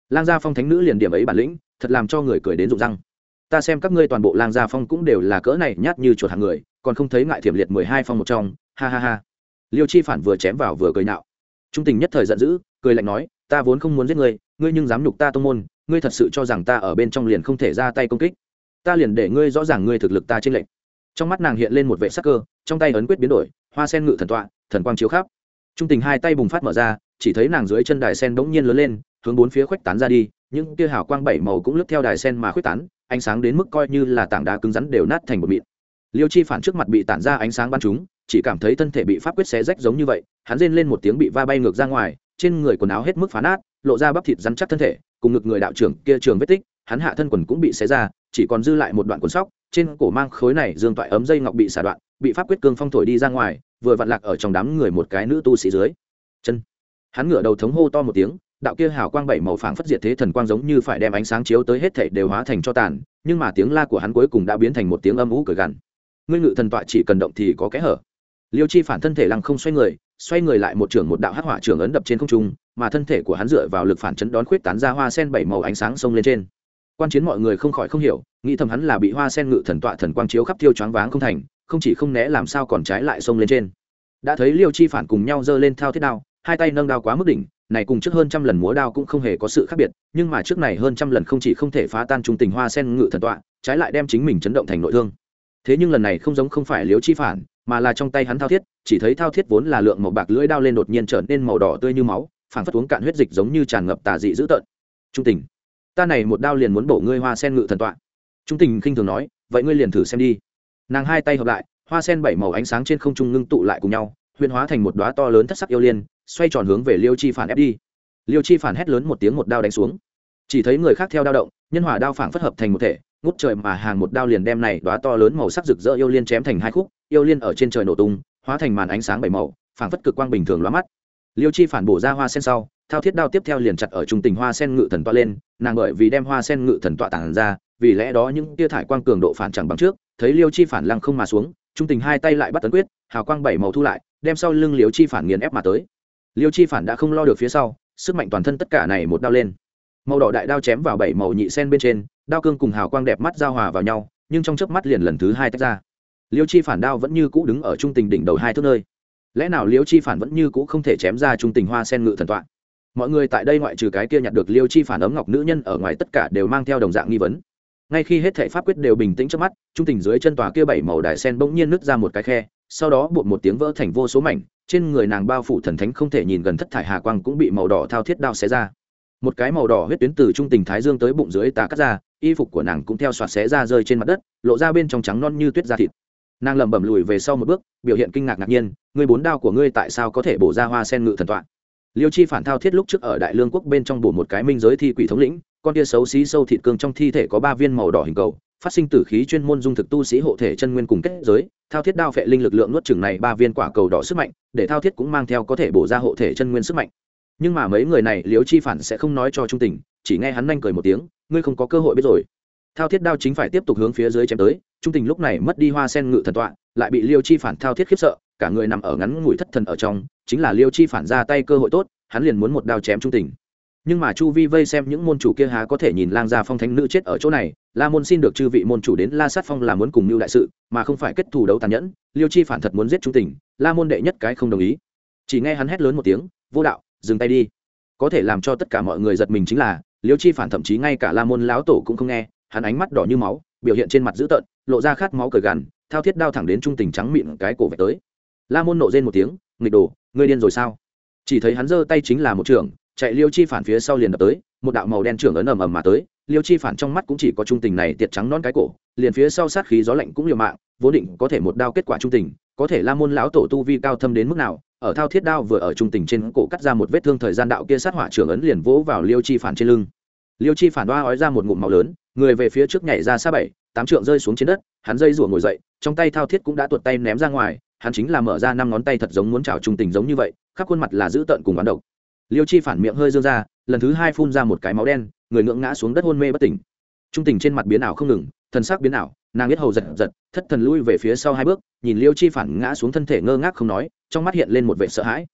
Lang gia phong thánh nữ liền điểm ấy bản lĩnh, thật làm cho người cười đến rụng răng ta xem các ngươi toàn bộ lang gia phong cũng đều là cỡ này nhát như chuột hàng người, còn không thấy ngại thiểm liệt mười hai phong một trong, ha ha ha. Liêu chi phản vừa chém vào vừa cười nạo trung tình nhất thời giận dữ, cười lạnh nói, ta vốn không muốn giết ngươi ngươi nhưng dám nhục ta tô môn, ngươi thật sự cho rằng ta ở bên trong liền không thể ra tay công kích. Ta liền để ngươi rõ ràng ngươi thực lực ta trên lệnh. Trong mắt nàng hiện lên một vệ sắc cơ, trong tay ấn quyết biến đổi, hoa sen ngự thần tọa, thần quang chiếu khắp. Trung tình hai tay bùng phát mở ra, chỉ thấy nàng dưới chân đài sen bỗng nhiên lớn lên, hướng bốn phía khuếch tán ra đi, những tia hào quang bảy màu cũng lướt theo đài sen mà khuếch tán ánh sáng đến mức coi như là tảng đá cứng rắn đều nát thành một mịn. Liêu chi phản trước mặt bị tản ra ánh sáng bắn chúng, chỉ cảm thấy thân thể bị pháp quyết xé rách giống như vậy, hắn rên lên một tiếng bị va bay ngược ra ngoài, trên người quần áo hết mức phá nát, lộ ra bắp thịt rắn chắc thân thể, cùng ngực người đạo trưởng kia trường vết tích, hắn hạ thân quần cũng bị xé ra, chỉ còn dư lại một đoạn quần sóc, trên cổ mang khối này dương toại ấm dây ngọc bị xả đoạn, bị pháp quyết cương phong thổi đi ra ngoài, vừa vặn lạc ở trong đám người một cái nữ tu sĩ dưới. Chân. Hắn ngửa đầu thống hô to một tiếng đạo kia hào quang bảy màu phảng phất diệt thế thần quang giống như phải đem ánh sáng chiếu tới hết thảy đều hóa thành cho tàn, nhưng mà tiếng la của hắn cuối cùng đã biến thành một tiếng âm u cười gằn. Ngươi ngự thần tọa chỉ cần động thì có kẽ hở. Liêu chi phản thân thể lăng không xoay người xoay người lại một trường một đạo hắc hỏa trường ấn đập trên không trung, mà thân thể của hắn dựa vào lực phản chấn đón khuyết tán ra hoa sen bảy màu ánh sáng sông lên trên. Quan chiến mọi người không khỏi không hiểu, nghĩ thầm hắn là bị hoa sen ngự thần tọa thần quang chiếu khắp tiêu choáng váng không thành, không chỉ không né làm sao còn trái lại sông lên trên. Đã thấy liêu chi phản cùng nhau giơ lên thao thiết đao, hai tay nâng đao quá mức đỉnh này cùng trước hơn trăm lần múa đao cũng không hề có sự khác biệt, nhưng mà trước này hơn trăm lần không chỉ không thể phá tan trung tình hoa sen ngự thần tọa, trái lại đem chính mình chấn động thành nội thương. Thế nhưng lần này không giống không phải liếu chi phản, mà là trong tay hắn thao thiết, chỉ thấy thao thiết vốn là lượng màu bạc lưỡi đao lên đột nhiên trở nên màu đỏ tươi như máu, phảng phất uống cạn huyết dịch giống như tràn ngập tà dị dữ tợn. Trung tình, ta này một đao liền muốn bổ ngươi hoa sen ngự thần tọa. Trung tình khinh thường nói, vậy ngươi liền thử xem đi. Nàng hai tay hợp lại, hoa sen bảy màu ánh sáng trên không trung ngưng tụ lại cùng nhau, huyền hóa thành một đoá to lớn thất sắc yêu liên xoay tròn hướng về liêu chi phản ép đi. Liêu chi phản hét lớn một tiếng một đao đánh xuống. Chỉ thấy người khác theo đao động, nhân hòa đao phản phất hợp thành một thể, ngút trời mà hàng một đao liền đem này đoá to lớn màu sắc rực rỡ yêu liên chém thành hai khúc, yêu liên ở trên trời nổ tung, hóa thành màn ánh sáng bảy màu phản phất cực quang bình thường lóa mắt. Liêu chi phản bổ ra hoa sen sau, thao thiết đao tiếp theo liền chặt ở trung tình hoa sen ngự thần tọa lên, nàng bởi vì đem hoa sen ngự thần tọa tản ra, vì lẽ đó những tia thải quang cường độ phản chẳng bằng trước, thấy liêu chi phản lăng không mà xuống, trung tình hai tay lại bắt tấn quyết, hào quang bảy màu thu lại, đem sau lưng liêu chi phản nghiền ép mà tới liêu chi phản đã không lo được phía sau, sức mạnh toàn thân tất cả này một đao lên. Màu đỏ đại đao chém vào bảy màu nhị sen bên trên, đao cương cùng hào quang đẹp mắt giao hòa vào nhau, nhưng trong chớp mắt liền lần thứ hai tách ra. Liêu chi phản đao vẫn như cũ đứng ở trung tình đỉnh đầu hai thước nơi. Lẽ nào liêu chi phản vẫn như cũ không thể chém ra trung tình hoa sen ngự thần tọa? Mọi người tại đây ngoại trừ cái kia nhặt được liêu chi phản ấm ngọc nữ nhân ở ngoài tất cả đều mang theo đồng dạng nghi vấn. Ngay khi hết thể pháp quyết đều bình tĩnh trước mắt, trung tình dưới chân tòa kia bảy màu đài sen bỗng nhiên nứt ra một cái khe, sau đó bột một tiếng vỡ thành vô số mảnh trên người nàng bao phủ thần thánh không thể nhìn gần thất thải hà quang cũng bị màu đỏ thao thiết đao xé ra. Một cái màu đỏ huyết tuyến từ trung tình thái dương tới bụng dưới tà cắt ra, y phục của nàng cũng theo soạt xé ra rơi trên mặt đất, lộ ra bên trong trắng non như tuyết da thịt. Nàng lẩm bẩm lùi về sau một bước, biểu hiện kinh ngạc ngạc nhiên, ngươi bốn đao của ngươi tại sao có thể bổ ra hoa sen ngự thần thoại liêu chi phản thao thiết lúc trước ở đại lương quốc bên trong bổ một cái minh giới thi quỷ thống lĩnh, con tia xấu xí sâu thịt cương trong thi thể có ba viên màu đỏ hình cầu phát sinh tử khí chuyên môn dung thực tu sĩ hộ thể chân nguyên cùng kết giới, thao thiết đao phệ linh lực lượng nuốt chừng này ba viên quả cầu đỏ sức mạnh, để thao thiết cũng mang theo có thể bổ ra hộ thể chân nguyên sức mạnh. Nhưng mà mấy người này liếu chi phản sẽ không nói cho trung tình, chỉ nghe hắn nhanh cười một tiếng, ngươi không có cơ hội biết rồi. Thao thiết đao chính phải tiếp tục hướng phía dưới chém tới, trung tình lúc này mất đi hoa sen ngự thần tọa, lại bị liêu chi phản thao thiết khiếp sợ, cả người nằm ở ngắn ngủi thất thần ở trong, chính là liêu chi phản ra tay cơ hội tốt, hắn liền muốn một đao chém trung tình nhưng mà chu vi vây xem những môn chủ kia há có thể nhìn lang gia phong thánh nữ chết ở chỗ này, la môn xin được chư vị môn chủ đến la sát phong là muốn cùng mưu đại sự, mà không phải kết thù đấu tàn nhẫn, liêu chi phản thật muốn giết trung tình, la môn đệ nhất cái không đồng ý. Chỉ nghe hắn hét lớn một tiếng, vô đạo, dừng tay đi. Có thể làm cho tất cả mọi người giật mình chính là, liêu chi phản thậm chí ngay cả la môn láo tổ cũng không nghe, hắn ánh mắt đỏ như máu, biểu hiện trên mặt dữ tợn, lộ ra khát máu cờ gằn, thao thiết đao thẳng đến trung tình trắng mịn cái cổ vẹt tới. La môn nộ rên một tiếng, nghịch đồ, ngươi điên rồi sao? Chỉ thấy hắn giơ tay chính là một trường chạy liêu chi phản phía sau liền đập tới, một đạo màu đen trưởng ấn ầm ầm mà tới, liêu chi phản trong mắt cũng chỉ có trung tình này tiệt trắng non cái cổ, liền phía sau sát khí gió lạnh cũng liều mạng vô định có thể một đao kết quả trung tình, có thể la môn lão tổ tu vi cao thâm đến mức nào, ở thao thiết đao vừa ở trung tình trên cổ cắt ra một vết thương thời gian đạo kia sát hỏa trưởng ấn liền vỗ vào liêu chi phản trên lưng. Liêu chi phản đoa ói ra một ngụm màu lớn, người về phía trước nhảy ra xa bảy, tám trượng rơi xuống trên đất, hắn dây rủa ngồi dậy, trong tay thao thiết cũng đã tuột tay ném ra ngoài, hắn chính là mở ra năm ngón tay thật giống muốn chào trung tình giống như vậy, khắp khuôn mặt là dữ tợn cùng bán độc liêu chi phản miệng hơi dương ra, lần thứ hai phun ra một cái máu đen, người ngưỡng ngã xuống đất hôn mê bất tỉnh. Trung tình trên mặt biến ảo không ngừng, thần sắc biến ảo, nàng biết hầu giật giật, thất thần lui về phía sau hai bước, nhìn liêu chi phản ngã xuống thân thể ngơ ngác không nói, trong mắt hiện lên một vệ sợ hãi.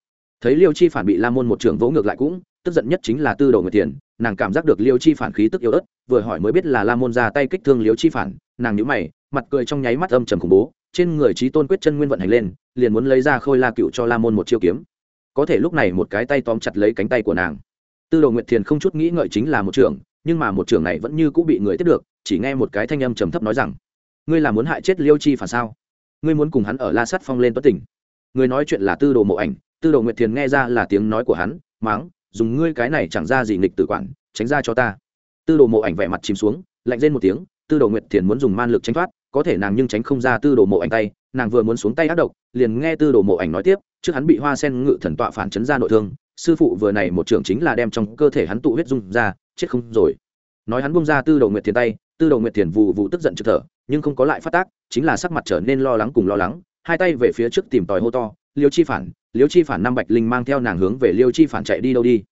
Thấy liêu chi phản bị la môn một trường vỗ ngược lại cũng, tức giận nhất chính là tư đầu người tiền, nàng cảm giác được liêu chi phản khí tức yếu ớt, vừa hỏi mới biết là la môn ra tay kích thương liêu chi phản, nàng nhíu mày, mặt cười trong nháy mắt âm trầm khủng bố, trên người trí tôn quyết chân nguyên vận hành lên, liền muốn lấy ra khôi la cựu cho la môn một chiêu kiếm có thể lúc này một cái tay tóm chặt lấy cánh tay của nàng. Tư đồ nguyệt thiền không chút nghĩ ngợi chính là một trưởng, nhưng mà một trưởng này vẫn như cũng bị người tiếp được, chỉ nghe một cái thanh âm trầm thấp nói rằng, ngươi là muốn hại chết liêu chi phản sao? Ngươi muốn cùng hắn ở la sắt phong lên tuất tỉnh người nói chuyện là tư đồ mộ ảnh, tư đồ nguyệt thiền nghe ra là tiếng nói của hắn máng dùng ngươi cái này chẳng ra gì nghịch tử quản, tránh ra cho ta. Tư đồ mộ ảnh vẻ mặt chìm xuống, lạnh lên một tiếng, tư đồ nguyệt thiền muốn dùng man lực tránh thoát có thể nàng nhưng tránh không ra tư đồ mộ ảnh tay, nàng vừa muốn xuống tay ác độc, liền nghe tư đồ mộ ảnh nói tiếp, trước hắn bị hoa sen ngự thần tọa phản chấn ra nội thương, sư phụ vừa này một trưởng chính là đem trong cơ thể hắn tụ huyết dung ra, chết không rồi. Nói hắn bung ra tư đồ nguyệt thiền tay, tư đồ nguyệt thiền vụ vụ tức giận trực thở, nhưng không có lại phát tác, chính là sắc mặt trở nên lo lắng cùng lo lắng, hai tay về phía trước tìm tòi hô to, liêu chi phản, liêu chi phản năm bạch linh mang theo nàng hướng về liêu chi phản chạy đi đâu đi?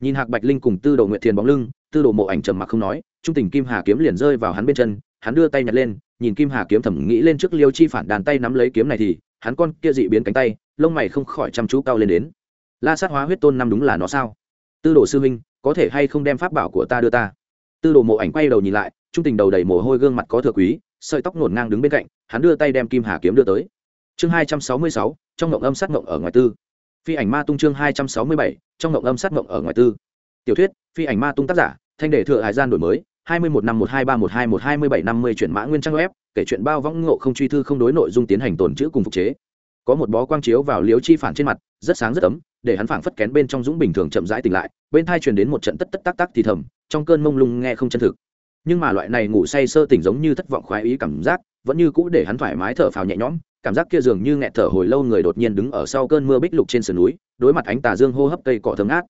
Nhìn hạc bạch linh cùng tư đồ nguyệt thiền bóng lưng, tư đồ mộ ảnh trầm mặc không nói, trung tình kim hà kiếm liền rơi vào hắn bên chân, hắn đưa tay nhặt lên nhìn kim hà kiếm thẩm nghĩ lên trước liêu chi phản đàn tay nắm lấy kiếm này thì, hắn con kia dị biến cánh tay, lông mày không khỏi chăm chú cao lên đến. La sát hóa huyết tôn năm đúng là nó sao? Tư đồ sư huynh, có thể hay không đem pháp bảo của ta đưa ta? Tư đồ mộ ảnh quay đầu nhìn lại, trung tình đầu đầy mồ hôi gương mặt có thừa quý, sợi tóc ngổn ngang đứng bên cạnh, hắn đưa tay đem kim hà kiếm đưa tới. Chương hai trăm sáu mươi sáu, trong ngộng âm sát ngộng ở ngoài tư. Phi ảnh ma tung chương hai trăm sáu mươi bảy, trong ngộng âm sát ngộng ở ngoài tư. Tiểu thuyết, phi ảnh ma tung tác giả, thanh đề thừa hải gian đổi mới hai mươi một năm một hai ba một hai một hai mươi bảy năm mươi chuyển mã nguyên trang web, kể chuyện bao võng ngộ không truy thư không đối nội dung tiến hành tồn chữ cùng phục chế. Có một bó quang chiếu vào liếu chi phản trên mặt, rất sáng rất ấm, để hắn phảng phất kén bên trong dũng bình thường chậm rãi tỉnh lại, bên thai truyền đến một trận tất tất tác tác thì thầm, trong cơn mông lung nghe không chân thực. Nhưng mà loại này ngủ say sơ tỉnh giống như thất vọng khoái ý cảm giác, vẫn như cũ để hắn thoải mái thở phào nhẹ nhõm, cảm giác kia dường như nghẹt thở hồi lâu người đột nhiên đứng ở sau cơn mưa bích lục trên sườn núi, đối mặt ánh tà dương hô hấp cây cỏ thơm ngát.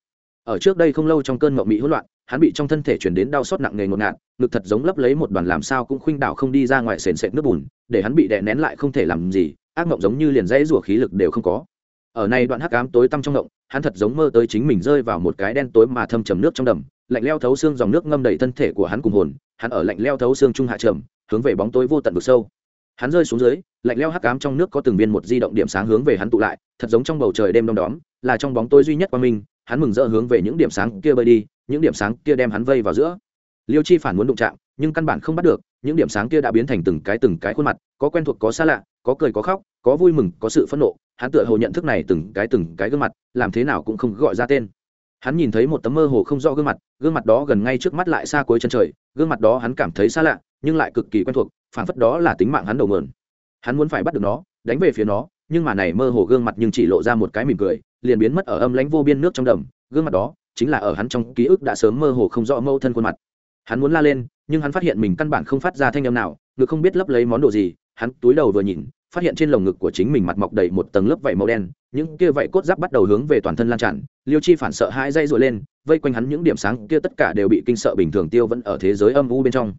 Ở trước đây không lâu trong cơn mộng mị hỗn loạn hắn bị trong thân thể chuyển đến đau xót nặng nề ngột ngạt, ngực thật giống lấp lấy một đoàn làm sao cũng khuynh đảo không đi ra ngoài sền sệt nước bùn, để hắn bị đè nén lại không thể làm gì, ác mộng giống như liền dãy rủa khí lực đều không có. Ở này đoạn hắc ám tối tăm trong ngộng hắn thật giống mơ tới chính mình rơi vào một cái đen tối mà thâm trầm nước trong đầm, lạnh leo thấu xương dòng nước ngâm đầy thân thể của hắn cùng hồn, hắn ở lạnh leo thấu xương trung hạ trầm, hướng về bóng tối vô tận vực sâu. Hắn rơi xuống dưới, lạnh leo hắc ám trong nước có từng viên một di động điểm sáng hướng về hắn tụ lại, thật giống trong bầu trời đêm đông đóm, là trong bóng tối duy nhất qua mình hắn mừng rỡ hướng về những điểm sáng kia bơi đi những điểm sáng kia đem hắn vây vào giữa. Liêu chi phản muốn đụng chạm, nhưng căn bản không bắt được, những điểm sáng kia đã biến thành từng cái từng cái khuôn mặt, có quen thuộc, có xa lạ, có cười, có khóc, có vui mừng, có sự phẫn nộ. Hắn tựa hồ nhận thức này từng cái từng cái gương mặt, làm thế nào cũng không gọi ra tên. Hắn nhìn thấy một tấm mơ hồ không rõ gương mặt gương mặt đó gần ngay trước mắt lại xa cuối chân trời, gương mặt đó hắn cảm thấy xa lạ, nhưng lại cực kỳ quen thuộc Phản phất đó là tính mạng hắn đầu mượn hắn muốn phải bắt được nó, đánh về phía nó, nhưng mà này mơ hồ gương mặt nhưng chỉ lộ ra một cái mỉm cười, liền biến mất ở âm lãnh vô biên nước trong đầm. Gương mặt đó chính là ở hắn trong ký ức đã sớm mơ hồ không rõ mâu thân khuôn mặt. Hắn muốn la lên, nhưng hắn phát hiện mình căn bản không phát ra thanh âm nào, ngực không biết lấp lấy món đồ gì, hắn túi đầu vừa nhìn, phát hiện trên lồng ngực của chính mình mặt mọc đầy một tầng lớp vảy màu đen, những kia vảy cốt giáp bắt đầu hướng về toàn thân lan tràn, liêu chi phản sợ hai dây rồi lên, vây quanh hắn những điểm sáng kia tất cả đều bị kinh sợ bình thường tiêu vẫn ở thế giới âm u bên trong.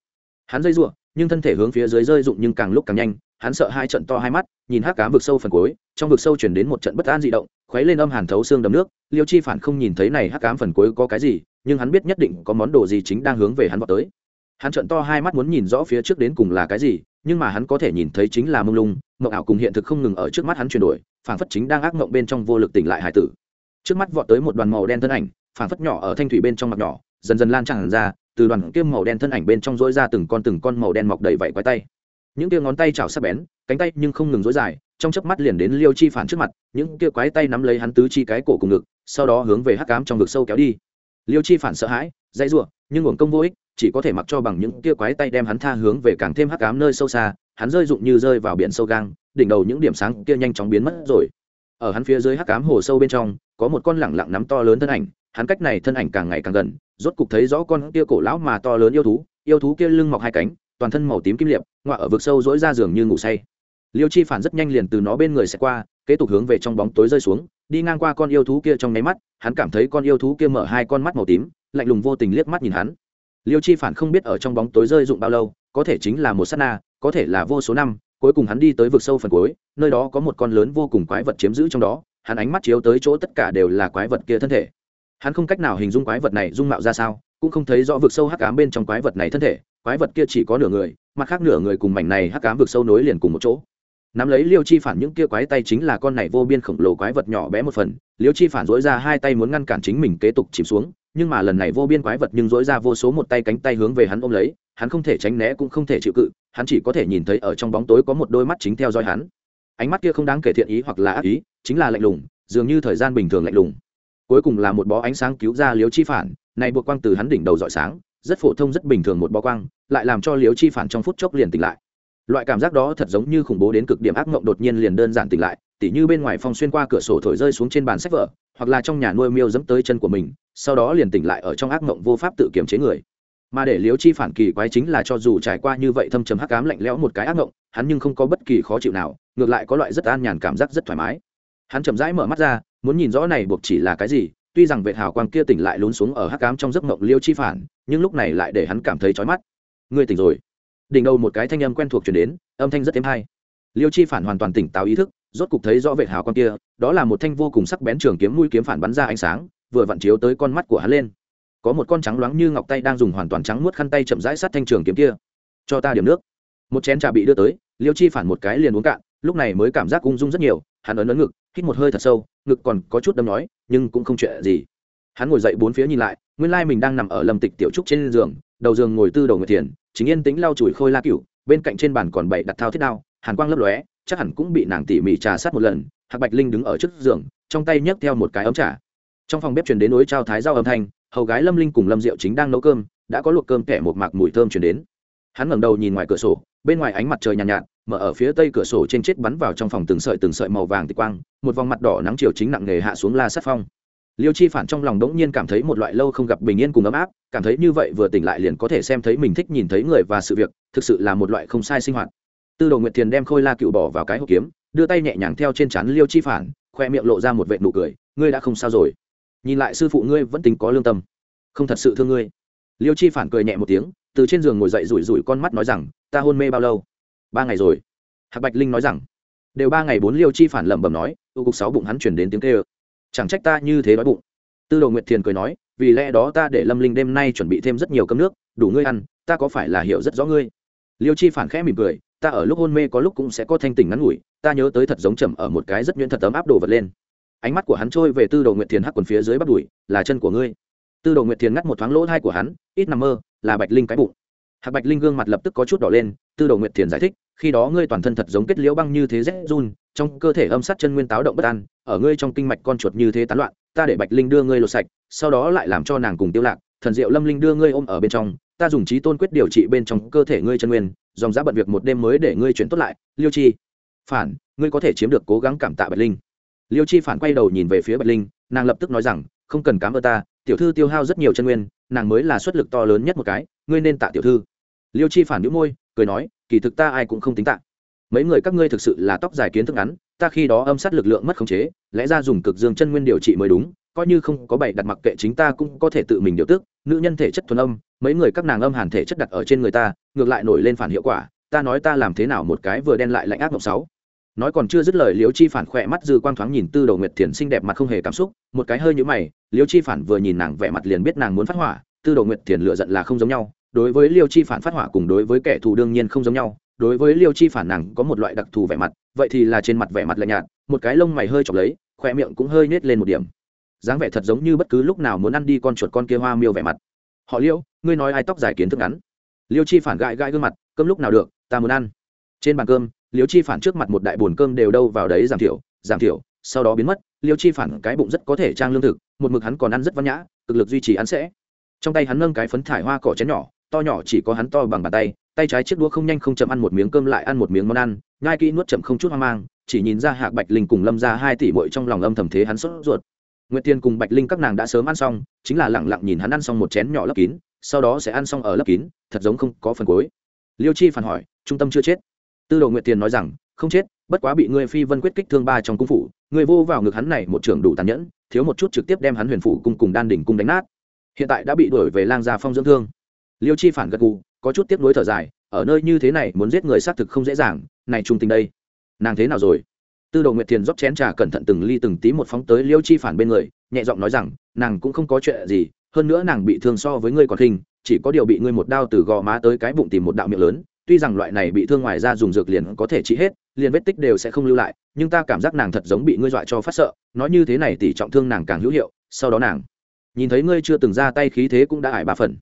Hắn dây rủa, nhưng thân thể hướng phía dưới rơi rụng nhưng càng lúc càng nhanh hắn sợ hai trận to hai mắt, nhìn hắc cám vực sâu phần cuối, trong vực sâu chuyển đến một trận bất an dị động, khuấy lên âm hàn thấu xương đầm nước, liêu chi phản không nhìn thấy này hắc cám phần cuối có cái gì, nhưng hắn biết nhất định có món đồ gì chính đang hướng về hắn vào tới. Hắn trận to hai mắt muốn nhìn rõ phía trước đến cùng là cái gì, nhưng mà hắn có thể nhìn thấy chính là mông lung, mộng ảo cùng hiện thực không ngừng ở trước mắt hắn chuyển đổi, phảng phất chính đang ác mộng bên trong vô lực tỉnh lại hải tử. Trước mắt vọt tới một đoàn màu đen thân ảnh, phảng phất nhỏ ở thanh thủy bên trong mặt nhỏ, dần dần lan tràn ra, từ đoàn kiêm màu đen thân ảnh bên trong dối ra từng con từng con màu đen mọc đầy vảy quái tay những kia ngón tay chảo sắc bén, cánh tay nhưng không ngừng dối dài, trong chớp mắt liền đến liêu chi phản trước mặt, những kia quái tay nắm lấy hắn tứ chi cái cổ cùng ngực, sau đó hướng về hắc cám trong ngực sâu kéo đi. Liêu chi phản sợ hãi, dãy rủa, nhưng nguồn công vô ích, chỉ có thể mặc cho bằng những kia quái tay đem hắn tha hướng về càng thêm hắc ám nơi sâu xa, hắn rơi rụng như rơi vào biển sâu gang, đỉnh đầu những điểm sáng kia nhanh chóng biến mất rồi. Ở hắn phía dưới hắc ám hồ sâu bên trong, có một con lẳng lặng nắm to lớn thân ảnh, hắn cách này thân ảnh càng ngày càng gần, rốt cục thấy rõ con kia cổ lão mà to lớn yêu thú yêu thú kia lưng mọc hai cánh toàn thân màu tím kim liệp ngoạ ở vực sâu dỗi ra giường như ngủ say. Liêu chi phản rất nhanh liền từ nó bên người sẽ qua, kế tục hướng về trong bóng tối rơi xuống, đi ngang qua con yêu thú kia trong nháy mắt, hắn cảm thấy con yêu thú kia mở hai con mắt màu tím, lạnh lùng vô tình liếc mắt nhìn hắn. Liêu chi phản không biết ở trong bóng tối rơi dụng bao lâu, có thể chính là một s á t na, có thể là vô số năm, cuối cùng hắn đi tới vực sâu phần cuối, nơi đó có một con lớn vô cùng quái vật chiếm giữ trong đó, hắn ánh mắt chiếu tới chỗ tất cả đều là quái vật kia thân thể. Hắn không cách nào hình dung quái vật này dung mạo ra sao, cũng không thấy rõ vực sâu hắc ám bên trong quái vật này thân thể quái vật kia chỉ có nửa người, mặt khác nửa người cùng mảnh này hắc cám vực sâu nối liền cùng một chỗ. Nắm lấy liêu chi phản những kia quái tay chính là con này vô biên khổng lồ quái vật nhỏ bé một phần. Liêu chi phản dối ra hai tay muốn ngăn cản chính mình kế tục chìm xuống, nhưng mà lần này vô biên quái vật nhưng dối ra vô số một tay cánh tay hướng về hắn ôm lấy, hắn không thể tránh né cũng không thể chịu cự, hắn chỉ có thể nhìn thấy ở trong bóng tối có một đôi mắt chính theo dõi hắn. Ánh mắt kia không đáng kể thiện ý hoặc là ác ý, chính là lạnh lùng, dường như thời gian bình thường lạnh lùng. Cuối cùng là một bó ánh sáng cứu ra Liêu chi phản, này buộc quang từ hắn đỉnh đầu dọi sáng rất phổ thông, rất bình thường một bó quang, lại làm cho liếu chi phản trong phút chốc liền tỉnh lại. Loại cảm giác đó thật giống như khủng bố đến cực điểm ác mộng đột nhiên liền đơn giản tỉnh lại, tỉ như bên ngoài phong xuyên qua cửa sổ thổi rơi xuống trên bàn sách vở, hoặc là trong nhà nuôi miêu dẫm tới chân của mình, sau đó liền tỉnh lại ở trong ác mộng vô pháp tự kiềm chế người. Mà để liếu chi phản kỳ quái chính là cho dù trải qua như vậy thâm trầm hắc ám lạnh lẽo một cái ác mộng, hắn nhưng không có bất kỳ khó chịu nào, ngược lại có loại rất an nhàn cảm giác rất thoải mái. Hắn chậm rãi mở mắt ra, muốn nhìn rõ này buộc chỉ là cái gì tuy rằng vệ hào quang kia tỉnh lại lún xuống ở hắc ám trong giấc mộng liêu chi phản, nhưng lúc này lại để hắn cảm thấy chói mắt. Ngươi tỉnh rồi. Đỉnh đầu một cái thanh âm quen thuộc chuyển đến, âm thanh rất êm hay. Liêu chi phản hoàn toàn tỉnh táo ý thức, rốt cục thấy rõ vệ hào quang kia, đó là một thanh vô cùng sắc bén trường kiếm mũi kiếm phản bắn ra ánh sáng, vừa vặn chiếu tới con mắt của hắn lên. Có một con trắng loáng như ngọc tay đang dùng hoàn toàn trắng muốt khăn tay chậm rãi sát thanh trường kiếm kia. Cho ta điểm nước. Một chén trà bị đưa tới, liêu chi phản một cái liền uống cạn, lúc này mới cảm giác ung dung rất nhiều hắn ấn ấn ngực hít một hơi thật sâu ngực còn có chút đâm nói nhưng cũng không chuyện gì. Hắn ngồi dậy bốn phía nhìn lại nguyên lai mình đang nằm ở lâm tịch tiểu trúc trên giường đầu giường ngồi tư đầu người thiền chính yên tĩnh lau chùi khôi la cựu bên cạnh trên bàn còn bảy đặt thao thiết đao hàn quang lấp lóe chắc hẳn cũng bị nàng tỉ mỉ trà sát một lần hạc bạch linh đứng ở trước giường trong tay nhấc theo một cái ấm trà. Trong phòng bếp truyền đến nối trao thái rau âm thanh hầu gái lâm linh cùng lâm diệu chính đang nấu cơm đã có luộc cơm kẻ một mạc mùi thơm truyền đến. Hắn ngẩng đầu nhìn ngoài cửa sổ bên ngoài ánh mặt trời nhàn nhạt, nhạt mở ở phía tây cửa sổ trên chết bắn vào trong phòng từng sợi từng sợi màu vàng tịch quang, một vòng mặt đỏ nắng chiều chính nặng nề hạ xuống la sát phong. Liêu chi phản trong lòng đống nhiên cảm thấy một loại lâu không gặp bình yên cùng ấm áp, cảm thấy như vậy vừa tỉnh lại liền có thể xem thấy mình thích nhìn thấy người và sự việc, thực sự là một loại không sai sinh hoạt. Tư đồ nguyệt thiền đem khôi la cựu bỏ vào cái hộp kiếm, đưa tay nhẹ nhàng theo trên chắn liêu chi phản, khoe miệng lộ ra một vệ nụ cười, ngươi đã không sao rồi. Nhìn lại sư phụ ngươi vẫn tính có lương tâm. Không thật sự thương ngươi. Liêu chi phản cười nhẹ một tiếng, từ trên giường ngồi dậy rủi rủi con mắt nói rằng, ta hôn mê bao lâu? Ba ngày rồi. Hạc bạch linh nói rằng, đều ba ngày bốn liêu chi phản lẩm bẩm nói ưu cục sáu bụng hắn chuyển đến tiếng kêu. Chẳng trách ta như thế đói bụng. Tư đồ nguyệt thiền cười nói, vì lẽ đó ta để lâm linh đêm nay chuẩn bị thêm rất nhiều cơm nước, đủ ngươi ăn, ta có phải là hiểu rất rõ ngươi? Liêu chi phản khẽ mỉm cười, ta ở lúc hôn mê có lúc cũng sẽ có thanh tỉnh ngắn ngủi, ta nhớ tới thật giống chậm ở một cái rất nhuyễn thật ấm áp đồ vật lên. Ánh mắt của hắn trôi về tư đồ nguyệt thiền hắc quần phía dưới bắt đùi, là chân của ngươi. Tư đồ nguyệt thiền ngắt một thoáng lỗ thai của hắn, ít nằm mơ, là bạch linh cái bụng. Hạc bạch linh gương mặt lập tức có chút đỏ lên tư đồ nguyệt thiền giải thích, khi đó ngươi toàn thân thật giống kết liễu băng như thế rét run, trong cơ thể âm sát chân nguyên táo động bất an, ở ngươi trong kinh mạch con chuột như thế tán loạn, ta để bạch linh đưa ngươi lột sạch, sau đó lại làm cho nàng cùng tiêu lạc, thần diệu lâm linh đưa ngươi ôm ở bên trong, ta dùng trí tôn quyết điều trị bên trong cơ thể ngươi chân nguyên, dòng giá bận việc một đêm mới để ngươi chuyển tốt lại, liêu chi. Phản, ngươi có thể chiếm được cố gắng cảm tạ bạch linh. Liêu chi phản quay đầu nhìn về phía bạch linh, nàng lập tức nói rằng, không cần cám ơn ta, tiểu thư tiêu hao rất nhiều chân nguyên, nàng mới là xuất lực to lớn nhất một cái, ngươi nên tạ tiểu thư. Liêu chi phản nhíu môi cười nói, kỳ thực ta ai cũng không tính tạ mấy người các ngươi thực sự là tóc dài kiến thức ngắn, ta khi đó âm sát lực lượng mất khống chế, lẽ ra dùng cực dương chân nguyên điều trị mới đúng, coi như không có bảy đặt mặc kệ chính ta cũng có thể tự mình điều tức, nữ nhân thể chất thuần âm, mấy người các nàng âm hàn thể chất đặt ở trên người ta, ngược lại nổi lên phản hiệu quả, ta nói ta làm thế nào một cái vừa đen lại lạnh ác mộng sáu. Nói còn chưa dứt lời liếu chi phản khỏe mắt dư quang thoáng nhìn tư đầu nguyệt thiền xinh đẹp mặt không hề cảm xúc, một cái hơi nhũ mày liếu chi phản vừa nhìn nàng vẻ mặt liền biết nàng muốn phát hỏa, tư đầu nguyệt thiền lựa giận là không giống nhau đối với liêu chi phản phát hỏa cùng đối với kẻ thù đương nhiên không giống nhau, đối với liêu chi phản nàng có một loại đặc thù vẻ mặt, vậy thì là trên mặt vẻ mặt lạnh nhạt, một cái lông mày hơi chọc lấy khoe miệng cũng hơi nết lên một điểm. Dáng vẻ thật giống như bất cứ lúc nào muốn ăn đi con chuột con kia hoa miêu vẻ mặt. Họ liêu, ngươi nói ai tóc dài kiến thức ngắn? Liêu chi phản gãi gãi gương mặt, cơm lúc nào được, ta muốn ăn. Trên bàn cơm, liêu chi phản trước mặt một đại bồn cơm đều đâu vào đấy giảm thiểu giảm thiểu, sau đó biến mất, liêu chi phản cái bụng rất có thể trang lương thực, một mực hắn còn ăn rất văn nhã, cực lực duy trì ăn sẽ. Trong tay hắn nâng cái phấn thải hoa cỏ chén nhỏ to nhỏ chỉ có hắn to bằng bàn tay tay trái chiếc đũa không nhanh không chậm ăn một miếng cơm lại ăn một miếng món ăn ngai kỹ nuốt chậm không chút hoang mang, chỉ nhìn ra hạc bạch linh cùng lâm ra hai tỷ bội trong lòng âm thầm thế hắn sốt ruột. Nguyệt tiên cùng bạch linh các nàng đã sớm ăn xong, chính là lẳng lặng nhìn hắn ăn xong một chén nhỏ lấp kín, sau đó sẽ ăn xong ở lấp kín, thật giống không có phần cuối. Liêu chi phản hỏi, trung tâm chưa chết? Tư đồ nguyệt tiền nói rằng, không chết, bất quá bị ngươi phi vân quyết kích thương ba trong cung phủ người vô vào ngực hắn này một trưởng đủ tàn nhẫn, thiếu một chút trực tiếp đem hắn huyền phủ cung cùng đan đỉnh cung đánh nát. Hiện tại đã bị đuổi về lang gia phong dưỡng thương liêu chi phản gật gù, có chút tiếp nối thở dài, ở nơi như thế này, muốn giết người xác thực không dễ dàng, này trung tình đây. Nàng thế nào rồi? Tư đồ nguyệt thiền rót chén trà cẩn thận từng ly từng tí một phóng tới liêu chi phản bên người, nhẹ giọng nói rằng, nàng cũng không có chuyện gì, hơn nữa nàng bị thương so với ngươi còn khinh, chỉ có điều bị ngươi một đao từ gò má tới cái bụng tìm một đạo miệng lớn, tuy rằng loại này bị thương ngoài ra dùng dược liền có thể trị hết, liền vết tích đều sẽ không lưu lại, nhưng ta cảm giác nàng thật giống bị ngươi dọa cho phát sợ, nói như thế này tỷ trọng thương nàng càng hữu hiệu, sau đó nàng, nhìn thấy ngươi chưa từng ra tay khí thế cũng đã ải ba phần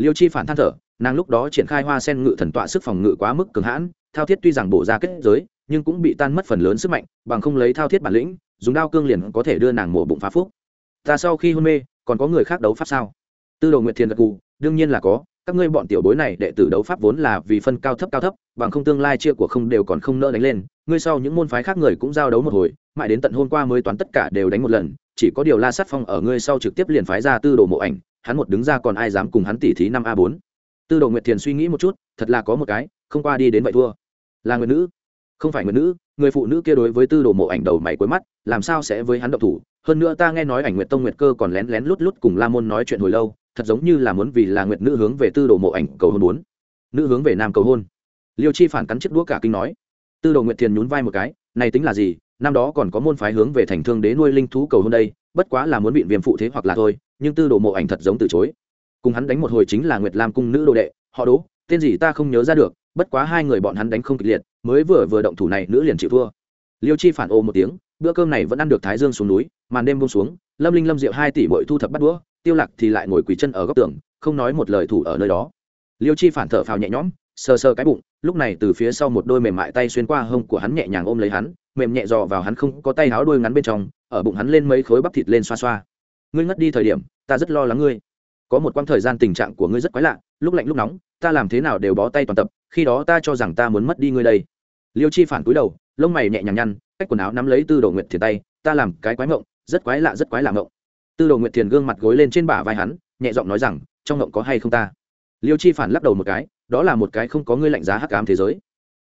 liêu chi phản than thở, nàng lúc đó triển khai hoa sen ngự thần tọa sức phòng ngự quá mức cường hãn, thao thiết tuy rằng bổ ra kết giới, nhưng cũng bị tan mất phần lớn sức mạnh, bằng không lấy thao thiết bản lĩnh, dùng đao cương liền có thể đưa nàng mổ bụng phá phúc. Ta sau khi hôn mê, còn có người khác đấu pháp sao? Tư đồ nguyệt thiền gật cù đương nhiên là có, các ngươi bọn tiểu bối này đệ tử đấu pháp vốn là vì phân cao thấp cao thấp, bằng không tương lai chia của không đều còn không nỡ đánh lên, ngươi sau những môn phái khác người cũng giao đấu một hồi, mãi đến tận hôm qua mới toán tất cả đều đánh một lần, chỉ có điều la sát phong ở ngươi sau trực tiếp liền phái ra tư đồ mộ ảnh hắn một đứng ra còn ai dám cùng hắn tỉ thí năm a bốn? Tư đồ nguyệt thiền suy nghĩ một chút, thật là có một cái, không qua đi đến vậy thua. Là người nữ. Không phải người nữ, người phụ nữ kia đối với tư đồ mộ ảnh đầu mày cuối mắt, làm sao sẽ với hắn độc thủ? Hơn nữa ta nghe nói ảnh nguyệt tông nguyệt cơ còn lén lén lút lút cùng la môn nói chuyện hồi lâu, thật giống như là muốn vì là nguyệt nữ hướng về tư đồ mộ ảnh cầu hôn muốn nữ hướng về nam cầu hôn. Liêu chi phản cắn chiếc đũa cả kinh nói. Tư đồ nguyệt thiền nhún vai một cái, này tính là gì? Năm đó còn có môn phái hướng về thành thương đế nuôi linh thú cầu hôn đây, bất quá là muốn bị viêm phụ thế hoặc là thôi nhưng tư đồ mộ ảnh thật giống từ chối. Cùng hắn đánh một hồi chính là nguyệt lam cung nữ đồ đệ, họ đố tên gì ta không nhớ ra được, bất quá hai người bọn hắn đánh không kịch liệt, mới vừa vừa động thủ này nữ liền chịu thua. Liêu chi phản ô một tiếng, bữa cơm này vẫn ăn được thái dương xuống núi, màn đêm bông xuống, lâm linh lâm rượu hai tỷ bội thu thập bắt đũa, tiêu lạc thì lại ngồi quỳ chân ở góc tường, không nói một lời thủ ở nơi đó. Liêu chi phản thở phào nhẹ nhõm, sờ sờ cái bụng, lúc này từ phía sau một đôi mềm mại tay xuyên qua hông của hắn nhẹ nhàng ôm lấy hắn, mềm nhẹ dò vào hắn không có tay áo đôi ngắn bên trong, ở bụng hắn lên mấy khối bắp thịt lên xoa xoa ngươi ngất đi thời điểm, ta rất lo lắng ngươi. Có một quãng thời gian tình trạng của ngươi rất quái lạ, lúc lạnh lúc nóng, ta làm thế nào đều bó tay toàn tập, khi đó ta cho rằng ta muốn mất đi ngươi đây. Liêu chi phản cúi đầu, lông mày nhẹ nhàng nhăn, cách quần áo nắm lấy tư đồ nguyệt thiền tay, ta làm cái quái mộng, rất quái lạ, rất quái lạ mộng. Tư đồ nguyệt thiền gương mặt gối lên trên bả vai hắn, nhẹ giọng nói rằng, trong mộng có hay không ta? Liêu chi phản lắc đầu một cái, đó là một cái không có ngươi lạnh giá hắc ám thế giới.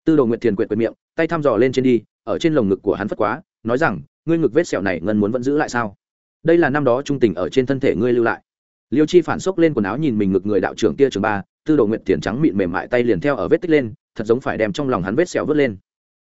Tư đồ nguyệt thiền quyệt quyệt miệng, tay thăm dò lên trên đi, ở trên lồng ngực của hắn phất quá, nói rằng, ngươi ngực vết sẹo này ngân muốn vẫn giữ lại sao? Đây là năm đó trung tình ở trên thân thể ngươi lưu lại. Liêu chi phản xốc lên quần áo nhìn mình ngực người đạo trưởng kia trường ba, tư đồ nguyện tiền trắng mịn mềm mại tay liền theo ở vết tích lên, thật giống phải đem trong lòng hắn vết sẹo vớt lên.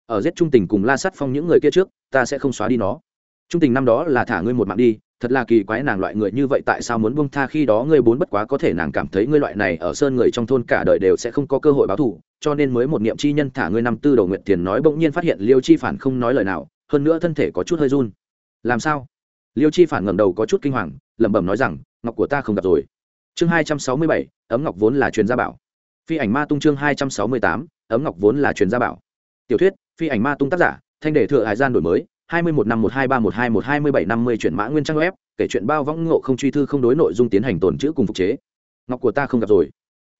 Ở giết trung tình cùng la sắt phong những người kia trước, ta sẽ không xóa đi nó. Trung tình năm đó là thả ngươi một mạng đi, thật là kỳ quái nàng loại người như vậy tại sao muốn buông tha khi đó ngươi bốn bất quá có thể nàng cảm thấy ngươi loại này ở sơn người trong thôn cả đời đều sẽ không có cơ hội báo thù, cho nên mới một niệm chi nhân thả ngươi năm tư đầu nguyện tiền nói bỗng nhiên phát hiện liêu chi phản không nói lời nào, hơn nữa thân thể có chút hơi run. Làm sao? Liêu chi phản ngẩng đầu có chút kinh hoàng, lẩm bẩm nói rằng, ngọc của ta không gặp rồi. Chương hai trăm sáu mươi bảy, ấm ngọc vốn là truyền gia bảo. Phi ảnh ma tung chương hai trăm sáu mươi tám, ấm ngọc vốn là truyền gia bảo. Tiểu thuyết, phi ảnh ma tung tác giả, thanh đề thừa hải gian đổi mới, hai mươi một năm một hai ba một hai một hai mươi bảy năm mươi chuyển mã nguyên trang web, kể chuyện bao võng ngộ không truy thư không đối nội dung tiến hành tồn chữ cùng phục chế. Ngọc của ta không gặp rồi.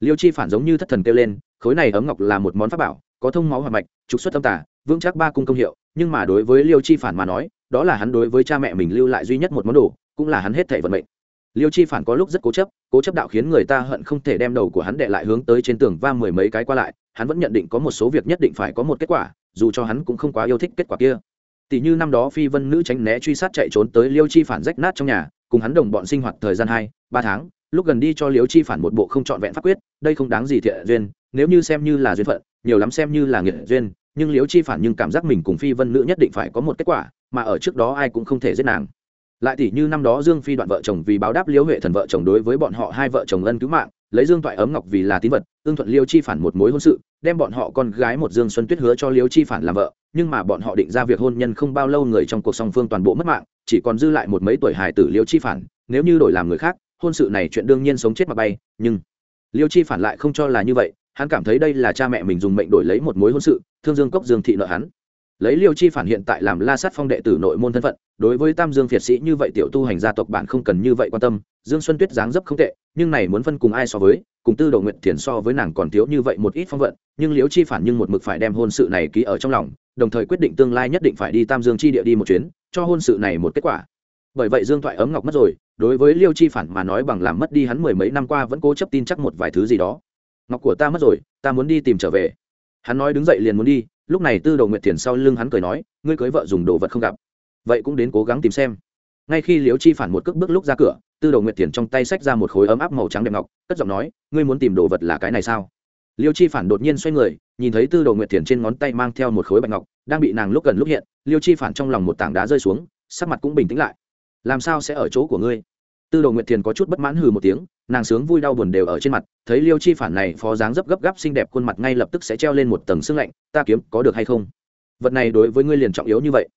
Liêu chi phản giống như thất thần kêu lên, khối này ấm ngọc là một món pháp bảo, có thông máu hoạt mạch, trục xuất tâm tả vững chắc ba cung công hiệu, nhưng mà đối với liêu chi phản mà nói đó là hắn đối với cha mẹ mình lưu lại duy nhất một món đồ, cũng là hắn hết thể vận mệnh. Liêu chi phản có lúc rất cố chấp cố chấp đạo khiến người ta hận không thể đem đầu của hắn đệ lại hướng tới trên tường va mười mấy cái qua lại, hắn vẫn nhận định có một số việc nhất định phải có một kết quả, dù cho hắn cũng không quá yêu thích kết quả kia. Tỷ như năm đó phi vân nữ tránh né truy sát chạy trốn tới liêu chi phản rách nát trong nhà, cùng hắn đồng bọn sinh hoạt thời gian hai, ba tháng, lúc gần đi cho liêu chi phản một bộ không trọn vẹn pháp quyết, đây không đáng gì thiện duyên, nếu như xem như là duyên phận, nhiều lắm xem như là nghiệt duyên, nhưng liêu chi phản nhưng cảm giác mình cùng phi vân nữ nhất định phải có một kết quả mà ở trước đó ai cũng không thể giết nàng. Lại tỷ như năm đó dương phi đoạn vợ chồng vì báo đáp liêu huệ thần vợ chồng đối với bọn họ hai vợ chồng ân cứu mạng, lấy dương toại ấm ngọc vì là tín vật ương thuận liêu chi phản một mối hôn sự, đem bọn họ con gái một dương xuân tuyết hứa cho liêu chi phản làm vợ, nhưng mà bọn họ định ra việc hôn nhân không bao lâu người trong cuộc song phương toàn bộ mất mạng, chỉ còn dư lại một mấy tuổi hài tử liêu chi phản, nếu như đổi làm người khác, hôn sự này chuyện đương nhiên sống chết mà bay, nhưng liêu chi phản lại không cho là như vậy, hắn cảm thấy đây là cha mẹ mình dùng mệnh đổi lấy một mối hôn sự, thương dương cốc dương thị nợ hắn lấy liêu chi phản hiện tại làm la sát phong đệ tử nội môn thân phận, đối với tam dương việt sĩ như vậy tiểu tu hành gia tộc bạn không cần như vậy quan tâm, dương xuân tuyết dáng dấp không tệ, nhưng này muốn phân cùng ai so với, cùng tư đồ nguyện thiền so với nàng còn thiếu như vậy một ít phong vận, nhưng liêu chi phản nhưng một mực phải đem hôn sự này ký ở trong lòng, đồng thời quyết định tương lai nhất định phải đi tam dương chi địa đi một chuyến, cho hôn sự này một kết quả. Bởi vậy dương thoại ấm ngọc mất rồi, đối với liêu chi phản mà nói bằng làm mất đi hắn mười mấy năm qua vẫn cố chấp tin chắc một vài thứ gì đó. Ngọc của ta mất rồi, ta muốn đi tìm trở về. Hắn nói đứng dậy liền muốn đi lúc này tư đồ nguyệt thiền sau lưng hắn cười nói, ngươi cưới vợ dùng đồ vật không gặp. Vậy cũng đến cố gắng tìm xem. Ngay khi liễu chi phản một cước bước lúc ra cửa, tư đồ nguyệt thiền trong tay xách ra một khối ấm áp màu trắng đẹp ngọc, cất giọng nói, ngươi muốn tìm đồ vật là cái này sao? Liêu chi phản đột nhiên xoay người, nhìn thấy tư đồ nguyệt thiền trên ngón tay mang theo một khối bạch ngọc, đang bị nàng lúc gần lúc hiện liêu chi phản trong lòng một tảng đá rơi xuống, sắc mặt cũng bình tĩnh lại. Làm sao sẽ ở chỗ của ngươi? Tư đồ nguyệt thiền có chút bất mãn hừ một tiếng, nàng sướng vui đau buồn đều ở trên mặt, thấy liêu chi phản này phó dáng dấp gấp gáp xinh đẹp khuôn mặt ngay lập tức sẽ treo lên một tầng sương lạnh, ta kiếm có được hay không? Vật này đối với ngươi liền trọng yếu như vậy.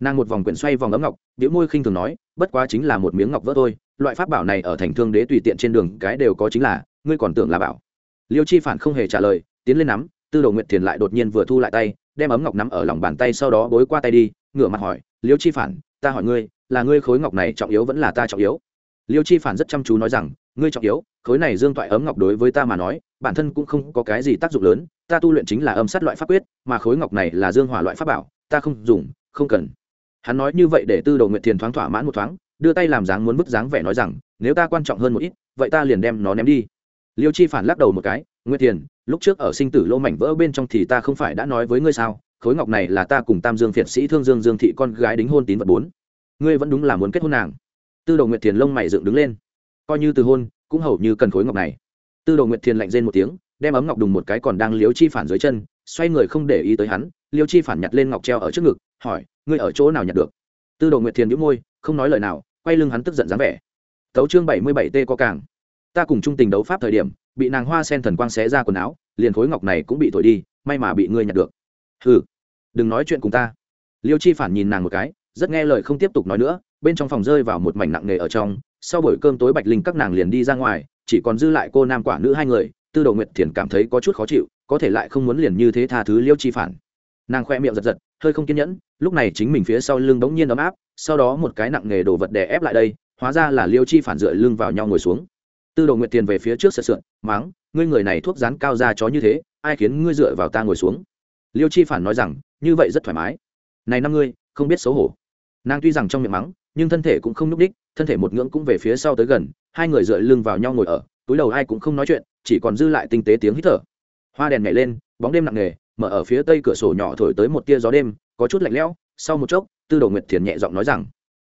Nàng một vòng quyển xoay vòng ấm ngọc biểu môi khinh thường nói, bất quá chính là một miếng ngọc vỡ thôi, loại pháp bảo này ở thành thương đế tùy tiện trên đường cái đều có chính là, ngươi còn tưởng là bảo. Liêu chi phản không hề trả lời, tiến lên nắm, tư đồ nguyệt thiền lại đột nhiên vừa thu lại tay, đem ấm ngọc nắm ở lòng bàn tay sau đó bối qua tay đi, ngửa mặt hỏi, liêu chi phản, ta hỏi ngươi, là ngươi khối ngọc này trọng yếu vẫn là ta trọng yếu? Liêu chi phản rất chăm chú nói rằng, ngươi trọng yếu, khối này dương toại ấm ngọc đối với ta mà nói, bản thân cũng không có cái gì tác dụng lớn, ta tu luyện chính là âm sát loại pháp quyết, mà khối ngọc này là dương hỏa loại pháp bảo, ta không dùng, không cần. Hắn nói như vậy để tư Đầu nguyện thiền thoáng thỏa mãn một thoáng, đưa tay làm dáng muốn bức dáng vẻ nói rằng, nếu ta quan trọng hơn một ít, vậy ta liền đem nó ném đi. Liêu chi phản lắc đầu một cái, nguyệt thiền, lúc trước ở sinh tử lô mảnh vỡ bên trong thì ta không phải đã nói với ngươi sao, khối ngọc này là ta cùng tam dương phiệt sĩ thương dương dương thị con gái đính hôn tín vật bốn. Ngươi vẫn đúng là muốn kết hôn nàng tư đồ nguyệt thiền lông mày dựng đứng lên. Coi như từ hôn, cũng hầu như cần khối ngọc này. Tư đồ nguyệt thiền lạnh rên một tiếng, đem ấm ngọc đùng một cái còn đang liếu chi phản dưới chân, xoay người không để ý tới hắn liêu chi phản nhặt lên ngọc treo ở trước ngực, hỏi, ngươi ở chỗ nào nhặt được? Tư đồ nguyệt thiền nhíu môi, không nói lời nào, quay lưng hắn tức giận dáng vẻ. Tấu chương bảy mươi bảy t có càng. Ta cùng trung tình đấu pháp thời điểm, bị nàng hoa sen thần quang xé ra quần áo, liền khối ngọc này cũng bị thổi đi, may mà bị ngươi nhặt được. Hừ, đừng nói chuyện cùng ta. Liêu chi phản nhìn nàng một cái, rất nghe lời không tiếp tục nói nữa bên trong phòng rơi vào một mảnh nặng nề ở trong, sau buổi cơm tối bạch linh các nàng liền đi ra ngoài, chỉ còn dư lại cô nam quả nữ hai người, tư đồ nguyệt thiền cảm thấy có chút khó chịu, có thể lại không muốn liền như thế tha thứ liêu chi phản. Nàng khoe miệng giật giật, hơi không kiên nhẫn, lúc này chính mình phía sau lưng bỗng nhiên ấm áp, sau đó một cái nặng nghề đồ vật đè ép lại đây, hóa ra là liêu chi phản dựa lưng vào nhau ngồi xuống. Tư đồ nguyệt tiền về phía trước sợ sượn, máng, ngươi người này thuốc rán cao ra chó như thế, ai khiến ngươi dựa vào ta ngồi xuống? Liêu chi phản nói rằng, như vậy rất thoải mái. Này năm ngươi, không biết xấu hổ. Nàng tuy rằng trong miệng mắng nhưng thân thể cũng không nhúc đích, thân thể một ngưỡng cũng về phía sau tới gần, hai người dựa lưng vào nhau ngồi ở, túi đầu ai cũng không nói chuyện, chỉ còn dư lại tinh tế tiếng hít thở. Hoa đèn nhảy lên, bóng đêm nặng nề, mở ở phía tây cửa sổ nhỏ thổi tới một tia gió đêm, có chút lạnh lẽo, sau một chốc, tư đồ nguyệt thiền nhẹ giọng nói rằng,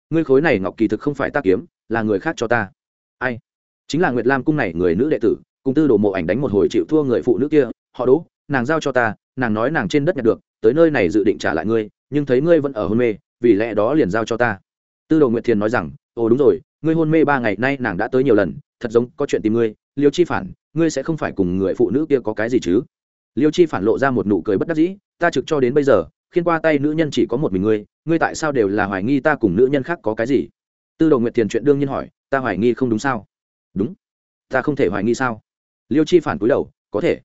ngươi khối này ngọc kỳ thực không phải ta kiếm, là người khác cho ta. Ai? Chính là nguyệt lam cung này người nữ đệ tử, cùng tư đồ mộ ảnh đánh một hồi chịu thua người phụ nữ kia, họ đỗ, nàng giao cho ta, nàng nói nàng trên đất nhặt được, tới nơi này dự định trả lại ngươi, nhưng thấy ngươi vẫn ở hôn mê, vì lẽ đó liền giao cho ta tư đồ nguyệt thiền nói rằng, ồ, đúng rồi, ngươi hôn mê ba ngày nay nàng đã tới nhiều lần, thật giống có chuyện tìm ngươi, liêu chi phản, ngươi sẽ không phải cùng người phụ nữ kia có cái gì chứ? Liêu chi phản lộ ra một nụ cười bất đắc dĩ, ta trực cho đến bây giờ khiến qua tay nữ nhân chỉ có một mình ngươi ngươi tại sao đều là hoài nghi ta cùng nữ nhân khác có cái gì? Tư đồ nguyệt thiền chuyện đương nhiên hỏi, ta hoài nghi không đúng sao? Đúng. Ta không thể hoài nghi sao? Liêu chi phản cúi đầu, có thể.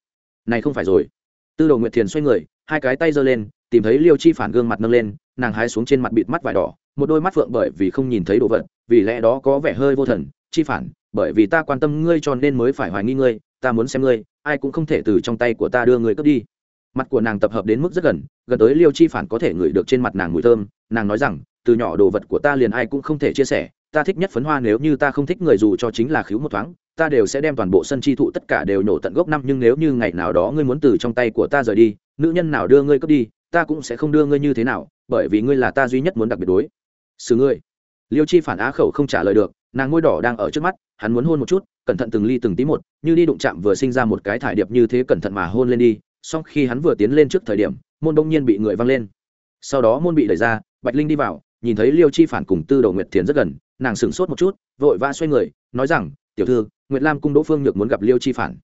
Này không phải rồi. Tư đồ nguyệt thiền xoay người, hai cái tay giơ lên, tìm thấy liêu chi phản gương mặt nâng lên, nàng hái xuống trên mặt bịt mắt vải đỏ một đôi mắt phượng bởi vì không nhìn thấy đồ vật, vì lẽ đó có vẻ hơi vô thần, chi phản, bởi vì ta quan tâm ngươi cho nên mới phải hoài nghi ngươi, ta muốn xem ngươi, ai cũng không thể từ trong tay của ta đưa ngươi cướp đi. Mặt của nàng tập hợp đến mức rất gần gần tới liêu chi phản có thể ngửi được trên mặt nàng mùi thơm, nàng nói rằng, từ nhỏ đồ vật của ta liền ai cũng không thể chia sẻ, ta thích nhất phấn hoa nếu như ta không thích người dù cho chính là khiếu một thoáng, ta đều sẽ đem toàn bộ sân chi thụ tất cả đều nổ tận gốc năm, nhưng nếu như ngày nào đó ngươi muốn từ trong tay của ta rời đi, nữ nhân nào đưa ngươi cướp đi, ta cũng sẽ không đưa ngươi như thế nào, bởi vì ngươi là ta duy nhất muốn đặc biệt đối xử ngươi. Liêu chi phản á khẩu không trả lời được, nàng ngôi đỏ đang ở trước mắt, hắn muốn hôn một chút, cẩn thận từng ly từng tí một, như đi đụng chạm vừa sinh ra một cái thải điệp như thế cẩn thận mà hôn lên đi, song khi hắn vừa tiến lên trước thời điểm, môn đông nhiên bị người văng lên. Sau đó môn bị đẩy ra, bạch linh đi vào, nhìn thấy liêu chi phản cùng tư đầu nguyệt thiền rất gần, nàng sửng sốt một chút, vội vã xoay người, nói rằng, tiểu thư, nguyệt lam cung đỗ phương nhược muốn gặp liêu chi phản.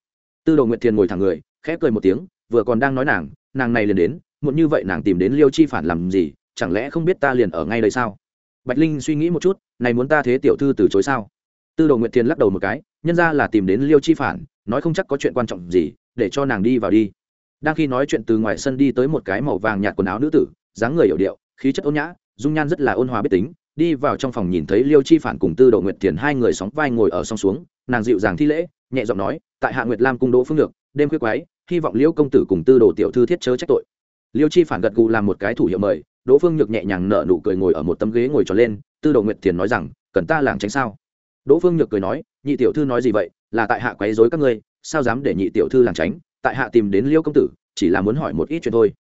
Tư đầu nguyệt thiền ngồi thẳng người, khẽ cười một tiếng, vừa còn đang nói nàng nàng này liền đến, muộn như vậy nàng tìm đến liêu chi phản làm gì, chẳng lẽ không biết ta liền ở ngay đây sao? Bạch linh suy nghĩ một chút, này muốn ta thế tiểu thư từ chối sao? Tư đồ nguyệt thiền lắc đầu một cái, nhân ra là tìm đến liêu chi phản, nói không chắc có chuyện quan trọng gì, để cho nàng đi vào đi. Đang khi nói chuyện từ ngoài sân đi tới một cái màu vàng nhạt quần áo nữ tử, dáng người hiểu điệu, khí chất ôn nhã, dung nhan rất là ôn hòa biết tính, đi vào trong phòng nhìn thấy liêu chi phản cùng tư đồ nguyệt thiền hai người sóng vai ngồi ở song xuống, nàng dịu dàng thi lễ, nhẹ giọng nói, tại hạ nguyệt lam cung đỗ phương lược đêm khuya quái hy vọng liêu công tử cùng tư đồ tiểu thư thiết chớ trách tội. Liêu chi phản gật gù làm một cái thủ hiệu mời đỗ phương nhược nhẹ nhàng nở nụ cười ngồi ở một tấm ghế ngồi tròn lên, tư đồ nguyệt thiền nói rằng, cần ta làng tránh sao? Đỗ phương nhược cười nói, nhị tiểu thư nói gì vậy? Là tại hạ quấy dối các ngươi, sao dám để nhị tiểu thư làng tránh? Tại hạ tìm đến liêu công tử, chỉ là muốn hỏi một ít chuyện thôi.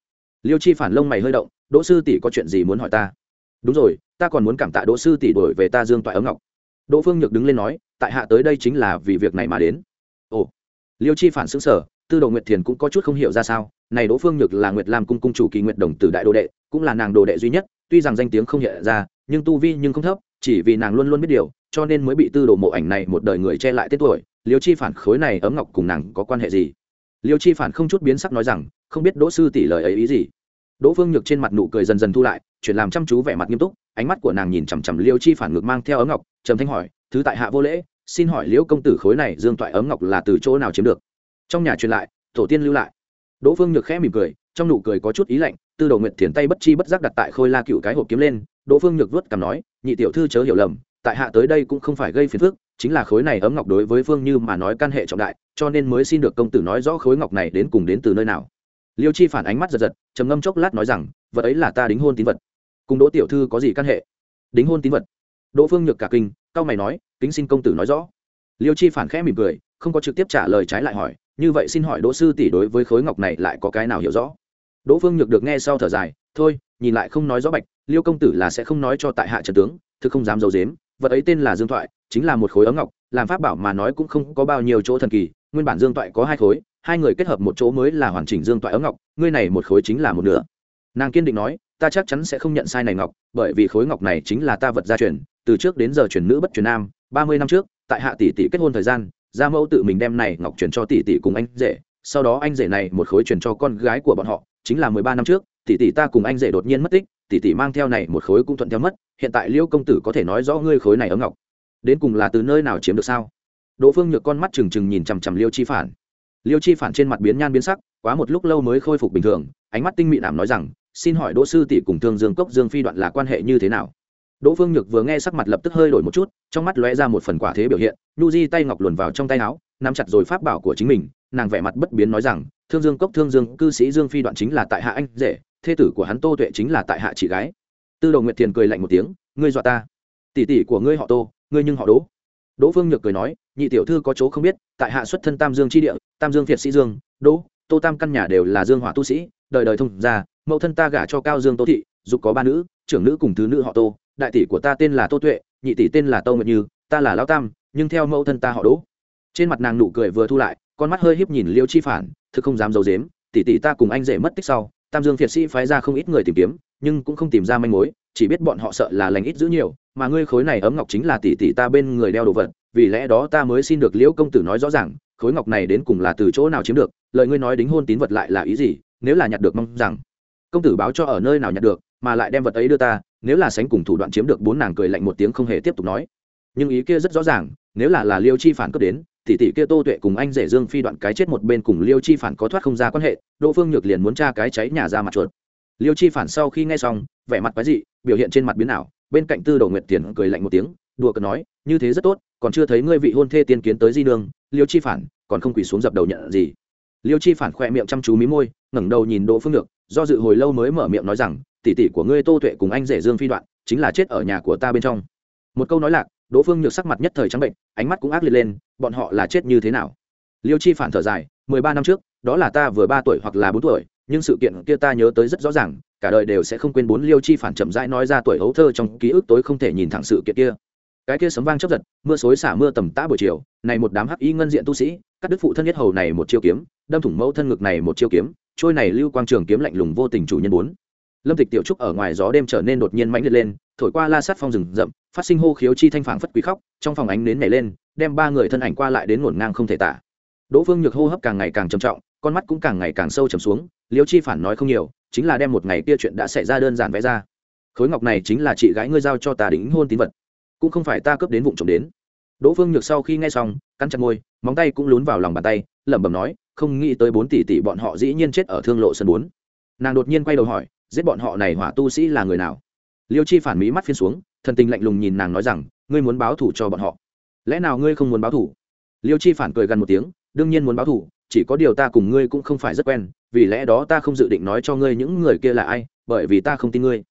Liêu chi phản lông mày hơi động, đỗ sư tỷ có chuyện gì muốn hỏi ta? Đúng rồi, ta còn muốn cảm tạ đỗ sư tỷ đổi về ta dương toại ấm ngọc. Đỗ phương nhược đứng lên nói, tại hạ tới đây chính là vì việc này mà đến. Ồ. Liêu chi phản xứng sở tư đồ nguyệt thiền cũng có chút không hiểu ra sao, này đỗ phương nhược là nguyệt lam cung cung chủ kỳ nguyệt đồng tử đại đồ đệ, cũng là nàng đồ đệ duy nhất, tuy rằng danh tiếng không hiện ra, nhưng tu vi nhưng không thấp, chỉ vì nàng luôn luôn biết điều, cho nên mới bị tư đồ mộ ảnh này một đời người che lại tết tuổi. Liêu chi phản khối này ấm ngọc cùng nàng có quan hệ gì? Liêu chi phản không chút biến sắc nói rằng, không biết đỗ sư tỷ lời ấy ý gì. Đỗ phương nhược trên mặt nụ cười dần dần thu lại, chuyển làm chăm chú vẻ mặt nghiêm túc, ánh mắt của nàng nhìn chằm chằm liêu chi phản ngược mang theo ấm ngọc, trầm thanh hỏi, thứ tại hạ vô lễ, xin hỏi liễu công tử khối này dương toại ấm ngọc là từ chỗ nào chiếm được? Trong nhà truyền lại, tổ tiên lưu lại. Đỗ phương nhược khẽ mỉm cười, trong nụ cười có chút ý lạnh, tư đầu nguyệt thiền tay bất chi bất giác đặt tại khôi la cựu cái hộp kiếm lên, đỗ phương nhược vớt cằm nói, nhị tiểu thư chớ hiểu lầm, tại hạ tới đây cũng không phải gây phiền phức, chính là khối này ấm ngọc đối với phương như mà nói căn hệ trọng đại, cho nên mới xin được công tử nói rõ khối ngọc này đến cùng đến từ nơi nào. Liêu chi phản ánh mắt giật giật, trầm ngâm chốc lát nói rằng, vật ấy là ta đính hôn tín vật. Cùng đỗ tiểu thư có gì căn hệ? Đính hôn tín vật? Đỗ phương nhược cả kinh cao mày nói, kính xin công tử nói rõ. Liêu chi phản khẽ mỉm cười, không có trực tiếp trả lời trái lại hỏi như vậy xin hỏi đỗ sư tỷ đối với khối ngọc này lại có cái nào hiểu rõ? Đỗ phương nhược được nghe sau thở dài, thôi, nhìn lại không nói rõ bạch, liêu công tử là sẽ không nói cho tại hạ trần tướng thực không dám giấu dếm vật ấy tên là dương thoại, chính là một khối ấm ngọc, làm pháp bảo mà nói cũng không có bao nhiêu chỗ thần kỳ, nguyên bản dương toại có hai khối, hai người kết hợp một chỗ mới là hoàn chỉnh dương toại ấm ngọc, ngươi này một khối chính là một nửa. Nàng kiên định nói, ta chắc chắn sẽ không nhận sai này ngọc, bởi vì khối ngọc này chính là ta vật gia truyền, từ trước đến giờ truyền nữ bất truyền nam, ba mươi năm trước, tại hạ tỷ tỷ kết hôn thời gian gia mẫu tự mình đem này ngọc truyền cho tỷ tỷ cùng anh rể, sau đó anh rể này một khối truyền cho con gái của bọn họ, chính là mười ba năm trước, tỷ tỷ ta cùng anh rể đột nhiên mất tích, tỷ tỷ mang theo này một khối cũng thuận theo mất, hiện tại liêu công tử có thể nói rõ ngươi khối này ấm ngọc. Đến cùng là từ nơi nào chiếm được sao? Đỗ phương nhược con mắt trừng trừng nhìn chằm chằm liêu chi phản. Liêu chi phản trên mặt biến nhan biến sắc, quá một lúc lâu mới khôi phục bình thường, ánh mắt tinh mị nảm nói rằng, xin hỏi đỗ sư tỷ cùng thương dương cốc dương phi đoạn là quan hệ như thế nào? Đỗ phương nhược vừa nghe sắc mặt lập tức hơi đổi một chút, trong mắt lóe ra một phần quả thế biểu hiện nhu di tay ngọc luồn vào trong tay áo, nắm chặt rồi pháp bảo của chính mình, nàng vẻ mặt bất biến nói rằng, thương dương cốc, thương dương cư sĩ dương phi đoạn chính là tại hạ anh rể, thê tử của hắn tô tuệ chính là tại hạ chị gái tư đồ nguyệt Tiền cười lạnh một tiếng, ngươi dọa ta tỷ tỷ của ngươi họ tô, ngươi nhưng họ đỗ đỗ phương nhược cười nói, nhị tiểu thư có chỗ không biết, tại hạ xuất thân tam dương Chi địa, tam dương việt sĩ dương, đỗ, tô tam căn nhà đều là dương hỏa tu sĩ, đời đời thông gia. mẫu thân ta gả cho cao dương tô thị, dục có ba nữ, trưởng nữ cùng thứ nữ họ tô đại tỷ của ta tên là tô tuệ, nhị tỷ tên là tô nguyệt như, ta là lao tam, nhưng theo mẫu thân ta họ đỗ. Trên mặt nàng nụ cười vừa thu lại, con mắt hơi híp nhìn liêu chi phản, thực không dám d i ấ u dếm tỷ tỷ ta cùng anh rể mất tích sau, tam dương Thiệt sĩ phái ra không ít người tìm kiếm, nhưng cũng không tìm ra manh mối, chỉ biết bọn họ sợ là lành ít giữ nhiều, mà ngươi khối này ấm ngọc chính là tỷ tỷ ta bên người đeo đồ vật, vì lẽ đó ta mới xin được liễu công tử nói rõ ràng, khối ngọc này đến cùng là từ chỗ nào chiếm được, lời ngươi nói đính hôn tín vật lại là ý gì, nếu là nhặt được mong rằng, công tử báo cho ở nơi nào nhặt được mà lại đem vật ấy đưa ta, nếu là sánh cùng thủ đoạn chiếm được bốn nàng cười lạnh một tiếng không hề tiếp tục nói. Nhưng ý kia rất rõ ràng, nếu là là liêu chi phản cấp đến tỷ tỷ kia tô tuệ cùng anh rể dương phi đoạn cái chết một bên cùng liêu chi phản có thoát không ra quan hệ, đỗ phương nhược liền muốn tra cái cháy nhà ra mặt chuột. Liêu chi phản sau khi nghe xong, vẻ mặt quái dị, biểu hiện trên mặt biến ảo, bên cạnh tư đầu nguyệt tiền cười lạnh một tiếng, đùa cợt nói, như thế rất tốt, còn chưa thấy ngươi vị hôn thê tiên kiến tới di đường liêu chi phản, còn không quỳ xuống dập đầu nhận gì. Liêu chi phản khoe miệng chăm chú mí môi, ngẩng đầu nhìn đỗ phương nhược do dự hồi lâu mới mở miệng nói rằng, tỷ tỷ của ngươi tô tuệ cùng anh rể dương phi đoạn chính là chết ở nhà của ta bên trong. Một câu nói lạc, đỗ phương nhược sắc mặt nhất thời trắng bệnh, ánh mắt cũng ác liệt lên, bọn họ là chết như thế nào? Liêu chi phản thở dài, mười ba năm trước, đó là ta vừa ba tuổi hoặc là bốn tuổi, nhưng sự kiện kia ta nhớ tới rất rõ ràng, cả đời đều sẽ không quên bốn. Liêu chi phản chậm rãi nói ra tuổi hấu thơ trong ký ức tối không thể nhìn thẳng sự kiện kia. Cái kia sấm vang chấp giật, mưa xối xả mưa tầm tã buổi chiều, này một đám hắc y ngân diện tu sĩ, cắt đứt phụ thân nhất hầu này một chiêu kiếm, đâm thủng mẫu thân ngực này một chiêu kiếm trôi này lưu quang trường kiếm lạnh lùng vô tình chủ nhân bốn. Lâm tịch tiểu trúc ở ngoài gió đêm trở nên đột nhiên mãnh liệt lên, thổi qua la sát phong rừng rậm, phát sinh hô khiếu chi thanh phảng phất quý khóc, trong phòng ánh nến nhảy lên, đem ba người thân ảnh qua lại đến ngổn ngang không thể tả. Đỗ phương nhược hô hấp càng ngày càng trầm trọng, con mắt cũng càng ngày càng sâu trầm xuống, liêu chi phản nói không nhiều, chính là đem một ngày kia chuyện đã xảy ra đơn giản vẽ ra. Khối ngọc này chính là chị gái ngươi giao cho ta đính hôn tín vật, cũng không phải ta cướp đến vụ trộm đến. Đỗ phương nhược sau khi nghe xong, cắn chặt môi, móng tay cũng lún vào lòng bàn tay, lẩm bẩm nói không nghĩ tới bốn tỷ tỷ bọn họ dĩ nhiên chết ở thương lộ sân bốn. Nàng đột nhiên quay đầu hỏi, giết bọn họ này hỏa tu sĩ là người nào? Liêu chi phản mỹ mắt phiên xuống, thần tình lạnh lùng nhìn nàng nói rằng, ngươi muốn báo thủ cho bọn họ. Lẽ nào ngươi không muốn báo thủ liêu chi phản cười gần một tiếng, đương nhiên muốn báo thủ chỉ có điều ta cùng ngươi cũng không phải rất quen, vì lẽ đó ta không dự định nói cho ngươi những người kia là ai, bởi vì ta không tin ngươi.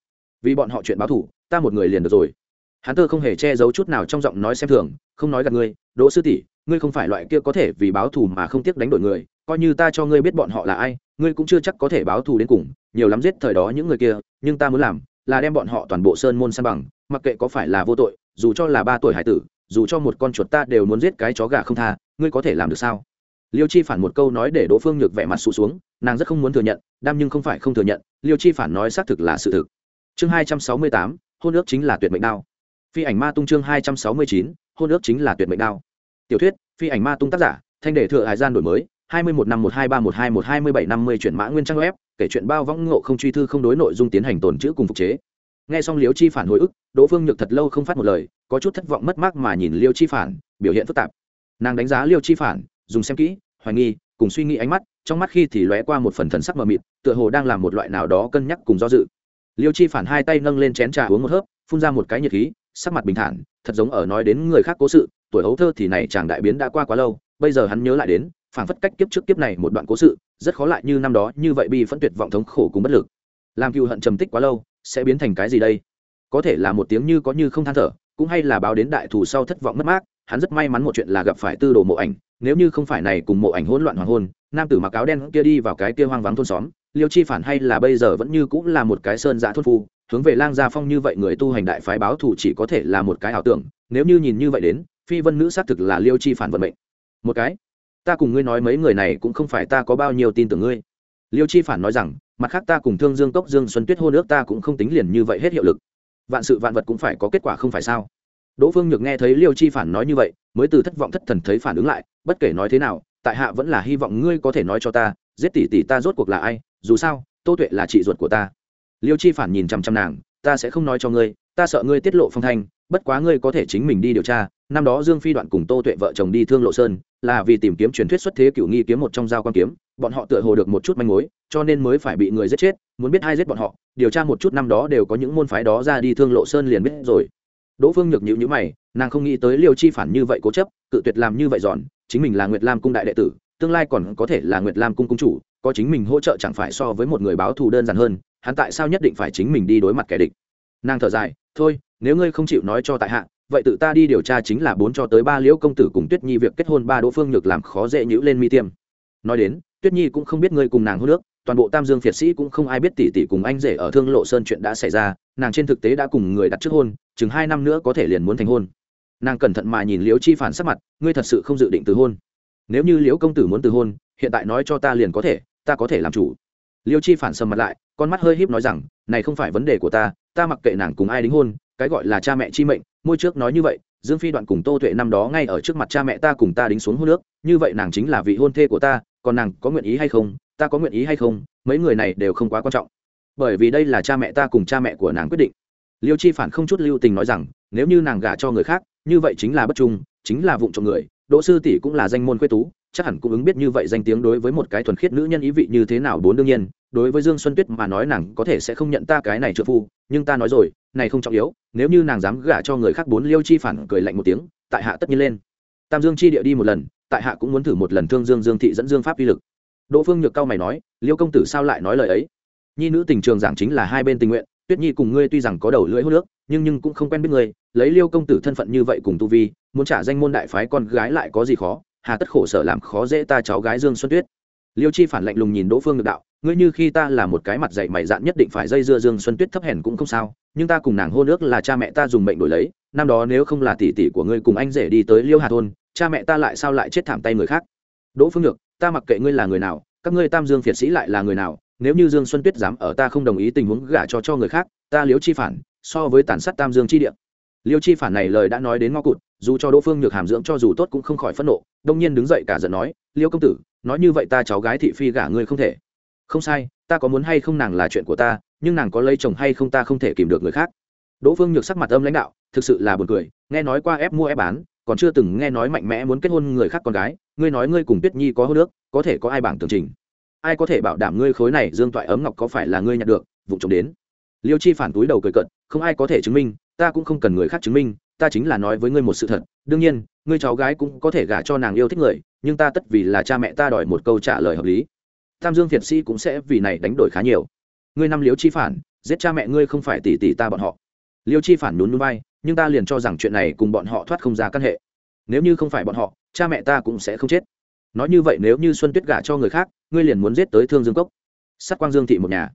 Vì bọn họ chuyện báo thủ ta một người liền được rồi. Hắn tơ không hề che giấu chút nào trong giọng nói xem thường, không nói gặp ngươi, đỗ sư tỷ, ngươi không phải loại kia có thể vì báo thù mà không tiếc đánh đổi người coi như ta cho ngươi biết bọn họ là ai, ngươi cũng chưa chắc có thể báo thù đến cùng, nhiều lắm giết thời đó những người kia, nhưng ta muốn làm là đem bọn họ toàn bộ sơn môn san bằng, mặc kệ có phải là vô tội, dù cho là ba tuổi hải tử, dù cho một con chuột ta đều muốn giết cái chó gà không tha, ngươi có thể làm được sao? Liêu chi phản một câu nói để đỗ phương nhược vẻ mặt sụt xuống, nàng rất không muốn thừa nhận, đam nhưng không phải không thừa nhận, liêu chi phản nói xác thực là sự thực. Chương hai trăm sáu mươi tám, hôn ước chính là tuyệt mệnh đao. Phi ảnh ma tung chương hai trăm sáu mươi chín, hôn ước chính là tuyệt mệnh đao. Tiểu thuyết, phi ảnh ma tung tác giả, thanh đề thừa hải gian đổi mới hai mươi một năm một hai ba một hai một hai mươi bảy năm mươi chuyển mã nguyên trang web, kể chuyện bao võng ngộ không truy thư không đối nội dung tiến hành tồn chữ cùng phục chế. Nghe xong liêu chi phản hồi ức, đỗ phương nhược thật lâu không phát một lời, có chút thất vọng mất mát mà nhìn liêu chi phản, biểu hiện phức tạp. Nàng đánh giá liêu chi phản, dùng xem kỹ, hoài nghi, cùng suy nghĩ ánh mắt, trong mắt khi thì lóe qua một phần thần sắc mờ mịt, tựa hồ đang làm một loại nào đó cân nhắc cùng do dự. Liêu chi phản hai tay nâng lên chén trà uống một hớp, phun ra một cái nhiệt khí, sắc mặt bình thản, thật giống ở nói đến người khác cố sự, tuổi hấu thơ thì này chàng đại biến đã qua quá lâu, bây giờ hắn nhớ lại đến phản phất cách kiếp trước kiếp này một đoạn cố sự, rất khó lại như năm đó, như vậy bi phẫn tuyệt vọng thống khổ cùng bất lực. Làm cựu hận trầm tích quá lâu, sẽ biến thành cái gì đây? Có thể là một tiếng như có như không than thở, cũng hay là báo đến đại thù sau thất vọng mất mát, hắn rất may mắn một chuyện là gặp phải tư đồ mộ ảnh, nếu như không phải này cùng mộ ảnh hỗn loạn hoàng hôn, nam tử mặc áo đen kia đi vào cái kia hoang vắng thôn xóm, liêu chi phản hay là bây giờ vẫn như cũng là một cái sơn dạ thôn phu, hướng về lang gia phong như vậy người tu hành đại phái báo thù chỉ có thể là một cái ảo tưởng, nếu như nhìn như vậy đến, phi vân nữ xác thực là liêu chi phản vận mệnh. Một cái ta cùng ngươi nói mấy người này cũng không phải ta có bao nhiêu tin tưởng ngươi. Liêu chi phản nói rằng, mặt khác ta cùng thương dương cốc dương xuân tuyết hô nước ta cũng không tính liền như vậy hết hiệu lực. Vạn sự vạn vật cũng phải có kết quả không phải sao? Đỗ phương nhược nghe thấy liêu chi phản nói như vậy, mới từ thất vọng thất thần thấy phản ứng lại, bất kể nói thế nào, tại hạ vẫn là hy vọng ngươi có thể nói cho ta, giết tỷ tỷ ta rốt cuộc là ai, dù sao, tô tuệ là chị ruột của ta. Liêu chi phản nhìn chăm chăm nàng, ta sẽ không nói cho ngươi ta sợ ngươi tiết lộ phong thanh, bất quá ngươi có thể chính mình đi điều tra. Năm đó dương phi đoạn cùng tô tuệ vợ chồng đi thương lộ sơn, là vì tìm kiếm truyền thuyết xuất thế cựu nghi kiếm một trong dao quan kiếm, bọn họ tựa hồ được một chút manh mối, cho nên mới phải bị người giết chết, muốn biết ai giết bọn họ. Điều tra một chút năm đó đều có những môn phái đó ra đi thương lộ sơn liền biết rồi. Đỗ phương nhược nhịu nhữ mày, nàng không nghĩ tới liêu chi phản như vậy cố chấp, cự tuyệt làm như vậy giòn, chính mình là nguyệt lam cung đại đệ tử, tương lai còn có thể là nguyệt lam cung cung chủ, có chính mình hỗ trợ chẳng phải so với một người báo thù đơn giản hơn, hắn tại sao nhất định phải chính mình đi đối mặt kẻ địch? Nàng thở dài thôi, nếu ngươi không chịu nói cho tại hạ, vậy tự ta đi điều tra chính là bốn cho tới ba liễu công tử cùng tuyết nhi việc kết hôn ba đỗ phương nhược làm khó dễ nhữ lên mi tiêm. Nói đến, tuyết nhi cũng không biết ngươi cùng nàng hôn nước toàn bộ tam dương phiệt sĩ cũng không ai biết tỷ tỷ cùng anh rể ở thương lộ sơn chuyện đã xảy ra, nàng trên thực tế đã cùng người đặt trước hôn, chừng hai năm nữa có thể liền muốn thành hôn. Nàng cẩn thận mà nhìn liễu chi phản sắc mặt, ngươi thật sự không dự định từ hôn. Nếu như liễu công tử muốn từ hôn, hiện tại nói cho ta liền có thể, ta có thể làm chủ. Liễu chi phản sầm mặt lại, con mắt hơi híp nói rằng, này không phải vấn đề của ta ta mặc kệ nàng cùng ai đính hôn, cái gọi là cha mẹ chi mệnh, môi trước nói như vậy, dương phi đoạn cùng tô tuệ năm đó ngay ở trước mặt cha mẹ ta cùng ta đính xuống hôn nước như vậy nàng chính là vị hôn thê của ta, còn nàng có nguyện ý hay không, ta có nguyện ý hay không, mấy người này đều không quá quan trọng. Bởi vì đây là cha mẹ ta cùng cha mẹ của nàng quyết định. Liêu chi phản không chút lưu tình nói rằng, nếu như nàng gả cho người khác, như vậy chính là bất trung, chính là vụng trộm người, đỗ sư tỷ cũng là danh môn quê tú chắc hẳn cũng ứng biết như vậy danh tiếng đối với một cái thuần khiết nữ nhân ý vị như thế nào bốn đương nhiên, đối với dương xuân tuyết mà nói nàng có thể sẽ không nhận ta cái này trợ phu, nhưng ta nói rồi, này không trọng yếu, nếu như nàng dám gả cho người khác bốn liêu chi phản cười lạnh một tiếng, tại hạ tất nhiên lên. Tam dương chi địa đi một lần, tại hạ cũng muốn thử một lần thương dương dương thị dẫn dương pháp uy lực. Đỗ phương nhược cao mày nói, liêu công tử sao lại nói lời ấy? Nhi nữ tình trường giảng chính là hai bên tình nguyện, tuyết nhi cùng ngươi tuy rằng có đầu lưỡi hút nước nhưng nhưng cũng không quen biết ngươi, lấy liêu công tử thân phận như vậy cùng tu vi, muốn trả danh môn đại phái con gái lại có gì khó? Hà tất khổ sở làm khó dễ ta cháu gái dương xuân tuyết. Liêu chi phản lạnh lùng nhìn đỗ phương được đạo, ngươi như khi ta là một cái mặt dạy mày dạn nhất định phải dây dưa dương xuân tuyết thấp hèn cũng không sao, nhưng ta cùng nàng hôn ước là cha mẹ ta dùng mệnh đổi lấy, năm đó nếu không là tỷ tỷ của ngươi cùng anh rể đi tới liêu hà thôn, cha mẹ ta lại sao lại chết thảm tay người khác? Đỗ phương được ta mặc kệ ngươi là người nào, các ngươi tam dương phiệt sĩ lại là người nào, nếu như dương xuân tuyết dám ở ta không đồng ý tình huống gả cho cho người khác, ta liếu chi phản, so với tàn sát tam dương chi địa liêu chi phản này lời đã nói đến ngõ cụt, dù cho đỗ phương nhược hàm dưỡng cho dù tốt cũng không khỏi phẫn nộ, đông nhiên đứng dậy cả giận nói, liêu công tử, nói như vậy ta cháu gái thị phi gả ngươi không thể. Không sai, ta có muốn hay không nàng là chuyện của ta, nhưng nàng có lấy chồng hay không ta không thể kìm được người khác. Đỗ phương nhược sắc mặt âm lãnh đạo, thực sự là buồn cười, nghe nói qua ép mua ép bán, còn chưa từng nghe nói mạnh mẽ muốn kết hôn người khác con gái, ngươi nói ngươi cùng tuyết nhi có hôn nước có thể có ai bảng tường trình? Ai có thể bảo đảm ngươi khối này dương toại ấm ngọc có phải là ngươi nhận được, vụ trộm đến. Liêu chi phản túi đầu cười cận không ai có thể chứng minh ta cũng không cần người khác chứng minh, ta chính là nói với ngươi một sự thật. Đương nhiên, ngươi cháu gái cũng có thể gả cho nàng yêu thích người, nhưng ta tất vì là cha mẹ ta đòi một câu trả lời hợp lý. Tam dương thiệt sĩ cũng sẽ vì này đánh đổi khá nhiều. Ngươi năm liếu chi phản, giết cha mẹ ngươi không phải tỷ tỷ ta bọn họ. Liêu chi phản nhún núi bay nhưng ta liền cho rằng chuyện này cùng bọn họ thoát không ra căn hệ. Nếu như không phải bọn họ, cha mẹ ta cũng sẽ không chết. Nói như vậy nếu như xuân tuyết gả cho người khác, ngươi liền muốn giết tới thương dương cốc. Sát quang dương thị một nhà.